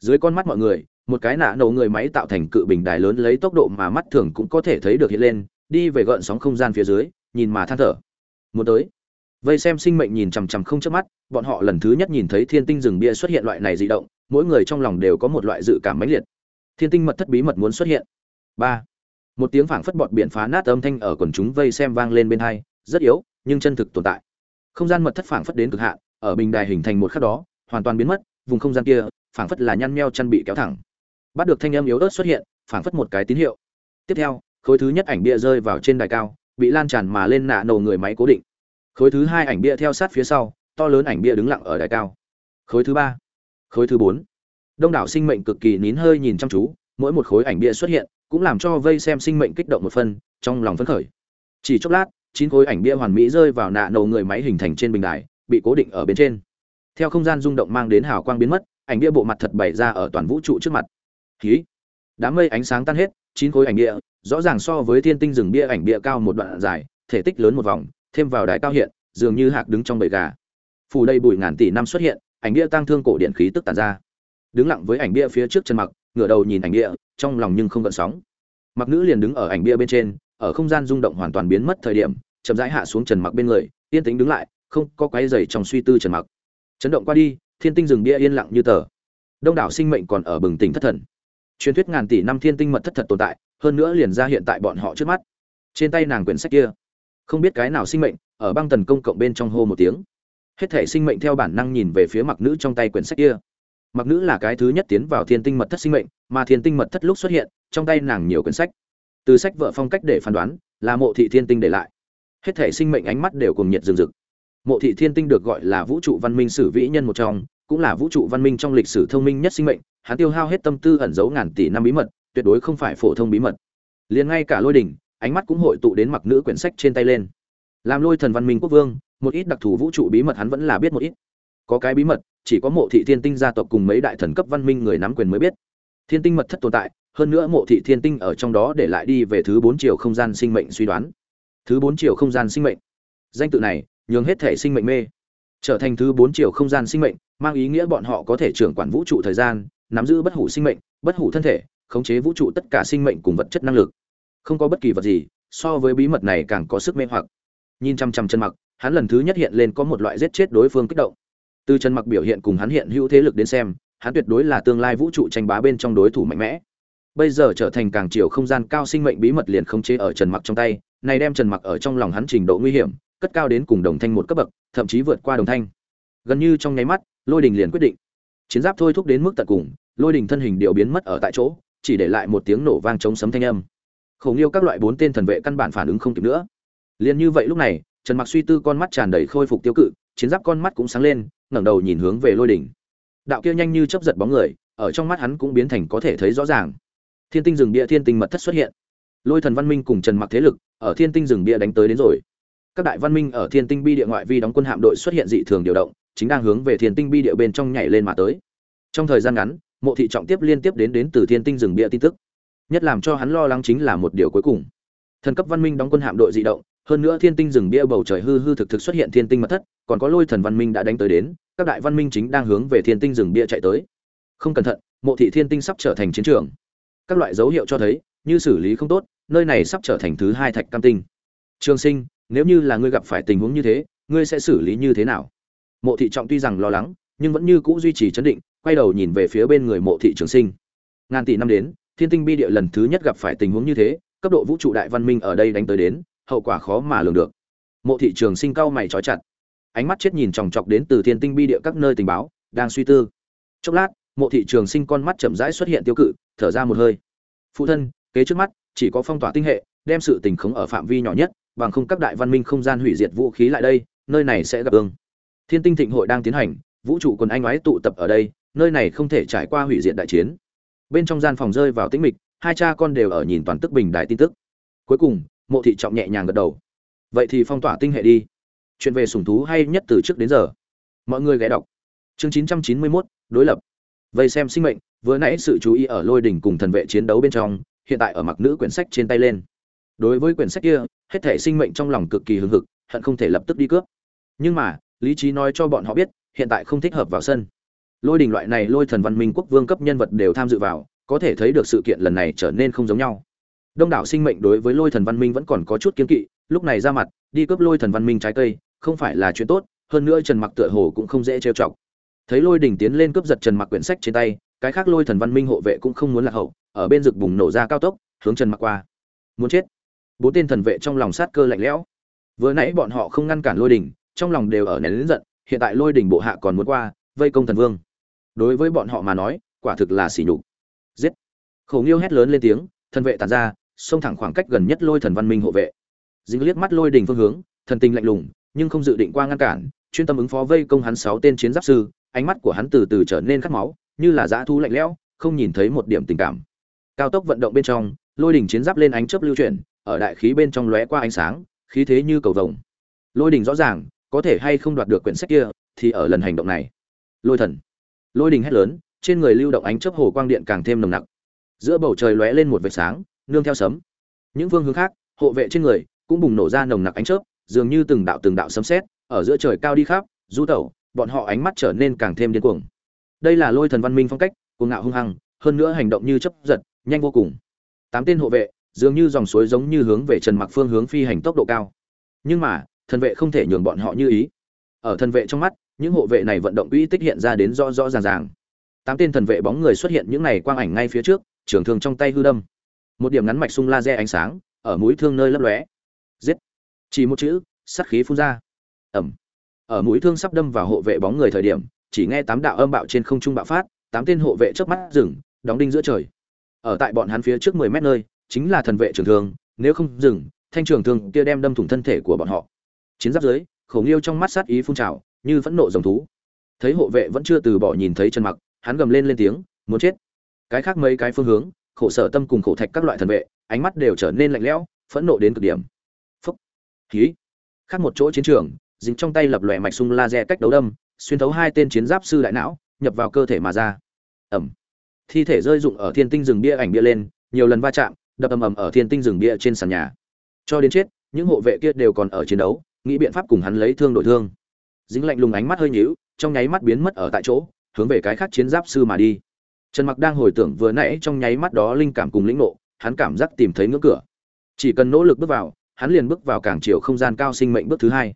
S1: Dưới con mắt mọi người, một cái nạ nổ người máy tạo thành cự bình đài lớn lấy tốc độ mà mắt thường cũng có thể thấy được hiện lên, đi về gợn sóng không gian phía dưới, nhìn mà than thở. Muốn tới. Vây xem sinh mệnh nhìn chằm chằm không chớp mắt, bọn họ lần thứ nhất nhìn thấy thiên tinh rừng bia xuất hiện loại này dị động, mỗi người trong lòng đều có một loại dự cảm mãnh liệt. Thiên tinh mật thất bí mật muốn xuất hiện. Ba. Một tiếng phảng phất bọt biển phá nát âm thanh ở quần chúng vây xem vang lên bên hai, rất yếu nhưng chân thực tồn tại. Không gian mật thất phảng phất đến cực hạn, ở bình đài hình thành một khắc đó, hoàn toàn biến mất, vùng không gian kia, phảng phất là nhăn meo chăn bị kéo thẳng. Bắt được thanh âm yếu ớt xuất hiện, phảng phất một cái tín hiệu. Tiếp theo, khối thứ nhất ảnh bia rơi vào trên đài cao, bị lan tràn mà lên nạ nổ người máy cố định. Khối thứ hai ảnh bia theo sát phía sau, to lớn ảnh bia đứng lặng ở đài cao. Khối thứ ba, khối thứ bốn. Đông đảo sinh mệnh cực kỳ nín hơi nhìn chăm chú, mỗi một khối ảnh bia xuất hiện, cũng làm cho vây xem sinh mệnh kích động một phân trong lòng phấn khởi. Chỉ chốc lát chín khối ảnh bia hoàn mỹ rơi vào nạ nổ người máy hình thành trên bình đài, bị cố định ở bên trên. Theo không gian rung động mang đến hào quang biến mất, ảnh bia bộ mặt thật bày ra ở toàn vũ trụ trước mặt. Khí đám mây ánh sáng tan hết, chín khối ảnh bia, rõ ràng so với thiên tinh rừng bia ảnh bia cao một đoạn dài, thể tích lớn một vòng, thêm vào đài cao hiện, dường như hạc đứng trong bầy gà. Phủ đây bụi ngàn tỷ năm xuất hiện, ảnh bia tăng thương cổ điện khí tức tàn ra. Đứng lặng với ảnh bia phía trước chân mặc, ngửa đầu nhìn ảnh bia, trong lòng nhưng không gợn sóng. Mặc nữ liền đứng ở ảnh bia bên trên ở không gian rung động hoàn toàn biến mất thời điểm, chậm rãi hạ xuống trần mặc bên người, yên tĩnh đứng lại, không có quái dày trong suy tư trần mặc. Chấn động qua đi, thiên tinh rừng bia yên lặng như tờ. Đông đảo sinh mệnh còn ở bừng tỉnh thất thần. Truyền thuyết ngàn tỷ năm thiên tinh mật thất thật tồn tại, hơn nữa liền ra hiện tại bọn họ trước mắt. Trên tay nàng quyển sách kia, không biết cái nào sinh mệnh, ở băng tần công cộng bên trong hô một tiếng. Hết thể sinh mệnh theo bản năng nhìn về phía mặc nữ trong tay quyển sách kia. Mặc nữ là cái thứ nhất tiến vào thiên tinh mật thất sinh mệnh, mà thiên tinh mật thất lúc xuất hiện, trong tay nàng nhiều quyển sách từ sách vợ phong cách để phán đoán, là mộ thị thiên tinh để lại. Hết thể sinh mệnh ánh mắt đều cùng nhiệt rừng rực. Mộ thị thiên tinh được gọi là vũ trụ văn minh sử vĩ nhân một trong, cũng là vũ trụ văn minh trong lịch sử thông minh nhất sinh mệnh, hắn tiêu hao hết tâm tư ẩn giấu ngàn tỷ năm bí mật, tuyệt đối không phải phổ thông bí mật. Liền ngay cả lôi đình, ánh mắt cũng hội tụ đến mặc nữ quyển sách trên tay lên. Làm lôi thần văn minh quốc vương, một ít đặc thù vũ trụ bí mật hắn vẫn là biết một ít. Có cái bí mật, chỉ có mộ thị thiên tinh gia tộc cùng mấy đại thần cấp văn minh người nắm quyền mới biết. Thiên tinh mật thất tồn tại hơn nữa mộ thị thiên tinh ở trong đó để lại đi về thứ bốn chiều không gian sinh mệnh suy đoán. Thứ bốn chiều không gian sinh mệnh. Danh tự này, nhường hết thể sinh mệnh mê. Trở thành thứ bốn chiều không gian sinh mệnh, mang ý nghĩa bọn họ có thể trưởng quản vũ trụ thời gian, nắm giữ bất hủ sinh mệnh, bất hủ thân thể, khống chế vũ trụ tất cả sinh mệnh cùng vật chất năng lực. Không có bất kỳ vật gì so với bí mật này càng có sức mê hoặc. Nhìn chăm chăm chân mặc, hắn lần thứ nhất hiện lên có một loại giết chết đối phương kích động. Từ chân mặc biểu hiện cùng hắn hiện hữu thế lực đến xem, hắn tuyệt đối là tương lai vũ trụ tranh bá bên trong đối thủ mạnh mẽ bây giờ trở thành càng chiều không gian cao sinh mệnh bí mật liền không chế ở trần mặc trong tay, này đem trần mặc ở trong lòng hắn trình độ nguy hiểm, cất cao đến cùng đồng thanh một cấp bậc, thậm chí vượt qua đồng thanh. Gần như trong nháy mắt, lôi đình liền quyết định. Chiến giáp thôi thúc đến mức tận cùng, lôi đình thân hình điệu biến mất ở tại chỗ, chỉ để lại một tiếng nổ vang chống sấm thanh âm. Khổng yêu các loại bốn tên thần vệ căn bản phản ứng không kịp nữa. Liền như vậy lúc này, trần mặc suy tư con mắt tràn đầy khôi phục tiêu cự, chiến giáp con mắt cũng sáng lên, ngẩng đầu nhìn hướng về lôi đỉnh đạo kia nhanh như chớp giật bóng người, ở trong mắt hắn cũng biến thành có thể thấy rõ ràng thiên tinh rừng bia thiên tinh mật thất xuất hiện lôi thần văn minh cùng trần mặc thế lực ở thiên tinh rừng bia đánh tới đến rồi các đại văn minh ở thiên tinh bi địa ngoại vi đóng quân hạm đội xuất hiện dị thường điều động chính đang hướng về thiên tinh bi địa bên trong nhảy lên mà tới trong thời gian ngắn mộ thị trọng tiếp liên tiếp đến đến từ thiên tinh rừng bia tin tức nhất làm cho hắn lo lắng chính là một điều cuối cùng thần cấp văn minh đóng quân hạm đội dị động hơn nữa thiên tinh rừng bia bầu trời hư hư thực thực xuất hiện thiên tinh mật thất còn có lôi thần văn minh đã đánh tới đến các đại văn minh chính đang hướng về thiên tinh rừng bia chạy tới không cẩn thận mộ thị thiên tinh sắp trở thành chiến trường các loại dấu hiệu cho thấy, như xử lý không tốt, nơi này sắp trở thành thứ hai thạch cam tinh. Trường sinh, nếu như là ngươi gặp phải tình huống như thế, ngươi sẽ xử lý như thế nào? Mộ thị trọng tuy rằng lo lắng, nhưng vẫn như cũ duy trì chấn định, quay đầu nhìn về phía bên người mộ thị trường sinh. Ngàn tỷ năm đến, thiên tinh bi địa lần thứ nhất gặp phải tình huống như thế, cấp độ vũ trụ đại văn minh ở đây đánh tới đến, hậu quả khó mà lường được. Mộ thị trường sinh cao mày trói chặt. Ánh mắt chết nhìn chòng chọc đến từ thiên tinh bi địa các nơi tình báo, đang suy tư. Chốc lát mộ thị trường sinh con mắt chậm rãi xuất hiện tiêu cự, thở ra một hơi. Phụ thân, kế trước mắt, chỉ có phong tỏa tinh hệ, đem sự tình khống ở phạm vi nhỏ nhất, bằng không các đại văn minh không gian hủy diệt vũ khí lại đây, nơi này sẽ gặp ương thiên tinh thịnh hội đang tiến hành, vũ trụ quần anh oái tụ tập ở đây, nơi này không thể trải qua hủy diệt đại chiến. Bên trong gian phòng rơi vào tĩnh mịch, hai cha con đều ở nhìn toàn tức bình đại tin tức. Cuối cùng, mộ thị trọng nhẹ nhàng gật đầu. Vậy thì phong tỏa tinh hệ đi. Chuyện về sủng thú hay nhất từ trước đến giờ. Mọi người ghé đọc. Chương chín trăm chín mươi mốt, đối lập vây xem sinh mệnh, vừa nãy sự chú ý ở lôi đỉnh cùng thần vệ chiến đấu bên trong, hiện tại ở mặc nữ quyển sách trên tay lên. Đối với quyển sách kia, hết thể sinh mệnh trong lòng cực kỳ hưng hực, hận không thể lập tức đi cướp. Nhưng mà, lý trí nói cho bọn họ biết, hiện tại không thích hợp vào sân. Lôi đình loại này lôi thần văn minh quốc vương cấp nhân vật đều tham dự vào, có thể thấy được sự kiện lần này trở nên không giống nhau. Đông đảo sinh mệnh đối với lôi thần văn minh vẫn còn có chút kiến kỵ, lúc này ra mặt, đi cướp lôi thần văn minh trái cây, không phải là chuyện tốt, hơn nữa trần mặc tựa hồ cũng không dễ trêu chọc thấy lôi đỉnh tiến lên cướp giật trần mặc quyển sách trên tay cái khác lôi thần văn minh hộ vệ cũng không muốn lạc hậu ở bên rực bùng nổ ra cao tốc hướng trần mặc qua. Muốn chết. Bốn tên thần vệ trong lòng sát cơ lạnh lẽo. Vừa nãy bọn họ không ngăn cản lôi đỉnh, trong lòng đều ở nén lớn giận hiện tại lôi đỉnh bộ hạ còn muốn qua vây công thần vương. Đối với bọn họ mà nói quả thực là xỉ nhục. Giết. Khẩu nghiêu hét lớn lên tiếng thần vệ tàn ra xông thẳng khoảng cách gần nhất lôi thần văn minh hộ vệ. Dính liếc mắt lôi đỉnh phương hướng thần tình lạnh lùng nhưng không dự định qua ngăn cản chuyên tâm ứng phó vây công hắn sáu tên chiến giáp sư ánh mắt của hắn từ từ trở nên khát máu, như là dã thu lạnh lẽo, không nhìn thấy một điểm tình cảm. Cao tốc vận động bên trong, lôi đỉnh chiến giáp lên ánh chớp lưu chuyển, ở đại khí bên trong lóe qua ánh sáng, khí thế như cầu vồng. Lôi đỉnh rõ ràng, có thể hay không đoạt được quyển sách kia, thì ở lần hành động này. Lôi thần. Lôi đỉnh hét lớn, trên người lưu động ánh chớp hồ quang điện càng thêm nồng nặc. Giữa bầu trời lóe lên một vệt sáng, nương theo sấm. Những phương hướng khác, hộ vệ trên người cũng bùng nổ ra nồng nặc ánh chớp, dường như từng đạo từng đạo sấm sét, ở giữa trời cao đi khắp, du tẩu bọn họ ánh mắt trở nên càng thêm điên cuồng. Đây là lôi thần văn minh phong cách, cuồng ngạo hung hăng, hơn nữa hành động như chấp giật, nhanh vô cùng. Tám tên hộ vệ, dường như dòng suối giống như hướng về trần mặc phương hướng phi hành tốc độ cao. Nhưng mà, thần vệ không thể nhường bọn họ như ý. Ở thần vệ trong mắt, những hộ vệ này vận động uy tích hiện ra đến rõ rõ ràng ràng. Tám tên thần vệ bóng người xuất hiện những này quang ảnh ngay phía trước, trường thương trong tay hư đâm. Một điểm ngắn mạch sung laser ánh sáng, ở mũi thương nơi lấp lóe. Giết. Chỉ một chữ sắt khí phun ra. Ẩm ở mũi thương sắp đâm vào hộ vệ bóng người thời điểm, chỉ nghe tám đạo âm bạo trên không trung bạo phát, tám tên hộ vệ chớp mắt dừng, đóng đinh giữa trời. Ở tại bọn hắn phía trước mười mét nơi, chính là thần vệ trường thương, nếu không dừng, thanh trường thương kia đem đâm thủng thân thể của bọn họ. Chiến giáp dưới khổng yêu trong mắt sát ý phun trào, như phẫn nộ dòng thú. Thấy hộ vệ vẫn chưa từ bỏ nhìn thấy chân mặc, hắn gầm lên lên tiếng, muốn chết. Cái khác mấy cái phương hướng, khổ sở tâm cùng khổ thạch các loại thần vệ, ánh mắt đều trở nên lạnh lẽo, phẫn nộ đến cực điểm. Phúc. Khí. Khác một chỗ chiến trường dính trong tay lập lòe mạch sung laser cách đấu đâm, xuyên thấu hai tên chiến giáp sư đại não, nhập vào cơ thể mà ra. Ẩm. Thi thể rơi rụng ở thiên tinh rừng bia ảnh bia lên, nhiều lần va chạm, đập ầm ầm ở thiên tinh rừng bia trên sàn nhà. Cho đến chết, những hộ vệ kia đều còn ở chiến đấu, nghĩ biện pháp cùng hắn lấy thương đổi thương. Dính lạnh lùng ánh mắt hơi nhíu, trong nháy mắt biến mất ở tại chỗ, hướng về cái khác chiến giáp sư mà đi. Trần mặc đang hồi tưởng vừa nãy trong nháy mắt đó linh cảm cùng lĩnh nộ hắn cảm giác tìm thấy ngưỡng cửa. Chỉ cần nỗ lực bước vào, hắn liền bước vào càng chiều không gian cao sinh mệnh bước thứ hai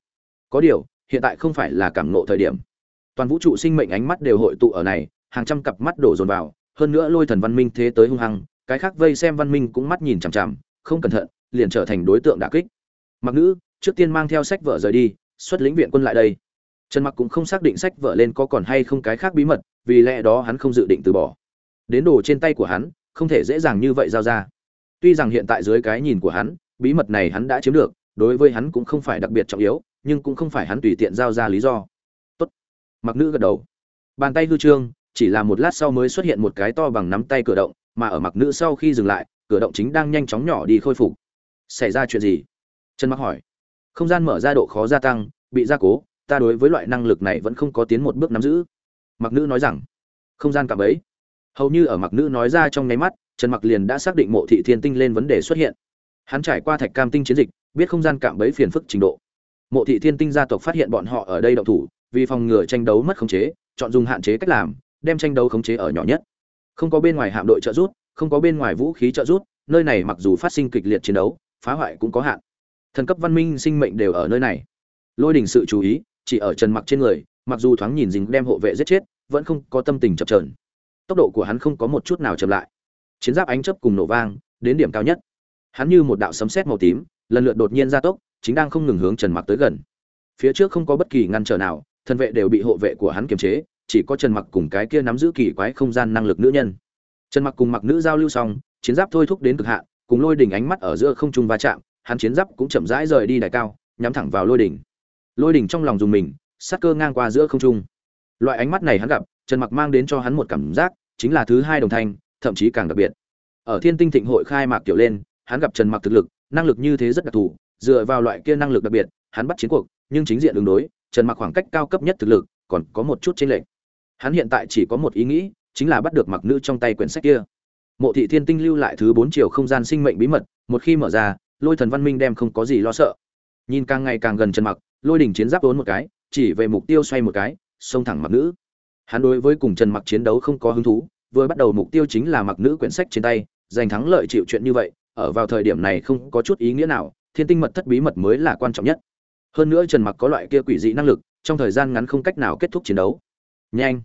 S1: có điều, hiện tại không phải là cảm nộ thời điểm. Toàn vũ trụ sinh mệnh ánh mắt đều hội tụ ở này, hàng trăm cặp mắt đổ dồn vào, hơn nữa lôi thần văn minh thế tới hung hăng, cái khác vây xem văn minh cũng mắt nhìn chằm chằm, không cẩn thận, liền trở thành đối tượng đả kích. Mặc nữ, trước tiên mang theo sách vợ rời đi, xuất lĩnh viện quân lại đây. Trần mặc cũng không xác định sách vợ lên có còn hay không cái khác bí mật, vì lẽ đó hắn không dự định từ bỏ. Đến đồ trên tay của hắn, không thể dễ dàng như vậy giao ra. Tuy rằng hiện tại dưới cái nhìn của hắn, bí mật này hắn đã chiếm được, đối với hắn cũng không phải đặc biệt trọng yếu nhưng cũng không phải hắn tùy tiện giao ra lý do. Tốt. Mặc nữ gật đầu. Bàn tay hư trương, chỉ là một lát sau mới xuất hiện một cái to bằng nắm tay cửa động, mà ở mặc nữ sau khi dừng lại, cửa động chính đang nhanh chóng nhỏ đi khôi phục. Xảy ra chuyện gì? Trần mặc hỏi. Không gian mở ra độ khó gia tăng, bị gia cố, ta đối với loại năng lực này vẫn không có tiến một bước nắm giữ. Mặc nữ nói rằng. Không gian cảm ấy. Hầu như ở mặc nữ nói ra trong nháy mắt, trần mặc liền đã xác định mộ thị thiên tinh lên vấn đề xuất hiện. Hắn trải qua thạch cam tinh chiến dịch, biết không gian cạm bẫy phiền phức trình độ mộ thị thiên tinh gia tộc phát hiện bọn họ ở đây động thủ, vì phòng ngừa tranh đấu mất khống chế, chọn dùng hạn chế cách làm, đem tranh đấu khống chế ở nhỏ nhất. Không có bên ngoài hạm đội trợ giúp, không có bên ngoài vũ khí trợ giúp, nơi này mặc dù phát sinh kịch liệt chiến đấu, phá hoại cũng có hạn. Thần cấp văn minh sinh mệnh đều ở nơi này. Lôi đình sự chú ý, chỉ ở trần mặc trên người, mặc dù thoáng nhìn dính đem hộ vệ giết chết, vẫn không có tâm tình chập trờn tốc độ của hắn không có một chút nào chậm lại. Chiến giáp ánh chớp cùng nổ vang, đến điểm cao nhất. Hắn như một đạo sấm sét màu tím, lần lượt đột nhiên gia tốc chính đang không ngừng hướng trần mặc tới gần. Phía trước không có bất kỳ ngăn trở nào, thân vệ đều bị hộ vệ của hắn kiềm chế, chỉ có trần mặc cùng cái kia nắm giữ kỳ quái không gian năng lực nữ nhân. Trần mặc cùng mặc nữ giao lưu xong, chiến giáp thôi thúc đến cực hạn, cùng lôi đỉnh ánh mắt ở giữa không trung va chạm, hắn chiến giáp cũng chậm rãi rời đi đài cao, nhắm thẳng vào lôi đỉnh. Lôi đỉnh trong lòng dùng mình, sát cơ ngang qua giữa không trung. Loại ánh mắt này hắn gặp, trần mặc mang đến cho hắn một cảm giác, chính là thứ hai đồng thanh, thậm chí càng đặc biệt. Ở thiên tinh thịnh hội khai mạc tiểu lên, hắn gặp trần mặc thực lực, năng lực như thế rất đặc thù dựa vào loại kia năng lực đặc biệt, hắn bắt chiến cuộc, nhưng chính diện đường đối, trần mặc khoảng cách cao cấp nhất thực lực, còn có một chút chênh lệch. Hắn hiện tại chỉ có một ý nghĩ, chính là bắt được mặc nữ trong tay quyển sách kia. Mộ thị thiên tinh lưu lại thứ bốn chiều không gian sinh mệnh bí mật, một khi mở ra, lôi thần văn minh đem không có gì lo sợ. Nhìn càng ngày càng gần trần mặc, lôi đỉnh chiến giáp vốn một cái, chỉ về mục tiêu xoay một cái, xông thẳng mặc nữ. Hắn đối với cùng trần mặc chiến đấu không có hứng thú, vừa bắt đầu mục tiêu chính là mặc nữ quyển sách trên tay, giành thắng lợi chịu chuyện như vậy, ở vào thời điểm này không có chút ý nghĩa nào thiên tinh mật thất bí mật mới là quan trọng nhất. Hơn nữa trần mặc có loại kia quỷ dị năng lực, trong thời gian ngắn không cách nào kết thúc chiến đấu. Nhanh!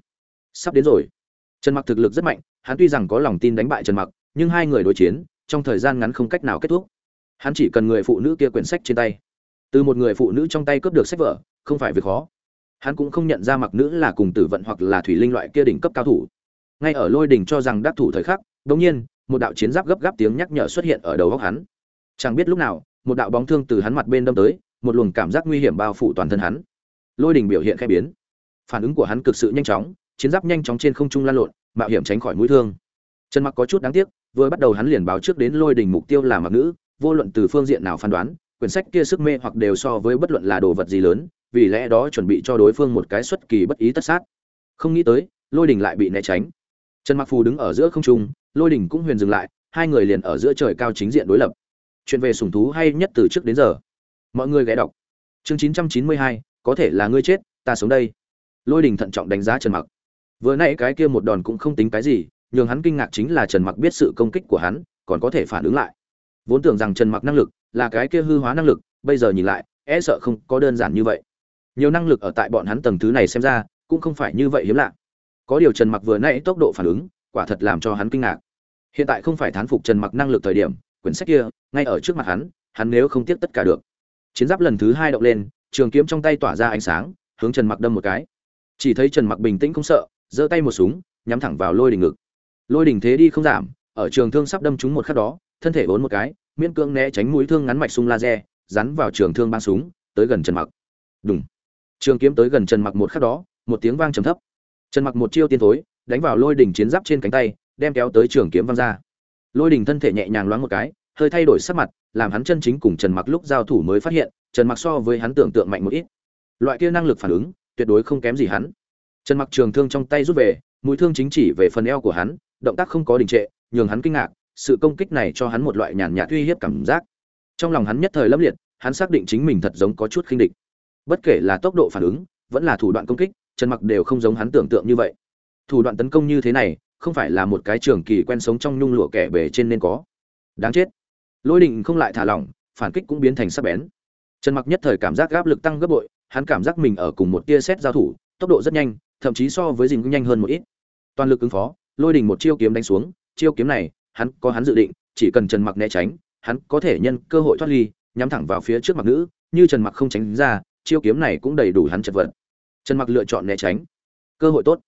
S1: Sắp đến rồi. Trần mặc thực lực rất mạnh, hắn tuy rằng có lòng tin đánh bại trần mặc, nhưng hai người đối chiến, trong thời gian ngắn không cách nào kết thúc. Hắn chỉ cần người phụ nữ kia quyển sách trên tay. Từ một người phụ nữ trong tay cướp được sách vở, không phải việc khó. Hắn cũng không nhận ra mặc nữ là cùng tử vận hoặc là thủy linh loại kia đỉnh cấp cao thủ. Ngay ở lôi đỉnh cho rằng đắc thủ thời khắc, đột nhiên, một đạo chiến giáp gấp gáp tiếng nhắc nhở xuất hiện ở đầu góc hắn. Chẳng biết lúc nào một đạo bóng thương từ hắn mặt bên đâm tới, một luồng cảm giác nguy hiểm bao phủ toàn thân hắn. Lôi đỉnh biểu hiện khẽ biến. Phản ứng của hắn cực sự nhanh chóng, chiến giáp nhanh chóng trên không trung lan lộn, mạo hiểm tránh khỏi mũi thương. Trần mặc có chút đáng tiếc, vừa bắt đầu hắn liền báo trước đến lôi đỉnh mục tiêu là mặc nữ, vô luận từ phương diện nào phán đoán, quyển sách kia sức mê hoặc đều so với bất luận là đồ vật gì lớn, vì lẽ đó chuẩn bị cho đối phương một cái xuất kỳ bất ý tất sát. Không nghĩ tới, lôi đỉnh lại bị né tránh. Trần mặc phù đứng ở giữa không trung, lôi đỉnh cũng huyền dừng lại, hai người liền ở giữa trời cao chính diện đối lập chuyện về sủng thú hay nhất từ trước đến giờ. Mọi người ghé đọc. Chương 992, có thể là ngươi chết ta sống đây. Lôi đình thận trọng đánh giá trần mặc. Vừa nãy cái kia một đòn cũng không tính cái gì nhường hắn kinh ngạc chính là trần mặc biết sự công kích của hắn còn có thể phản ứng lại. Vốn tưởng rằng trần mặc năng lực là cái kia hư hóa năng lực bây giờ nhìn lại e sợ không có đơn giản như vậy. Nhiều năng lực ở tại bọn hắn tầng thứ này xem ra cũng không phải như vậy hiếm lạ. Có điều trần mặc vừa nãy tốc độ phản ứng quả thật làm cho hắn kinh ngạc. Hiện tại không phải thán phục trần mặc năng lực thời điểm quyển sách kia, ngay ở trước mặt hắn hắn nếu không tiếc tất cả được. Chiến giáp lần thứ hai động lên, trường kiếm trong tay tỏa ra ánh sáng, hướng trần mặc đâm một cái. Chỉ thấy trần mặc bình tĩnh không sợ, giơ tay một súng, nhắm thẳng vào lôi đỉnh ngực. Lôi đỉnh thế đi không giảm, ở trường thương sắp đâm trúng một khắc đó, thân thể vốn một cái, miễn cưỡng né tránh mũi thương ngắn mạch sung laser rắn vào trường thương băng súng, tới gần trần mặc. Đúng trường kiếm tới gần trần mặc một khắc đó, một tiếng vang trầm thấp. Trần mặc một chiêu tiên thối, đánh vào lôi đỉnh chiến giáp trên cánh tay, đem kéo tới trường kiếm văng ra lôi đình thân thể nhẹ nhàng loáng một cái, hơi thay đổi sắc mặt, làm hắn chân chính cùng trần mặc lúc giao thủ mới phát hiện, trần mặc so với hắn tưởng tượng mạnh một ít. Loại kia năng lực phản ứng, tuyệt đối không kém gì hắn. Trần mặc trường thương trong tay rút về, mũi thương chính chỉ về phần eo của hắn, động tác không có đình trệ, nhường hắn kinh ngạc, sự công kích này cho hắn một loại nhàn nhạt uy hiếp cảm giác. Trong lòng hắn nhất thời lâm liệt, hắn xác định chính mình thật giống có chút khinh địch. Bất kể là tốc độ phản ứng, vẫn là thủ đoạn công kích, trần mặc đều không giống hắn tưởng tượng như vậy. Thủ đoạn tấn công như thế này không phải là một cái trường kỳ quen sống trong nhung lụa kẻ bề trên nên có. Đáng chết. Lôi đình không lại thả lỏng, phản kích cũng biến thành sắc bén. Trần mặc nhất thời cảm giác áp lực tăng gấp bội, hắn cảm giác mình ở cùng một tia xét giao thủ, tốc độ rất nhanh, thậm chí so với dình cũng nhanh hơn một ít. Toàn lực ứng phó, lôi đình một chiêu kiếm đánh xuống, chiêu kiếm này, hắn có hắn dự định, chỉ cần trần mặc né tránh, hắn có thể nhân cơ hội thoát ly, nhắm thẳng vào phía trước mặt nữ, như trần mặc không tránh ra, chiêu kiếm này cũng đầy đủ hắn chật vật. Trần mặc lựa chọn né tránh. Cơ hội tốt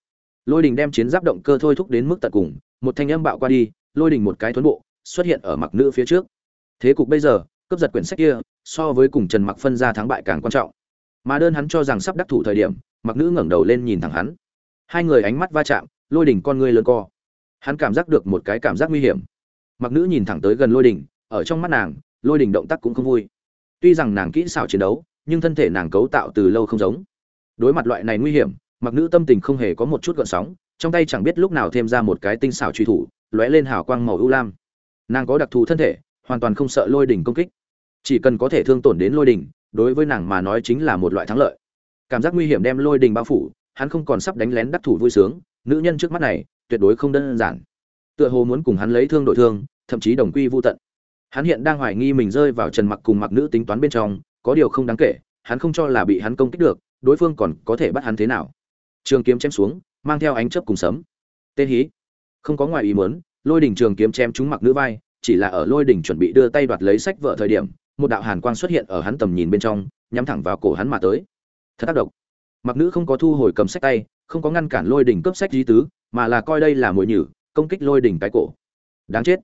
S1: lôi đình đem chiến giáp động cơ thôi thúc đến mức tận cùng, một thanh âm bạo qua đi, lôi đình một cái thuấn bộ, xuất hiện ở mặc nữ phía trước. Thế cục bây giờ, cướp giật quyển sách kia, so với cùng trần mặc phân ra thắng bại càng quan trọng. Mà đơn hắn cho rằng sắp đắc thủ thời điểm, mặc nữ ngẩng đầu lên nhìn thẳng hắn. Hai người ánh mắt va chạm, lôi đỉnh con ngươi lớn co. Hắn cảm giác được một cái cảm giác nguy hiểm. Mặc nữ nhìn thẳng tới gần lôi đỉnh ở trong mắt nàng, lôi đỉnh động tác cũng không vui. Tuy rằng nàng kỹ xảo chiến đấu, nhưng thân thể nàng cấu tạo từ lâu không giống. Đối mặt loại này nguy hiểm mặc nữ tâm tình không hề có một chút gợn sóng, trong tay chẳng biết lúc nào thêm ra một cái tinh xảo truy thủ, lóe lên hào quang màu ưu lam. Nàng có đặc thù thân thể, hoàn toàn không sợ lôi đỉnh công kích. Chỉ cần có thể thương tổn đến lôi đỉnh, đối với nàng mà nói chính là một loại thắng lợi. Cảm giác nguy hiểm đem lôi đỉnh bao phủ, hắn không còn sắp đánh lén đắc thủ vui sướng, nữ nhân trước mắt này, tuyệt đối không đơn giản. Tựa hồ muốn cùng hắn lấy thương đổi thương, thậm chí đồng quy vô tận. Hắn hiện đang hoài nghi mình rơi vào trần mặc cùng mặc nữ tính toán bên trong, có điều không đáng kể, hắn không cho là bị hắn công kích được, đối phương còn có thể bắt hắn thế nào trường kiếm chém xuống, mang theo ánh chớp cùng sấm. Tên hí. Không có ngoài ý muốn, lôi đỉnh trường kiếm chém trúng mặc nữ vai, chỉ là ở lôi đỉnh chuẩn bị đưa tay đoạt lấy sách vợ thời điểm, một đạo hàn quang xuất hiện ở hắn tầm nhìn bên trong, nhắm thẳng vào cổ hắn mà tới. Thật tác động mặc nữ không có thu hồi cầm sách tay, không có ngăn cản lôi đỉnh cướp sách di tứ, mà là coi đây là mồi nhử, công kích lôi đỉnh cái cổ. Đáng chết.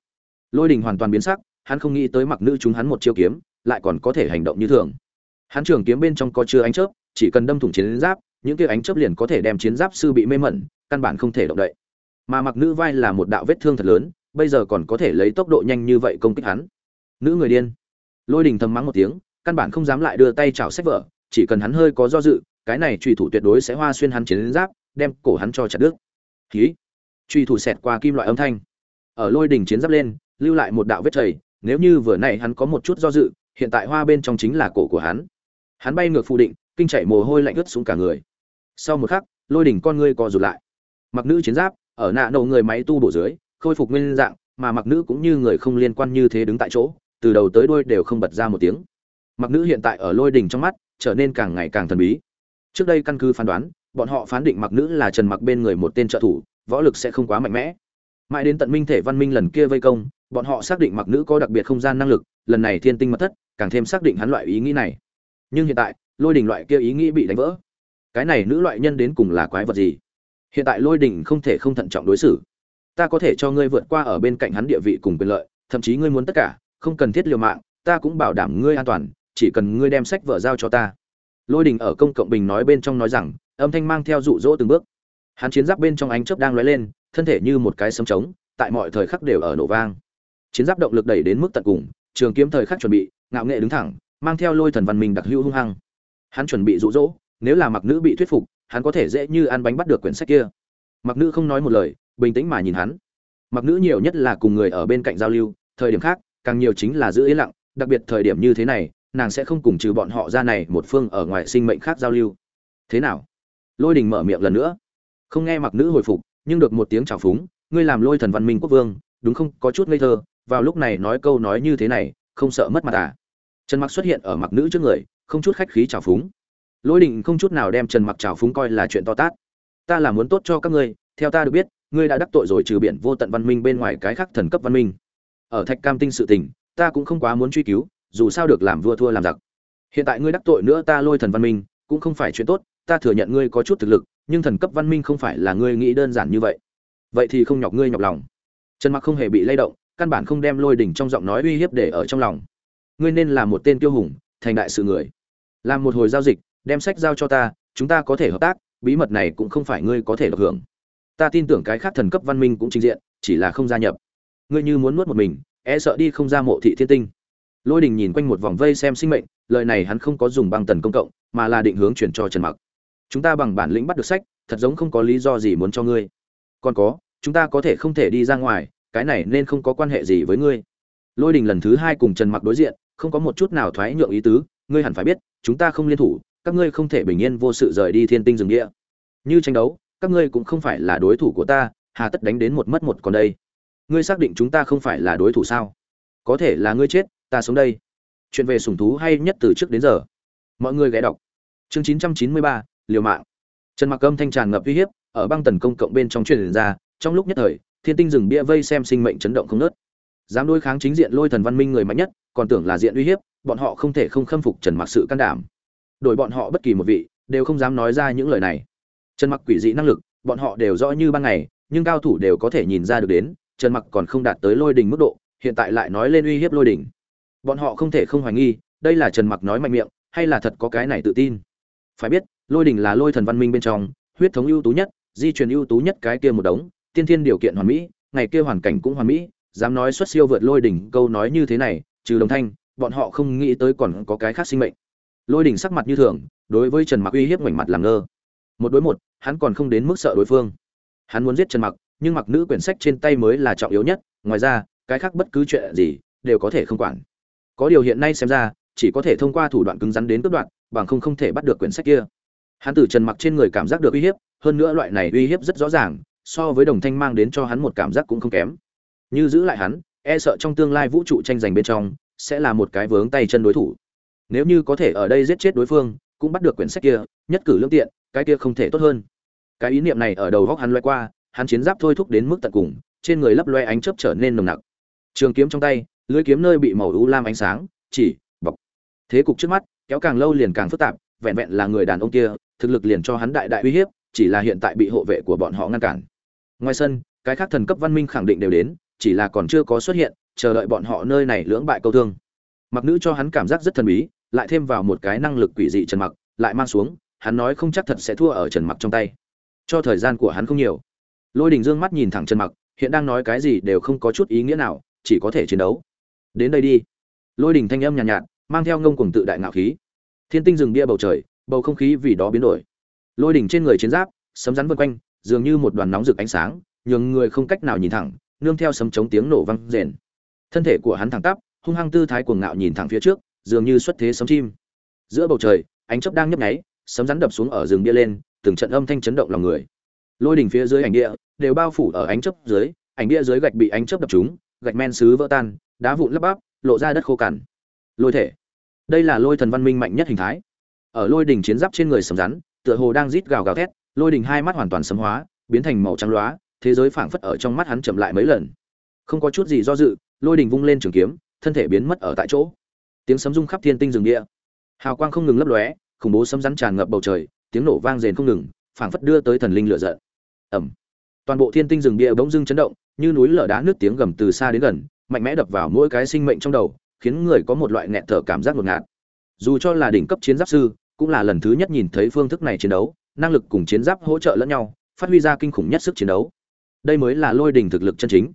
S1: Lôi đỉnh hoàn toàn biến sắc, hắn không nghĩ tới mặc nữ chúng hắn một chiêu kiếm, lại còn có thể hành động như thường. Hắn trường kiếm bên trong có chưa ánh chớp, chỉ cần đâm thủng chiến giáp những kia ánh chớp liền có thể đem chiến giáp sư bị mê mẩn căn bản không thể động đậy. Mà mặc nữ vai là một đạo vết thương thật lớn bây giờ còn có thể lấy tốc độ nhanh như vậy công kích hắn. Nữ người điên. Lôi đình thầm mắng một tiếng căn bản không dám lại đưa tay chảo sách vợ, chỉ cần hắn hơi có do dự cái này truy thủ tuyệt đối sẽ hoa xuyên hắn chiến giáp đem cổ hắn cho chặt đứt. Khí truy thủ xẹt qua kim loại âm thanh. Ở lôi đỉnh chiến giáp lên lưu lại một đạo vết chảy nếu như vừa nãy hắn có một chút do dự hiện tại hoa bên trong chính là cổ của hắn. Hắn bay ngược phù định kinh chạy mồ hôi lạnh ướt xuống cả người sau một khắc, lôi đỉnh con ngươi co rụt lại. Mặc nữ chiến giáp, ở nạ đầu người máy tu bổ dưới, khôi phục nguyên dạng, mà mặc nữ cũng như người không liên quan như thế đứng tại chỗ, từ đầu tới đuôi đều không bật ra một tiếng. Mặc nữ hiện tại ở lôi đỉnh trong mắt, trở nên càng ngày càng thần bí. Trước đây căn cứ phán đoán, bọn họ phán định mặc nữ là trần mặc bên người một tên trợ thủ, võ lực sẽ không quá mạnh mẽ. Mãi đến tận minh thể văn minh lần kia vây công, bọn họ xác định mặc nữ có đặc biệt không gian năng lực, lần này thiên tinh mật thất, càng thêm xác định hắn loại ý nghĩ này. Nhưng hiện tại, lôi đình loại kia ý nghĩ bị đánh vỡ cái này nữ loại nhân đến cùng là quái vật gì? Hiện tại lôi đình không thể không thận trọng đối xử. Ta có thể cho ngươi vượt qua ở bên cạnh hắn địa vị cùng quyền lợi, thậm chí ngươi muốn tất cả, không cần thiết liều mạng, ta cũng bảo đảm ngươi an toàn, chỉ cần ngươi đem sách vở giao cho ta. Lôi đình ở công cộng bình nói bên trong nói rằng, âm thanh mang theo rụ rỗ từng bước. Hắn chiến giáp bên trong ánh chớp đang lóe lên, thân thể như một cái sấm trống, tại mọi thời khắc đều ở nổ vang. Chiến giáp động lực đẩy đến mức tận cùng, trường kiếm thời khắc chuẩn bị, ngạo nghệ đứng thẳng, mang theo lôi thần văn minh đặc hữu hung hăng. Hắn chuẩn bị rụ rỗ nếu là mặc nữ bị thuyết phục, hắn có thể dễ như ăn bánh bắt được quyển sách kia. Mặc nữ không nói một lời, bình tĩnh mà nhìn hắn. Mặc nữ nhiều nhất là cùng người ở bên cạnh giao lưu, thời điểm khác, càng nhiều chính là giữ yên lặng, đặc biệt thời điểm như thế này, nàng sẽ không cùng trừ bọn họ ra này một phương ở ngoài sinh mệnh khác giao lưu. Thế nào? Lôi đình mở miệng lần nữa. Không nghe mặc nữ hồi phục, nhưng được một tiếng chào phúng, ngươi làm lôi thần văn minh quốc vương, đúng không? Có chút ngây thơ, vào lúc này nói câu nói như thế này, không sợ mất mặt à? Trần mặc xuất hiện ở mặc nữ trước người, không chút khách khí chào phúng lôi đình không chút nào đem trần mặc chào phúng coi là chuyện to tát. Ta là muốn tốt cho các ngươi, theo ta được biết, ngươi đã đắc tội rồi trừ biển vô tận văn minh bên ngoài cái khác thần cấp văn minh. Ở thạch cam tinh sự tình, ta cũng không quá muốn truy cứu, dù sao được làm vua thua làm giặc. Hiện tại ngươi đắc tội nữa ta lôi thần văn minh, cũng không phải chuyện tốt, ta thừa nhận ngươi có chút thực lực, nhưng thần cấp văn minh không phải là ngươi nghĩ đơn giản như vậy. Vậy thì không nhọc ngươi nhọc lòng. Trần mặc không hề bị lay động, căn bản không đem lôi đỉnh trong giọng nói uy hiếp để ở trong lòng. Ngươi nên là một tên tiêu hùng, thành đại sự người. Làm một hồi giao dịch đem sách giao cho ta, chúng ta có thể hợp tác, bí mật này cũng không phải ngươi có thể được hưởng. Ta tin tưởng cái khác thần cấp văn minh cũng trình diện, chỉ là không gia nhập. Ngươi như muốn nuốt một mình e sợ đi không ra mộ thị thiên tinh. Lôi đình nhìn quanh một vòng vây xem sinh mệnh, lời này hắn không có dùng băng tần công cộng, mà là định hướng chuyển cho trần mặc. Chúng ta bằng bản lĩnh bắt được sách, thật giống không có lý do gì muốn cho ngươi. Còn có, chúng ta có thể không thể đi ra ngoài, cái này nên không có quan hệ gì với ngươi. Lôi đình lần thứ hai cùng trần mặc đối diện, không có một chút nào thoái nhượng ý tứ, ngươi hẳn phải biết, chúng ta không liên thủ các ngươi không thể bình yên vô sự rời đi thiên tinh rừng địa. Như tranh đấu các ngươi cũng không phải là đối thủ của ta hà tất đánh đến một mất một còn đây. Ngươi xác định chúng ta không phải là đối thủ sao? Có thể là ngươi chết ta sống đây. Chuyện về sủng thú hay nhất từ trước đến giờ. Mọi người ghé đọc. Chương 993, liều mạng. Trần mặc âm thanh tràn ngập uy hiếp ở băng tần công cộng bên trong truyền ra trong lúc nhất thời thiên tinh rừng bia vây xem sinh mệnh chấn động không nớt dám đối kháng chính diện lôi thần văn minh người mạnh nhất còn tưởng là diện uy hiếp bọn họ không thể không khâm phục trần mặc sự can đảm đổi bọn họ bất kỳ một vị, đều không dám nói ra những lời này. Trần mặc quỷ dị năng lực, bọn họ đều rõ như ban ngày, nhưng cao thủ đều có thể nhìn ra được đến, trần mặc còn không đạt tới lôi đỉnh mức độ, hiện tại lại nói lên uy hiếp lôi đỉnh. Bọn họ không thể không hoài nghi, đây là trần mặc nói mạnh miệng, hay là thật có cái này tự tin? Phải biết, lôi đỉnh là lôi thần văn minh bên trong, huyết thống ưu tú nhất, di truyền ưu tú nhất cái kia một đống, tiên thiên điều kiện hoàn mỹ, ngày kia hoàn cảnh cũng hoàn mỹ, dám nói xuất siêu vượt lôi đỉnh, câu nói như thế này, trừ đồng thanh, bọn họ không nghĩ tới còn có cái khác sinh mệnh lôi đỉnh sắc mặt như thường, đối với trần mặc uy hiếp ngoảnh mặt làm ngơ. Một đối một, hắn còn không đến mức sợ đối phương. Hắn muốn giết trần mặc, nhưng mặc nữ quyển sách trên tay mới là trọng yếu nhất, ngoài ra, cái khác bất cứ chuyện gì, đều có thể không quản. Có điều hiện nay xem ra, chỉ có thể thông qua thủ đoạn cứng rắn đến cướp đoạn bằng không không thể bắt được quyển sách kia. Hắn từ trần mặc trên người cảm giác được uy hiếp, hơn nữa loại này uy hiếp rất rõ ràng, so với đồng thanh mang đến cho hắn một cảm giác cũng không kém. Như giữ lại hắn e sợ trong tương lai vũ trụ tranh giành bên trong, sẽ là một cái vướng tay chân đối thủ nếu như có thể ở đây giết chết đối phương, cũng bắt được quyển sách kia, nhất cử lương tiện, cái kia không thể tốt hơn. Cái ý niệm này ở đầu góc hắn loay qua, hắn chiến giáp thôi thúc đến mức tận cùng, trên người lấp loe ánh chớp trở nên nồng nặc. Trường kiếm trong tay lưỡi kiếm nơi bị màu u lam ánh sáng, chỉ bọc thế cục trước mắt, kéo càng lâu liền càng phức tạp, vẹn vẹn là người đàn ông kia, thực lực liền cho hắn đại đại uy hiếp, chỉ là hiện tại bị hộ vệ của bọn họ ngăn cản. Ngoài sân, cái khác thần cấp văn minh khẳng định đều đến, chỉ là còn chưa có xuất hiện, chờ đợi bọn họ nơi này lưỡng bại câu thương. Mặc nữ cho hắn cảm giác rất thần bí lại thêm vào một cái năng lực quỷ dị trần mặc lại mang xuống hắn nói không chắc thật sẽ thua ở trần mặc trong tay. Cho thời gian của hắn không nhiều. Lôi đình dương mắt nhìn thẳng trần mặc hiện đang nói cái gì đều không có chút ý nghĩa nào chỉ có thể chiến đấu. Đến đây đi. Lôi đình thanh âm nhàn nhạt, nhạt mang theo ngông cuồng tự đại ngạo khí. Thiên tinh rừng bia bầu trời bầu không khí vì đó biến đổi. Lôi đỉnh trên người chiến giáp sấm rắn vân quanh dường như một đoàn nóng rực ánh sáng nhường người không cách nào nhìn thẳng nương theo sấm chống tiếng nổ vang rền. Thân thể của hắn thẳng tắp hung hăng tư thái cuồng ngạo nhìn thẳng phía trước dường như xuất thế sấm chim. Giữa bầu trời, ánh chớp đang nhấp nháy, sấm rắn đập xuống ở rừng bia lên, từng trận âm thanh chấn động lòng người. Lôi đỉnh phía dưới ảnh địa đều bao phủ ở ánh chớp dưới, ảnh địa dưới gạch bị ánh chớp đập trúng, gạch men sứ vỡ tan, đá vụn lấp bắp, lộ ra đất khô cằn. Lôi thể. Đây là lôi thần văn minh mạnh nhất hình thái. Ở lôi đỉnh chiến giáp trên người sấm rắn, tựa hồ đang rít gào gào thét, lôi đỉnh hai mắt hoàn toàn sấm hóa, biến thành màu trắng loá thế giới phảng phất ở trong mắt hắn chậm lại mấy lần. Không có chút gì do dự, lôi đỉnh vung lên trường kiếm, thân thể biến mất ở tại chỗ tiếng sấm rung khắp thiên tinh rừng địa hào quang không ngừng lấp lóe, khủng bố sấm rắn tràn ngập bầu trời, tiếng nổ vang rền không ngừng, phảng phất đưa tới thần linh lửa giận. Ẩm toàn bộ thiên tinh rừng địa bỗng dưng chấn động, như núi lở đá nước tiếng gầm từ xa đến gần, mạnh mẽ đập vào mỗi cái sinh mệnh trong đầu, khiến người có một loại nghẹt thở cảm giác ngột ngạt. Dù cho là đỉnh cấp chiến giáp sư, cũng là lần thứ nhất nhìn thấy phương thức này chiến đấu, năng lực cùng chiến giáp hỗ trợ lẫn nhau, phát huy ra kinh khủng nhất sức chiến đấu. Đây mới là lôi đình thực lực chân chính.